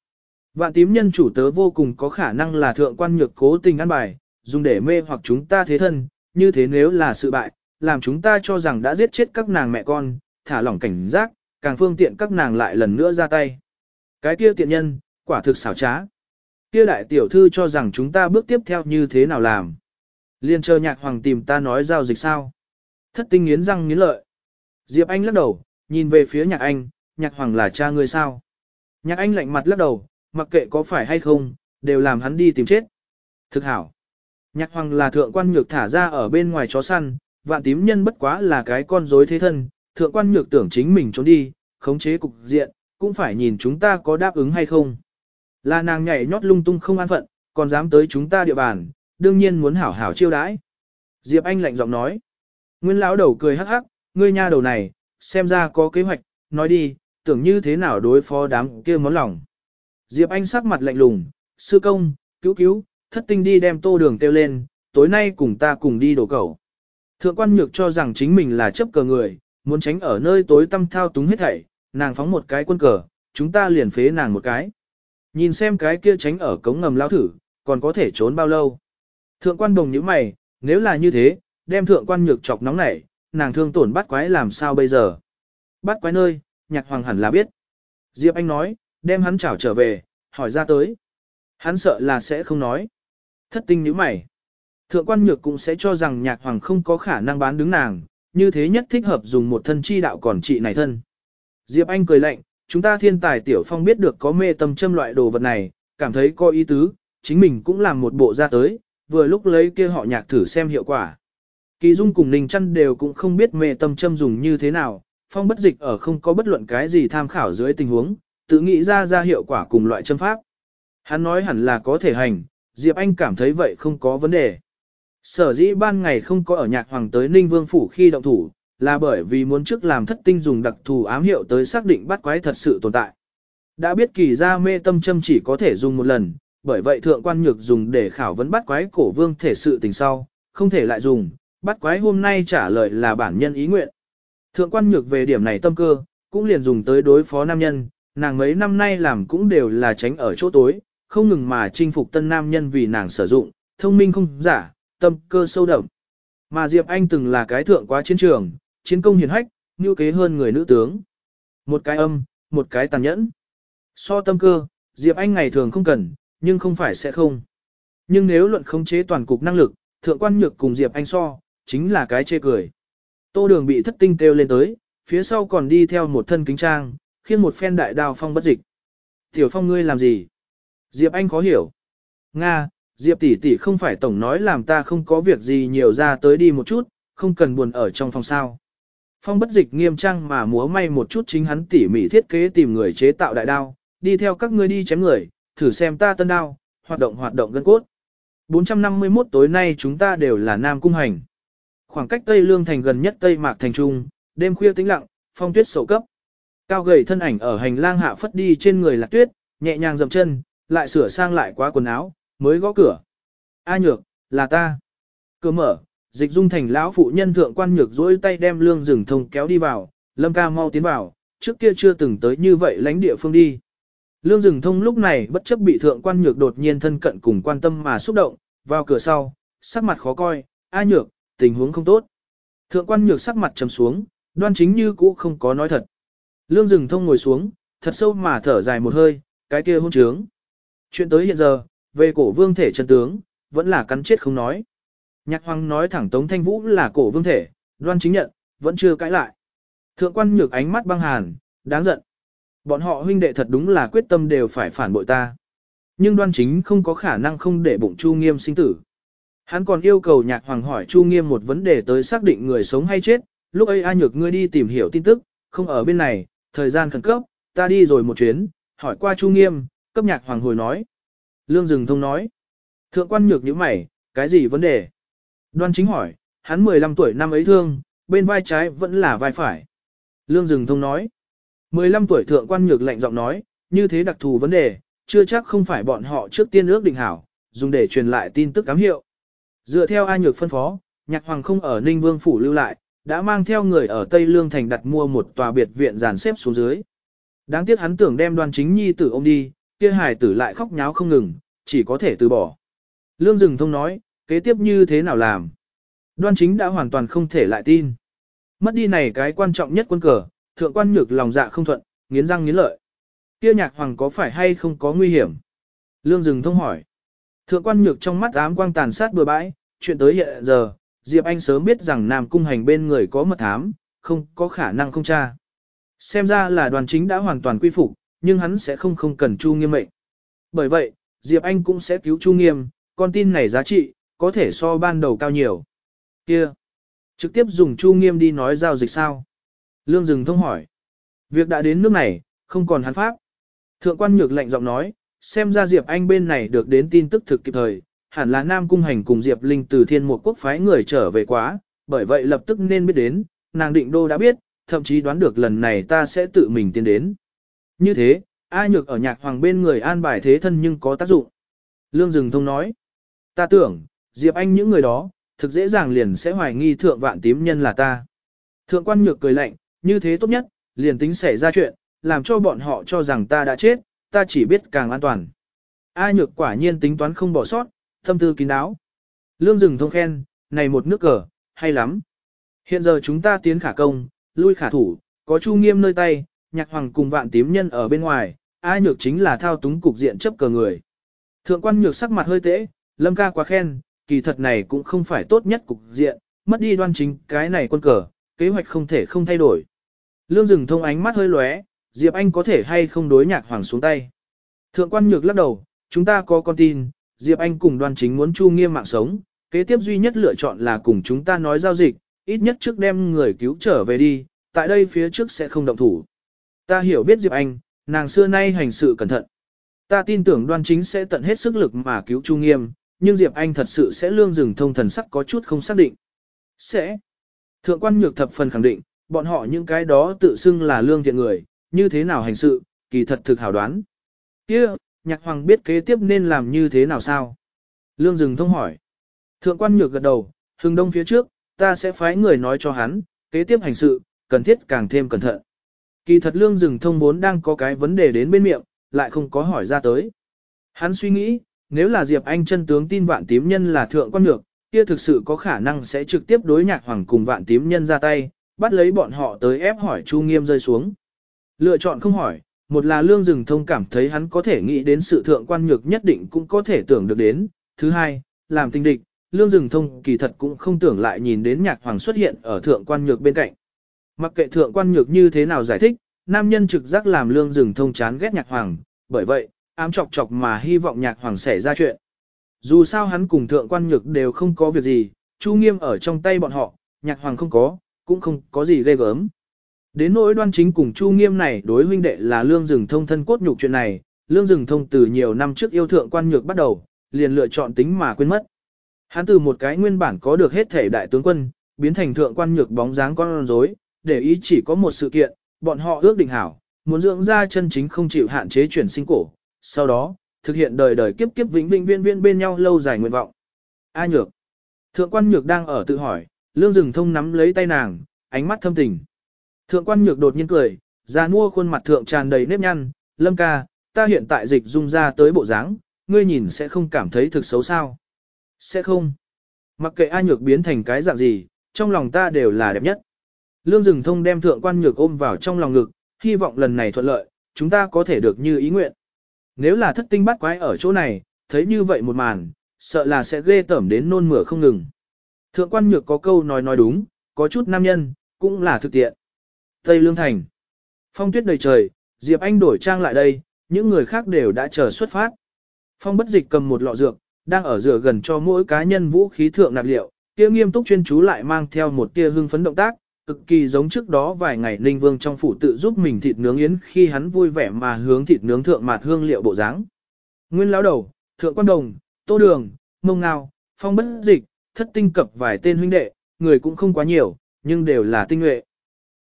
Vạn tím nhân chủ tớ vô cùng có khả năng là thượng quan nhược cố tình ăn bài, dùng để mê hoặc chúng ta thế thân, như thế nếu là sự bại, làm chúng ta cho rằng đã giết chết các nàng mẹ con, thả lỏng cảnh giác, càng phương tiện các nàng lại lần nữa ra tay. Cái kia tiện nhân, quả thực xảo trá. Kia đại tiểu thư cho rằng chúng ta bước tiếp theo như thế nào làm. Liên chờ nhạc hoàng tìm ta nói giao dịch sao. Thất tinh nghiến răng nghiến lợi. Diệp Anh lắc đầu, nhìn về phía nhạc anh, nhạc hoàng là cha ngươi sao. Nhạc anh lạnh mặt lắc đầu, mặc kệ có phải hay không, đều làm hắn đi tìm chết. Thực hảo. Nhạc hoàng là thượng quan nhược thả ra ở bên ngoài chó săn, vạn tím nhân bất quá là cái con rối thế thân, thượng quan nhược tưởng chính mình trốn đi, khống chế cục diện, cũng phải nhìn chúng ta có đáp ứng hay không. Là nàng nhảy nhót lung tung không an phận, còn dám tới chúng ta địa bàn, đương nhiên muốn hảo hảo chiêu đãi. Diệp Anh lạnh giọng nói. Nguyên lão đầu cười hắc hắc, ngươi nha đầu này, xem ra có kế hoạch, nói đi, tưởng như thế nào đối phó đám kia món lòng. Diệp Anh sắc mặt lạnh lùng, sư công, cứu cứu, thất tinh đi đem tô đường kêu lên, tối nay cùng ta cùng đi đổ cầu. Thượng quan nhược cho rằng chính mình là chấp cờ người, muốn tránh ở nơi tối tăm thao túng hết thảy, nàng phóng một cái quân cờ, chúng ta liền phế nàng một cái. Nhìn xem cái kia tránh ở cống ngầm lao thử, còn có thể trốn bao lâu. Thượng quan đồng như mày, nếu là như thế, đem thượng quan nhược chọc nóng nảy, nàng thương tổn bắt quái làm sao bây giờ. Bắt quái nơi, nhạc hoàng hẳn là biết. Diệp Anh nói, đem hắn chảo trở về, hỏi ra tới. Hắn sợ là sẽ không nói. Thất tinh như mày. Thượng quan nhược cũng sẽ cho rằng nhạc hoàng không có khả năng bán đứng nàng, như thế nhất thích hợp dùng một thân chi đạo còn trị này thân. Diệp Anh cười lạnh, chúng ta thiên tài tiểu phong biết được có mê tâm châm loại đồ vật này, cảm thấy có ý tứ, chính mình cũng làm một bộ ra tới, vừa lúc lấy kia họ nhạc thử xem hiệu quả. Kỳ Dung cùng Ninh Trăn đều cũng không biết mê tâm châm dùng như thế nào, phong bất dịch ở không có bất luận cái gì tham khảo dưới tình huống, tự nghĩ ra ra hiệu quả cùng loại châm pháp. Hắn nói hẳn là có thể hành, Diệp Anh cảm thấy vậy không có vấn đề. Sở dĩ ban ngày không có ở nhạc hoàng tới Ninh Vương Phủ khi động thủ, là bởi vì muốn trước làm thất tinh dùng đặc thù ám hiệu tới xác định bắt quái thật sự tồn tại. Đã biết kỳ ra mê tâm châm chỉ có thể dùng một lần, bởi vậy thượng quan nhược dùng để khảo vấn bắt quái cổ vương thể sự tình sau, không thể lại dùng, bắt quái hôm nay trả lời là bản nhân ý nguyện. Thượng quan nhược về điểm này tâm cơ, cũng liền dùng tới đối phó nam nhân, nàng mấy năm nay làm cũng đều là tránh ở chỗ tối, không ngừng mà chinh phục tân nam nhân vì nàng sử dụng, thông minh không giả, tâm cơ sâu đậm. Mà Diệp Anh từng là cái thượng quá chiến trường, chiến công hiển hách, như kế hơn người nữ tướng. Một cái âm, một cái tàn nhẫn. So tâm cơ, Diệp Anh ngày thường không cần, nhưng không phải sẽ không. Nhưng nếu luận khống chế toàn cục năng lực, thượng quan nhược cùng Diệp Anh so, chính là cái chê cười. Tô đường bị thất tinh kêu lên tới, phía sau còn đi theo một thân kính trang, khiến một phen đại đào phong bất dịch. Tiểu phong ngươi làm gì? Diệp Anh khó hiểu. Nga, Diệp tỷ tỷ không phải tổng nói làm ta không có việc gì nhiều ra tới đi một chút, không cần buồn ở trong phòng sao. Phong bất dịch nghiêm trang mà múa may một chút chính hắn tỉ mỉ thiết kế tìm người chế tạo đại đao, đi theo các ngươi đi chém người, thử xem ta tân đao, hoạt động hoạt động gân cốt. 451 tối nay chúng ta đều là Nam Cung Hành. Khoảng cách Tây Lương Thành gần nhất Tây Mạc Thành Trung, đêm khuya tĩnh lặng, phong tuyết sổ cấp. Cao gầy thân ảnh ở hành lang hạ phất đi trên người là tuyết, nhẹ nhàng dậm chân, lại sửa sang lại quá quần áo, mới gõ cửa. A nhược, là ta. Cửa mở, dịch dung thành lão phụ nhân thượng quan nhược dỗi tay đem lương rừng thông kéo đi vào, lâm ca mau tiến vào, trước kia chưa từng tới như vậy lánh địa phương đi. Lương rừng thông lúc này bất chấp bị thượng quan nhược đột nhiên thân cận cùng quan tâm mà xúc động, vào cửa sau, sắc mặt khó coi, a nhược, tình huống không tốt. Thượng quan nhược sắc mặt trầm xuống, đoan chính như cũ không có nói thật. Lương rừng thông ngồi xuống, thật sâu mà thở dài một hơi, cái kia hôn trướng. Chuyện tới hiện giờ, về cổ vương thể chân tướng, vẫn là cắn chết không nói. Nhạc hoàng nói thẳng Tống Thanh Vũ là cổ vương thể, đoan chính nhận, vẫn chưa cãi lại. Thượng quan nhược ánh mắt băng hàn, đáng giận. Bọn họ huynh đệ thật đúng là quyết tâm đều phải phản bội ta. Nhưng đoan chính không có khả năng không để bụng Chu Nghiêm sinh tử. Hắn còn yêu cầu nhạc hoàng hỏi Chu Nghiêm một vấn đề tới xác định người sống hay chết, lúc ấy A Nhược ngươi đi tìm hiểu tin tức, không ở bên này, thời gian khẩn cấp, ta đi rồi một chuyến, hỏi qua Chu Nghiêm, cấp nhạc hoàng hồi nói. Lương Dừng Thông nói, thượng quan nhược như mày, cái gì vấn đề? Đoan chính hỏi, hắn 15 tuổi năm ấy thương, bên vai trái vẫn là vai phải. Lương Dừng Thông nói, 15 tuổi thượng quan nhược lạnh giọng nói, như thế đặc thù vấn đề, chưa chắc không phải bọn họ trước tiên ước định hảo, dùng để truyền lại tin tức cám hiệu. Dựa theo A Nhược phân phó, Nhạc Hoàng không ở Ninh Vương Phủ lưu lại, đã mang theo người ở Tây Lương Thành đặt mua một tòa biệt viện dàn xếp xuống dưới. Đáng tiếc hắn tưởng đem đoan chính nhi tử ông đi, kia hài tử lại khóc nháo không ngừng, chỉ có thể từ bỏ. Lương Dừng Thông nói, kế tiếp như thế nào làm? Đoan chính đã hoàn toàn không thể lại tin. Mất đi này cái quan trọng nhất quân cờ, thượng quan nhược lòng dạ không thuận, nghiến răng nghiến lợi. Kia nhạc hoàng có phải hay không có nguy hiểm? Lương Dừng Thông hỏi. Thượng quan nhược trong mắt ám quang tàn sát bừa bãi, chuyện tới hiện giờ, Diệp Anh sớm biết rằng Nam Cung Hành bên người có mật thám, không có khả năng không tra. Xem ra là đoàn chính đã hoàn toàn quy phục, nhưng hắn sẽ không không cần Chu Nghiêm mệnh. Bởi vậy, Diệp Anh cũng sẽ cứu Chu Nghiêm, con tin này giá trị, có thể so ban đầu cao nhiều. Kia, trực tiếp dùng Chu Nghiêm đi nói giao dịch sao? Lương Dừng thông hỏi. Việc đã đến nước này, không còn hắn pháp. Thượng quan nhược lạnh giọng nói, xem ra Diệp Anh bên này được đến tin tức thực kịp thời, hẳn là Nam Cung Hành cùng Diệp Linh từ thiên một quốc phái người trở về quá, bởi vậy lập tức nên biết đến, nàng định đô đã biết, thậm chí đoán được lần này ta sẽ tự mình tiến đến. Như thế, A Nhược ở nhạc hoàng bên người an bài thế thân nhưng có tác dụng. Lương Dừng Thông nói, ta tưởng, Diệp Anh những người đó, thực dễ dàng liền sẽ hoài nghi thượng vạn tím nhân là ta. Thượng quan nhược cười lạnh, như thế tốt nhất, liền tính xảy ra chuyện, làm cho bọn họ cho rằng ta đã chết, ta chỉ biết càng an toàn. A nhược quả nhiên tính toán không bỏ sót, thâm tư kín đáo. Lương rừng thông khen, này một nước cờ, hay lắm. Hiện giờ chúng ta tiến khả công, lui khả thủ, có chu nghiêm nơi tay, nhạc hoàng cùng vạn tím nhân ở bên ngoài, A nhược chính là thao túng cục diện chấp cờ người. Thượng quan nhược sắc mặt hơi tễ, lâm ca quá khen, kỳ thật này cũng không phải tốt nhất cục diện, mất đi đoan chính cái này quân cờ, kế hoạch không thể không thay đổi. Lương rừng thông ánh mắt hơi lóe, Diệp Anh có thể hay không đối nhạc hoàng xuống tay. Thượng quan nhược lắc đầu, chúng ta có con tin, Diệp Anh cùng đoan chính muốn chu nghiêm mạng sống, kế tiếp duy nhất lựa chọn là cùng chúng ta nói giao dịch, ít nhất trước đem người cứu trở về đi, tại đây phía trước sẽ không động thủ. Ta hiểu biết Diệp Anh, nàng xưa nay hành sự cẩn thận. Ta tin tưởng đoan chính sẽ tận hết sức lực mà cứu chu nghiêm, nhưng Diệp Anh thật sự sẽ lương rừng thông thần sắc có chút không xác định. Sẽ. Thượng quan nhược thập phần khẳng định, bọn họ những cái đó tự xưng là lương thiện người, như thế nào hành sự, kỳ thật thực hảo đoán. Kia, nhạc hoàng biết kế tiếp nên làm như thế nào sao? Lương Dừng thông hỏi. Thượng quan nhược gật đầu, hừng đông phía trước, ta sẽ phái người nói cho hắn, kế tiếp hành sự, cần thiết càng thêm cẩn thận. Kỳ thật Lương Dừng thông vốn đang có cái vấn đề đến bên miệng, lại không có hỏi ra tới. Hắn suy nghĩ, nếu là Diệp Anh chân tướng tin vạn tím nhân là thượng quan nhược, kia thực sự có khả năng sẽ trực tiếp đối nhạc hoàng cùng vạn tím nhân ra tay, bắt lấy bọn họ tới ép hỏi Chu Nghiêm rơi xuống. Lựa chọn không hỏi, một là lương Dừng thông cảm thấy hắn có thể nghĩ đến sự thượng quan nhược nhất định cũng có thể tưởng được đến, thứ hai, làm tình địch, lương Dừng thông kỳ thật cũng không tưởng lại nhìn đến nhạc hoàng xuất hiện ở thượng quan nhược bên cạnh. Mặc kệ thượng quan nhược như thế nào giải thích, nam nhân trực giác làm lương Dừng thông chán ghét nhạc hoàng, bởi vậy, ám chọc chọc mà hy vọng nhạc hoàng xảy ra chuyện. Dù sao hắn cùng thượng quan nhược đều không có việc gì, chu nghiêm ở trong tay bọn họ, nhạc hoàng không có, cũng không có gì ghê gớm. Đến nỗi đoan chính cùng Chu Nghiêm này đối huynh đệ là lương rừng thông thân cốt nhục chuyện này, lương rừng thông từ nhiều năm trước yêu thượng quan nhược bắt đầu, liền lựa chọn tính mà quên mất. Hắn từ một cái nguyên bản có được hết thể đại tướng quân, biến thành thượng quan nhược bóng dáng con rối, để ý chỉ có một sự kiện, bọn họ ước định hảo, muốn dưỡng ra chân chính không chịu hạn chế chuyển sinh cổ, sau đó, thực hiện đời đời kiếp kiếp vĩnh vĩnh viên viên bên nhau lâu dài nguyện vọng. A nhược. Thượng quan nhược đang ở tự hỏi, lương rừng thông nắm lấy tay nàng, ánh mắt thâm tình. Thượng quan nhược đột nhiên cười, ra mua khuôn mặt thượng tràn đầy nếp nhăn, lâm ca, ta hiện tại dịch dung ra tới bộ dáng, ngươi nhìn sẽ không cảm thấy thực xấu sao. Sẽ không. Mặc kệ a nhược biến thành cái dạng gì, trong lòng ta đều là đẹp nhất. Lương Dừng Thông đem thượng quan nhược ôm vào trong lòng ngực, hy vọng lần này thuận lợi, chúng ta có thể được như ý nguyện. Nếu là thất tinh bắt quái ở chỗ này, thấy như vậy một màn, sợ là sẽ ghê tởm đến nôn mửa không ngừng. Thượng quan nhược có câu nói nói đúng, có chút nam nhân, cũng là thực tiện. Tây Lương Thành. Phong tuyết đầy trời, Diệp Anh đổi trang lại đây, những người khác đều đã chờ xuất phát. Phong bất dịch cầm một lọ dược, đang ở rửa gần cho mỗi cá nhân vũ khí thượng nạp liệu, kia nghiêm túc chuyên chú lại mang theo một tia hưng phấn động tác, cực kỳ giống trước đó vài ngày Ninh Vương trong phủ tự giúp mình thịt nướng yến khi hắn vui vẻ mà hướng thịt nướng thượng mạt hương liệu bộ dáng. Nguyên lão đầu, thượng quan đồng, tô đường, mông ngao, phong bất dịch, thất tinh cập vài tên huynh đệ, người cũng không quá nhiều, nhưng đều là tinh nhuệ.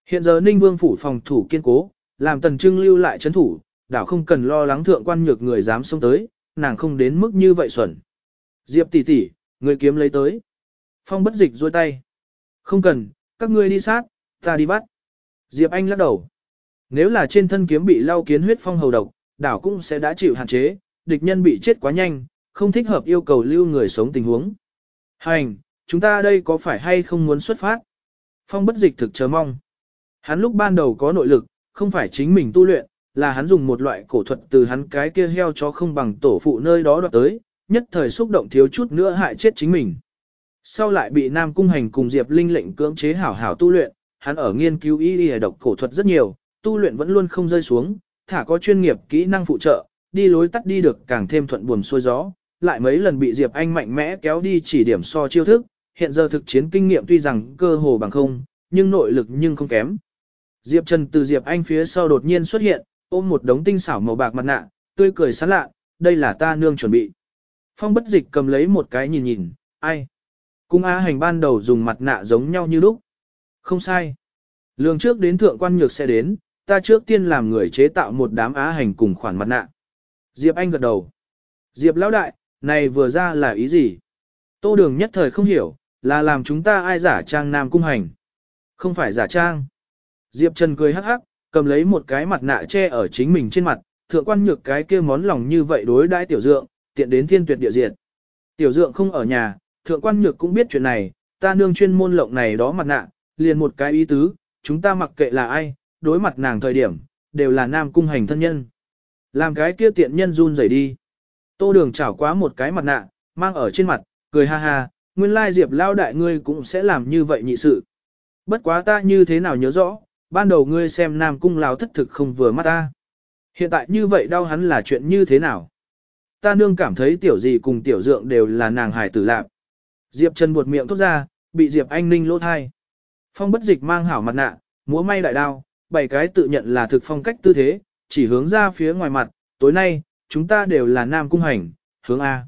Hiện giờ Ninh Vương phủ phòng thủ kiên cố, làm tần trưng lưu lại chấn thủ, đảo không cần lo lắng thượng quan nhược người dám xông tới, nàng không đến mức như vậy xuẩn. Diệp tỷ tỷ, người kiếm lấy tới. Phong bất dịch duỗi tay. Không cần, các ngươi đi sát, ta đi bắt. Diệp Anh lắc đầu. Nếu là trên thân kiếm bị lau kiến huyết phong hầu độc, đảo cũng sẽ đã chịu hạn chế, địch nhân bị chết quá nhanh, không thích hợp yêu cầu lưu người sống tình huống. Hành, chúng ta đây có phải hay không muốn xuất phát? Phong bất dịch thực chờ mong. Hắn lúc ban đầu có nội lực, không phải chính mình tu luyện, là hắn dùng một loại cổ thuật từ hắn cái kia heo chó không bằng tổ phụ nơi đó đoạt tới, nhất thời xúc động thiếu chút nữa hại chết chính mình. Sau lại bị Nam Cung Hành cùng Diệp Linh lệnh cưỡng chế hảo hảo tu luyện, hắn ở nghiên cứu y y độc cổ thuật rất nhiều, tu luyện vẫn luôn không rơi xuống, thả có chuyên nghiệp kỹ năng phụ trợ, đi lối tắt đi được càng thêm thuận buồm xuôi gió, lại mấy lần bị Diệp Anh mạnh mẽ kéo đi chỉ điểm so chiêu thức, hiện giờ thực chiến kinh nghiệm tuy rằng cơ hồ bằng không, nhưng nội lực nhưng không kém. Diệp Trần từ Diệp Anh phía sau đột nhiên xuất hiện, ôm một đống tinh xảo màu bạc mặt nạ, tươi cười sán lạ, đây là ta nương chuẩn bị. Phong bất dịch cầm lấy một cái nhìn nhìn, ai? Cung Á hành ban đầu dùng mặt nạ giống nhau như lúc. Không sai. Lương trước đến thượng quan nhược sẽ đến, ta trước tiên làm người chế tạo một đám Á hành cùng khoản mặt nạ. Diệp Anh gật đầu. Diệp lão đại, này vừa ra là ý gì? Tô đường nhất thời không hiểu, là làm chúng ta ai giả trang nam cung hành. Không phải giả trang. Diệp Trần cười hắc hắc, cầm lấy một cái mặt nạ che ở chính mình trên mặt, thượng quan nhược cái kia món lòng như vậy đối đãi tiểu dượng, tiện đến thiên tuyệt địa diệt. Tiểu dượng không ở nhà, thượng quan nhược cũng biết chuyện này, ta nương chuyên môn lộng này đó mặt nạ, liền một cái ý tứ, chúng ta mặc kệ là ai, đối mặt nàng thời điểm, đều là nam cung hành thân nhân. Làm cái kia tiện nhân run rẩy đi. Tô đường chảo quá một cái mặt nạ, mang ở trên mặt, cười ha ha, nguyên lai diệp lao đại ngươi cũng sẽ làm như vậy nhị sự. Bất quá ta như thế nào nhớ rõ, ban đầu ngươi xem nam cung lao thất thực không vừa mắt ta. Hiện tại như vậy đau hắn là chuyện như thế nào? Ta nương cảm thấy tiểu gì cùng tiểu dượng đều là nàng hài tử lạc. Diệp Trần buột miệng thốt ra, bị Diệp Anh Ninh lỗ thai. Phong bất dịch mang hảo mặt nạ, múa may đại đao, bảy cái tự nhận là thực phong cách tư thế, chỉ hướng ra phía ngoài mặt, tối nay, chúng ta đều là nam cung hành, hướng A.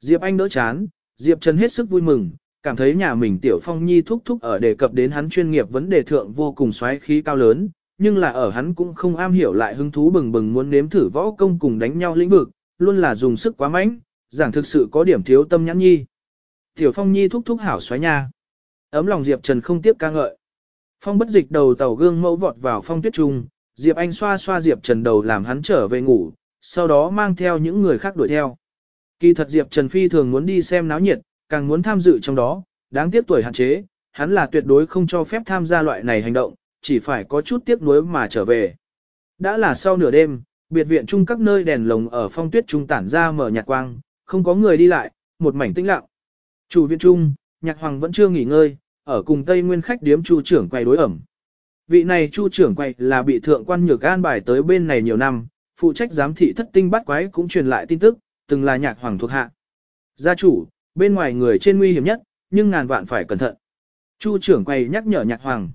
Diệp Anh đỡ chán, Diệp Trần hết sức vui mừng, cảm thấy nhà mình tiểu phong nhi thúc thúc ở đề cập đến hắn chuyên nghiệp vấn đề thượng vô cùng xoáy khí cao lớn, nhưng là ở hắn cũng không am hiểu lại hứng thú bừng bừng muốn nếm thử võ công cùng đánh nhau lĩnh vực, luôn là dùng sức quá mạnh, giảng thực sự có điểm thiếu tâm nhãn nhi. Tiểu Phong Nhi thúc thúc hảo xoáy nha. Ấm lòng Diệp Trần không tiếp ca ngợi. Phong bất dịch đầu tàu gương mẫu vọt vào phong tuyết trung, Diệp Anh xoa xoa Diệp Trần đầu làm hắn trở về ngủ, sau đó mang theo những người khác đuổi theo. Kỳ thật Diệp Trần Phi thường muốn đi xem náo nhiệt, càng muốn tham dự trong đó, đáng tiếc tuổi hạn chế, hắn là tuyệt đối không cho phép tham gia loại này hành động, chỉ phải có chút tiếc nuối mà trở về. Đã là sau nửa đêm, biệt viện chung các nơi đèn lồng ở phong tuyết trung tản ra mở nhạt quang, không có người đi lại, một mảnh tĩnh lặng. Chủ viện trung, nhạc hoàng vẫn chưa nghỉ ngơi, ở cùng Tây Nguyên khách điếm chu trưởng quay đối ẩm. Vị này chu trưởng quay là bị thượng quan nhược an bài tới bên này nhiều năm, phụ trách giám thị thất tinh bắt quái cũng truyền lại tin tức, từng là nhạc hoàng thuộc hạ. Gia chủ, bên ngoài người trên nguy hiểm nhất, nhưng ngàn vạn phải cẩn thận. Chu trưởng quay nhắc nhở nhạc hoàng.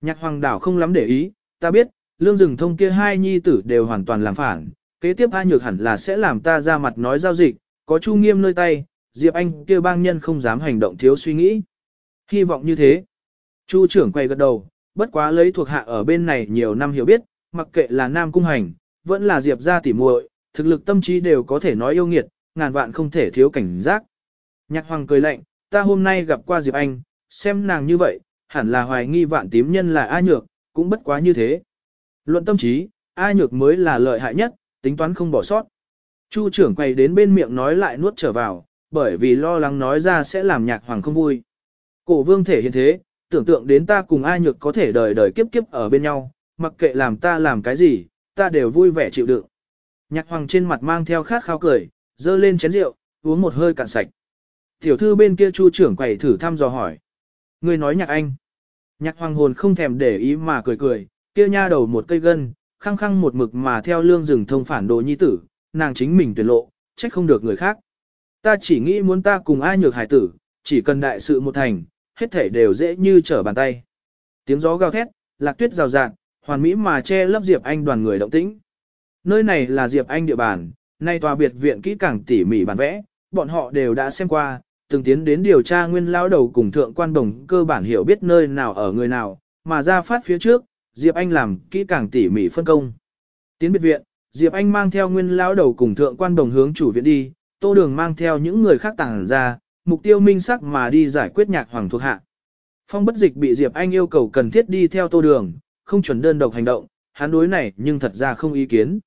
Nhạc hoàng đảo không lắm để ý, ta biết, lương rừng thông kia hai nhi tử đều hoàn toàn làm phản, kế tiếp A nhược hẳn là sẽ làm ta ra mặt nói giao dịch, có chu nghiêm nơi tay, Diệp Anh kia bang nhân không dám hành động thiếu suy nghĩ. Hy vọng như thế. Chu trưởng quay gật đầu, bất quá lấy thuộc hạ ở bên này nhiều năm hiểu biết, mặc kệ là nam cung hành, vẫn là Diệp gia tỉ muội, thực lực tâm trí đều có thể nói yêu nghiệt, ngàn vạn không thể thiếu cảnh giác. Nhạc hoàng cười lạnh, ta hôm nay gặp qua Diệp Anh, xem nàng như vậy, hẳn là hoài nghi vạn tím nhân là A nhược, cũng bất quá như thế. Luận tâm trí, A nhược mới là lợi hại nhất, tính toán không bỏ sót. Chu trưởng quay đến bên miệng nói lại nuốt trở vào, bởi vì lo lắng nói ra sẽ làm nhạc hoàng không vui. Cổ vương thể hiện thế, tưởng tượng đến ta cùng ai nhược có thể đời đời kiếp kiếp ở bên nhau, mặc kệ làm ta làm cái gì, ta đều vui vẻ chịu đựng. Nhạc hoàng trên mặt mang theo khát khao cười, dơ lên chén rượu, uống một hơi cạn sạch. Tiểu thư bên kia chu trưởng quầy thử thăm dò hỏi. Người nói nhạc anh. Nhạc hoàng hồn không thèm để ý mà cười cười, kia nha đầu một cây gân, khăng khăng một mực mà theo lương rừng thông phản đồ nhi tử, nàng chính mình tuyển lộ, trách không được người khác. Ta chỉ nghĩ muốn ta cùng ai nhược hải tử, chỉ cần đại sự một thành, hết thể đều dễ như trở bàn tay. Tiếng gió gào thét, lạc tuyết rào rạt, hoàn mỹ mà che lấp Diệp Anh đoàn người động tĩnh. Nơi này là Diệp Anh địa bàn, nay tòa biệt viện kỹ càng tỉ mỉ bản vẽ, bọn họ đều đã xem qua, từng tiến đến điều tra nguyên lao đầu cùng thượng quan đồng cơ bản hiểu biết nơi nào ở người nào, mà ra phát phía trước, Diệp Anh làm kỹ càng tỉ mỉ phân công. Tiến biệt viện, Diệp Anh mang theo nguyên lao đầu cùng thượng quan đồng hướng chủ viện đi, tô đường mang theo những người khác tàng ra, mục tiêu minh sắc mà đi giải quyết nhạc hoàng thuộc hạ. Phong bất dịch bị Diệp Anh yêu cầu cần thiết đi theo tô đường, không chuẩn đơn độc hành động, hắn đối này nhưng thật ra không ý kiến.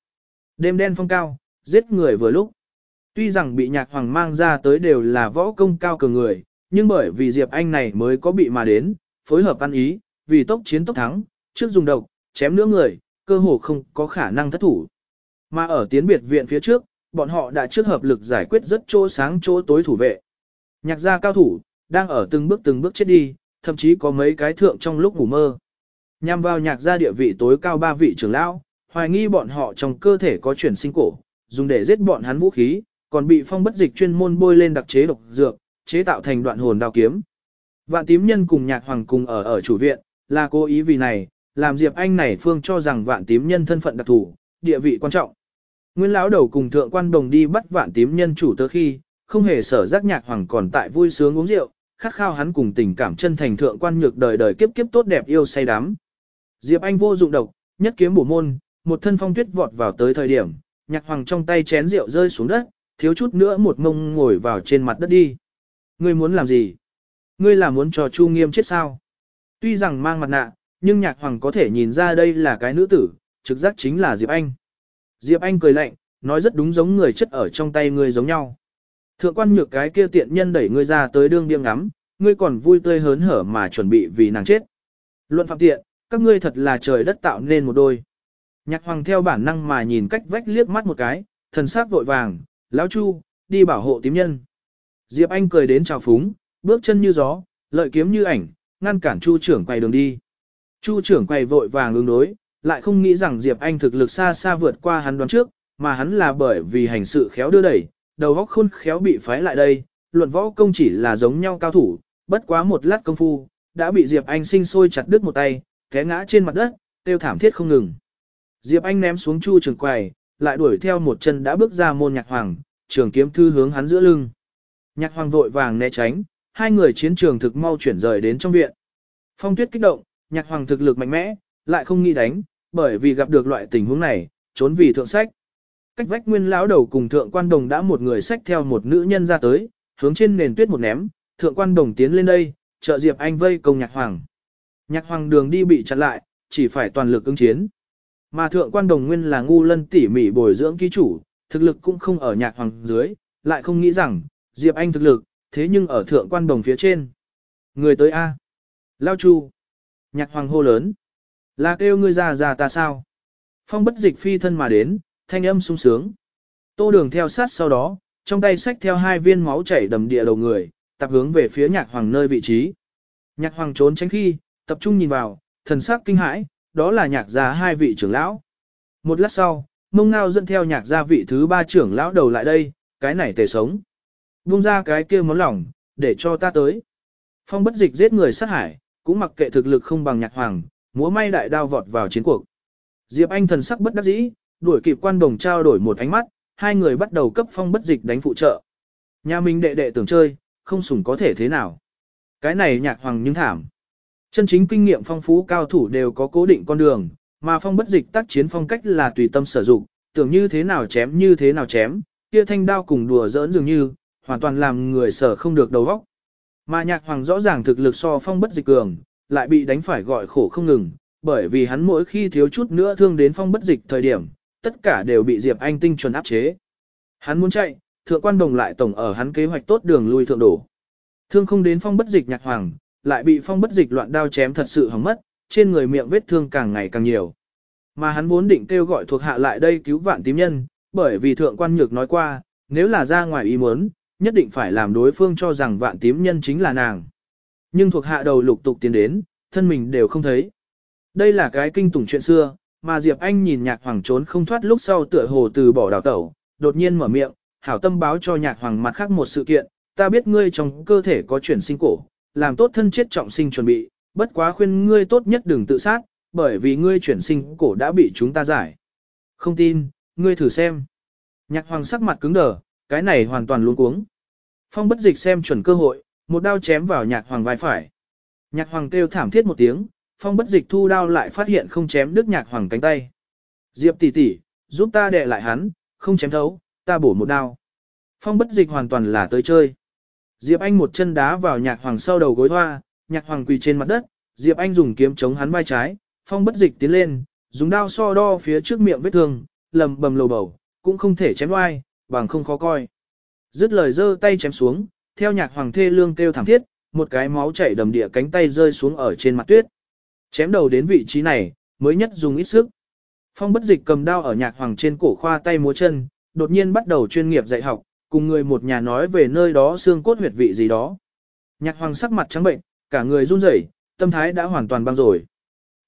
Đêm đen phong cao, giết người vừa lúc. Tuy rằng bị nhạc hoàng mang ra tới đều là võ công cao cường người, nhưng bởi vì Diệp Anh này mới có bị mà đến, phối hợp ăn ý, vì tốc chiến tốc thắng, trước dùng độc, chém nữa người, cơ hồ không có khả năng thất thủ. Mà ở tiến biệt viện phía trước, bọn họ đã trước hợp lực giải quyết rất chỗ sáng chỗ tối thủ vệ. Nhạc gia cao thủ, đang ở từng bước từng bước chết đi, thậm chí có mấy cái thượng trong lúc ngủ mơ. Nhằm vào nhạc gia địa vị tối cao ba vị trưởng lão, hoài nghi bọn họ trong cơ thể có chuyển sinh cổ, dùng để giết bọn hắn vũ khí, còn bị phong bất dịch chuyên môn bôi lên đặc chế độc dược, chế tạo thành đoạn hồn đao kiếm. Vạn tím nhân cùng nhạc hoàng cùng ở ở chủ viện, là cố ý vì này, làm Diệp Anh này phương cho rằng vạn tím nhân thân phận đặc thù, địa vị quan trọng. Nguyên lão đầu cùng thượng quan đồng đi bắt vạn tím nhân chủ tớ khi, không hề sở giác nhạc hoàng còn tại vui sướng uống rượu, khát khao hắn cùng tình cảm chân thành thượng quan nhược đời đời kiếp kiếp tốt đẹp yêu say đắm. Diệp Anh vô dụng độc, nhất kiếm bổ môn, một thân phong tuyết vọt vào tới thời điểm, nhạc hoàng trong tay chén rượu rơi xuống đất, thiếu chút nữa một ngông ngồi vào trên mặt đất đi. Ngươi muốn làm gì? Ngươi là muốn cho Chu Nghiêm chết sao? Tuy rằng mang mặt nạ, nhưng nhạc hoàng có thể nhìn ra đây là cái nữ tử, trực giác chính là Diệp Anh. Diệp Anh cười lạnh, nói rất đúng giống người chất ở trong tay ngươi giống nhau. Thượng quan nhược cái kia tiện nhân đẩy ngươi ra tới đương biêng ngắm, ngươi còn vui tươi hớn hở mà chuẩn bị vì nàng chết. Luận phạm tiện, các ngươi thật là trời đất tạo nên một đôi. Nhạc hoàng theo bản năng mà nhìn cách vách liếc mắt một cái, thần sắc vội vàng, lão chu, đi bảo hộ tím nhân. Diệp Anh cười đến chào phúng, bước chân như gió, lợi kiếm như ảnh, ngăn cản chu trưởng quay đường đi. Chu trưởng quay vội vàng ứng đối, lại không nghĩ rằng Diệp Anh thực lực xa xa vượt qua hắn đoán trước, mà hắn là bởi vì hành sự khéo đưa đẩy, đầu óc khôn khéo bị phái lại đây, luận võ công chỉ là giống nhau cao thủ, bất quá một lát công phu, đã bị Diệp Anh sinh sôi chặt đứt một tay, té ngã trên mặt đất, tiêu thảm thiết không ngừng. Diệp Anh ném xuống chu trường quầy, lại đuổi theo một chân đã bước ra môn nhạc hoàng, trường kiếm thư hướng hắn giữa lưng. Nhạc hoàng vội vàng né tránh, hai người chiến trường thực mau chuyển rời đến trong viện. Phong tuyết kích động, nhạc hoàng thực lực mạnh mẽ, lại không nghĩ đánh, bởi vì gặp được loại tình huống này, trốn vì thượng sách. Cách vách nguyên lão đầu cùng thượng quan đồng đã một người sách theo một nữ nhân ra tới, hướng trên nền tuyết một ném, thượng quan đồng tiến lên đây, trợ Diệp Anh vây công nhạc hoàng. Nhạc hoàng đường đi bị chặn lại, chỉ phải toàn lực ứng chiến. Mà thượng quan đồng nguyên là ngu lân tỉ mỉ bồi dưỡng ký chủ, thực lực cũng không ở nhạc hoàng dưới, lại không nghĩ rằng, Diệp Anh thực lực, thế nhưng ở thượng quan đồng phía trên. Người tới A. Lao Chu. Nhạc hoàng hô lớn. Là kêu ngươi ra ra ta sao? Phong bất dịch phi thân mà đến, thanh âm sung sướng. Tô đường theo sát sau đó, trong tay xách theo hai viên máu chảy đầm địa đầu người, tập hướng về phía nhạc hoàng nơi vị trí. Nhạc hoàng trốn tránh khi, tập trung nhìn vào, thần sắc kinh hãi, đó là nhạc gia hai vị trưởng lão. Một lát sau, mông ngao dẫn theo nhạc gia vị thứ ba trưởng lão đầu lại đây, cái này tề sống. Vung ra cái kia món lỏng, để cho ta tới. Phong bất dịch giết người sát hải, cũng mặc kệ thực lực không bằng nhạc hoàng, múa may đại đao vọt vào chiến cuộc. Diệp Anh thần sắc bất đắc dĩ, đuổi kịp quan đồng trao đổi một ánh mắt, hai người bắt đầu cấp phong bất dịch đánh phụ trợ. Nhà mình đệ đệ tưởng chơi, không sủng có thể thế nào. Cái này nhạc hoàng nhưng thảm. Chân chính kinh nghiệm phong phú cao thủ đều có cố định con đường, mà phong bất dịch tác chiến phong cách là tùy tâm sử dụng, tưởng như thế nào chém như thế nào chém, kia thanh đao cùng đùa giỡn dường như, hoàn toàn làm người sở không được đầu óc. Mà nhạc hoàng rõ ràng thực lực so phong bất dịch cường, lại bị đánh phải gọi khổ không ngừng, bởi vì hắn mỗi khi thiếu chút nữa thương đến phong bất dịch thời điểm, tất cả đều bị Diệp Anh tinh chuẩn áp chế. Hắn muốn chạy, thượng quan đồng lại tổng ở hắn kế hoạch tốt đường lui thượng đổ. Thương không đến phong bất dịch nhạc hoàng, lại bị phong bất dịch loạn đao chém thật sự hỏng mất, trên người miệng vết thương càng ngày càng nhiều. Mà hắn vốn định kêu gọi thuộc hạ lại đây cứu vạn tím nhân, bởi vì thượng quan nhược nói qua, nếu là ra ngoài ý muốn, nhất định phải làm đối phương cho rằng vạn tím nhân chính là nàng. Nhưng thuộc hạ đầu lục tục tiến đến, thân mình đều không thấy. Đây là cái kinh tủng chuyện xưa, mà Diệp Anh nhìn nhạc hoàng trốn không thoát lúc sau tựa hồ từ bỏ đào tẩu, đột nhiên mở miệng, hảo tâm báo cho nhạc hoàng mặt khác một sự kiện, ta biết ngươi trong cơ thể có chuyển sinh cổ, làm tốt thân chết trọng sinh chuẩn bị, bất quá khuyên ngươi tốt nhất đừng tự sát, bởi vì ngươi chuyển sinh cổ đã bị chúng ta giải. Không tin, ngươi thử xem. Nhạc hoàng sắc mặt cứng đờ, cái này hoàn toàn luống cuống. Phong bất dịch xem chuẩn cơ hội, một đao chém vào nhạc hoàng vai phải. Nhạc hoàng kêu thảm thiết một tiếng, phong bất dịch thu đao lại phát hiện không chém đứt nhạc hoàng cánh tay. Diệp tỷ tỷ, giúp ta đè lại hắn, không chém thấu, ta bổ một đao. Phong bất dịch hoàn toàn là tới chơi. Diệp Anh một chân đá vào nhạc hoàng sau đầu gối hoa, nhạc hoàng quỳ trên mặt đất, Diệp Anh dùng kiếm chống hắn vai trái, phong bất dịch tiến lên, dùng đao so đo phía trước miệng vết thương, lầm bầm lầu bầu, cũng không thể chém oai, bằng không khó coi. Dứt lời giơ tay chém xuống, theo nhạc hoàng thê lương kêu thảm thiết, một cái máu chảy đầm địa cánh tay rơi xuống ở trên mặt tuyết. Chém đầu đến vị trí này, mới nhất dùng ít sức. Phong bất dịch cầm đao ở nhạc hoàng trên cổ khoa tay múa chân, đột nhiên bắt đầu chuyên nghiệp dạy học, cùng người một nhà nói về nơi đó xương cốt huyệt vị gì đó. Nhạc hoàng sắc mặt trắng bệnh, cả người run rẩy, tâm thái đã hoàn toàn băng rồi.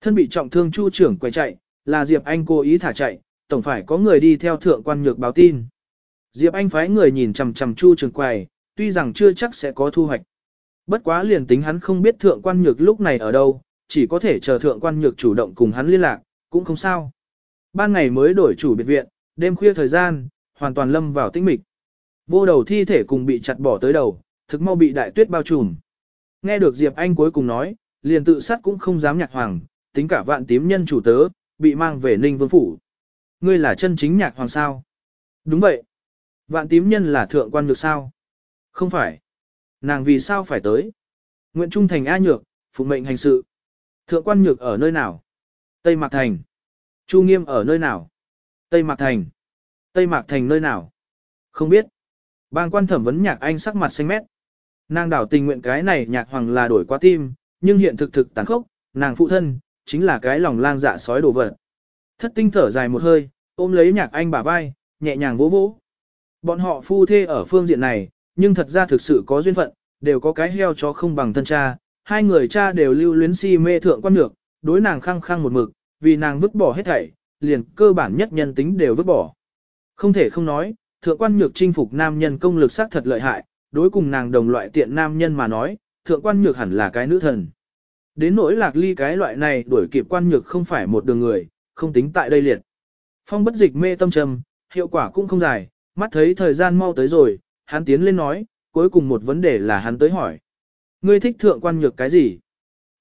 Thân bị trọng thương chu trưởng quay chạy, là Diệp Anh cố ý thả chạy, tổng phải có người đi theo thượng quan nhược báo tin. Diệp Anh phái người nhìn chằm chằm chu trường quầy, tuy rằng chưa chắc sẽ có thu hoạch. Bất quá liền tính hắn không biết thượng quan nhược lúc này ở đâu, chỉ có thể chờ thượng quan nhược chủ động cùng hắn liên lạc, cũng không sao. Ban ngày mới đổi chủ biệt viện, đêm khuya thời gian, hoàn toàn lâm vào tĩnh mịch. Vô đầu thi thể cùng bị chặt bỏ tới đầu, thực mau bị đại tuyết bao trùm. Nghe được Diệp Anh cuối cùng nói, liền tự sát cũng không dám nhạc hoàng, tính cả vạn tím nhân chủ tớ, bị mang về Ninh Vương Phủ. Ngươi là chân chính nhạc hoàng sao? Đúng vậy. Vạn tím nhân là thượng quan nhược sao? Không phải. Nàng vì sao phải tới? Nguyện trung thành A nhược, phụ mệnh hành sự. Thượng quan nhược ở nơi nào? Tây Mạc Thành. Chu Nghiêm ở nơi nào? Tây Mạc Thành. Tây Mạc Thành nơi nào? Không biết. Bang quan thẩm vấn nhạc anh sắc mặt xanh mét. Nàng đảo tình nguyện cái này nhạc hoàng là đổi qua tim, nhưng hiện thực thực tàn khốc, nàng phụ thân, chính là cái lòng lang dạ sói đổ vật. Thất tinh thở dài một hơi, ôm lấy nhạc anh bả vai, nhẹ nhàng vỗ vỗ. Bọn họ phu thê ở phương diện này, nhưng thật ra thực sự có duyên phận, đều có cái heo chó không bằng thân cha, hai người cha đều lưu luyến si mê thượng quan nhược, đối nàng khăng khăng một mực, vì nàng vứt bỏ hết thảy, liền cơ bản nhất nhân tính đều vứt bỏ. Không thể không nói, thượng quan nhược chinh phục nam nhân công lực sắc thật lợi hại, đối cùng nàng đồng loại tiện nam nhân mà nói, thượng quan nhược hẳn là cái nữ thần. Đến nỗi lạc ly cái loại này đuổi kịp quan nhược không phải một đường người, không tính tại đây liệt. Phong bất dịch mê tâm trầm, hiệu quả cũng không dài, mắt thấy thời gian mau tới rồi, hắn tiến lên nói, cuối cùng một vấn đề là hắn tới hỏi. Ngươi thích thượng quan nhược cái gì?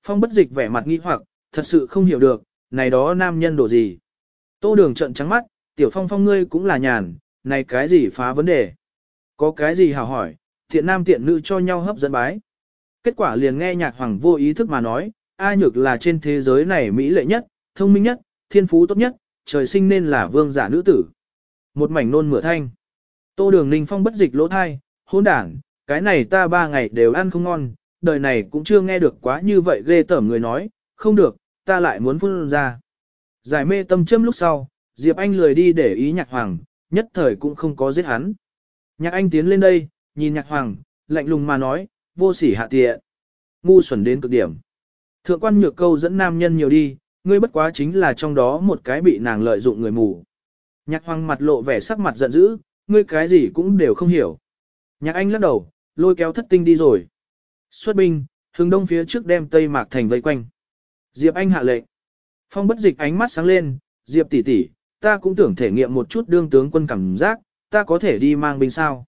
Phong bất dịch vẻ mặt nghi hoặc, thật sự không hiểu được, này đó nam nhân đồ gì? Tô đường trận trắng mắt, tiểu phong phong ngươi cũng là nhàn, này cái gì phá vấn đề? Có cái gì hào hỏi, thiện nam tiện nữ cho nhau hấp dẫn bái. Kết quả liền nghe nhạc hoàng vô ý thức mà nói, A nhược là trên thế giới này mỹ lệ nhất, thông minh nhất, thiên phú tốt nhất, trời sinh nên là vương giả nữ tử. Một mảnh nôn mửa thanh. Tô đường ninh phong bất dịch lỗ thai, hôn đảng, cái này ta ba ngày đều ăn không ngon, đời này cũng chưa nghe được quá như vậy ghê tởm người nói, không được, ta lại muốn phun ra. Giải mê tâm châm lúc sau, Diệp Anh lười đi để ý nhạc hoàng, nhất thời cũng không có giết hắn. Nhạc Anh tiến lên đây, nhìn nhạc hoàng, lạnh lùng mà nói, vô sỉ hạ tiện. Ngu xuẩn đến cực điểm. Thượng quan nhược câu dẫn nam nhân nhiều đi, ngươi bất quá chính là trong đó một cái bị nàng lợi dụng người mù. Nhạc hoàng mặt lộ vẻ sắc mặt giận dữ, ngươi cái gì cũng đều không hiểu. Nhạc anh lắc đầu, lôi kéo thất tinh đi rồi. Xuất binh, hướng đông phía trước đem Tây Mạc Thành vây quanh. Diệp Anh hạ lệnh. Phong bất dịch ánh mắt sáng lên, Diệp tỷ tỷ, ta cũng tưởng thể nghiệm một chút đương tướng quân cảm giác, ta có thể đi mang binh sao.